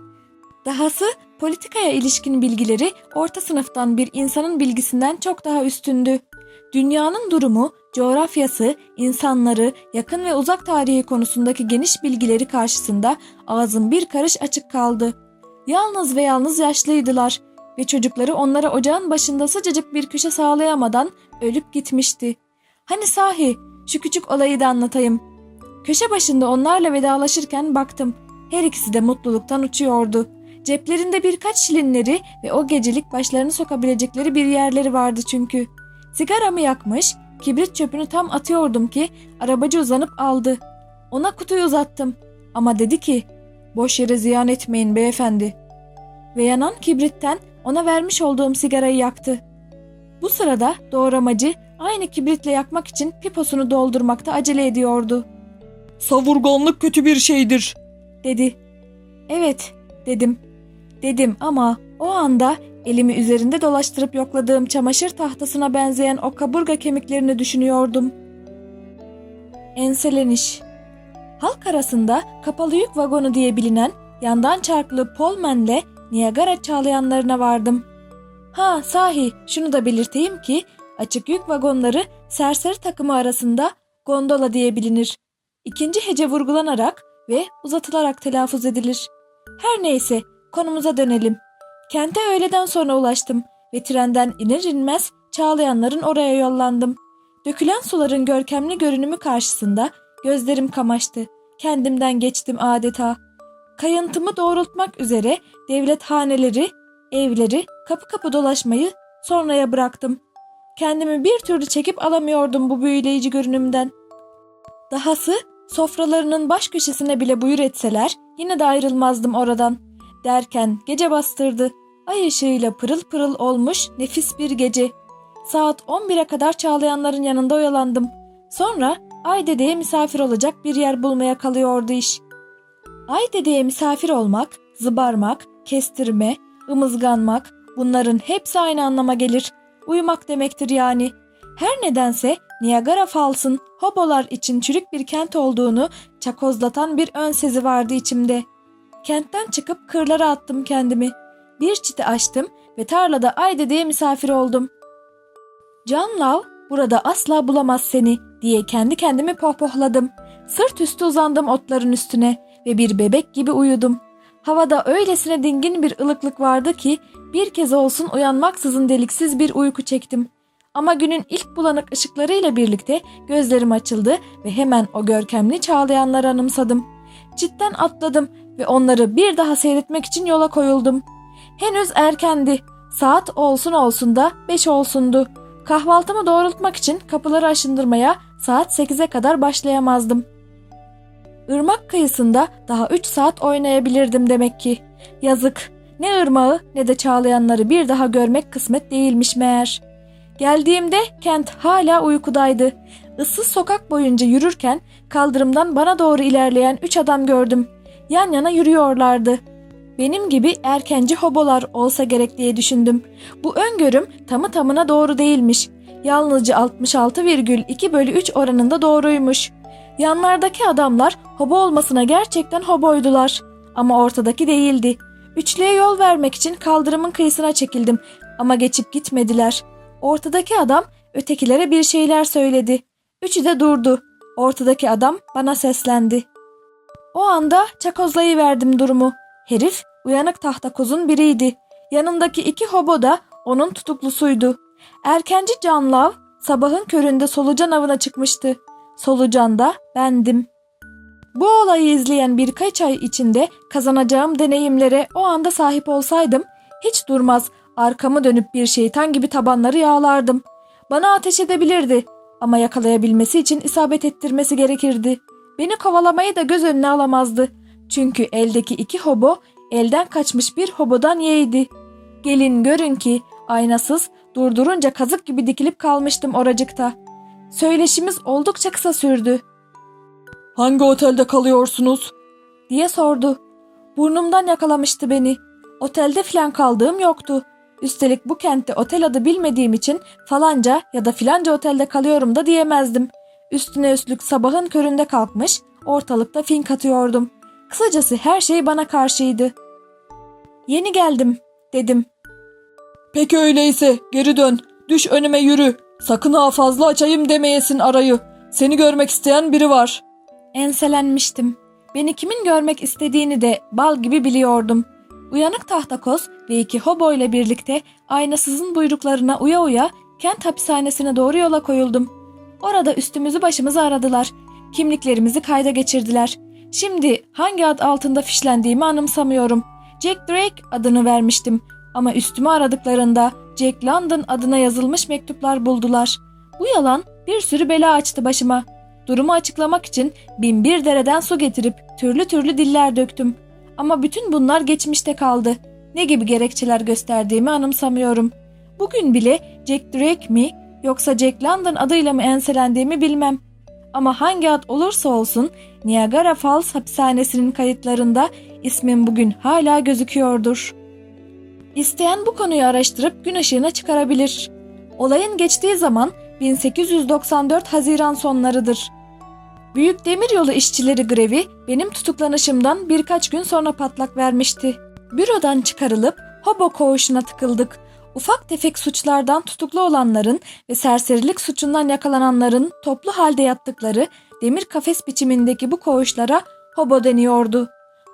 Dahası politikaya ilişkin bilgileri orta sınıftan bir insanın bilgisinden çok daha üstündü. Dünyanın durumu, coğrafyası, insanları, yakın ve uzak tarihi konusundaki geniş bilgileri karşısında ağzım bir karış açık kaldı. Yalnız ve yalnız yaşlıydılar ve çocukları onlara ocağın başında sıcacık bir köşe sağlayamadan ölüp gitmişti. Hani sahi şu küçük olayı da anlatayım. Köşe başında onlarla vedalaşırken baktım. Her ikisi de mutluluktan uçuyordu. Ceplerinde birkaç şilinleri ve o gecelik başlarını sokabilecekleri bir yerleri vardı çünkü. Sigaramı yakmış, kibrit çöpünü tam atıyordum ki arabacı uzanıp aldı. Ona kutuyu uzattım ama dedi ki boş yere ziyan etmeyin beyefendi. Ve yanan kibritten ona vermiş olduğum sigarayı yaktı. Bu sırada doğramacı aynı kibritle yakmak için piposunu doldurmakta acele ediyordu. Savurganlık kötü bir şeydir. Dedi. Evet dedim. Dedim ama o anda elimi üzerinde dolaştırıp yokladığım çamaşır tahtasına benzeyen o kaburga kemiklerini düşünüyordum. Enseleniş Halk arasında kapalı yük vagonu diye bilinen yandan çarklı Pullman'le Niagara çağlayanlarına vardım. Ha sahi şunu da belirteyim ki açık yük vagonları serseri takımı arasında gondola diye bilinir. İkinci hece vurgulanarak ve uzatılarak telaffuz edilir. Her neyse konumuza dönelim. Kente öğleden sonra ulaştım ve trenden iner inmez Çağlayanların oraya yollandım. Dökülen suların görkemli görünümü karşısında gözlerim kamaştı. Kendimden geçtim adeta. Kayıntımı doğrultmak üzere devlet haneleri, evleri kapı kapı dolaşmayı sonraya bıraktım. Kendimi bir türlü çekip alamıyordum bu büyüleyici görünümden. Dahası sofralarının baş köşesine bile buyur etseler yine de ayrılmazdım oradan. Derken gece bastırdı. Ay ışığıyla pırıl pırıl olmuş nefis bir gece. Saat 11'e kadar çağlayanların yanında oyalandım. Sonra Ay dedeye misafir olacak bir yer bulmaya kalıyordu iş. Ay dedeye misafir olmak, zıbarmak, kestirme, ımızganmak bunların hepsi aynı anlama gelir. Uyumak demektir yani. Her nedense Niagara Falls'ın hobolar için çürük bir kent olduğunu çakozlatan bir ön sezi vardı içimde. Kentten çıkıp kırlara attım kendimi. Bir çiti açtım ve tarlada ay dedeye misafir oldum. Can Lav burada asla bulamaz seni diye kendi kendimi pohpohladım. Sırt üstü uzandım otların üstüne ve bir bebek gibi uyudum. Havada öylesine dingin bir ılıklık vardı ki bir kez olsun uyanmaksızın deliksiz bir uyku çektim. Ama günün ilk bulanık ışıklarıyla birlikte gözlerim açıldı ve hemen o görkemli çağlayanları anımsadım. Cidden atladım ve onları bir daha seyretmek için yola koyuldum. Henüz erkendi. Saat olsun olsun da beş olsundu. Kahvaltımı doğrultmak için kapıları aşındırmaya saat 8'e kadar başlayamazdım. Irmak kıyısında daha 3 saat oynayabilirdim demek ki. Yazık. Ne ırmağı ne de çağlayanları bir daha görmek kısmet değilmiş meğer. Geldiğimde kent hala uykudaydı. Issız sokak boyunca yürürken kaldırımdan bana doğru ilerleyen üç adam gördüm. Yan yana yürüyorlardı. Benim gibi erkenci hobolar olsa gerek diye düşündüm. Bu öngörüm tamı tamına doğru değilmiş. Yalnızca 66,2 bölü 3 oranında doğruymuş. Yanlardaki adamlar hobo olmasına gerçekten hoboydular. Ama ortadaki değildi. Üçlüye yol vermek için kaldırımın kıyısına çekildim ama geçip gitmediler. Ortadaki adam ötekilere bir şeyler söyledi. Üçü de durdu. Ortadaki adam bana seslendi. O anda çakozlayıverdim durumu. Herif uyanık tahtakozun biriydi. Yanındaki iki hobo da onun tutuklusuydu. Erkenci canlav sabahın köründe solucan avına çıkmıştı. Solucan da bendim. Bu olayı izleyen birkaç ay içinde kazanacağım deneyimlere o anda sahip olsaydım hiç durmaz arkamı dönüp bir şeytan gibi tabanları yağlardım. Bana ateş edebilirdi ama yakalayabilmesi için isabet ettirmesi gerekirdi. Beni kovalamayı da göz önüne alamazdı. Çünkü eldeki iki hobo elden kaçmış bir hobodan yeğdi. Gelin görün ki aynasız durdurunca kazık gibi dikilip kalmıştım oracıkta. Söyleşimiz oldukça kısa sürdü Hangi otelde kalıyorsunuz? diye sordu. Burnumdan yakalamıştı beni. Otelde filan kaldığım yoktu. Üstelik bu kentte otel adı bilmediğim için falanca ya da filanca otelde kalıyorum da diyemezdim. Üstüne üstlük sabahın köründe kalkmış, ortalıkta fink atıyordum. Kısacası her şey bana karşıydı. Yeni geldim, dedim. Peki öyleyse geri dön. Düş önüme yürü. Sakın ha fazla açayım demeyesin arayı. Seni görmek isteyen biri var. Enselenmiştim. Beni kimin görmek istediğini de bal gibi biliyordum. Uyanık tahtakoz ve iki hobo ile birlikte aynasızın buyruklarına uya uya kent hapishanesine doğru yola koyuldum. Orada üstümüzü başımızı aradılar. Kimliklerimizi kayda geçirdiler. Şimdi hangi ad altında fişlendiğimi anımsamıyorum. Jack Drake adını vermiştim ama üstümü aradıklarında Jack London adına yazılmış mektuplar buldular. Bu yalan bir sürü bela açtı başıma. Durumu açıklamak için bin bir dereden su getirip türlü türlü diller döktüm. Ama bütün bunlar geçmişte kaldı. Ne gibi gerekçeler gösterdiğimi anımsamıyorum. Bugün bile Jack Drake mi yoksa Jack London adıyla mı enselendiğimi bilmem. Ama hangi ad olursa olsun Niagara Falls hapishanesinin kayıtlarında ismim bugün hala gözüküyordur. İsteyen bu konuyu araştırıp gün ışığına çıkarabilir. Olayın geçtiği zaman 1894 Haziran sonlarıdır. Büyük demiryolu işçileri grevi benim tutuklanışımdan birkaç gün sonra patlak vermişti. Bürodan çıkarılıp hobo koğuşuna tıkıldık. Ufak tefek suçlardan tutuklu olanların ve serserilik suçundan yakalananların toplu halde yattıkları demir kafes biçimindeki bu koğuşlara hobo deniyordu.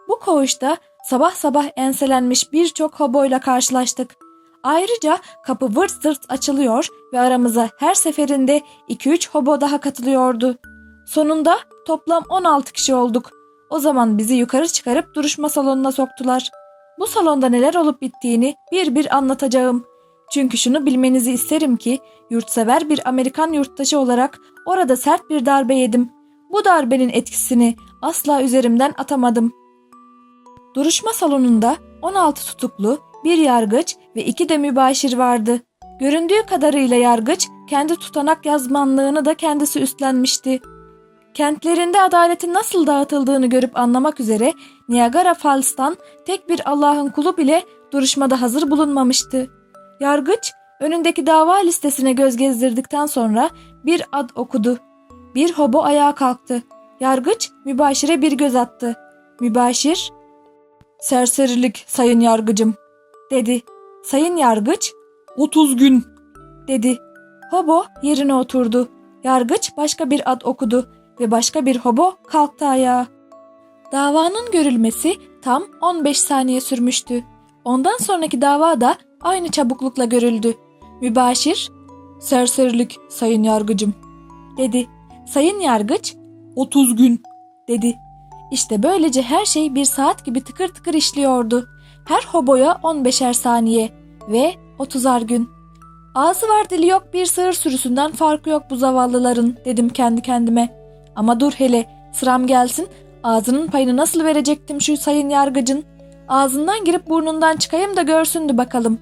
Bu koğuşta sabah sabah enselenmiş birçok hoboyla karşılaştık. Ayrıca kapı vırt zırt açılıyor ve aramıza her seferinde 2-3 hobo daha katılıyordu. Sonunda toplam 16 kişi olduk. O zaman bizi yukarı çıkarıp duruşma salonuna soktular. Bu salonda neler olup bittiğini bir bir anlatacağım. Çünkü şunu bilmenizi isterim ki yurtsever bir Amerikan yurttaşı olarak orada sert bir darbe yedim. Bu darbenin etkisini asla üzerimden atamadım. Duruşma salonunda 16 tutuklu, bir yargıç ve iki de mübaşir vardı. Göründüğü kadarıyla yargıç kendi tutanak yazmanlığını da kendisi üstlenmişti. Kentlerinde adaletin nasıl dağıtıldığını görüp anlamak üzere Niagara Falls'tan tek bir Allah'ın kulu bile duruşmada hazır bulunmamıştı. Yargıç önündeki dava listesine göz gezdirdikten sonra bir ad okudu. Bir hobo ayağa kalktı. Yargıç mübaşire bir göz attı. Mübaşir, Serserilik sayın yargıcım dedi. Sayın yargıç, 30 gün. dedi. Hobo yerine oturdu. Yargıç başka bir ad okudu ve başka bir hobo kalktı ayağa. Davanın görülmesi tam 15 saniye sürmüştü. Ondan sonraki dava da aynı çabuklukla görüldü. Mübaşir Serserilik sayın yargıcım dedi. Sayın yargıç 30 gün. dedi. İşte böylece her şey bir saat gibi tıkır tıkır işliyordu. Her hoboya 15'er saniye ve 30'ar gün. Ağzı var dili yok bir sığır sürüsünden farkı yok bu zavallıların dedim kendi kendime. Ama dur hele sıram gelsin ağzının payını nasıl verecektim şu sayın yargıcın. Ağzından girip burnundan çıkayım da görsündü bakalım.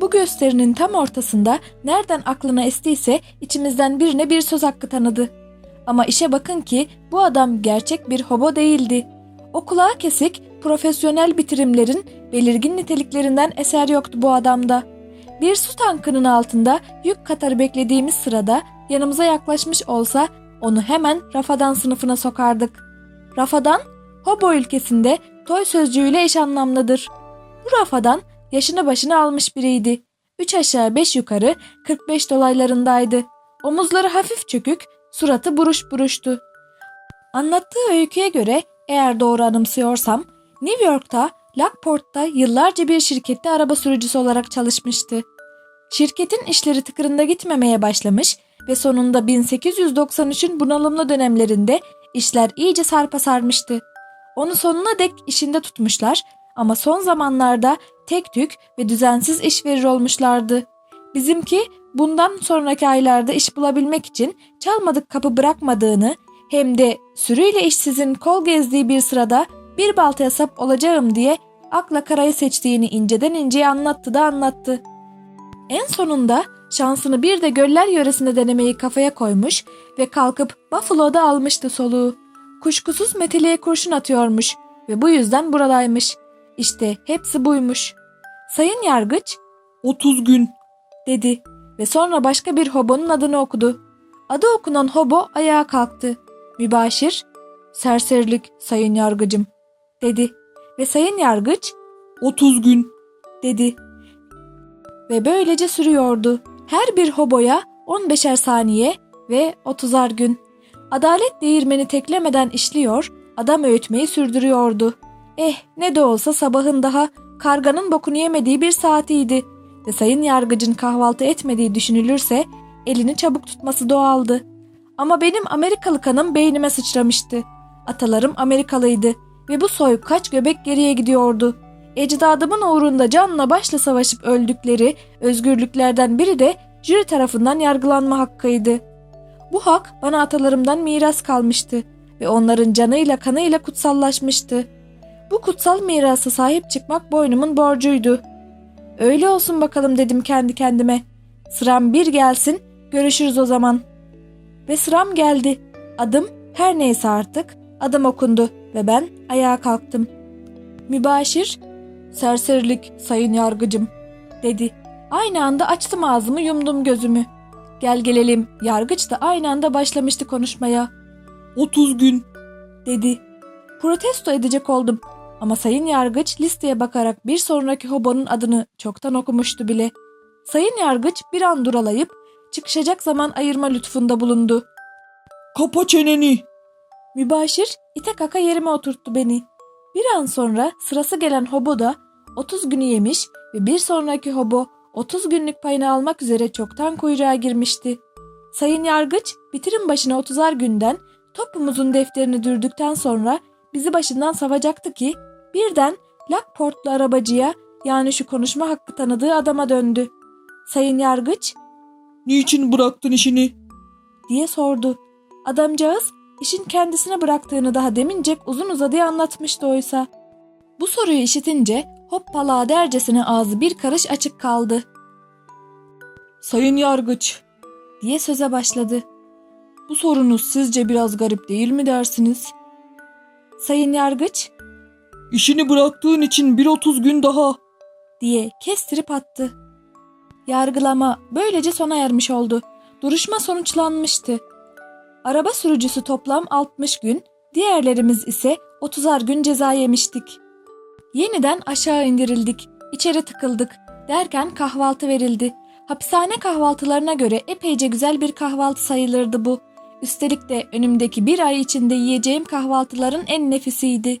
Bu gösterinin tam ortasında nereden aklına estiyse içimizden birine bir söz hakkı tanıdı. Ama işe bakın ki bu adam gerçek bir hobo değildi. O kulağı kesik, profesyonel bitirimlerin belirgin niteliklerinden eser yoktu bu adamda. Bir su tankının altında yük katarı beklediğimiz sırada yanımıza yaklaşmış olsa onu hemen rafadan sınıfına sokardık. Rafadan, hobo ülkesinde toy sözcüğüyle eş anlamlıdır. Bu rafadan yaşını başını almış biriydi. Üç aşağı beş yukarı 45 dolaylarındaydı. Omuzları hafif çökük, suratı buruş buruştu. Anlattığı öyküye göre eğer doğru anımsıyorsam New York'ta Lockport'ta yıllarca bir şirkette araba sürücüsü olarak çalışmıştı. Şirketin işleri tıkırında gitmemeye başlamış ve sonunda 1893'ün bunalımlı dönemlerinde işler iyice sarpa sarmıştı. Onu sonuna dek işinde tutmuşlar ama son zamanlarda tek tük ve düzensiz iş verir olmuşlardı. Bizimki bundan sonraki aylarda iş bulabilmek için çalmadık kapı bırakmadığını hem de sürüyle işsizin kol gezdiği bir sırada bir baltaya sap olacağım diye akla karayı seçtiğini inceden inceye anlattı da anlattı. En sonunda şansını bir de göller yöresinde denemeyi kafaya koymuş ve kalkıp Buffalo'da almıştı soluğu. Kuşkusuz meteliğe kurşun atıyormuş ve bu yüzden buradaymış. İşte hepsi buymuş. Sayın Yargıç 30 gün. dedi ve sonra başka bir hobonun adını okudu. Adı okunan hobo ayağa kalktı. Mübaşir, serserilik sayın yargıcım dedi ve sayın yargıç 30 gün. dedi. Ve böylece sürüyordu. Her bir hoboya 15'er saniye ve 30'ar gün. Adalet değirmeni teklemeden işliyor, adam öğütmeyi sürdürüyordu. Eh ne de olsa sabahın daha karganın bokunu yemediği bir saatiydi ve sayın yargıcın kahvaltı etmediği düşünülürse elini çabuk tutması doğaldı. Ama benim Amerikalı kanım beynime sıçramıştı. Atalarım Amerikalıydı ve bu soy kaç göbek geriye gidiyordu. Ecdadımın uğrunda canla başla savaşıp öldükleri özgürlüklerden biri de jüri tarafından yargılanma hakkıydı. Bu hak bana atalarımdan miras kalmıştı ve onların canıyla kanıyla kutsallaşmıştı. Bu kutsal mirasa sahip çıkmak boynumun borcuydu. Öyle olsun bakalım dedim kendi kendime. Sıram bir gelsin, görüşürüz o zaman. Ve sıram geldi. Adım her neyse artık adım okundu ve ben ayağa kalktım. Mübaşir, serserilik sayın yargıcım dedi. Aynı anda açtım ağzımı yumdum gözümü. Gel gelelim yargıç da aynı anda başlamıştı konuşmaya. 30 gün. dedi. Protesto edecek oldum ama sayın yargıç listeye bakarak bir sonraki hobonun adını çoktan okumuştu bile. Sayın yargıç bir an duralayıp çıkışacak zaman ayırma lütfunda bulundu. Kapa çeneni. Mübaşir ite kaka yerime oturttu beni. Bir an sonra sırası gelen hobo da 30 günü yemiş ve bir sonraki hobo 30 günlük payını almak üzere çoktan kuyruğa girmişti. Sayın Yargıç bitirim başına 30'ar günden topumuzun defterini dürdükten sonra bizi başından savacaktı ki birden Lockportlu arabacıya yani şu konuşma hakkı tanıdığı adama döndü. Sayın Yargıç Niçin bıraktın işini? diye sordu. Adamcağız işin kendisine bıraktığını daha demincek uzun uzadıya anlatmıştı oysa. Bu soruyu işitince hoppala dercesine ağzı bir karış açık kaldı Sayın Yargıç, diye söze başladı. bu sorunuz sizce biraz garip değil mi dersiniz? Sayın Yargıç İşini bıraktığın için bir 30 gün daha. diye kestirip attı. Yargılama böylece sona ermiş oldu. Duruşma sonuçlanmıştı. Araba sürücüsü toplam 60 gün, diğerlerimiz ise 30'ar gün ceza yemiştik. Yeniden aşağı indirildik, içeri tıkıldık. Derken kahvaltı verildi. Hapishane kahvaltılarına göre epeyce güzel bir kahvaltı sayılırdı bu. Üstelik de önümdeki bir ay içinde yiyeceğim kahvaltıların en nefisiydi.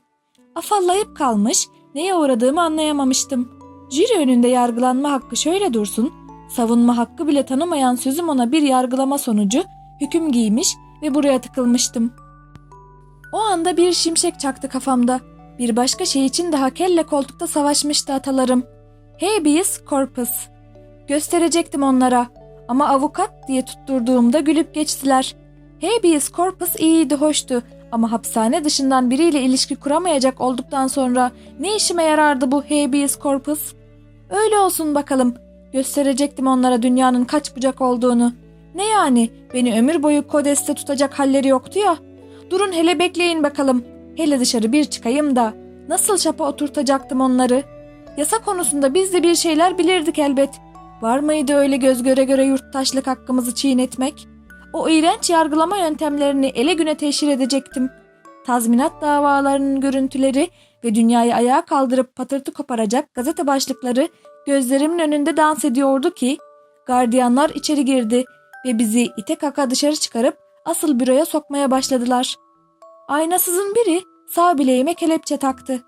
Afallayıp kalmış, neye uğradığımı anlayamamıştım. Jüri önünde yargılanma hakkı şöyle dursun, savunma hakkı bile tanımayan sözüm ona bir yargılama sonucu hüküm giymiş ve buraya tıkılmıştım. O anda bir şimşek çaktı kafamda. Bir başka şey için daha kelle koltukta savaşmıştı atalarım. Habeas corpus. Gösterecektim onlara. Ama avukat diye tutturduğumda gülüp geçtiler. Habeas corpus iyiydi, hoştu. Ama hapishane dışından biriyle ilişki kuramayacak olduktan sonra ne işime yarardı bu habeas corpus? Öyle olsun bakalım. Gösterecektim onlara dünyanın kaç bucak olduğunu. Ne yani? Beni ömür boyu kodeste tutacak halleri yoktu ya. Durun hele bekleyin bakalım. Hele dışarı bir çıkayım da. Nasıl şapa oturtacaktım onları? Yasa konusunda biz de bir şeyler bilirdik elbet. Var mıydı öyle göz göre göre yurttaşlık hakkımızı çiğnetmek? O iğrenç yargılama yöntemlerini ele güne teşhir edecektim. Tazminat davalarının görüntüleri ve dünyayı ayağa kaldırıp patırtı koparacak gazete başlıkları gözlerimin önünde dans ediyordu ki gardiyanlar içeri girdi ve bizi ite kaka dışarı çıkarıp asıl büroya sokmaya başladılar. Aynasızın biri sağ bileğime kelepçe taktı.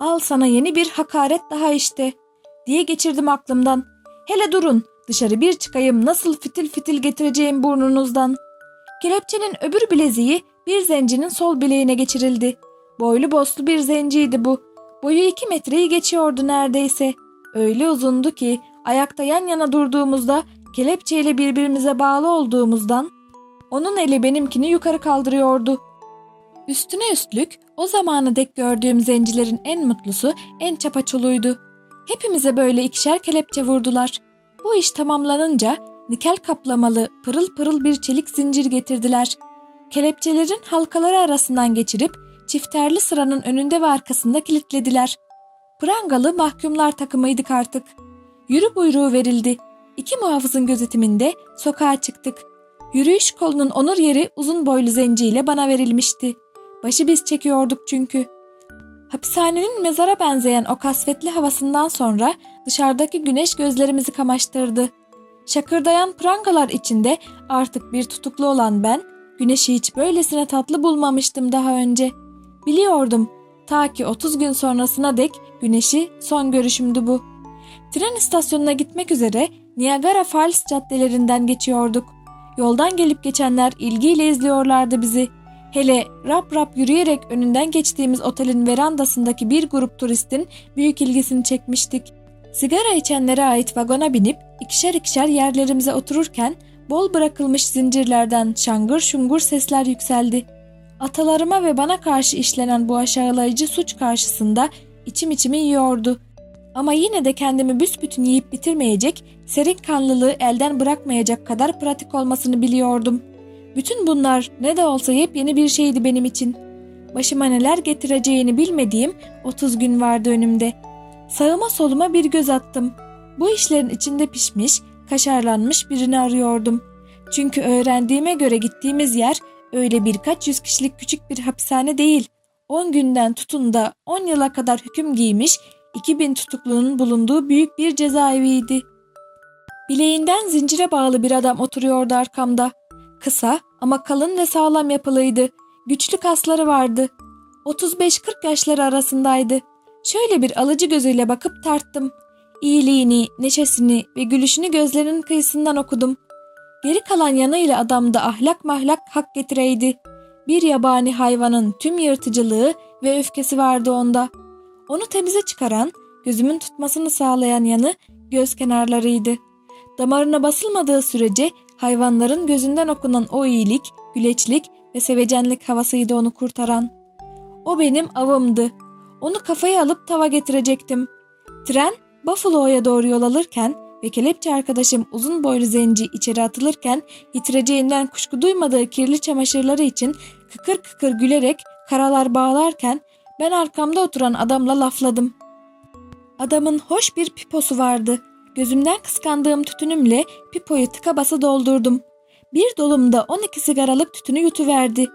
Al sana yeni bir hakaret daha işte diye geçirdim aklımdan. Hele durun dışarı bir çıkayım nasıl fitil fitil getireceğim burnunuzdan. Kelepçenin öbür bileziği bir zencinin sol bileğine geçirildi. Boylu boslu bir zenciydi bu. Boyu iki metreyi geçiyordu neredeyse. Öyle uzundu ki ayakta yan yana durduğumuzda kelepçeyle birbirimize bağlı olduğumuzdan onun eli benimkini yukarı kaldırıyordu. Üstüne üstlük o zamana dek gördüğüm zencilerin en mutlusu, en çapaçuluydu. Hepimize böyle ikişer kelepçe vurdular. Bu iş tamamlanınca nikel kaplamalı pırıl pırıl bir çelik zincir getirdiler. Kelepçelerin halkaları arasından geçirip çifterli sıranın önünde ve arkasında kilitlediler. Prangalı mahkumlar takımıydık artık. Yürü buyruğu verildi. İki muhafızın gözetiminde sokağa çıktık. Yürüyüş kolunun onur yeri uzun boylu zenciyle bana verilmişti. Başı biz çekiyorduk çünkü. Hapishanenin mezara benzeyen o kasvetli havasından sonra dışarıdaki güneş gözlerimizi kamaştırdı. Şakırdayan prangalar içinde artık bir tutuklu olan ben, güneşi hiç böylesine tatlı bulmamıştım daha önce. Biliyordum, ta ki 30 gün sonrasına dek güneşi son görüşümdü bu. Tren istasyonuna gitmek üzere Niagara Falls caddelerinden geçiyorduk. Yoldan gelip geçenler ilgiyle izliyorlardı bizi. Hele rap rap yürüyerek önünden geçtiğimiz otelin verandasındaki bir grup turistin büyük ilgisini çekmiştik. Sigara içenlere ait vagona binip ikişer ikişer yerlerimize otururken bol bırakılmış zincirlerden şangır şungur sesler yükseldi. Atalarıma ve bana karşı işlenen bu aşağılayıcı suç karşısında içim içimi yiyordu. Ama yine de kendimi büsbütün yiyip bitirmeyecek, serin kanlılığı elden bırakmayacak kadar pratik olmasını biliyordum. Bütün bunlar ne de olsa yepyeni bir şeydi benim için. Başıma neler getireceğini bilmediğim 30 gün vardı önümde. Sağıma soluma bir göz attım. Bu işlerin içinde pişmiş, kaşarlanmış birini arıyordum. Çünkü öğrendiğime göre gittiğimiz yer öyle birkaç yüz kişilik küçük bir hapishane değil. 10 günden tutun da 10 yıla kadar hüküm giymiş 2000 tutuklunun bulunduğu büyük bir cezaeviydi. Bileğinden zincire bağlı bir adam oturuyordu arkamda. Kısa ama kalın ve sağlam yapılıydı. Güçlü kasları vardı. 35-40 yaşları arasındaydı. Şöyle bir alıcı gözüyle bakıp tarttım. İyiliğini, neşesini ve gülüşünü gözlerinin kıyısından okudum. Geri kalan yanıyla adamda ahlak mahlak hak getireydi. Bir yabani hayvanın tüm yırtıcılığı ve öfkesi vardı onda. Onu temize çıkaran, gözümün tutmasını sağlayan yanı göz kenarlarıydı. Damarına basılmadığı sürece hayvanların gözünden okunan o iyilik, güleçlik ve sevecenlik havasıydı onu kurtaran. O benim avımdı. Onu kafaya alıp tava getirecektim. Tren Buffalo'ya doğru yol alırken ve kelepçe arkadaşım uzun boylu zenci içeri atılırken yitireceğinden kuşku duymadığı kirli çamaşırları için kıkır kıkır gülerek karalar bağlarken ben arkamda oturan adamla lafladım. Adamın hoş bir piposu vardı. Gözümden kıskandığım tütünümle pipoyu tıka basa doldurdum. Bir dolumda 12 sigaralık tütünü yutuverdi.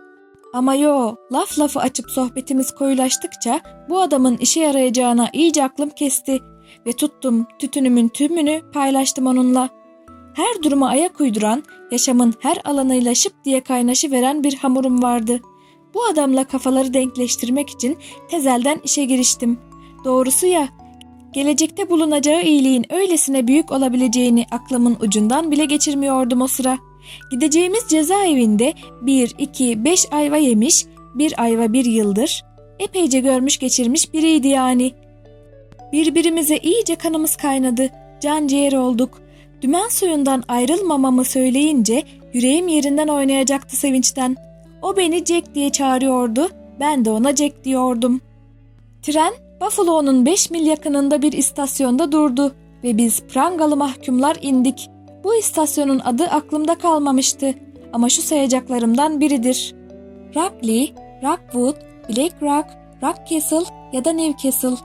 Ama yo, laf lafı açıp sohbetimiz koyulaştıkça bu adamın işe yarayacağına iyice aklım kesti ve tuttum tütünümün tümünü paylaştım onunla. Her duruma ayak uyduran, yaşamın her alanıyla şıp diye kaynaşı veren bir hamurum vardı. Bu adamla kafaları denkleştirmek için tezelden işe giriştim. Doğrusu ya, gelecekte bulunacağı iyiliğin öylesine büyük olabileceğini aklımın ucundan bile geçirmiyordum o sıra. Gideceğimiz cezaevinde bir, iki, beş ayva yemiş, bir ay ve bir yıldır epeyce görmüş geçirmiş biriydi yani. Birbirimize iyice kanımız kaynadı, can ciğer olduk. Dümen suyundan ayrılmamamı söyleyince yüreğim yerinden oynayacaktı sevinçten. O beni Jack diye çağırıyordu, ben de ona Jack diyordum. Tren Buffalo'nun 5 mil yakınında bir istasyonda durdu ve biz prangalı mahkumlar indik. Bu istasyonun adı aklımda kalmamıştı ama şu sayacaklarımdan biridir. Rockley, Rockwood, Black Rock, Rockcastle ya da Newcastle.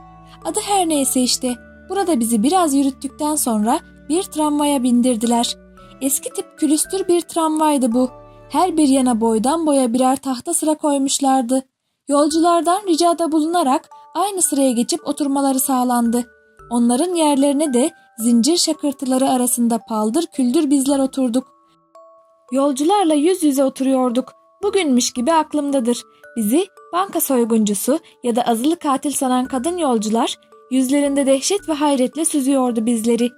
Adı her neyse işte. Burada bizi biraz yürüttükten sonra bir tramvaya bindirdiler. Eski tip külüstür bir tramvaydı bu. Her bir yana boydan boya birer tahta sıra koymuşlardı. Yolculardan ricada bulunarak aynı sıraya geçip oturmaları sağlandı. Onların yerlerine de zincir şakırtıları arasında paldır küldür bizler oturduk. Yolcularla yüz yüze oturuyorduk. Bugünmüş gibi aklımdadır. Bizi banka soyguncusu ya da azılı katil sanan kadın yolcular yüzlerinde dehşet ve hayretle süzüyordu bizleri.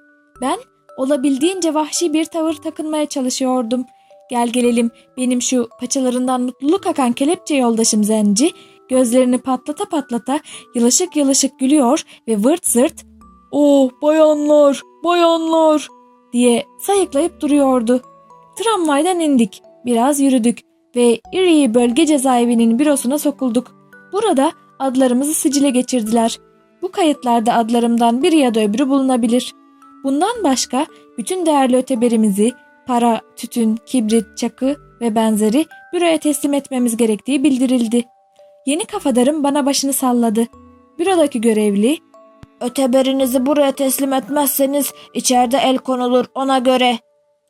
Ben olabildiğince vahşi bir tavır takınmaya çalışıyordum. Gel gelelim benim şu paçalarından mutluluk akan kelepçe yoldaşım Zenci gözlerini patlata patlata yılışık yılışık gülüyor ve vırt zırt Oh bayanlar, bayanlar. diye sayıklayıp duruyordu. Tramvaydan indik, biraz yürüdük ve Erie Bölge Cezaevinin bürosuna sokulduk. Burada adlarımızı sicile geçirdiler. Bu kayıtlarda adlarımdan biri ya da öbürü bulunabilir. Bundan başka bütün değerli öteberimizi, para, tütün, kibrit, çakı ve benzeri büroya teslim etmemiz gerektiği bildirildi. Yeni kafadarım bana başını salladı. Bürodaki görevli, Öteberinizi buraya teslim etmezseniz içeride el konulur ona göre.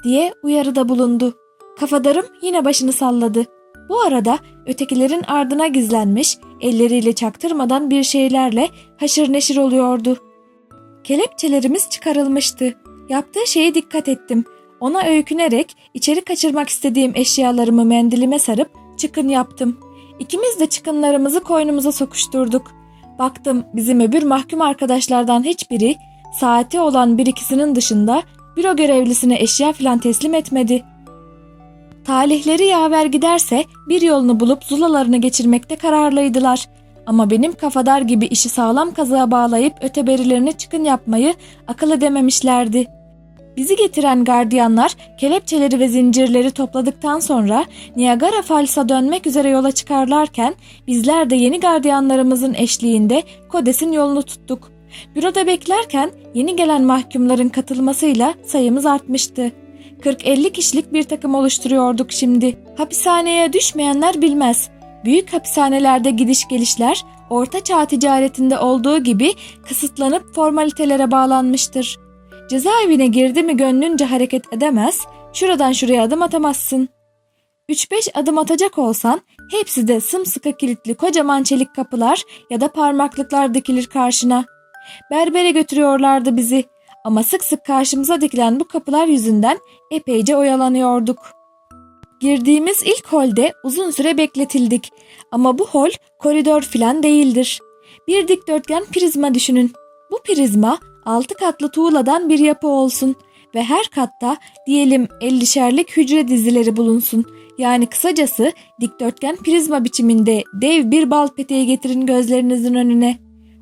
diye uyarıda bulundu. Kafadarım yine başını salladı. Bu arada ötekilerin ardına gizlenmiş, elleriyle çaktırmadan bir şeylerle haşır neşir oluyordu. Kelepçelerimiz çıkarılmıştı. Yaptığı şeye dikkat ettim. Ona öykünerek içeri kaçırmak istediğim eşyalarımı mendilime sarıp çıkın yaptım. İkimiz de çıkınlarımızı koynumuza sokuşturduk. Baktım bizim öbür mahkum arkadaşlardan hiçbiri saati olan bir ikisinin dışında büro görevlisine eşya filan teslim etmedi. Talihleri yaver giderse bir yolunu bulup zulalarını geçirmekte kararlıydılar. Ama benim kafadar gibi işi sağlam kazığa bağlayıp öteberilerini çıkın yapmayı akıl edememişlerdi. Bizi getiren gardiyanlar kelepçeleri ve zincirleri topladıktan sonra Niagara Falls'a dönmek üzere yola çıkarlarken bizler de yeni gardiyanlarımızın eşliğinde Kodes'in yolunu tuttuk. Büroda beklerken yeni gelen mahkumların katılmasıyla sayımız artmıştı. 40-50 kişilik bir takım oluşturuyorduk şimdi. Hapishaneye düşmeyenler bilmez. Büyük hapishanelerde gidiş gelişler orta çağ ticaretinde olduğu gibi kısıtlanıp formalitelere bağlanmıştır. Cezaevine girdi mi gönlünce hareket edemez, şuradan şuraya adım atamazsın. 3-5 adım atacak olsan hepsi de sımsıkı kilitli kocaman çelik kapılar ya da parmaklıklar dikilir karşına. Berbere götürüyorlardı bizi ama sık sık karşımıza dikilen bu kapılar yüzünden epeyce oyalanıyorduk. Girdiğimiz ilk holde uzun süre bekletildik ama bu hol koridor filan değildir. Bir dikdörtgen prizma düşünün. Bu prizma altı katlı tuğladan bir yapı olsun ve her katta diyelim 50'şerlik hücre dizileri bulunsun. Yani kısacası dikdörtgen prizma biçiminde dev bir bal peteği getirin gözlerinizin önüne.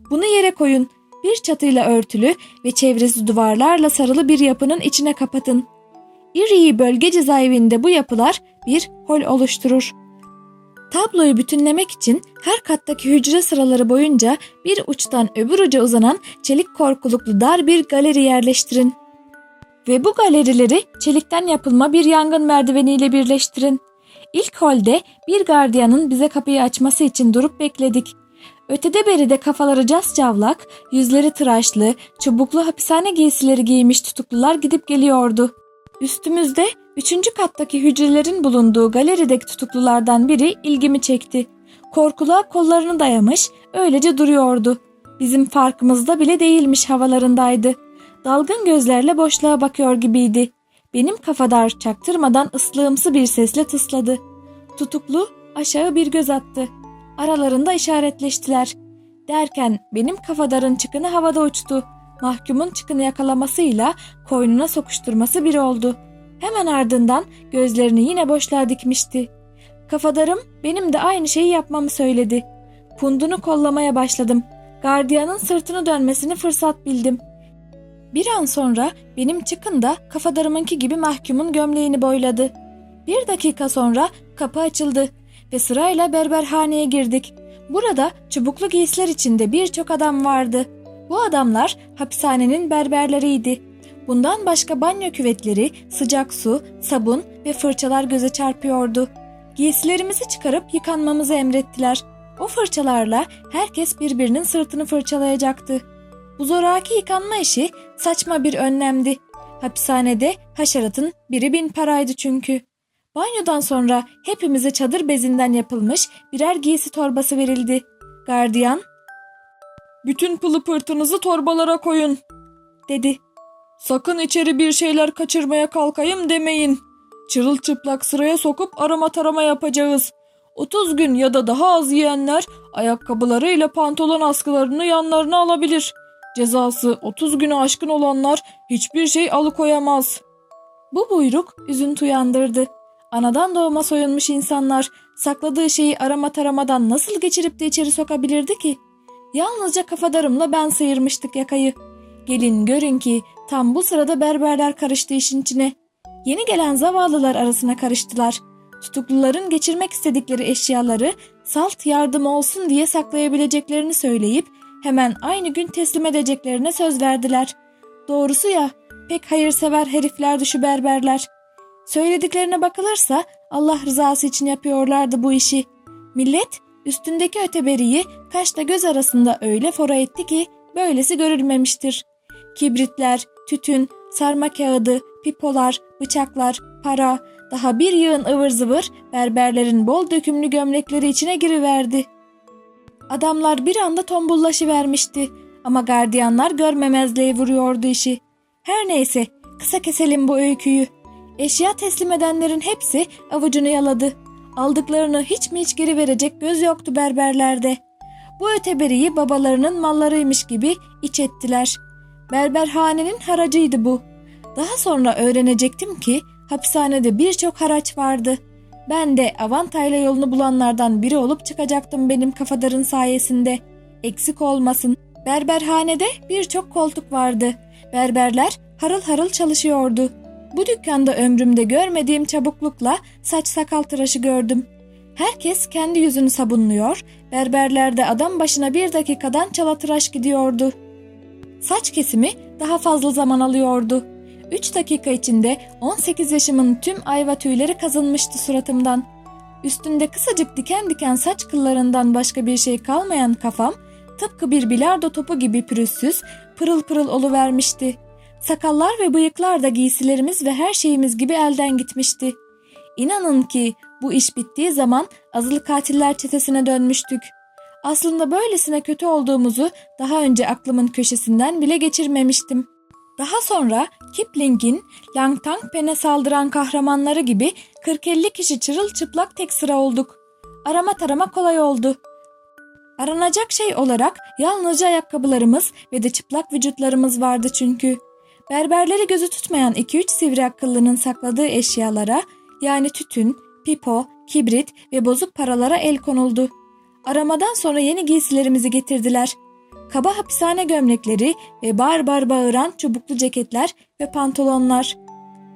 Bunu yere koyun. Bir çatıyla örtülü ve çevresi duvarlarla sarılı bir yapının içine kapatın. Erie bölge cezaevinde bu yapılar bir hol oluşturur. Tabloyu bütünlemek için her kattaki hücre sıraları boyunca bir uçtan öbür uca uzanan çelik korkuluklu dar bir galeri yerleştirin. Ve bu galerileri çelikten yapılma bir yangın merdiveniyle birleştirin. İlk holde bir gardiyanın bize kapıyı açması için durup bekledik. Ötede beride kafaları cas cavlak, yüzleri tıraşlı, çubuklu hapishane giysileri giymiş tutuklular gidip geliyordu. Üstümüzde üçüncü kattaki hücrelerin bulunduğu galerideki tutuklulardan biri ilgimi çekti. Korkuluğa kollarını dayamış, öylece duruyordu. Bizim farkımızda bile değilmiş havalarındaydı. Dalgın gözlerle boşluğa bakıyor gibiydi. Benim kafadar çaktırmadan ıslığımsı bir sesle tısladı. Tutuklu aşağı bir göz attı. Aralarında işaretleştiler. Derken benim kafadarın çıkını havada uçtu. Mahkumun çıkını yakalamasıyla koynuna sokuşturması bir oldu. Hemen ardından gözlerini yine boşluğa dikmişti. Kafadarım benim de aynı şeyi yapmamı söyledi. Pundunu kollamaya başladım. Gardiyanın sırtını dönmesini fırsat bildim. Bir an sonra benim çıkın da kafadarımınki gibi mahkumun gömleğini boyladı. Bir dakika sonra kapı açıldı ve sırayla berberhaneye girdik. Burada çubuklu giysiler içinde birçok adam vardı. Bu adamlar hapishanenin berberleriydi. Bundan başka banyo küvetleri, sıcak su, sabun ve fırçalar göze çarpıyordu. Giysilerimizi çıkarıp yıkanmamızı emrettiler. O fırçalarla herkes birbirinin sırtını fırçalayacaktı. Bu zoraki yıkanma işi saçma bir önlemdi. Hapishanede haşeratın biri bin paraydı çünkü. Banyodan sonra hepimize çadır bezinden yapılmış birer giysi torbası verildi. Gardiyan Bütün pılı pırtınızı torbalara koyun. dedi. Sakın içeri bir şeyler kaçırmaya kalkayım demeyin. Çırılçıplak sıraya sokup arama tarama yapacağız. 30 gün ya da daha az yiyenler ayakkabılarıyla pantolon askılarını yanlarına alabilir. Cezası 30 günü aşkın olanlar hiçbir şey alıkoyamaz. Bu buyruk üzüntü uyandırdı. Anadan doğma soyunmuş insanlar sakladığı şeyi arama taramadan nasıl geçirip de içeri sokabilirdi ki? Yalnızca kafadarımla ben sıyırmıştık yakayı. Gelin görün ki tam bu sırada berberler karıştı işin içine. Yeni gelen zavallılar arasına karıştılar. Tutukluların geçirmek istedikleri eşyaları salt yardım olsun diye saklayabileceklerini söyleyip hemen aynı gün teslim edeceklerine söz verdiler. Doğrusu ya pek hayırsever heriflerdi şu berberler. Söylediklerine bakılırsa Allah rızası için yapıyorlardı bu işi. Millet üstündeki öteberiyi kaşla göz arasında öyle fora etti ki böylesi görülmemiştir. Kibritler, tütün, sarma kağıdı, pipolar, bıçaklar, para, daha bir yığın ıvır zıvır berberlerin bol dökümlü gömlekleri içine giriverdi. Adamlar bir anda tombullaşıvermişti ama gardiyanlar görmemezliğe vuruyordu işi. Her neyse kısa keselim bu öyküyü. Eşya teslim edenlerin hepsi avucunu yaladı. Aldıklarını hiç mi hiç geri verecek göz yoktu berberlerde. Bu öteberiyi babalarının mallarıymış gibi iç ettiler. Berberhanenin haracıydı bu. Daha sonra öğrenecektim ki hapishanede birçok haraç vardı. Ben de avantayla yolunu bulanlardan biri olup çıkacaktım benim kafadarın sayesinde. Eksik olmasın. Berberhanede birçok koltuk vardı. Berberler harıl harıl çalışıyordu. Bu dükkanda ömrümde görmediğim çabuklukla saç sakal tıraşı gördüm. Herkes kendi yüzünü sabunluyor, berberlerde adam başına bir dakikadan çala tıraş gidiyordu. Saç kesimi daha fazla zaman alıyordu. 3 dakika içinde 18 yaşımın tüm ayva tüyleri kazınmıştı suratımdan. Üstünde kısacık diken diken saç kıllarından başka bir şey kalmayan kafam tıpkı bir bilardo topu gibi pürüzsüz, pırıl pırıl oluvermişti. Sakallar ve bıyıklar da giysilerimiz ve her şeyimiz gibi elden gitmişti. İnanın ki bu iş bittiği zaman azılı katiller çetesine dönmüştük. Aslında böylesine kötü olduğumuzu daha önce aklımın köşesinden bile geçirmemiştim. Daha sonra Kipling'in Langtang Pen'e saldıran kahramanları gibi 40-50 kişi çırılçıplak tek sıra olduk. Arama tarama kolay oldu. Aranacak şey olarak yalnızca ayakkabılarımız ve de çıplak vücutlarımız vardı çünkü. Berberleri gözü tutmayan 2-3 sivri akıllının sakladığı eşyalara yani tütün, pipo, kibrit ve bozuk paralara el konuldu. Aramadan sonra yeni giysilerimizi getirdiler. Kaba hapishane gömlekleri ve bar bar bağıran çubuklu ceketler ve pantolonlar.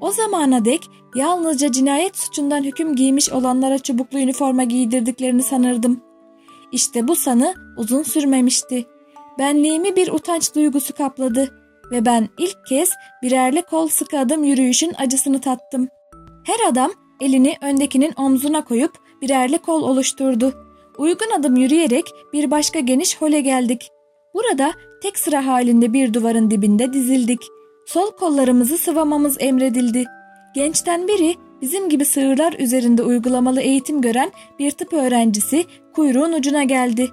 O zamana dek yalnızca cinayet suçundan hüküm giymiş olanlara çubuklu üniforma giydirdiklerini sanırdım. İşte bu sanı uzun sürmemişti. Benliğimi bir utanç duygusu kapladı ve ben ilk kez birerli kol sıkı adım yürüyüşün acısını tattım. Her adam elini öndekinin omzuna koyup birerli kol oluşturdu. Uygun adım yürüyerek bir başka geniş hole geldik. Burada tek sıra halinde bir duvarın dibinde dizildik. Sol kollarımızı sıvamamız emredildi. Gençten biri bizim gibi sığırlar üzerinde uygulamalı eğitim gören bir tıp öğrencisi kuyruğun ucuna geldi.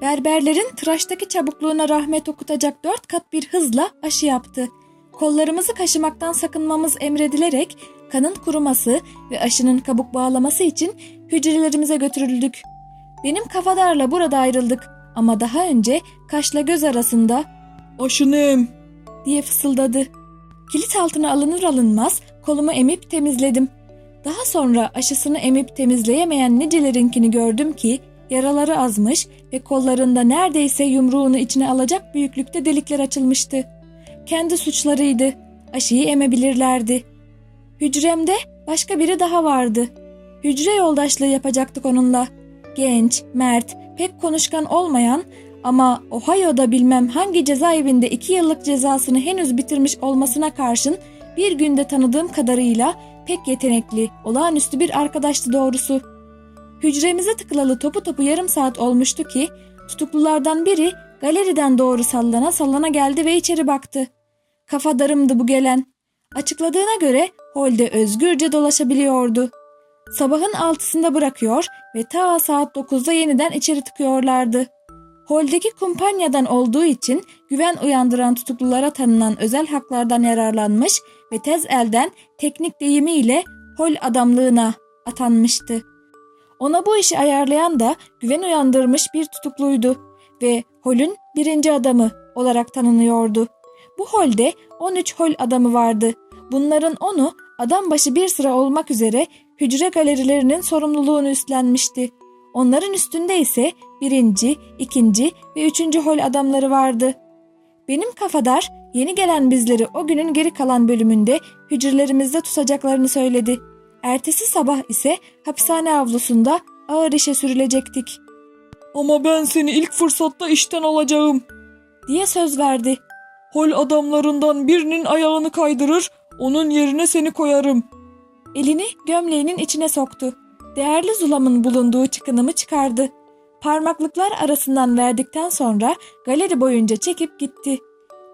Berberlerin tıraştaki çabukluğuna rahmet okutacak dört kat bir hızla aşı yaptı. Kollarımızı kaşımaktan sakınmamız emredilerek kanın kuruması ve aşının kabuk bağlaması için hücrelerimize götürüldük. Benim kafadarla burada ayrıldık ama daha önce kaşla göz arasında Aşınem. diye fısıldadı. Kilit altına alınır alınmaz kolumu emip temizledim. Daha sonra aşısını emip temizleyemeyen nicelerinkini gördüm ki yaraları azmış ve kollarında neredeyse yumruğunu içine alacak büyüklükte delikler açılmıştı. Kendi suçlarıydı. Aşıyı emebilirlerdi. Hücremde başka biri daha vardı. Hücre yoldaşlığı yapacaktık onunla. Genç, mert, pek konuşkan olmayan ama Ohio'da bilmem hangi cezaevinde iki yıllık cezasını henüz bitirmiş olmasına karşın bir günde tanıdığım kadarıyla pek yetenekli, olağanüstü bir arkadaştı doğrusu. Hücremize tıklalı topu topu yarım saat olmuştu ki tutuklulardan biri galeriden doğru sallana sallana geldi ve içeri baktı. Kafa darımdı bu gelen. Açıkladığına göre holde özgürce dolaşabiliyordu. Sabahın altısında bırakıyor ve ta saat dokuzda yeniden içeri tıkıyorlardı. Holdeki kumpanyadan olduğu için güven uyandıran tutuklulara tanınan özel haklardan yararlanmış ve tez elden teknik deyimiyle hol adamlığına atanmıştı. Ona bu işi ayarlayan da güven uyandırmış bir tutukluydu ve holün birinci adamı olarak tanınıyordu. Bu holde 13 hol adamı vardı. Bunların onu adam başı bir sıra olmak üzere hücre galerilerinin sorumluluğunu üstlenmişti. Onların üstünde ise birinci, ikinci ve üçüncü hol adamları vardı. Benim kafadar yeni gelen bizleri o günün geri kalan bölümünde hücrelerimizde tutacaklarını söyledi. Ertesi sabah ise hapishane avlusunda ağır işe sürülecektik Ama ben seni ilk fırsatta işten alacağım. diye söz verdi. Hol adamlarından birinin ayağını kaydırır, onun yerine seni koyarım. Elini gömleğinin içine soktu. Değerli zulamın bulunduğu çıkınımı çıkardı. Parmaklıklar arasından verdikten sonra galeri boyunca çekip gitti.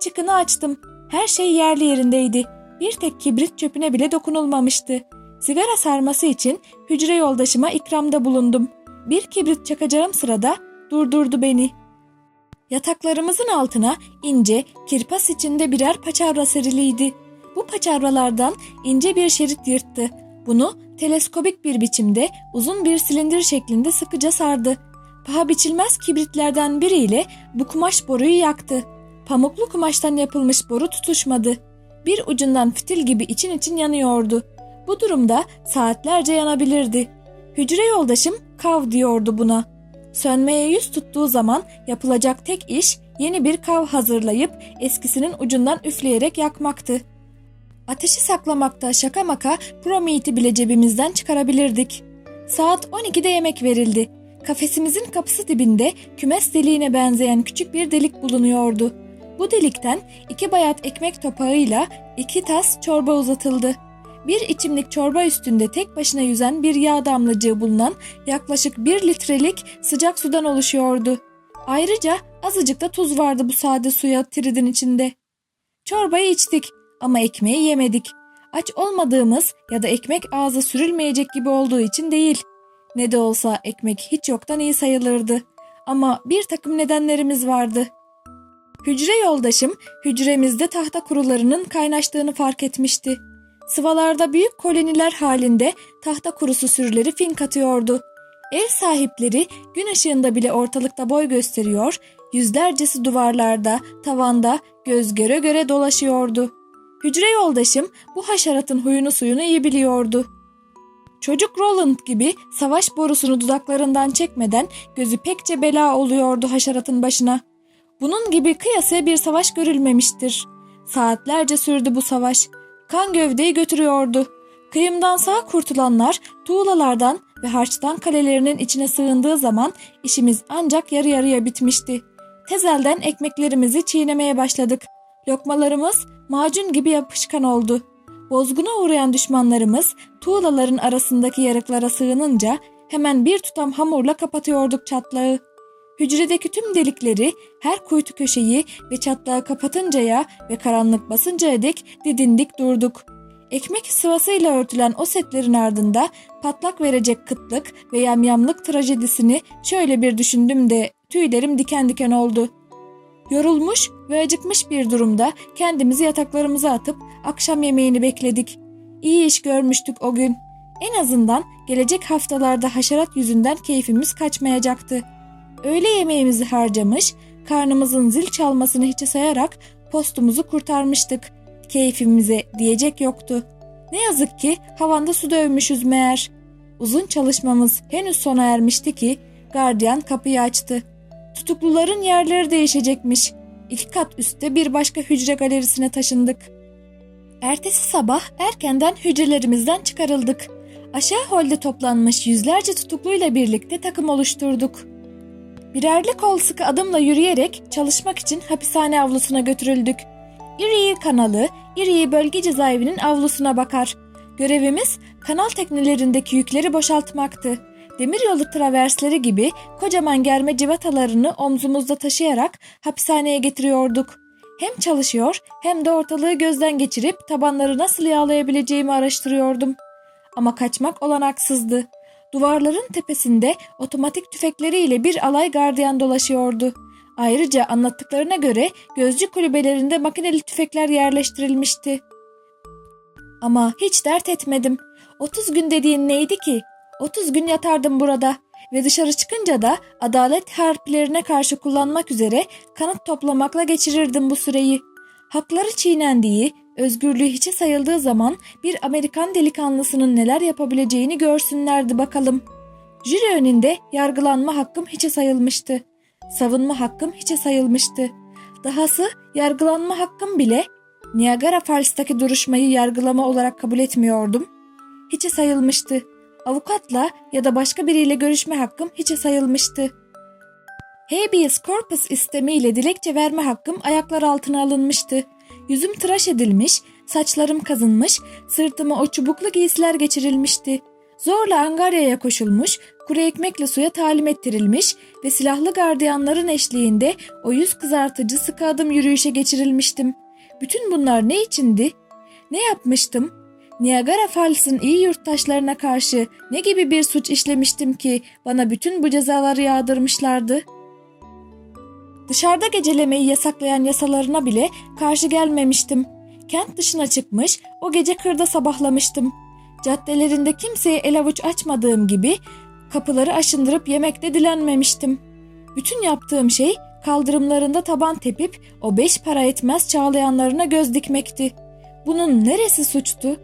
Çıkını açtım. Her şey yerli yerindeydi. Bir tek kibrit çöpüne bile dokunulmamıştı. Sigara sarması için hücre yoldaşıma ikramda bulundum. Bir kibrit çakacağım sırada durdurdu beni. Yataklarımızın altına ince, kirpas içinde birer paçavra seriliydi. Bu paçavralardan ince bir şerit yırttı. Bunu teleskobik bir biçimde uzun bir silindir şeklinde sıkıca sardı. Paha biçilmez kibritlerden biriyle bu kumaş boruyu yaktı. Pamuklu kumaştan yapılmış boru tutuşmadı. Bir ucundan fitil gibi için için yanıyordu. Bu durumda saatlerce yanabilirdi. Hücre yoldaşım kav diyordu buna. Sönmeye yüz tuttuğu zaman yapılacak tek iş yeni bir kav hazırlayıp eskisinin ucundan üfleyerek yakmaktı. Ateşi saklamakta şaka maka promiti bile cebimizden çıkarabilirdik. Saat 12'de yemek verildi. Kafesimizin kapısı dibinde kümes deliğine benzeyen küçük bir delik bulunuyordu. Bu delikten iki bayat ekmek topağıyla iki tas çorba uzatıldı. Bir içimlik çorba üstünde tek başına yüzen bir yağ damlacığı bulunan yaklaşık bir litrelik sıcak sudan oluşuyordu. Ayrıca azıcık da tuz vardı bu sade suya tiridin içinde. Çorbayı içtik ama ekmeği yemedik. Aç olmadığımız ya da ekmek ağza sürülmeyecek gibi olduğu için değil. Ne de olsa ekmek hiç yoktan iyi sayılırdı. Ama bir takım nedenlerimiz vardı. Hücre yoldaşım hücremizde tahta kurularının kaynaştığını fark etmişti. Sıvalarda büyük koloniler halinde tahta kurusu sürüleri fink atıyordu. Ev sahipleri gün ışığında bile ortalıkta boy gösteriyor, yüzlercesi duvarlarda, tavanda göz göre göre dolaşıyordu. Hücre yoldaşım bu haşeratın huyunu suyunu iyi biliyordu. Çocuk Roland gibi savaş borusunu dudaklarından çekmeden gözü pekçe bela oluyordu haşeratın başına. Bunun gibi kıyasaya bir savaş görülmemiştir. Saatlerce sürdü bu savaş. Kan gövdeyi götürüyordu. Kıyımdan sağ kurtulanlar tuğlalardan ve harçtan kalelerinin içine sığındığı zaman işimiz ancak yarı yarıya bitmişti. Tezelden ekmeklerimizi çiğnemeye başladık. Lokmalarımız macun gibi yapışkan oldu. Bozguna uğrayan düşmanlarımız tuğlaların arasındaki yarıklara sığınınca hemen bir tutam hamurla kapatıyorduk çatlağı. Hücredeki tüm delikleri, her kuytu köşeyi ve çatlağı kapatıncaya ve karanlık basıncaya dek didindik durduk. Ekmek sıvasıyla örtülen o setlerin ardında patlak verecek kıtlık ve yamyamlık trajedisini şöyle bir düşündüm de tüylerim diken diken oldu. Yorulmuş ve acıkmış bir durumda kendimizi yataklarımıza atıp akşam yemeğini bekledik. İyi iş görmüştük o gün. En azından gelecek haftalarda haşerat yüzünden keyfimiz kaçmayacaktı. Öğle yemeğimizi harcamış, karnımızın zil çalmasını hiçe sayarak postumuzu kurtarmıştık. Keyfimize diyecek yoktu. Ne yazık ki havanda su dövmüşüz meğer. Uzun çalışmamız henüz sona ermişti ki gardiyan kapıyı açtı. Tutukluların yerleri değişecekmiş. İki kat üstte bir başka hücre galerisine taşındık. Ertesi sabah erkenden hücrelerimizden çıkarıldık. Aşağı holde toplanmış yüzlerce tutukluyla birlikte takım oluşturduk. Birerli kol sıkı adımla yürüyerek çalışmak için hapishane avlusuna götürüldük. İriği kanalı, İriği bölge cezaevinin avlusuna bakar. Görevimiz kanal teknelerindeki yükleri boşaltmaktı. Demiryolu traversleri gibi kocaman germe civatalarını omzumuzda taşıyarak hapishaneye getiriyorduk. Hem çalışıyor hem de ortalığı gözden geçirip tabanları nasıl yağlayabileceğimi araştırıyordum. Ama kaçmak olanaksızdı. Duvarların tepesinde otomatik tüfekleriyle bir alay gardiyan dolaşıyordu. Ayrıca anlattıklarına göre gözcü kulübelerinde makineli tüfekler yerleştirilmişti. Ama hiç dert etmedim. 30 gün dediğin neydi ki? 30 gün yatardım burada ve dışarı çıkınca da adalet harplerine karşı kullanmak üzere kanıt toplamakla geçirirdim bu süreyi. Hakları çiğnendiği, özgürlüğü hiçe sayıldığı zaman bir Amerikan delikanlısının neler yapabileceğini görsünlerdi bakalım. Jüri önünde yargılanma hakkım hiçe sayılmıştı. Savunma hakkım hiçe sayılmıştı. Dahası yargılanma hakkım bile Niagara Falls'taki duruşmayı yargılama olarak kabul etmiyordum. Hiçe sayılmıştı. Avukatla ya da başka biriyle görüşme hakkım hiçe sayılmıştı. Habeas corpus istemiyle dilekçe verme hakkım ayaklar altına alınmıştı. Yüzüm tıraş edilmiş, saçlarım kazınmış, sırtıma o çubuklu giysiler geçirilmişti. Zorla Angarya'ya koşulmuş, kuru ekmekle suya talim ettirilmiş ve silahlı gardiyanların eşliğinde o yüz kızartıcı sıkı adım yürüyüşe geçirilmiştim. Bütün bunlar ne içindi? Ne yapmıştım? Niagara Falls'ın iyi yurttaşlarına karşı ne gibi bir suç işlemiştim ki bana bütün bu cezaları yağdırmışlardı? Dışarıda gecelemeyi yasaklayan yasalarına bile karşı gelmemiştim. Kent dışına çıkmış, o gece kırda sabahlamıştım. Caddelerinde kimseye el avuç açmadığım gibi kapıları aşındırıp yemekte dilenmemiştim. Bütün yaptığım şey kaldırımlarında taban tepip o beş para etmez çağlayanlarına göz dikmekti. Bunun neresi suçtu?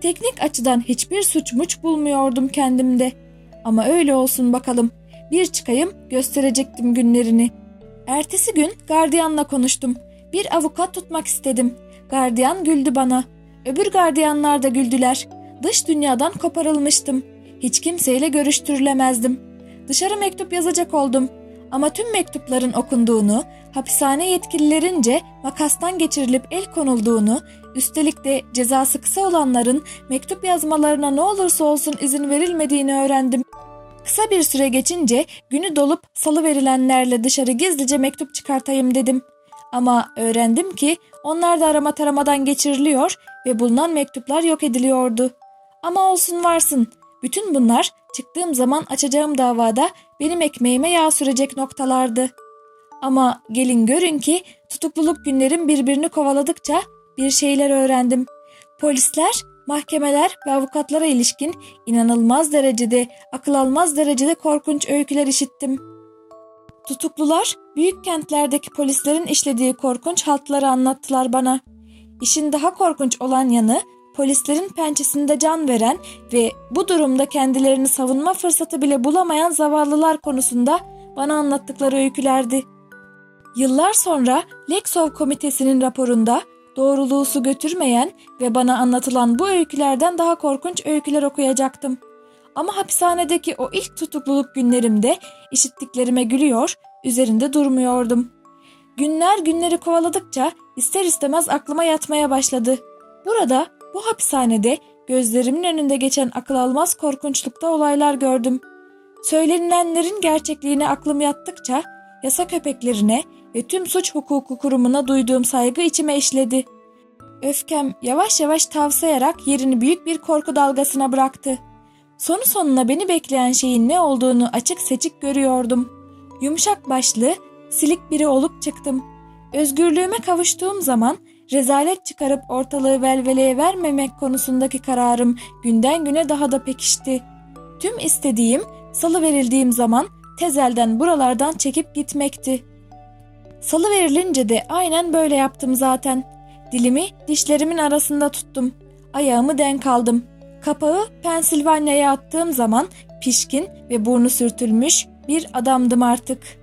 Teknik açıdan hiçbir suçmuç bulmuyordum kendimde. Ama öyle olsun bakalım. Bir çıkayım gösterecektim günlerini. Ertesi gün gardiyanla konuştum. Bir avukat tutmak istedim. Gardiyan güldü bana. Öbür gardiyanlar da güldüler. Dış dünyadan koparılmıştım. Hiç kimseyle görüştürülemezdim. Dışarı mektup yazacak oldum. Ama tüm mektupların okunduğunu, hapishane yetkililerince makastan geçirilip el konulduğunu, üstelik de cezası kısa olanların mektup yazmalarına ne olursa olsun izin verilmediğini öğrendim. Kısa bir süre geçince günü dolup salı verilenlerle dışarı gizlice mektup çıkartayım dedim. Ama öğrendim ki onlar da arama taramadan geçiriliyor ve bulunan mektuplar yok ediliyordu. Ama olsun varsın. Bütün bunlar çıktığım zaman açacağım davada benim ekmeğime yağ sürecek noktalardı. Ama gelin görün ki tutukluluk günlerim birbirini kovaladıkça bir şeyler öğrendim. Polisler, mahkemeler ve avukatlara ilişkin inanılmaz derecede, akıl almaz derecede korkunç öyküler işittim. Tutuklular, büyük kentlerdeki polislerin işlediği korkunç haltları anlattılar bana. İşin daha korkunç olan yanı polislerin pençesinde can veren ve bu durumda kendilerini savunma fırsatı bile bulamayan zavallılar konusunda bana anlattıkları öykülerdi. Yıllar sonra Lexov Komitesi'nin raporunda doğruluğu su götürmeyen ve bana anlatılan bu öykülerden daha korkunç öyküler okuyacaktım. Ama hapishanedeki o ilk tutukluluk günlerimde işittiklerime gülüyor, üzerinde durmuyordum. Günler günleri kovaladıkça ister istemez aklıma yatmaya başladı. Burada bu hapishanede gözlerimin önünde geçen akıl almaz korkunçlukta olaylar gördüm. Söylenilenlerin gerçekliğine aklım yattıkça yasa köpeklerine ve tüm suç hukuku kurumuna duyduğum saygı içime işledi. Öfkem yavaş yavaş tavsayarak yerini büyük bir korku dalgasına bıraktı. Sonu sonuna beni bekleyen şeyin ne olduğunu açık seçik görüyordum. Yumuşak başlı, silik biri olup çıktım. Özgürlüğüme kavuştuğum zaman rezalet çıkarıp ortalığı velveleye vermemek konusundaki kararım günden güne daha da pekişti. Tüm istediğim salı verildiğim zaman tezelden buralardan çekip gitmekti. Salı verilince de aynen böyle yaptım zaten. Dilimi dişlerimin arasında tuttum. Ayağımı denk aldım. Kapağı Pensilvanya'ya attığım zaman pişkin ve burnu sürtülmüş bir adamdım artık.